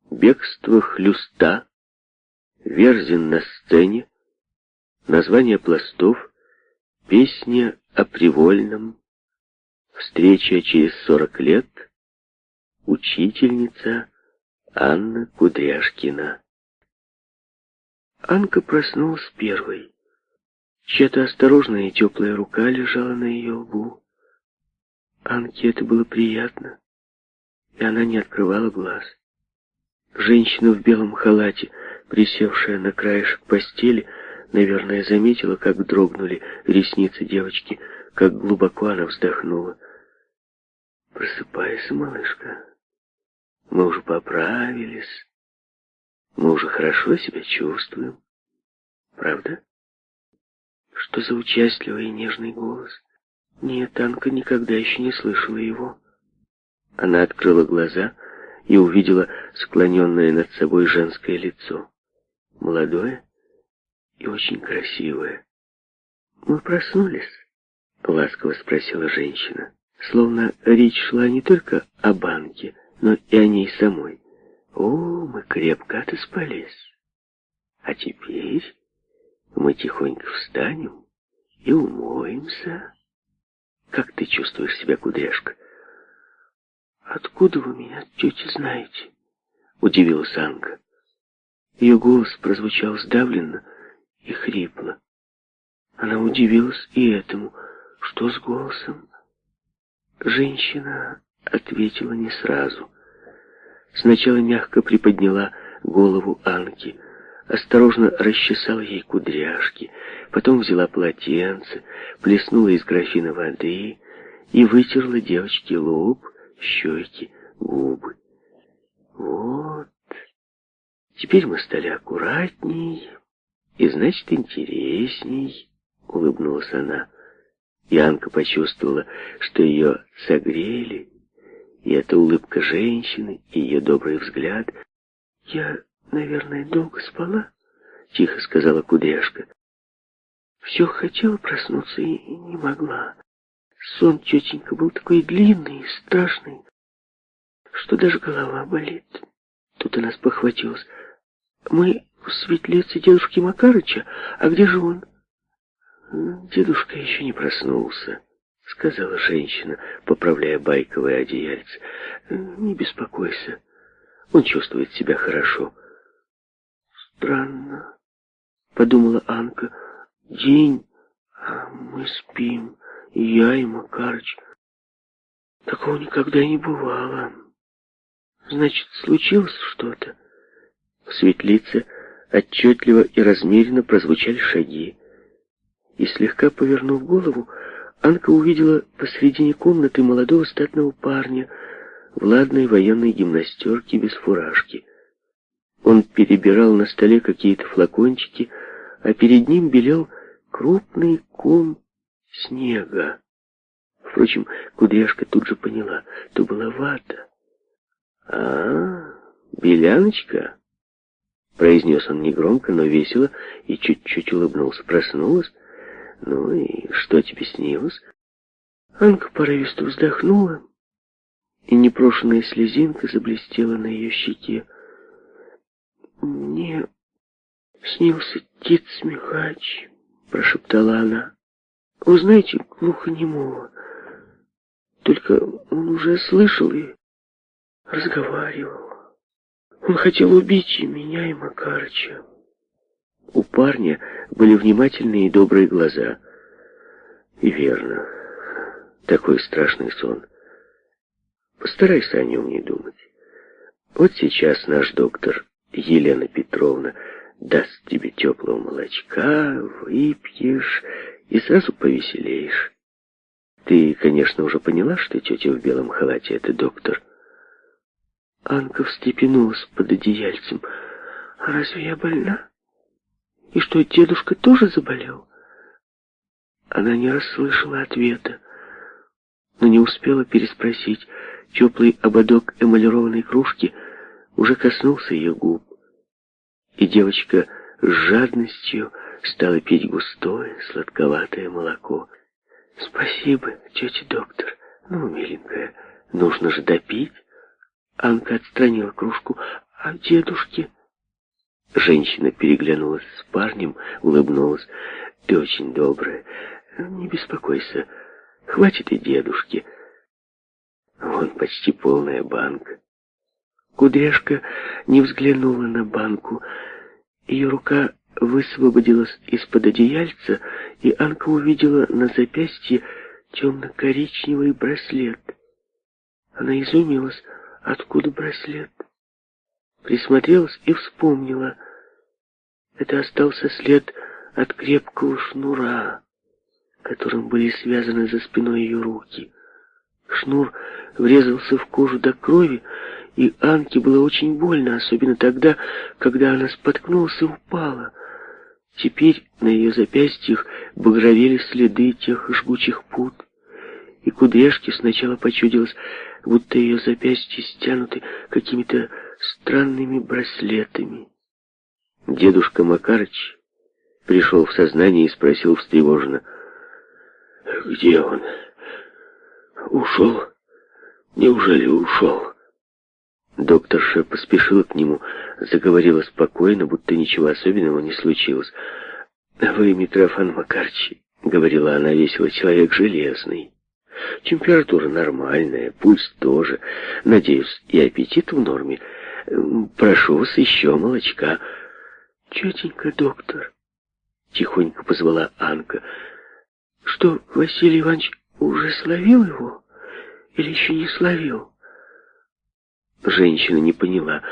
бегство хлюста, Верзин на сцене, название пластов, песня о привольном, встреча через сорок лет, учительница Анна Кудряшкина. Анка проснулась первой. Чья-то осторожная и теплая рука лежала на ее лбу. Анке это было приятно, и она не открывала глаз. Женщина в белом халате, присевшая на краешек постели, наверное, заметила, как дрогнули ресницы девочки, как глубоко она вздохнула. «Просыпайся, малышка. Мы уже поправились. Мы уже хорошо себя чувствуем. Правда?» Что за участливый и нежный голос? Нет, Анка никогда еще не слышала его. Она открыла глаза и увидела склоненное над собой женское лицо. Молодое, и очень красивая. «Мы проснулись?» — ласково спросила женщина. Словно речь шла не только о банке, но и о ней самой. «О, мы крепко отоспались. А теперь мы тихонько встанем и умоемся. Как ты чувствуешь себя, кудряшка?» «Откуда вы меня, тетя, знаете?» — удивилась Анка. Ее голос прозвучал сдавленно, и хрипло. Она удивилась и этому. Что с голосом? Женщина ответила не сразу. Сначала мягко приподняла голову Анки, осторожно расчесала ей кудряшки, потом взяла полотенце, плеснула из графина воды и вытерла девочке лоб, щеки, губы. Вот. Теперь мы стали аккуратней, и значит, интересней, улыбнулась она. Янка почувствовала, что ее согрели, и эта улыбка женщины, и ее добрый взгляд. «Я, наверное, долго спала?» — тихо сказала Кудряшка. «Все хотела проснуться и не могла. Сон, тетенька, был такой длинный и страшный, что даже голова болит». Тут она спохватилась. «Мы в светлице дедушки Макарыча. А где же он? Дедушка еще не проснулся, сказала женщина, поправляя байковое одеяльце. Не беспокойся, он чувствует себя хорошо. Странно, подумала Анка. День, а мы спим, и я, и Макарыч. Такого никогда не бывало. Значит, случилось что-то. В светлице отчетливо и размеренно прозвучали шаги. И слегка повернув голову, Анка увидела посредине комнаты молодого статного парня в ладной военной гимнастерке без фуражки. Он перебирал на столе какие-то флакончики, а перед ним белел крупный ком снега. Впрочем, Кудряшка тут же поняла, то была вата. «А, беляночка?» Произнес он негромко, но весело, и чуть-чуть улыбнулся. Проснулась? Ну и что тебе снилось? Анка порывисто вздохнула, и непрошенная слезинка заблестела на ее щеке. «Мне снился Тиц-Михач», — прошептала она. «Вы знаете, глухонемого. Только он уже слышал и разговаривал. Он хотел убить и меня, и Макарыча». У парня были внимательные и добрые глаза. И верно, такой страшный сон. Постарайся о нем не думать. Вот сейчас наш доктор Елена Петровна даст тебе теплого молочка, выпьешь и сразу повеселеешь. Ты, конечно, уже поняла, что тетя в белом халате — это доктор. Анка встрепенулась под одеяльцем. А разве я больна? И что, дедушка тоже заболел? Она не расслышала ответа, но не успела переспросить. Теплый ободок эмалированной кружки уже коснулся ее губ, и девочка с жадностью стала пить густое, сладковатое молоко. «Спасибо, тетя доктор. Ну, миленькая, нужно же допить». Анка отстранила кружку. «А дедушке?» Женщина переглянулась с парнем, улыбнулась. «Ты очень добрая. Не беспокойся. Хватит и дедушки. Вон почти полная банка». Кудряшка не взглянула на банку. Ее рука высвободилась из-под одеяльца, и Анка увидела на запястье темно-коричневый браслет. Она изумилась, откуда браслет. Присмотрелась и вспомнила. Это остался след от крепкого шнура, которым были связаны за спиной ее руки. Шнур врезался в кожу до крови, и Анке было очень больно, особенно тогда, когда она споткнулась и упала. Теперь на ее запястьях багровели следы тех жгучих пут, и кудряшке сначала почудилось, будто ее запястья стянуты какими-то странными браслетами. Дедушка Макарыч пришел в сознание и спросил встревоженно, «Где он? Ушел? Неужели ушел?» Докторша поспешила к нему, заговорила спокойно, будто ничего особенного не случилось. «Вы, Митрофан Макарч, — говорила она весело, — человек железный. Температура нормальная, пульс тоже. Надеюсь, и аппетит в норме. Прошу вас еще молочка». «Тетенька, доктор», — тихонько позвала Анка, — «что, Василий Иванович уже словил его или еще не словил?» Женщина не поняла.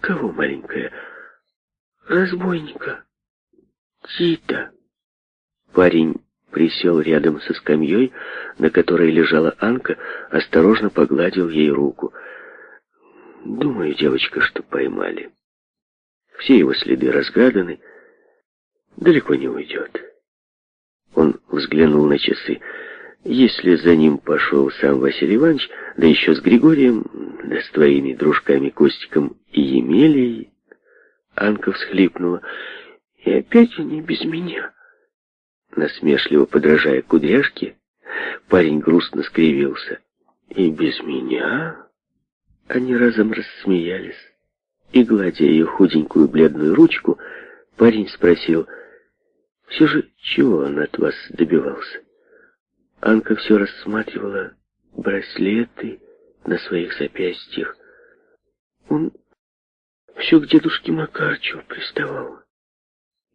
Кого маленькая? Разбойника. Тита. Парень присел рядом со скамьей, на которой лежала Анка, осторожно погладил ей руку. Думаю, девочка, что поймали. Все его следы разгаданы. Далеко не уйдет. Он взглянул на часы. Если за ним пошел сам Василий Иванович, да еще с Григорием, да с твоими дружками Костиком и Емелией, Анка всхлипнула. И опять они без меня. Насмешливо подражая кудряшке, парень грустно скривился. И без меня? Они разом рассмеялись. И, гладя ее худенькую бледную ручку, парень спросил, все же чего он от вас добивался? Анка все рассматривала браслеты на своих запястьях. Он все к дедушке Макарчу приставал.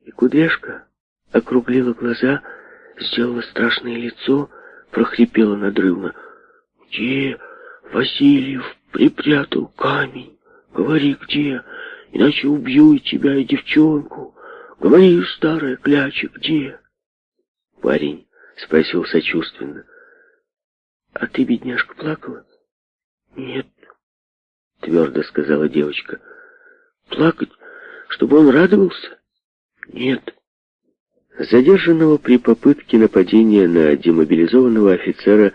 И кудряшка округлила глаза, сделала страшное лицо, прохрипела надрывно. «Где Васильев припрятал камень? Говори, где, иначе убью и тебя, и девчонку. Говори, старая кляча, где?» Парень Спросил сочувственно. «А ты, бедняжка, плакала?» «Нет», — твердо сказала девочка. «Плакать, чтобы он радовался?» «Нет». Задержанного при попытке нападения на демобилизованного офицера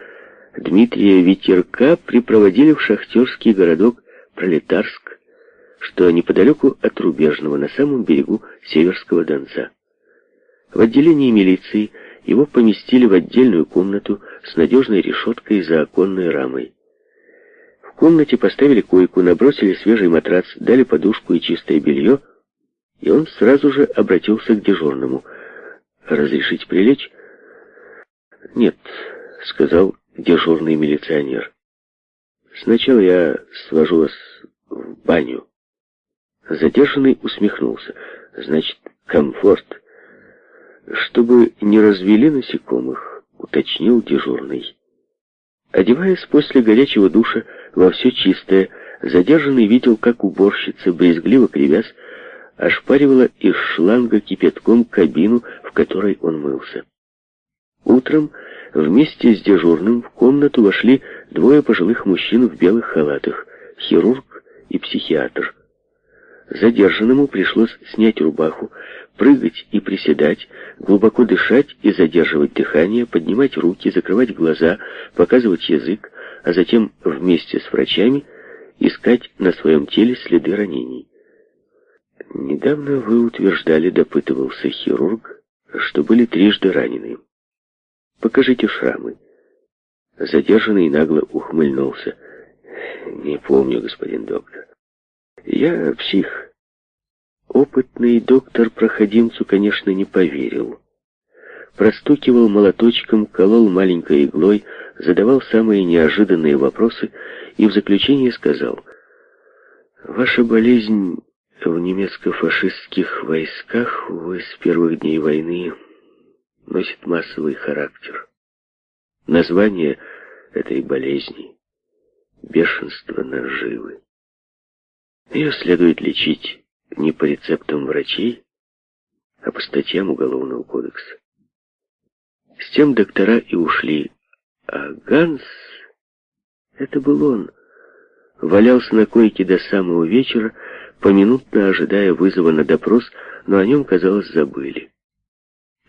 Дмитрия Ветерка припроводили в шахтерский городок Пролетарск, что неподалеку от Рубежного, на самом берегу Северского Донца. В отделении милиции его поместили в отдельную комнату с надежной решеткой за оконной рамой. В комнате поставили койку, набросили свежий матрац, дали подушку и чистое белье, и он сразу же обратился к дежурному. «Разрешить прилечь?» «Нет», — сказал дежурный милиционер. «Сначала я свожу вас в баню». Задержанный усмехнулся. «Значит, комфорт». «Чтобы не развели насекомых», — уточнил дежурный. Одеваясь после горячего душа во все чистое, задержанный видел, как уборщица, брезгливо кривясь, ошпаривала из шланга кипятком кабину, в которой он мылся. Утром вместе с дежурным в комнату вошли двое пожилых мужчин в белых халатах, хирург и психиатр. Задержанному пришлось снять рубаху, прыгать и приседать, глубоко дышать и задерживать дыхание, поднимать руки, закрывать глаза, показывать язык, а затем вместе с врачами искать на своем теле следы ранений. «Недавно вы утверждали, — допытывался хирург, — что были трижды ранены. Покажите шрамы». Задержанный нагло ухмыльнулся. «Не помню, господин доктор. Я псих». Опытный доктор проходимцу, конечно, не поверил. Простукивал молоточком, колол маленькой иглой, задавал самые неожиданные вопросы и в заключение сказал, «Ваша болезнь в немецко-фашистских войсках, увы, с первых дней войны носит массовый характер. Название этой болезни — бешенство наживы. Ее следует лечить не по рецептам врачей, а по статьям Уголовного кодекса. С тем доктора и ушли, а Ганс, это был он, валялся на койке до самого вечера, поминутно ожидая вызова на допрос, но о нем, казалось, забыли.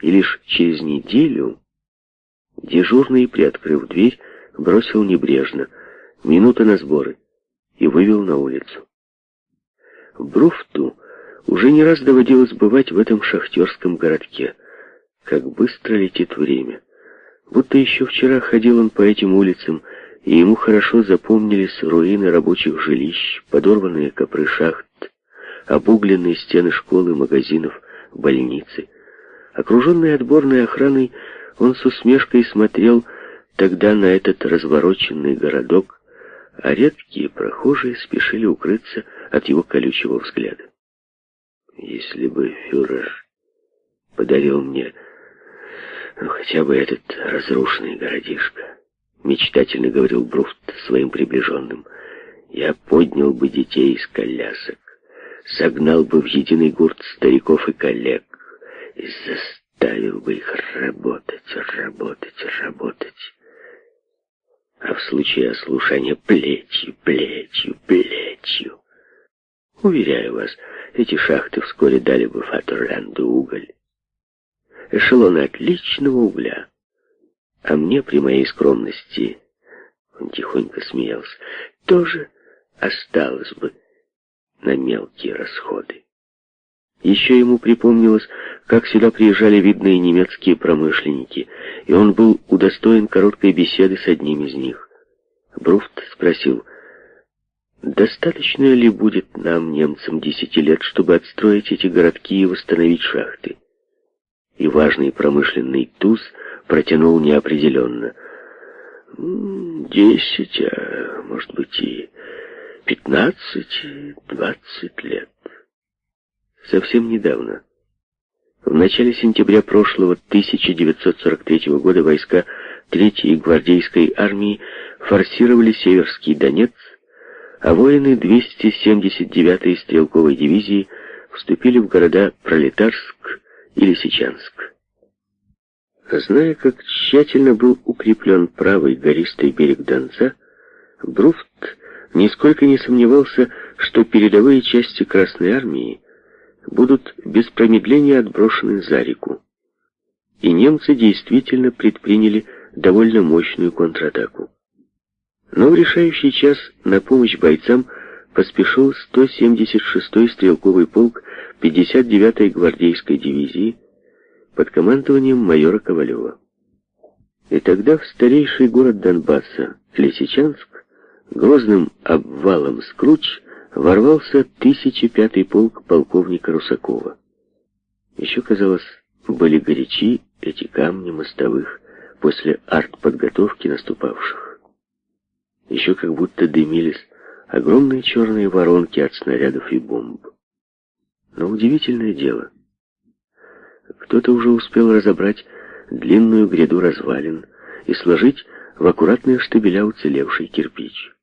И лишь через неделю дежурный, приоткрыв дверь, бросил небрежно «Минута на сборы» и вывел на улицу. Бруфту уже не раз доводилось бывать в этом шахтерском городке. Как быстро летит время. Будто еще вчера ходил он по этим улицам, и ему хорошо запомнились руины рабочих жилищ, подорванные копры шахт, обугленные стены школы, магазинов, больницы. Окруженный отборной охраной, он с усмешкой смотрел тогда на этот развороченный городок, а редкие прохожие спешили укрыться от его колючего взгляда. Если бы фюрер подарил мне ну, хотя бы этот разрушенный городишко, мечтательно говорил Бруфт своим приближенным, я поднял бы детей из колясок, согнал бы в единый гурт стариков и коллег и заставил бы их работать, работать, работать. А в случае ослушания плетью, плетью, плетью. Уверяю вас, эти шахты вскоре дали бы Фатерленду уголь. Эшелоны отличного угля. А мне при моей скромности, он тихонько смеялся, тоже осталось бы на мелкие расходы. Еще ему припомнилось, как сюда приезжали видные немецкие промышленники, и он был удостоен короткой беседы с одним из них. Бруфт спросил, Достаточно ли будет нам, немцам, десяти лет, чтобы отстроить эти городки и восстановить шахты? И важный промышленный туз протянул неопределенно. Десять, а может быть и пятнадцать, двадцать лет. Совсем недавно, в начале сентября прошлого 1943 года войска Третьей гвардейской армии форсировали Северский Донец а воины 279-й стрелковой дивизии вступили в города Пролетарск и Лисичанск. Зная, как тщательно был укреплен правый гористый берег Донца, Бруфт нисколько не сомневался, что передовые части Красной Армии будут без промедления отброшены за реку. И немцы действительно предприняли довольно мощную контратаку. Но в решающий час на помощь бойцам поспешил 176-й стрелковый полк 59-й гвардейской дивизии под командованием майора Ковалева. И тогда в старейший город Донбасса, Лисичанск, грозным обвалом Скруч ворвался 1005-й полк полковника Русакова. Еще, казалось, были горячи эти камни мостовых после артподготовки наступавших. Еще как будто дымились огромные черные воронки от снарядов и бомб. Но удивительное дело. Кто-то уже успел разобрать длинную гряду развалин и сложить в аккуратные штабеля уцелевший кирпич.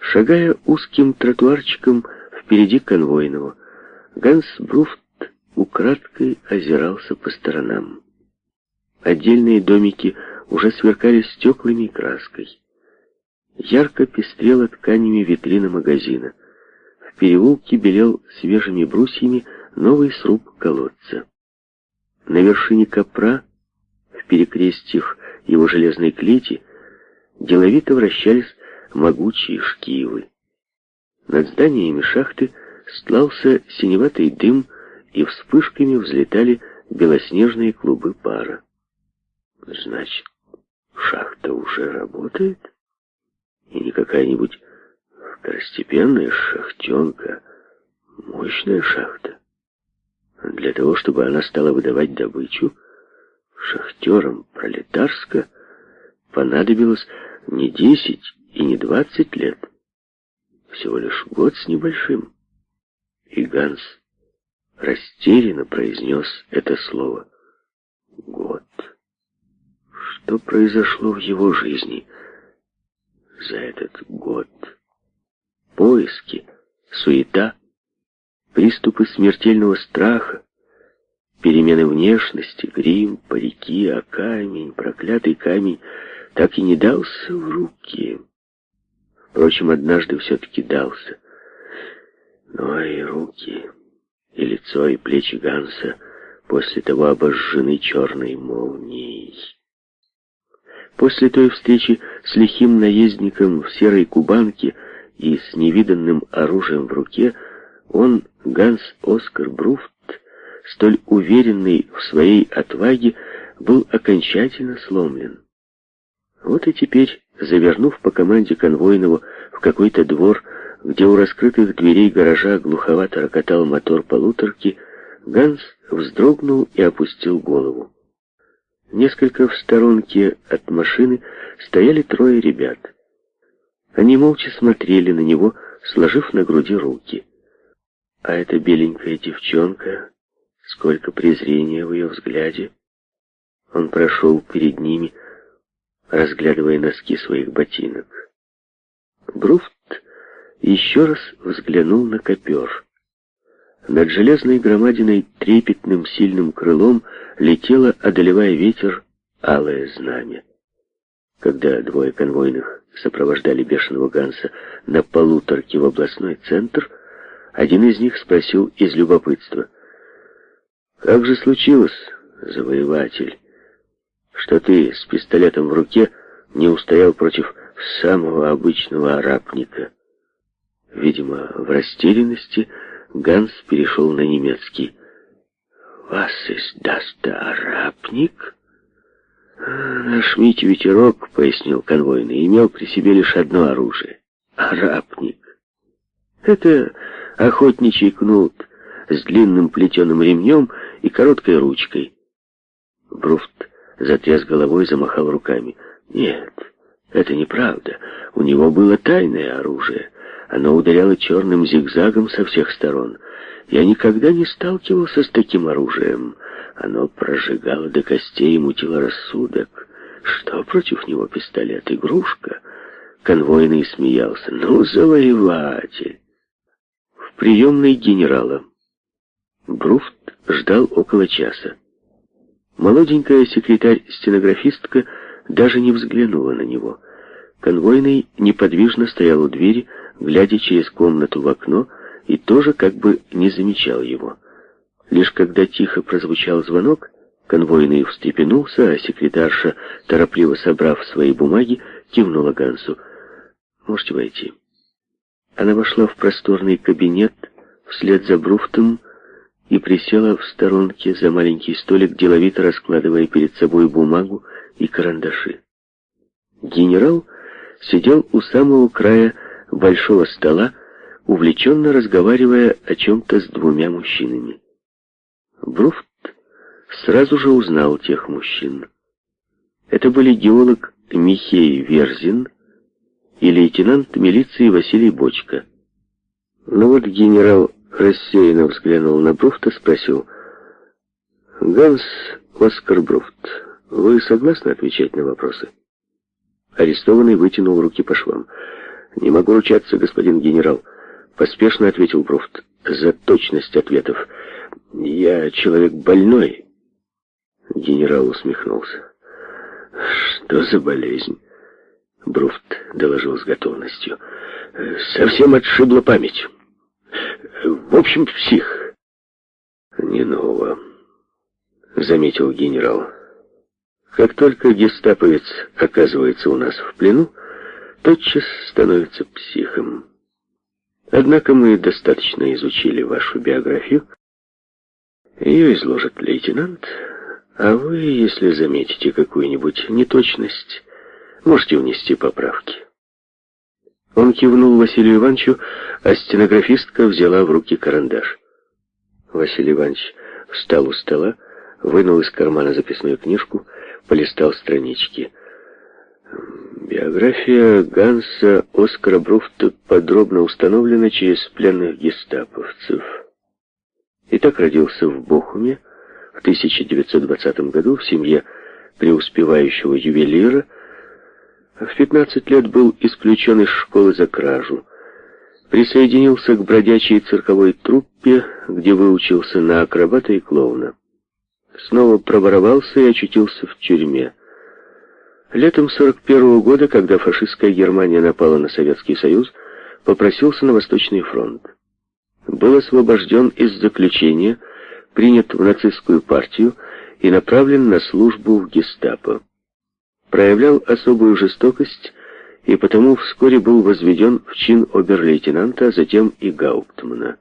Шагая узким тротуарчиком впереди конвойного, Ганс Бруфт украдкой озирался по сторонам. Отдельные домики уже сверкали стеклами и краской. Ярко пестрела тканями витрина магазина. В переулке белел свежими брусьями новый сруб колодца. На вершине копра, в перекрестьях его железной клети, деловито вращались могучие шкивы. Над зданиями шахты стлался синеватый дым, и вспышками взлетали белоснежные клубы пара. Значит, шахта уже работает? И не какая-нибудь второстепенная шахтенка, мощная шахта. Для того, чтобы она стала выдавать добычу, шахтерам пролетарска понадобилось не десять и не двадцать лет, всего лишь год с небольшим. И Ганс растерянно произнес это слово. Год. Что произошло в его жизни за этот год? Поиски, суета, приступы смертельного страха, перемены внешности, грим, парики, а камень, проклятый камень, так и не дался в руки. Впрочем, однажды все-таки дался. Но и руки, и лицо, и плечи Ганса после того обожжены черной молнией. После той встречи с лихим наездником в серой кубанке и с невиданным оружием в руке, он, Ганс Оскар Бруфт, столь уверенный в своей отваге, был окончательно сломлен. Вот и теперь, завернув по команде конвойного в какой-то двор, где у раскрытых дверей гаража глуховато рокотал мотор полуторки, Ганс вздрогнул и опустил голову. Несколько в сторонке от машины стояли трое ребят. Они молча смотрели на него, сложив на груди руки. А эта беленькая девчонка, сколько презрения в ее взгляде. Он прошел перед ними, разглядывая носки своих ботинок. Бруфт еще раз взглянул на копер. Над железной громадиной трепетным сильным крылом летело, одолевая ветер, алое знамя. Когда двое конвойных сопровождали бешеного Ганса на полуторке в областной центр, один из них спросил из любопытства, «Как же случилось, завоеватель, что ты с пистолетом в руке не устоял против самого обычного арабника?» Видимо, в растерянности Ганс перешел на немецкий. «Вас ist арабник?» «Наш Митя Ветерок», — пояснил конвойный, — имел при себе лишь одно оружие — арабник. Это охотничий кнут с длинным плетеным ремнем и короткой ручкой. Бруфт затряс головой, замахал руками. «Нет, это неправда. У него было тайное оружие. Оно ударяло черным зигзагом со всех сторон. Я никогда не сталкивался с таким оружием. Оно прожигало до костей и мутило рассудок. Что против него пистолет? Игрушка? Конвойный смеялся. Ну, завоеватель! В приемной генерала. Бруфт ждал около часа. Молоденькая секретарь-стенографистка даже не взглянула на него. Конвойный неподвижно стоял у двери, глядя через комнату в окно, и тоже как бы не замечал его. Лишь когда тихо прозвучал звонок, конвойный встрепенулся, а секретарша, торопливо собрав свои бумаги, кивнула Гансу. «Можете войти». Она вошла в просторный кабинет вслед за Бруфтом и присела в сторонке за маленький столик, деловито раскладывая перед собой бумагу и карандаши. Генерал сидел у самого края большого стола, увлеченно разговаривая о чем-то с двумя мужчинами. Бруфт сразу же узнал тех мужчин. Это были геолог Михей Верзин и лейтенант милиции Василий Бочка. Но вот генерал рассеянно взглянул на Бруфта, спросил, «Ганс Оскар Бруфт, вы согласны отвечать на вопросы?» Арестованный вытянул руки по швам. «Не могу ручаться, господин генерал», — поспешно ответил Бруфт, «за точность ответов. Я человек больной». Генерал усмехнулся. «Что за болезнь?» Бруфт доложил с готовностью. «Совсем отшибла память. В общем, псих». «Не ново», — заметил генерал. «Как только гестаповец оказывается у нас в плену, тотчас становится психом. Однако мы достаточно изучили вашу биографию. Ее изложит лейтенант, а вы, если заметите какую-нибудь неточность, можете внести поправки. Он кивнул Василию Ивановичу, а стенографистка взяла в руки карандаш. Василий Иванович встал у стола, вынул из кармана записную книжку, полистал странички. Биография Ганса Оскара Бруфта подробно установлена через пленных гестаповцев. И так родился в Бохуме в 1920 году в семье преуспевающего ювелира, в 15 лет был исключен из школы за кражу. Присоединился к бродячей цирковой труппе, где выучился на акробата и клоуна. Снова проворовался и очутился в тюрьме. Летом 41 -го года, когда фашистская Германия напала на Советский Союз, попросился на Восточный фронт. Был освобожден из заключения, принят в нацистскую партию и направлен на службу в гестапо проявлял особую жестокость и потому вскоре был возведен в чин обер-лейтенанта, а затем и гауптмана.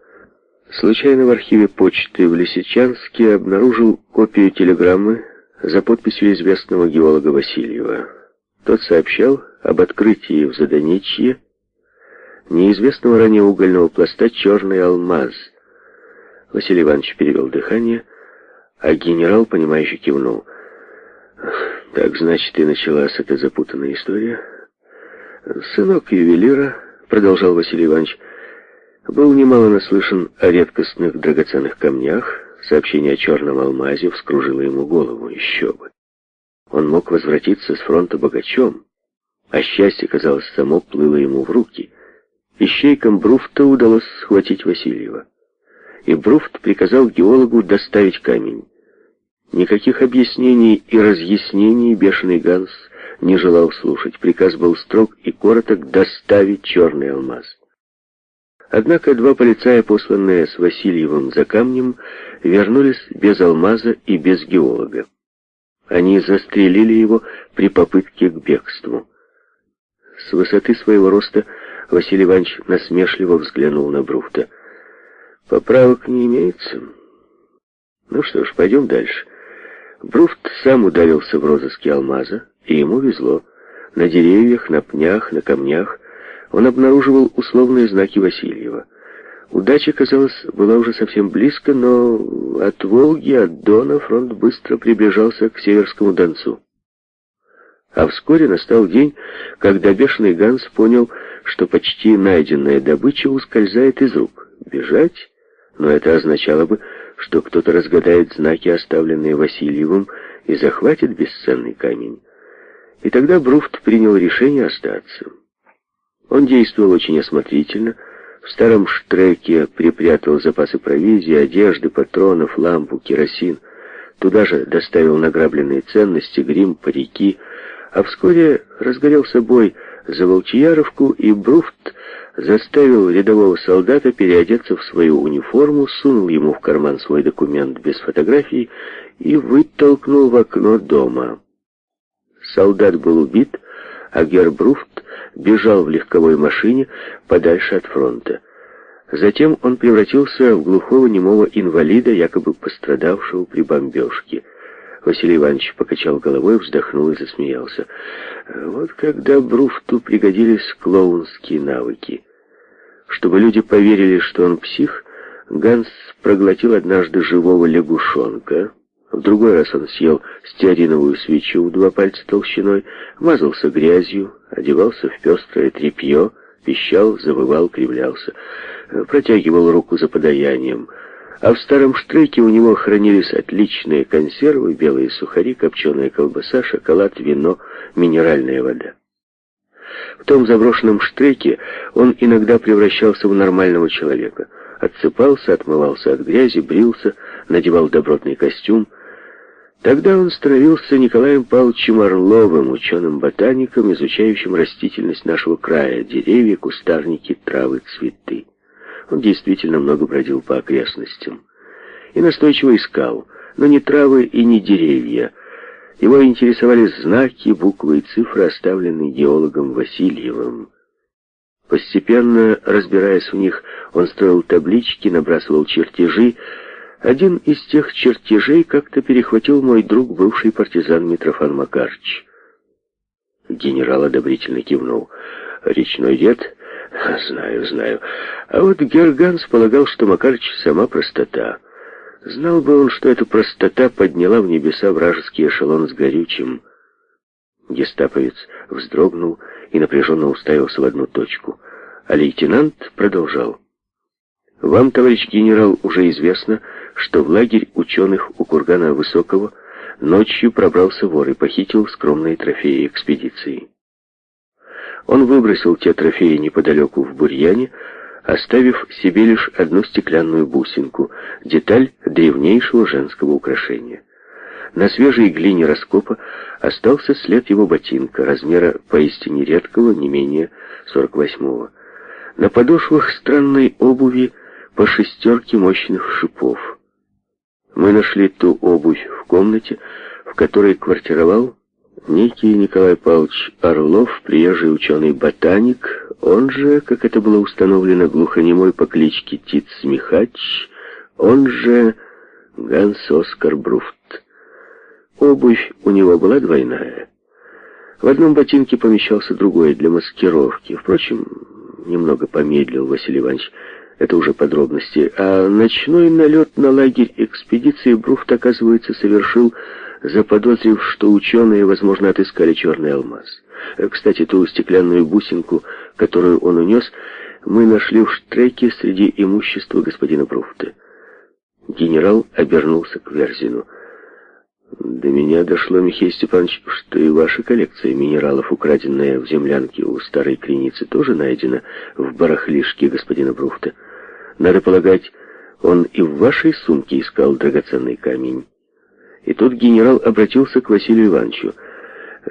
Случайно в архиве почты в Лисичанске обнаружил копию телеграммы за подписью известного геолога Васильева. Тот сообщал об открытии в Заданичье неизвестного ранее угольного пласта «Черный алмаз». Василий Иванович перевел дыхание, а генерал, понимающе кивнул – так, значит, и началась эта запутанная история. Сынок ювелира, продолжал Василий Иванович, был немало наслышан о редкостных драгоценных камнях, сообщение о черном алмазе вскружило ему голову, еще бы. Он мог возвратиться с фронта богачом, а счастье, казалось, само плыло ему в руки. Ищейкам Бруфта удалось схватить Васильева. И Бруфт приказал геологу доставить камень. Никаких объяснений и разъяснений бешеный Ганс не желал слушать. Приказ был строг и короток доставить черный алмаз. Однако два полицая, посланные с Васильевым за камнем, вернулись без алмаза и без геолога. Они застрелили его при попытке к бегству. С высоты своего роста Василий Иванович насмешливо взглянул на Бруфта. «Поправок не имеется. Ну что ж, пойдем дальше». Бруфт сам ударился в розыске алмаза, и ему везло. На деревьях, на пнях, на камнях он обнаруживал условные знаки Васильева. Удача, казалось, была уже совсем близко, но от Волги, от Дона фронт быстро приближался к Северскому Донцу. А вскоре настал день, когда бешеный Ганс понял, что почти найденная добыча ускользает из рук. Бежать? Но это означало бы, что кто-то разгадает знаки, оставленные Васильевым, и захватит бесценный камень. И тогда Бруфт принял решение остаться. Он действовал очень осмотрительно, в старом штреке припрятал запасы провизии, одежды, патронов, лампу, керосин. Туда же доставил награбленные ценности, грим, парики. А вскоре разгорелся бой за Волчияровку, и Бруфт заставил рядового солдата переодеться в свою униформу, сунул ему в карман свой документ без фотографий и вытолкнул в окно дома. Солдат был убит, а Гербруфт бежал в легковой машине подальше от фронта. Затем он превратился в глухого немого инвалида, якобы пострадавшего при бомбежке. Василий Иванович покачал головой, вздохнул и засмеялся. Вот когда Бруфту пригодились клоунские навыки. Чтобы люди поверили, что он псих, Ганс проглотил однажды живого лягушонка, в другой раз он съел стеариновую свечу в два пальца толщиной, мазался грязью, одевался в пестрое тряпье, пищал, завывал, кривлялся, протягивал руку за подаянием. А в старом штреке у него хранились отличные консервы, белые сухари, копченая колбаса, шоколад, вино, минеральная вода. В том заброшенном штреке он иногда превращался в нормального человека. Отсыпался, отмывался от грязи, брился, надевал добротный костюм, Тогда он становился Николаем Павловичем Орловым, ученым-ботаником, изучающим растительность нашего края, деревья, кустарники, травы, цветы. Он действительно много бродил по окрестностям и настойчиво искал, но не травы и не деревья. Его интересовали знаки, буквы и цифры, оставленные геологом Васильевым. Постепенно, разбираясь в них, он строил таблички, набрасывал чертежи, один из тех чертежей как-то перехватил мой друг, бывший партизан Митрофан Макарч. Генерал одобрительно кивнул. «Речной дед?» «Знаю, знаю. А вот Герганс полагал, что Макарч сама простота. Знал бы он, что эта простота подняла в небеса вражеский эшелон с горючим». Гестаповец вздрогнул и напряженно уставился в одну точку. А лейтенант продолжал. «Вам, товарищ генерал, уже известно, что в лагерь ученых у кургана Высокого ночью пробрался вор и похитил скромные трофеи экспедиции. Он выбросил те трофеи неподалеку в бурьяне, оставив себе лишь одну стеклянную бусинку, деталь древнейшего женского украшения. На свежей глине раскопа остался след его ботинка, размера поистине редкого, не менее 48-го. На подошвах странной обуви по шестерке мощных шипов. Мы нашли ту обувь в комнате, в которой квартировал некий Николай Павлович Орлов, приезжий ученый-ботаник, он же, как это было установлено, глухонемой по кличке Тиц Михач, он же Ганс Оскар Бруфт. Обувь у него была двойная. В одном ботинке помещался другой для маскировки. Впрочем, немного помедлил Василий Иванович. Это уже подробности. А ночной налет на лагерь экспедиции Бруфт, оказывается, совершил, заподозрив, что ученые, возможно, отыскали черный алмаз. Э, кстати, ту стеклянную бусинку, которую он унес, мы нашли в штреке среди имущества господина Бруфта. Генерал обернулся к Верзину. До меня дошло, Михаил Степанович, что и ваша коллекция минералов, украденная в землянке у старой клиницы, тоже найдена в барахлишке господина Бруфта. Надо полагать, он и в вашей сумке искал драгоценный камень. И тут генерал обратился к Василию Ивановичу.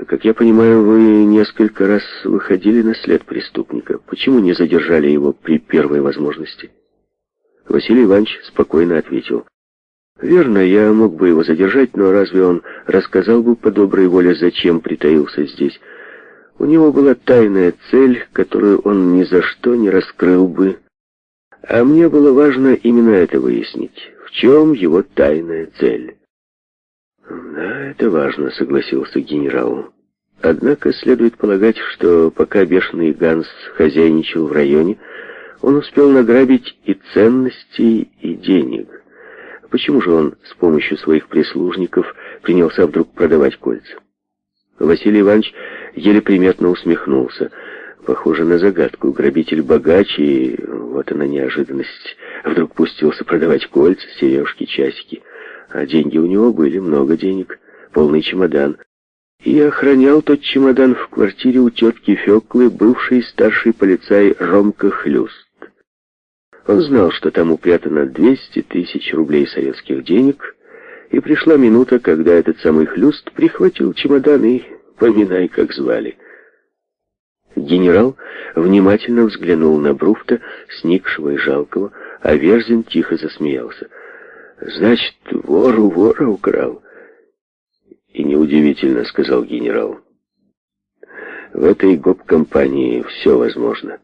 Как я понимаю, вы несколько раз выходили на след преступника. Почему не задержали его при первой возможности? Василий Иванович спокойно ответил. Верно, я мог бы его задержать, но разве он рассказал бы по доброй воле, зачем притаился здесь? У него была тайная цель, которую он ни за что не раскрыл бы, а мне было важно именно это выяснить. В чем его тайная цель? Да, это важно, согласился генерал. Однако следует полагать, что пока бешеный Ганс хозяйничал в районе, он успел награбить и ценностей, и денег. Почему же он с помощью своих прислужников принялся вдруг продавать кольца? Василий Иванович еле приметно усмехнулся. Похоже на загадку. Грабитель богач, и вот она неожиданность. Вдруг пустился продавать кольца, сережки, часики. А деньги у него были, много денег, полный чемодан. И охранял тот чемодан в квартире у тетки Феклы бывший старший полицай Ромка Хлюст. Он знал, что там упрятано 200 тысяч рублей советских денег, и пришла минута, когда этот самый Хлюст прихватил чемодан и, поминай, как звали, Генерал внимательно взглянул на Бруфта, сникшего и жалкого, а Верзин тихо засмеялся. «Значит, вору вора украл?» «И неудивительно», — сказал генерал. В этой гоп-компании все возможно.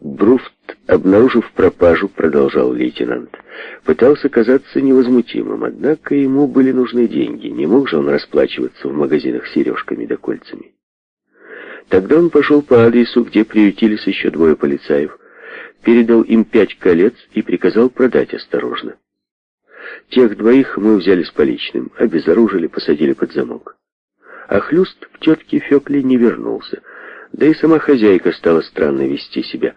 Бруфт, обнаружив пропажу, продолжал лейтенант, пытался казаться невозмутимым, однако ему были нужны деньги, не мог же он расплачиваться в магазинах сережками да кольцами. Тогда он пошел по адресу, где приютились еще двое полицаев, передал им пять колец и приказал продать осторожно. Тех двоих мы взяли с поличным, обезоружили, посадили под замок. А хлюст к тетке Фекле не вернулся, да и сама хозяйка стала странно вести себя.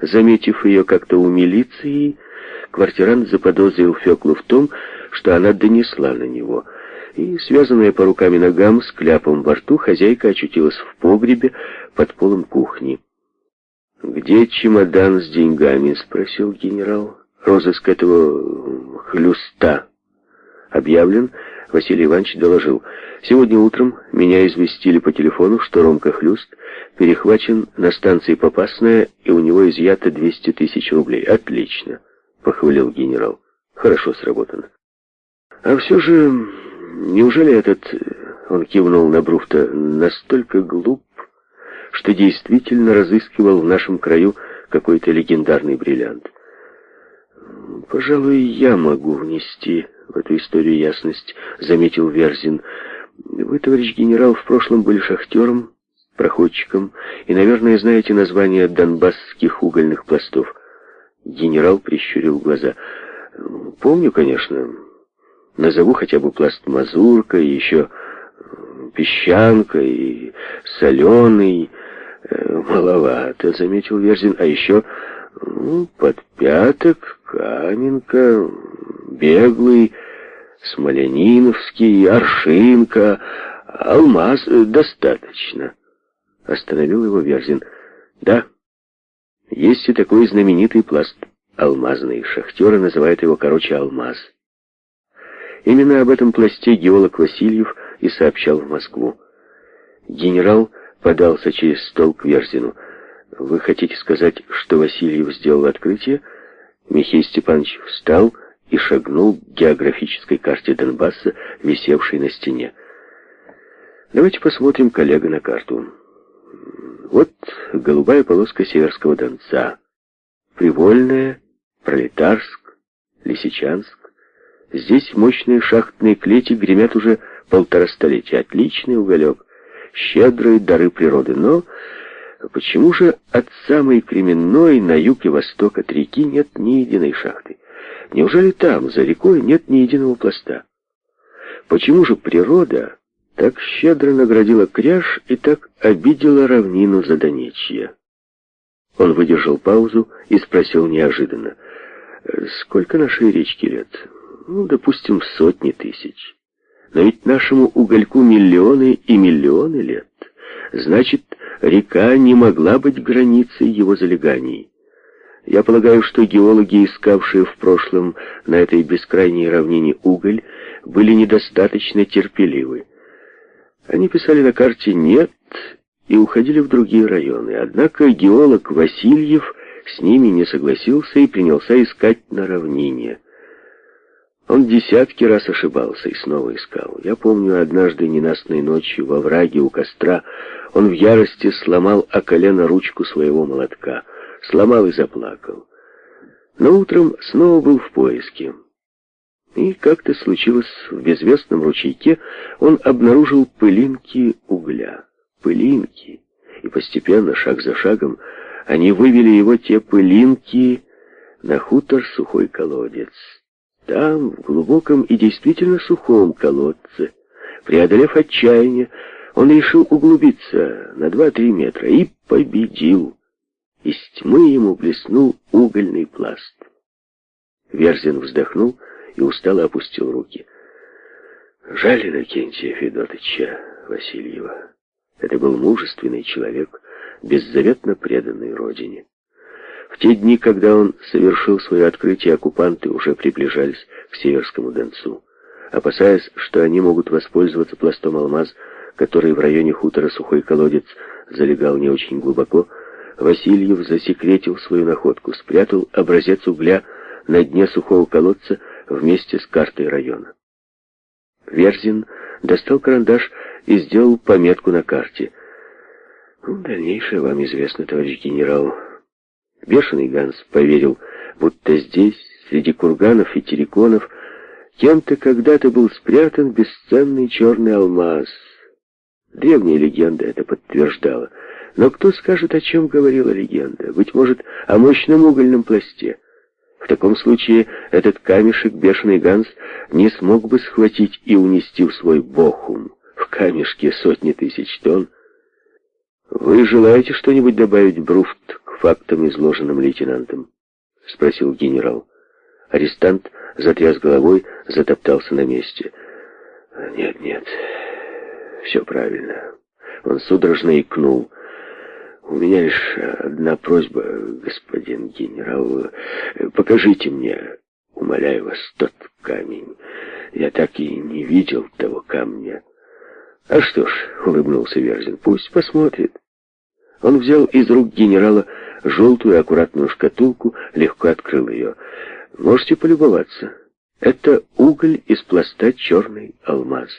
Заметив ее как-то у милиции, квартирант заподозрил Феклу в том, что она донесла на него — и, связанная по рукам и ногам, с кляпом во рту, хозяйка очутилась в погребе под полом кухни. «Где чемодан с деньгами?» — спросил генерал. «Розыск этого хлюста объявлен?» Василий Иванович доложил. «Сегодня утром меня известили по телефону, что Ромка Хлюст перехвачен на станции Попасная, и у него изъято 200 тысяч рублей. Отлично!» — похвалил генерал. «Хорошо сработано». «А все же Неужели этот, он кивнул на Бруфта, настолько глуп, что действительно разыскивал в нашем краю какой-то легендарный бриллиант? «Пожалуй, я могу внести в эту историю ясность», — заметил Верзин. «Вы, товарищ генерал, в прошлом были шахтером, проходчиком, и, наверное, знаете название донбасских угольных пластов». Генерал прищурил глаза. «Помню, конечно». Назову хотя бы пласт мазурка, и еще песчанка, и соленый. Э, маловато, заметил Верзин. А еще ну, подпяток, каменка, беглый, смоляниновский, аршинка, алмаз. Достаточно. Остановил его Верзин. Да, есть и такой знаменитый пласт алмазный. Шахтеры называют его, короче, алмаз. Именно об этом пласте геолог Васильев и сообщал в Москву. Генерал подался через стол к Верзину. «Вы хотите сказать, что Васильев сделал открытие?» Михей Степанович встал и шагнул к географической карте Донбасса, висевшей на стене. Давайте посмотрим, коллега, на карту. Вот голубая полоска Северского Донца. Привольная, Пролетарск, Лисичанск. Здесь мощные шахтные клети гремят уже полтора столетия. Отличный уголек, щедрые дары природы. Но почему же от самой Кременной на юг и восток от реки нет ни единой шахты? Неужели там, за рекой, нет ни единого пласта? Почему же природа так щедро наградила кряж и так обидела равнину Задонечья? Он выдержал паузу и спросил неожиданно, «Сколько нашей речки лет?» ну, допустим, сотни тысяч. Но ведь нашему угольку миллионы и миллионы лет. Значит, река не могла быть границей его залеганий. Я полагаю, что геологи, искавшие в прошлом на этой бескрайней равнине уголь, были недостаточно терпеливы. Они писали на карте «нет» и уходили в другие районы. Однако геолог Васильев с ними не согласился и принялся искать на равнине. Он десятки раз ошибался и снова искал. Я помню, однажды ненастной ночью во враге у костра он в ярости сломал о колено ручку своего молотка. Сломал и заплакал. Но утром снова был в поиске. И как-то случилось в безвестном ручейке, он обнаружил пылинки угля. Пылинки. И постепенно, шаг за шагом, они вывели его те пылинки на хутор сухой колодец. Там, в глубоком и действительно сухом колодце, преодолев отчаяние, он решил углубиться на два-три метра и победил. Из тьмы ему блеснул угольный пласт. Верзин вздохнул и устало опустил руки. Жаль Иннокентия Федотыча Васильева. Это был мужественный человек, беззаветно преданный родине. В те дни, когда он совершил свое открытие, оккупанты уже приближались к Северскому Донцу. Опасаясь, что они могут воспользоваться пластом алмаз, который в районе хутора Сухой Колодец залегал не очень глубоко, Васильев засекретил свою находку, спрятал образец угля на дне сухого колодца вместе с картой района. Верзин достал карандаш и сделал пометку на карте. Ну, дальнейшее вам известно, товарищ генерал. Бешеный Ганс поверил, будто здесь, среди курганов и терриконов, кем-то когда-то был спрятан бесценный черный алмаз. Древняя легенда это подтверждала. Но кто скажет, о чем говорила легенда? Быть может, о мощном угольном пласте. В таком случае этот камешек бешеный Ганс не смог бы схватить и унести в свой бохум. В камешке сотни тысяч тонн. «Вы желаете что-нибудь добавить, Бруфт, к фактам, изложенным лейтенантом?» — спросил генерал. Арестант затряс головой, затоптался на месте. «Нет, нет, все правильно». Он судорожно икнул. «У меня лишь одна просьба, господин генерал. Покажите мне, умоляю вас, тот камень. Я так и не видел того камня». «А что ж», — улыбнулся Верзин, — «пусть посмотрит». Он взял из рук генерала желтую аккуратную шкатулку, легко открыл ее. «Можете полюбоваться. Это уголь из пласта черный алмаз».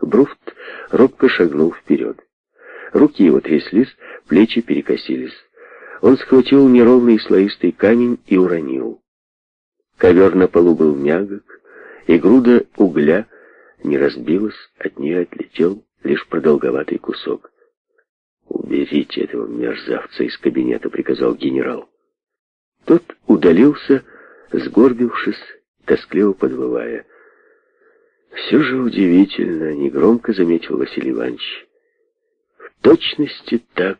Бруфт робко шагнул вперед. Руки его тряслись, плечи перекосились. Он схватил неровный слоистый камень и уронил. Ковер на полу был мягок, и груда угля не разбилась, от нее отлетел лишь продолговатый кусок. «Уберите этого мерзавца из кабинета», — приказал генерал. Тот удалился, сгорбившись, тоскливо подвывая. «Все же удивительно», — негромко заметил Василий Иванович. «В точности так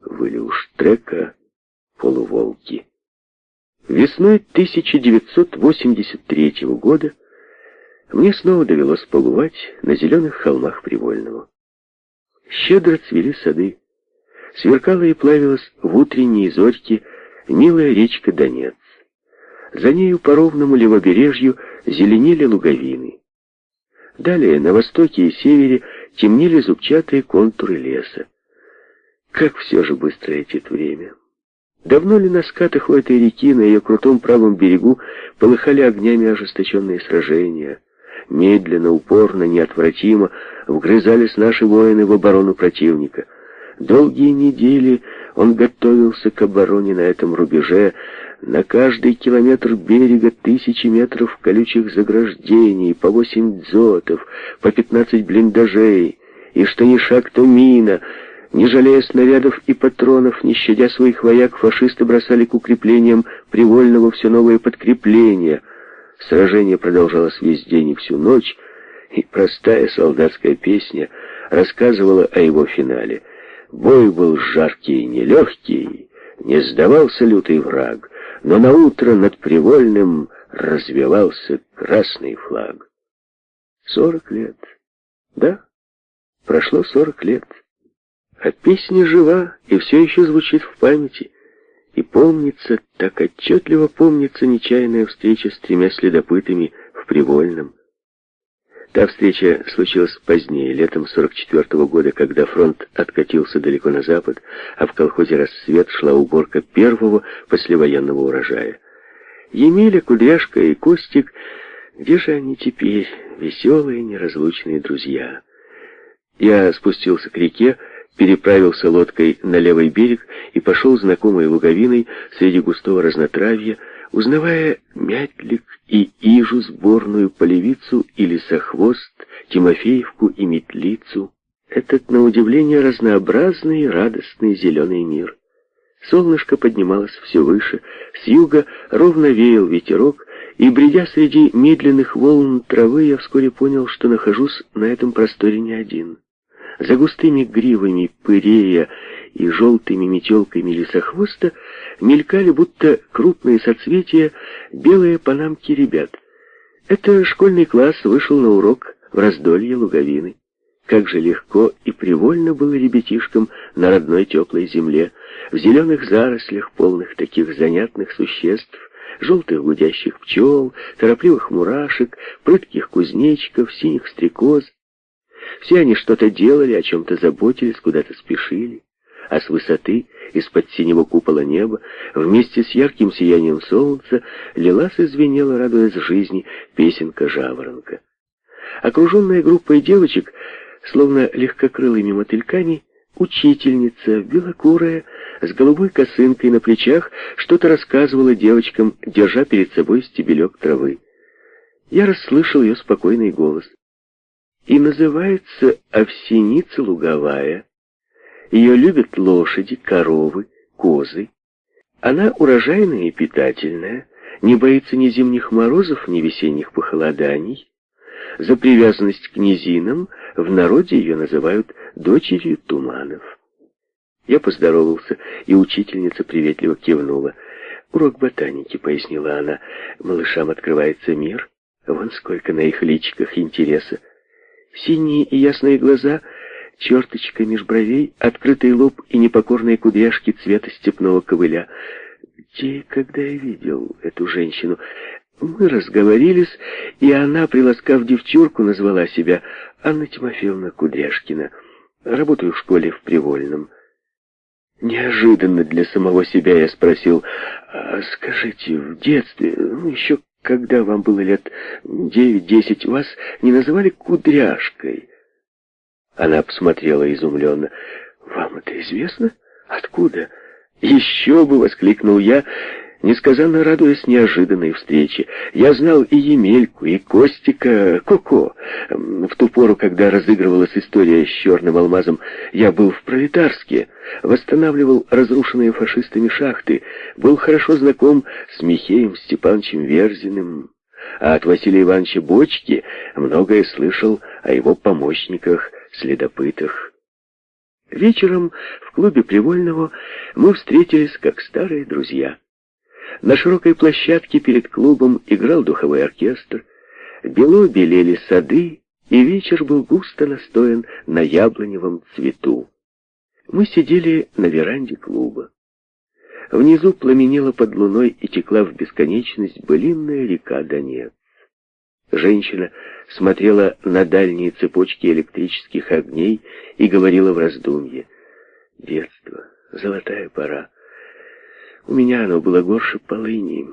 выли у Штрека полуволки». Весной 1983 года мне снова довелось побывать на зеленых холмах Привольного. Щедро цвели сады. Сверкала и плавилась в утренней зорьке милая речка Донец. За нею по ровному левобережью зеленели луговины. Далее, на востоке и севере, темнели зубчатые контуры леса. Как все же быстро летит время. Давно ли на скатах у этой реки, на ее крутом правом берегу, полыхали огнями ожесточенные сражения? Медленно, упорно, неотвратимо вгрызались наши воины в оборону противника. Долгие недели он готовился к обороне на этом рубеже, на каждый километр берега тысячи метров колючих заграждений, по восемь дзотов, по пятнадцать блиндажей, и что ни шаг, то мина. Не жалея снарядов и патронов, не щадя своих вояк, фашисты бросали к укреплениям привольного все новые подкрепления. Сражение продолжалось весь день и всю ночь, и простая солдатская песня рассказывала о его финале. Бой был жаркий и нелегкий, не сдавался лютый враг, но на утро над Привольным развивался красный флаг. Сорок лет. Да, прошло сорок лет. А песня жива и все еще звучит в памяти. И помнится, так отчетливо помнится нечаянная встреча с тремя следопытами в Привольном. Та встреча случилась позднее, летом 44 -го года, когда фронт откатился далеко на запад, а в колхозе «Рассвет» шла уборка первого послевоенного урожая. Емеля, Кудряшка и Костик, где же они теперь, веселые неразлучные друзья? Я спустился к реке, переправился лодкой на левый берег и пошел знакомой луговиной среди густого разнотравья, узнавая Мятлик и Ижу, сборную полевицу и лесохвост, Тимофеевку и Метлицу, этот, на удивление, разнообразный и радостный зеленый мир. Солнышко поднималось все выше, с юга ровно веял ветерок, и, бредя среди медленных волн травы, я вскоре понял, что нахожусь на этом просторе не один. За густыми гривами пырея и желтыми метелками лесохвоста мелькали, будто крупные соцветия, белые панамки ребят. Это школьный класс вышел на урок в раздолье луговины. Как же легко и привольно было ребятишкам на родной теплой земле, в зеленых зарослях, полных таких занятных существ, желтых гудящих пчел, торопливых мурашек, прытких кузнечиков, синих стрекоз. Все они что-то делали, о чем-то заботились, куда-то спешили. А с высоты, из-под синего купола неба, вместе с ярким сиянием солнца, лилась и звенела, радуясь жизни, песенка жаворонка. Окруженная группой девочек, словно легкокрылыми мотыльками, учительница, белокурая, с голубой косынкой на плечах, что-то рассказывала девочкам, держа перед собой стебелек травы. Я расслышал ее спокойный голос. И называется овсеница луговая. Ее любят лошади, коровы, козы. Она урожайная и питательная, не боится ни зимних морозов, ни весенних похолоданий. За привязанность к низинам в народе ее называют дочерью туманов. Я поздоровался, и учительница приветливо кивнула. «Урок ботаники», — пояснила она, — «малышам открывается мир. Вон сколько на их личиках интереса. Синие и ясные глаза, черточка меж бровей, открытый лоб и непокорные кудряшки цвета степного ковыля. Где когда я видел эту женщину? Мы разговорились, и она, приласкав девчурку, назвала себя Анна Тимофеевна Кудряшкина. Работаю в школе в Привольном. Неожиданно для самого себя я спросил, а скажите, в детстве, ну еще когда вам было лет девять-десять, вас не называли Кудряшкой? Она посмотрела изумленно. «Вам это известно? Откуда?» «Еще бы!» — воскликнул я несказанно радуясь неожиданной встрече. Я знал и Емельку, и Костика Коко. В ту пору, когда разыгрывалась история с черным алмазом, я был в Пролетарске, восстанавливал разрушенные фашистами шахты, был хорошо знаком с Михеем Степановичем Верзиным, а от Василия Ивановича Бочки многое слышал о его помощниках, следопытах. Вечером в клубе Привольного мы встретились как старые друзья. На широкой площадке перед клубом играл духовой оркестр. Бело белели сады, и вечер был густо настоен на яблоневом цвету. Мы сидели на веранде клуба. Внизу пламенела под луной и текла в бесконечность былинная река Донец. Женщина смотрела на дальние цепочки электрических огней и говорила в раздумье. «Детство, золотая пора. У меня оно было горше полыни.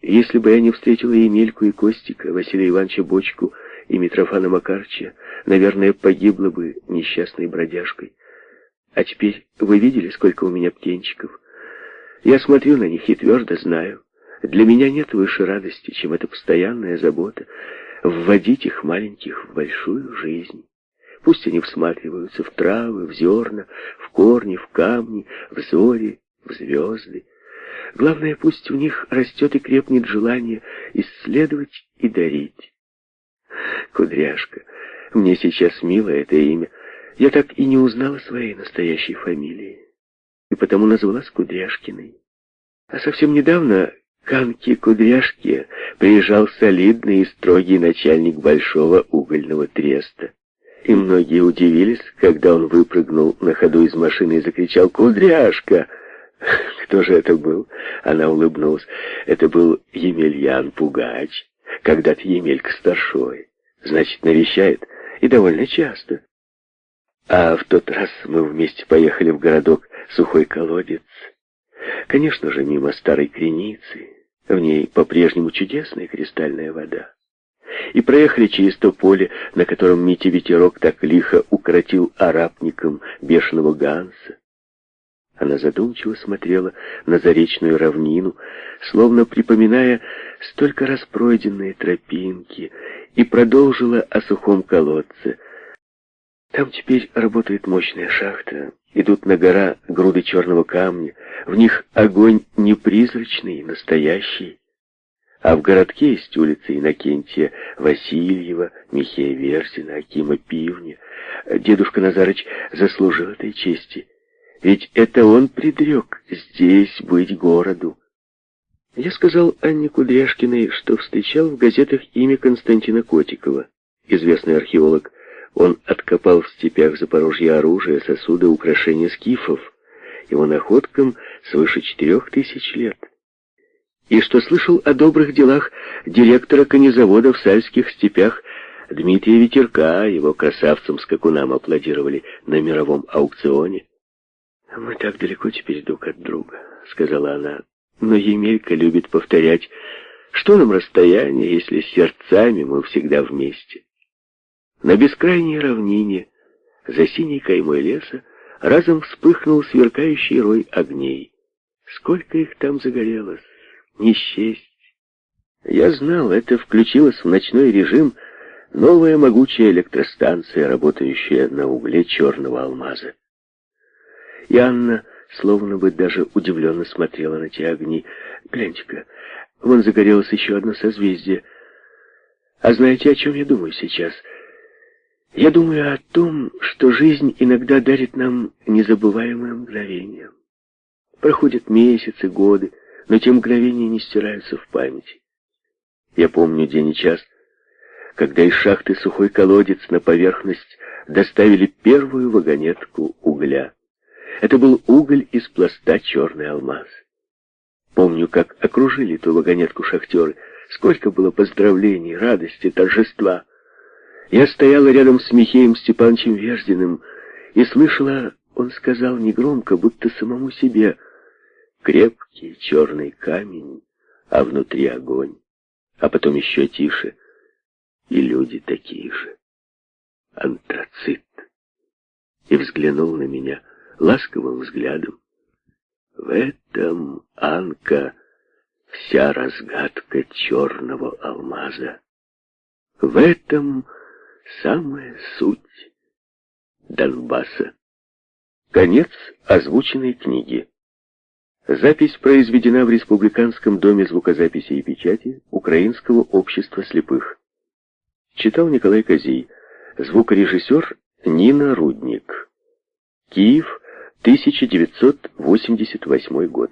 Если бы я не встретила Емельку и Костика, Василия Ивановича Бочку и Митрофана Макарча, наверное, погибла бы несчастной бродяжкой. А теперь вы видели, сколько у меня птенчиков? Я смотрю на них и твердо знаю. Для меня нет выше радости, чем эта постоянная забота вводить их маленьких в большую жизнь. Пусть они всматриваются в травы, в зерна, в корни, в камни, в зори, в звезды. Главное, пусть в них растет и крепнет желание исследовать и дарить. Кудряшка. Мне сейчас мило это имя. Я так и не узнала своей настоящей фамилии. И потому назвалась Кудряшкиной. А совсем недавно к Анке Кудряшке приезжал солидный и строгий начальник большого угольного треста. И многие удивились, когда он выпрыгнул на ходу из машины и закричал «Кудряшка!» Кто же это был? Она улыбнулась. Это был Емельян Пугач, когда-то Емелька старшой. Значит, навещает, и довольно часто. А в тот раз мы вместе поехали в городок Сухой Колодец. Конечно же, мимо старой креницы. В ней по-прежнему чудесная кристальная вода. И проехали через то поле, на котором Митя Ветерок так лихо укротил арабником бешеного Ганса. Она задумчиво смотрела на заречную равнину, словно припоминая столько раз пройденные тропинки, и продолжила о сухом колодце. Там теперь работает мощная шахта, идут на гора груды черного камня, в них огонь не призрачный, настоящий. А в городке есть улицы Иннокентия Васильева, Михея Версина, Акима Пивня. Дедушка Назарыч заслужил этой чести. Ведь это он предрек здесь быть городу. Я сказал Анне Кудряшкиной, что встречал в газетах имя Константина Котикова, известный археолог. Он откопал в степях Запорожья оружие, сосуды, украшения скифов. Его находкам свыше четырех тысяч лет. И что слышал о добрых делах директора конезавода в Сальских степях Дмитрия Ветерка, его красавцам-скакунам аплодировали на мировом аукционе. «Мы так далеко теперь друг от друга», — сказала она. «Но Емелька любит повторять, что нам расстояние, если сердцами мы всегда вместе». На бескрайней равнине, за синей каймой леса, разом вспыхнул сверкающий рой огней. Сколько их там загорелось, не счесть. Я знал, это включилось в ночной режим новая могучая электростанция, работающая на угле черного алмаза. И Анна словно бы даже удивленно смотрела на те огни. Гляньте-ка, вон загорелось еще одно созвездие. А знаете, о чем я думаю сейчас? Я думаю о том, что жизнь иногда дарит нам незабываемое мгновение. Проходят месяцы, годы, но те мгновения не стираются в памяти. Я помню день и час, когда из шахты сухой колодец на поверхность доставили первую вагонетку угля. Это был уголь из пласта черный алмаз. Помню, как окружили ту вагонетку шахтеры. Сколько было поздравлений, радости, торжества. Я стояла рядом с Михеем Степановичем Веждиным и слышала, он сказал негромко, будто самому себе, крепкий черный камень, а внутри огонь. А потом еще тише, и люди такие же. Антрацит. И взглянул на меня — ласковым взглядом. В этом, Анка, вся разгадка черного алмаза. В этом самая суть Донбасса. Конец озвученной книги. Запись произведена в Республиканском доме звукозаписи и печати Украинского общества слепых. Читал Николай Козей. Звукорежиссер Нина Рудник. Киев, 1988 год.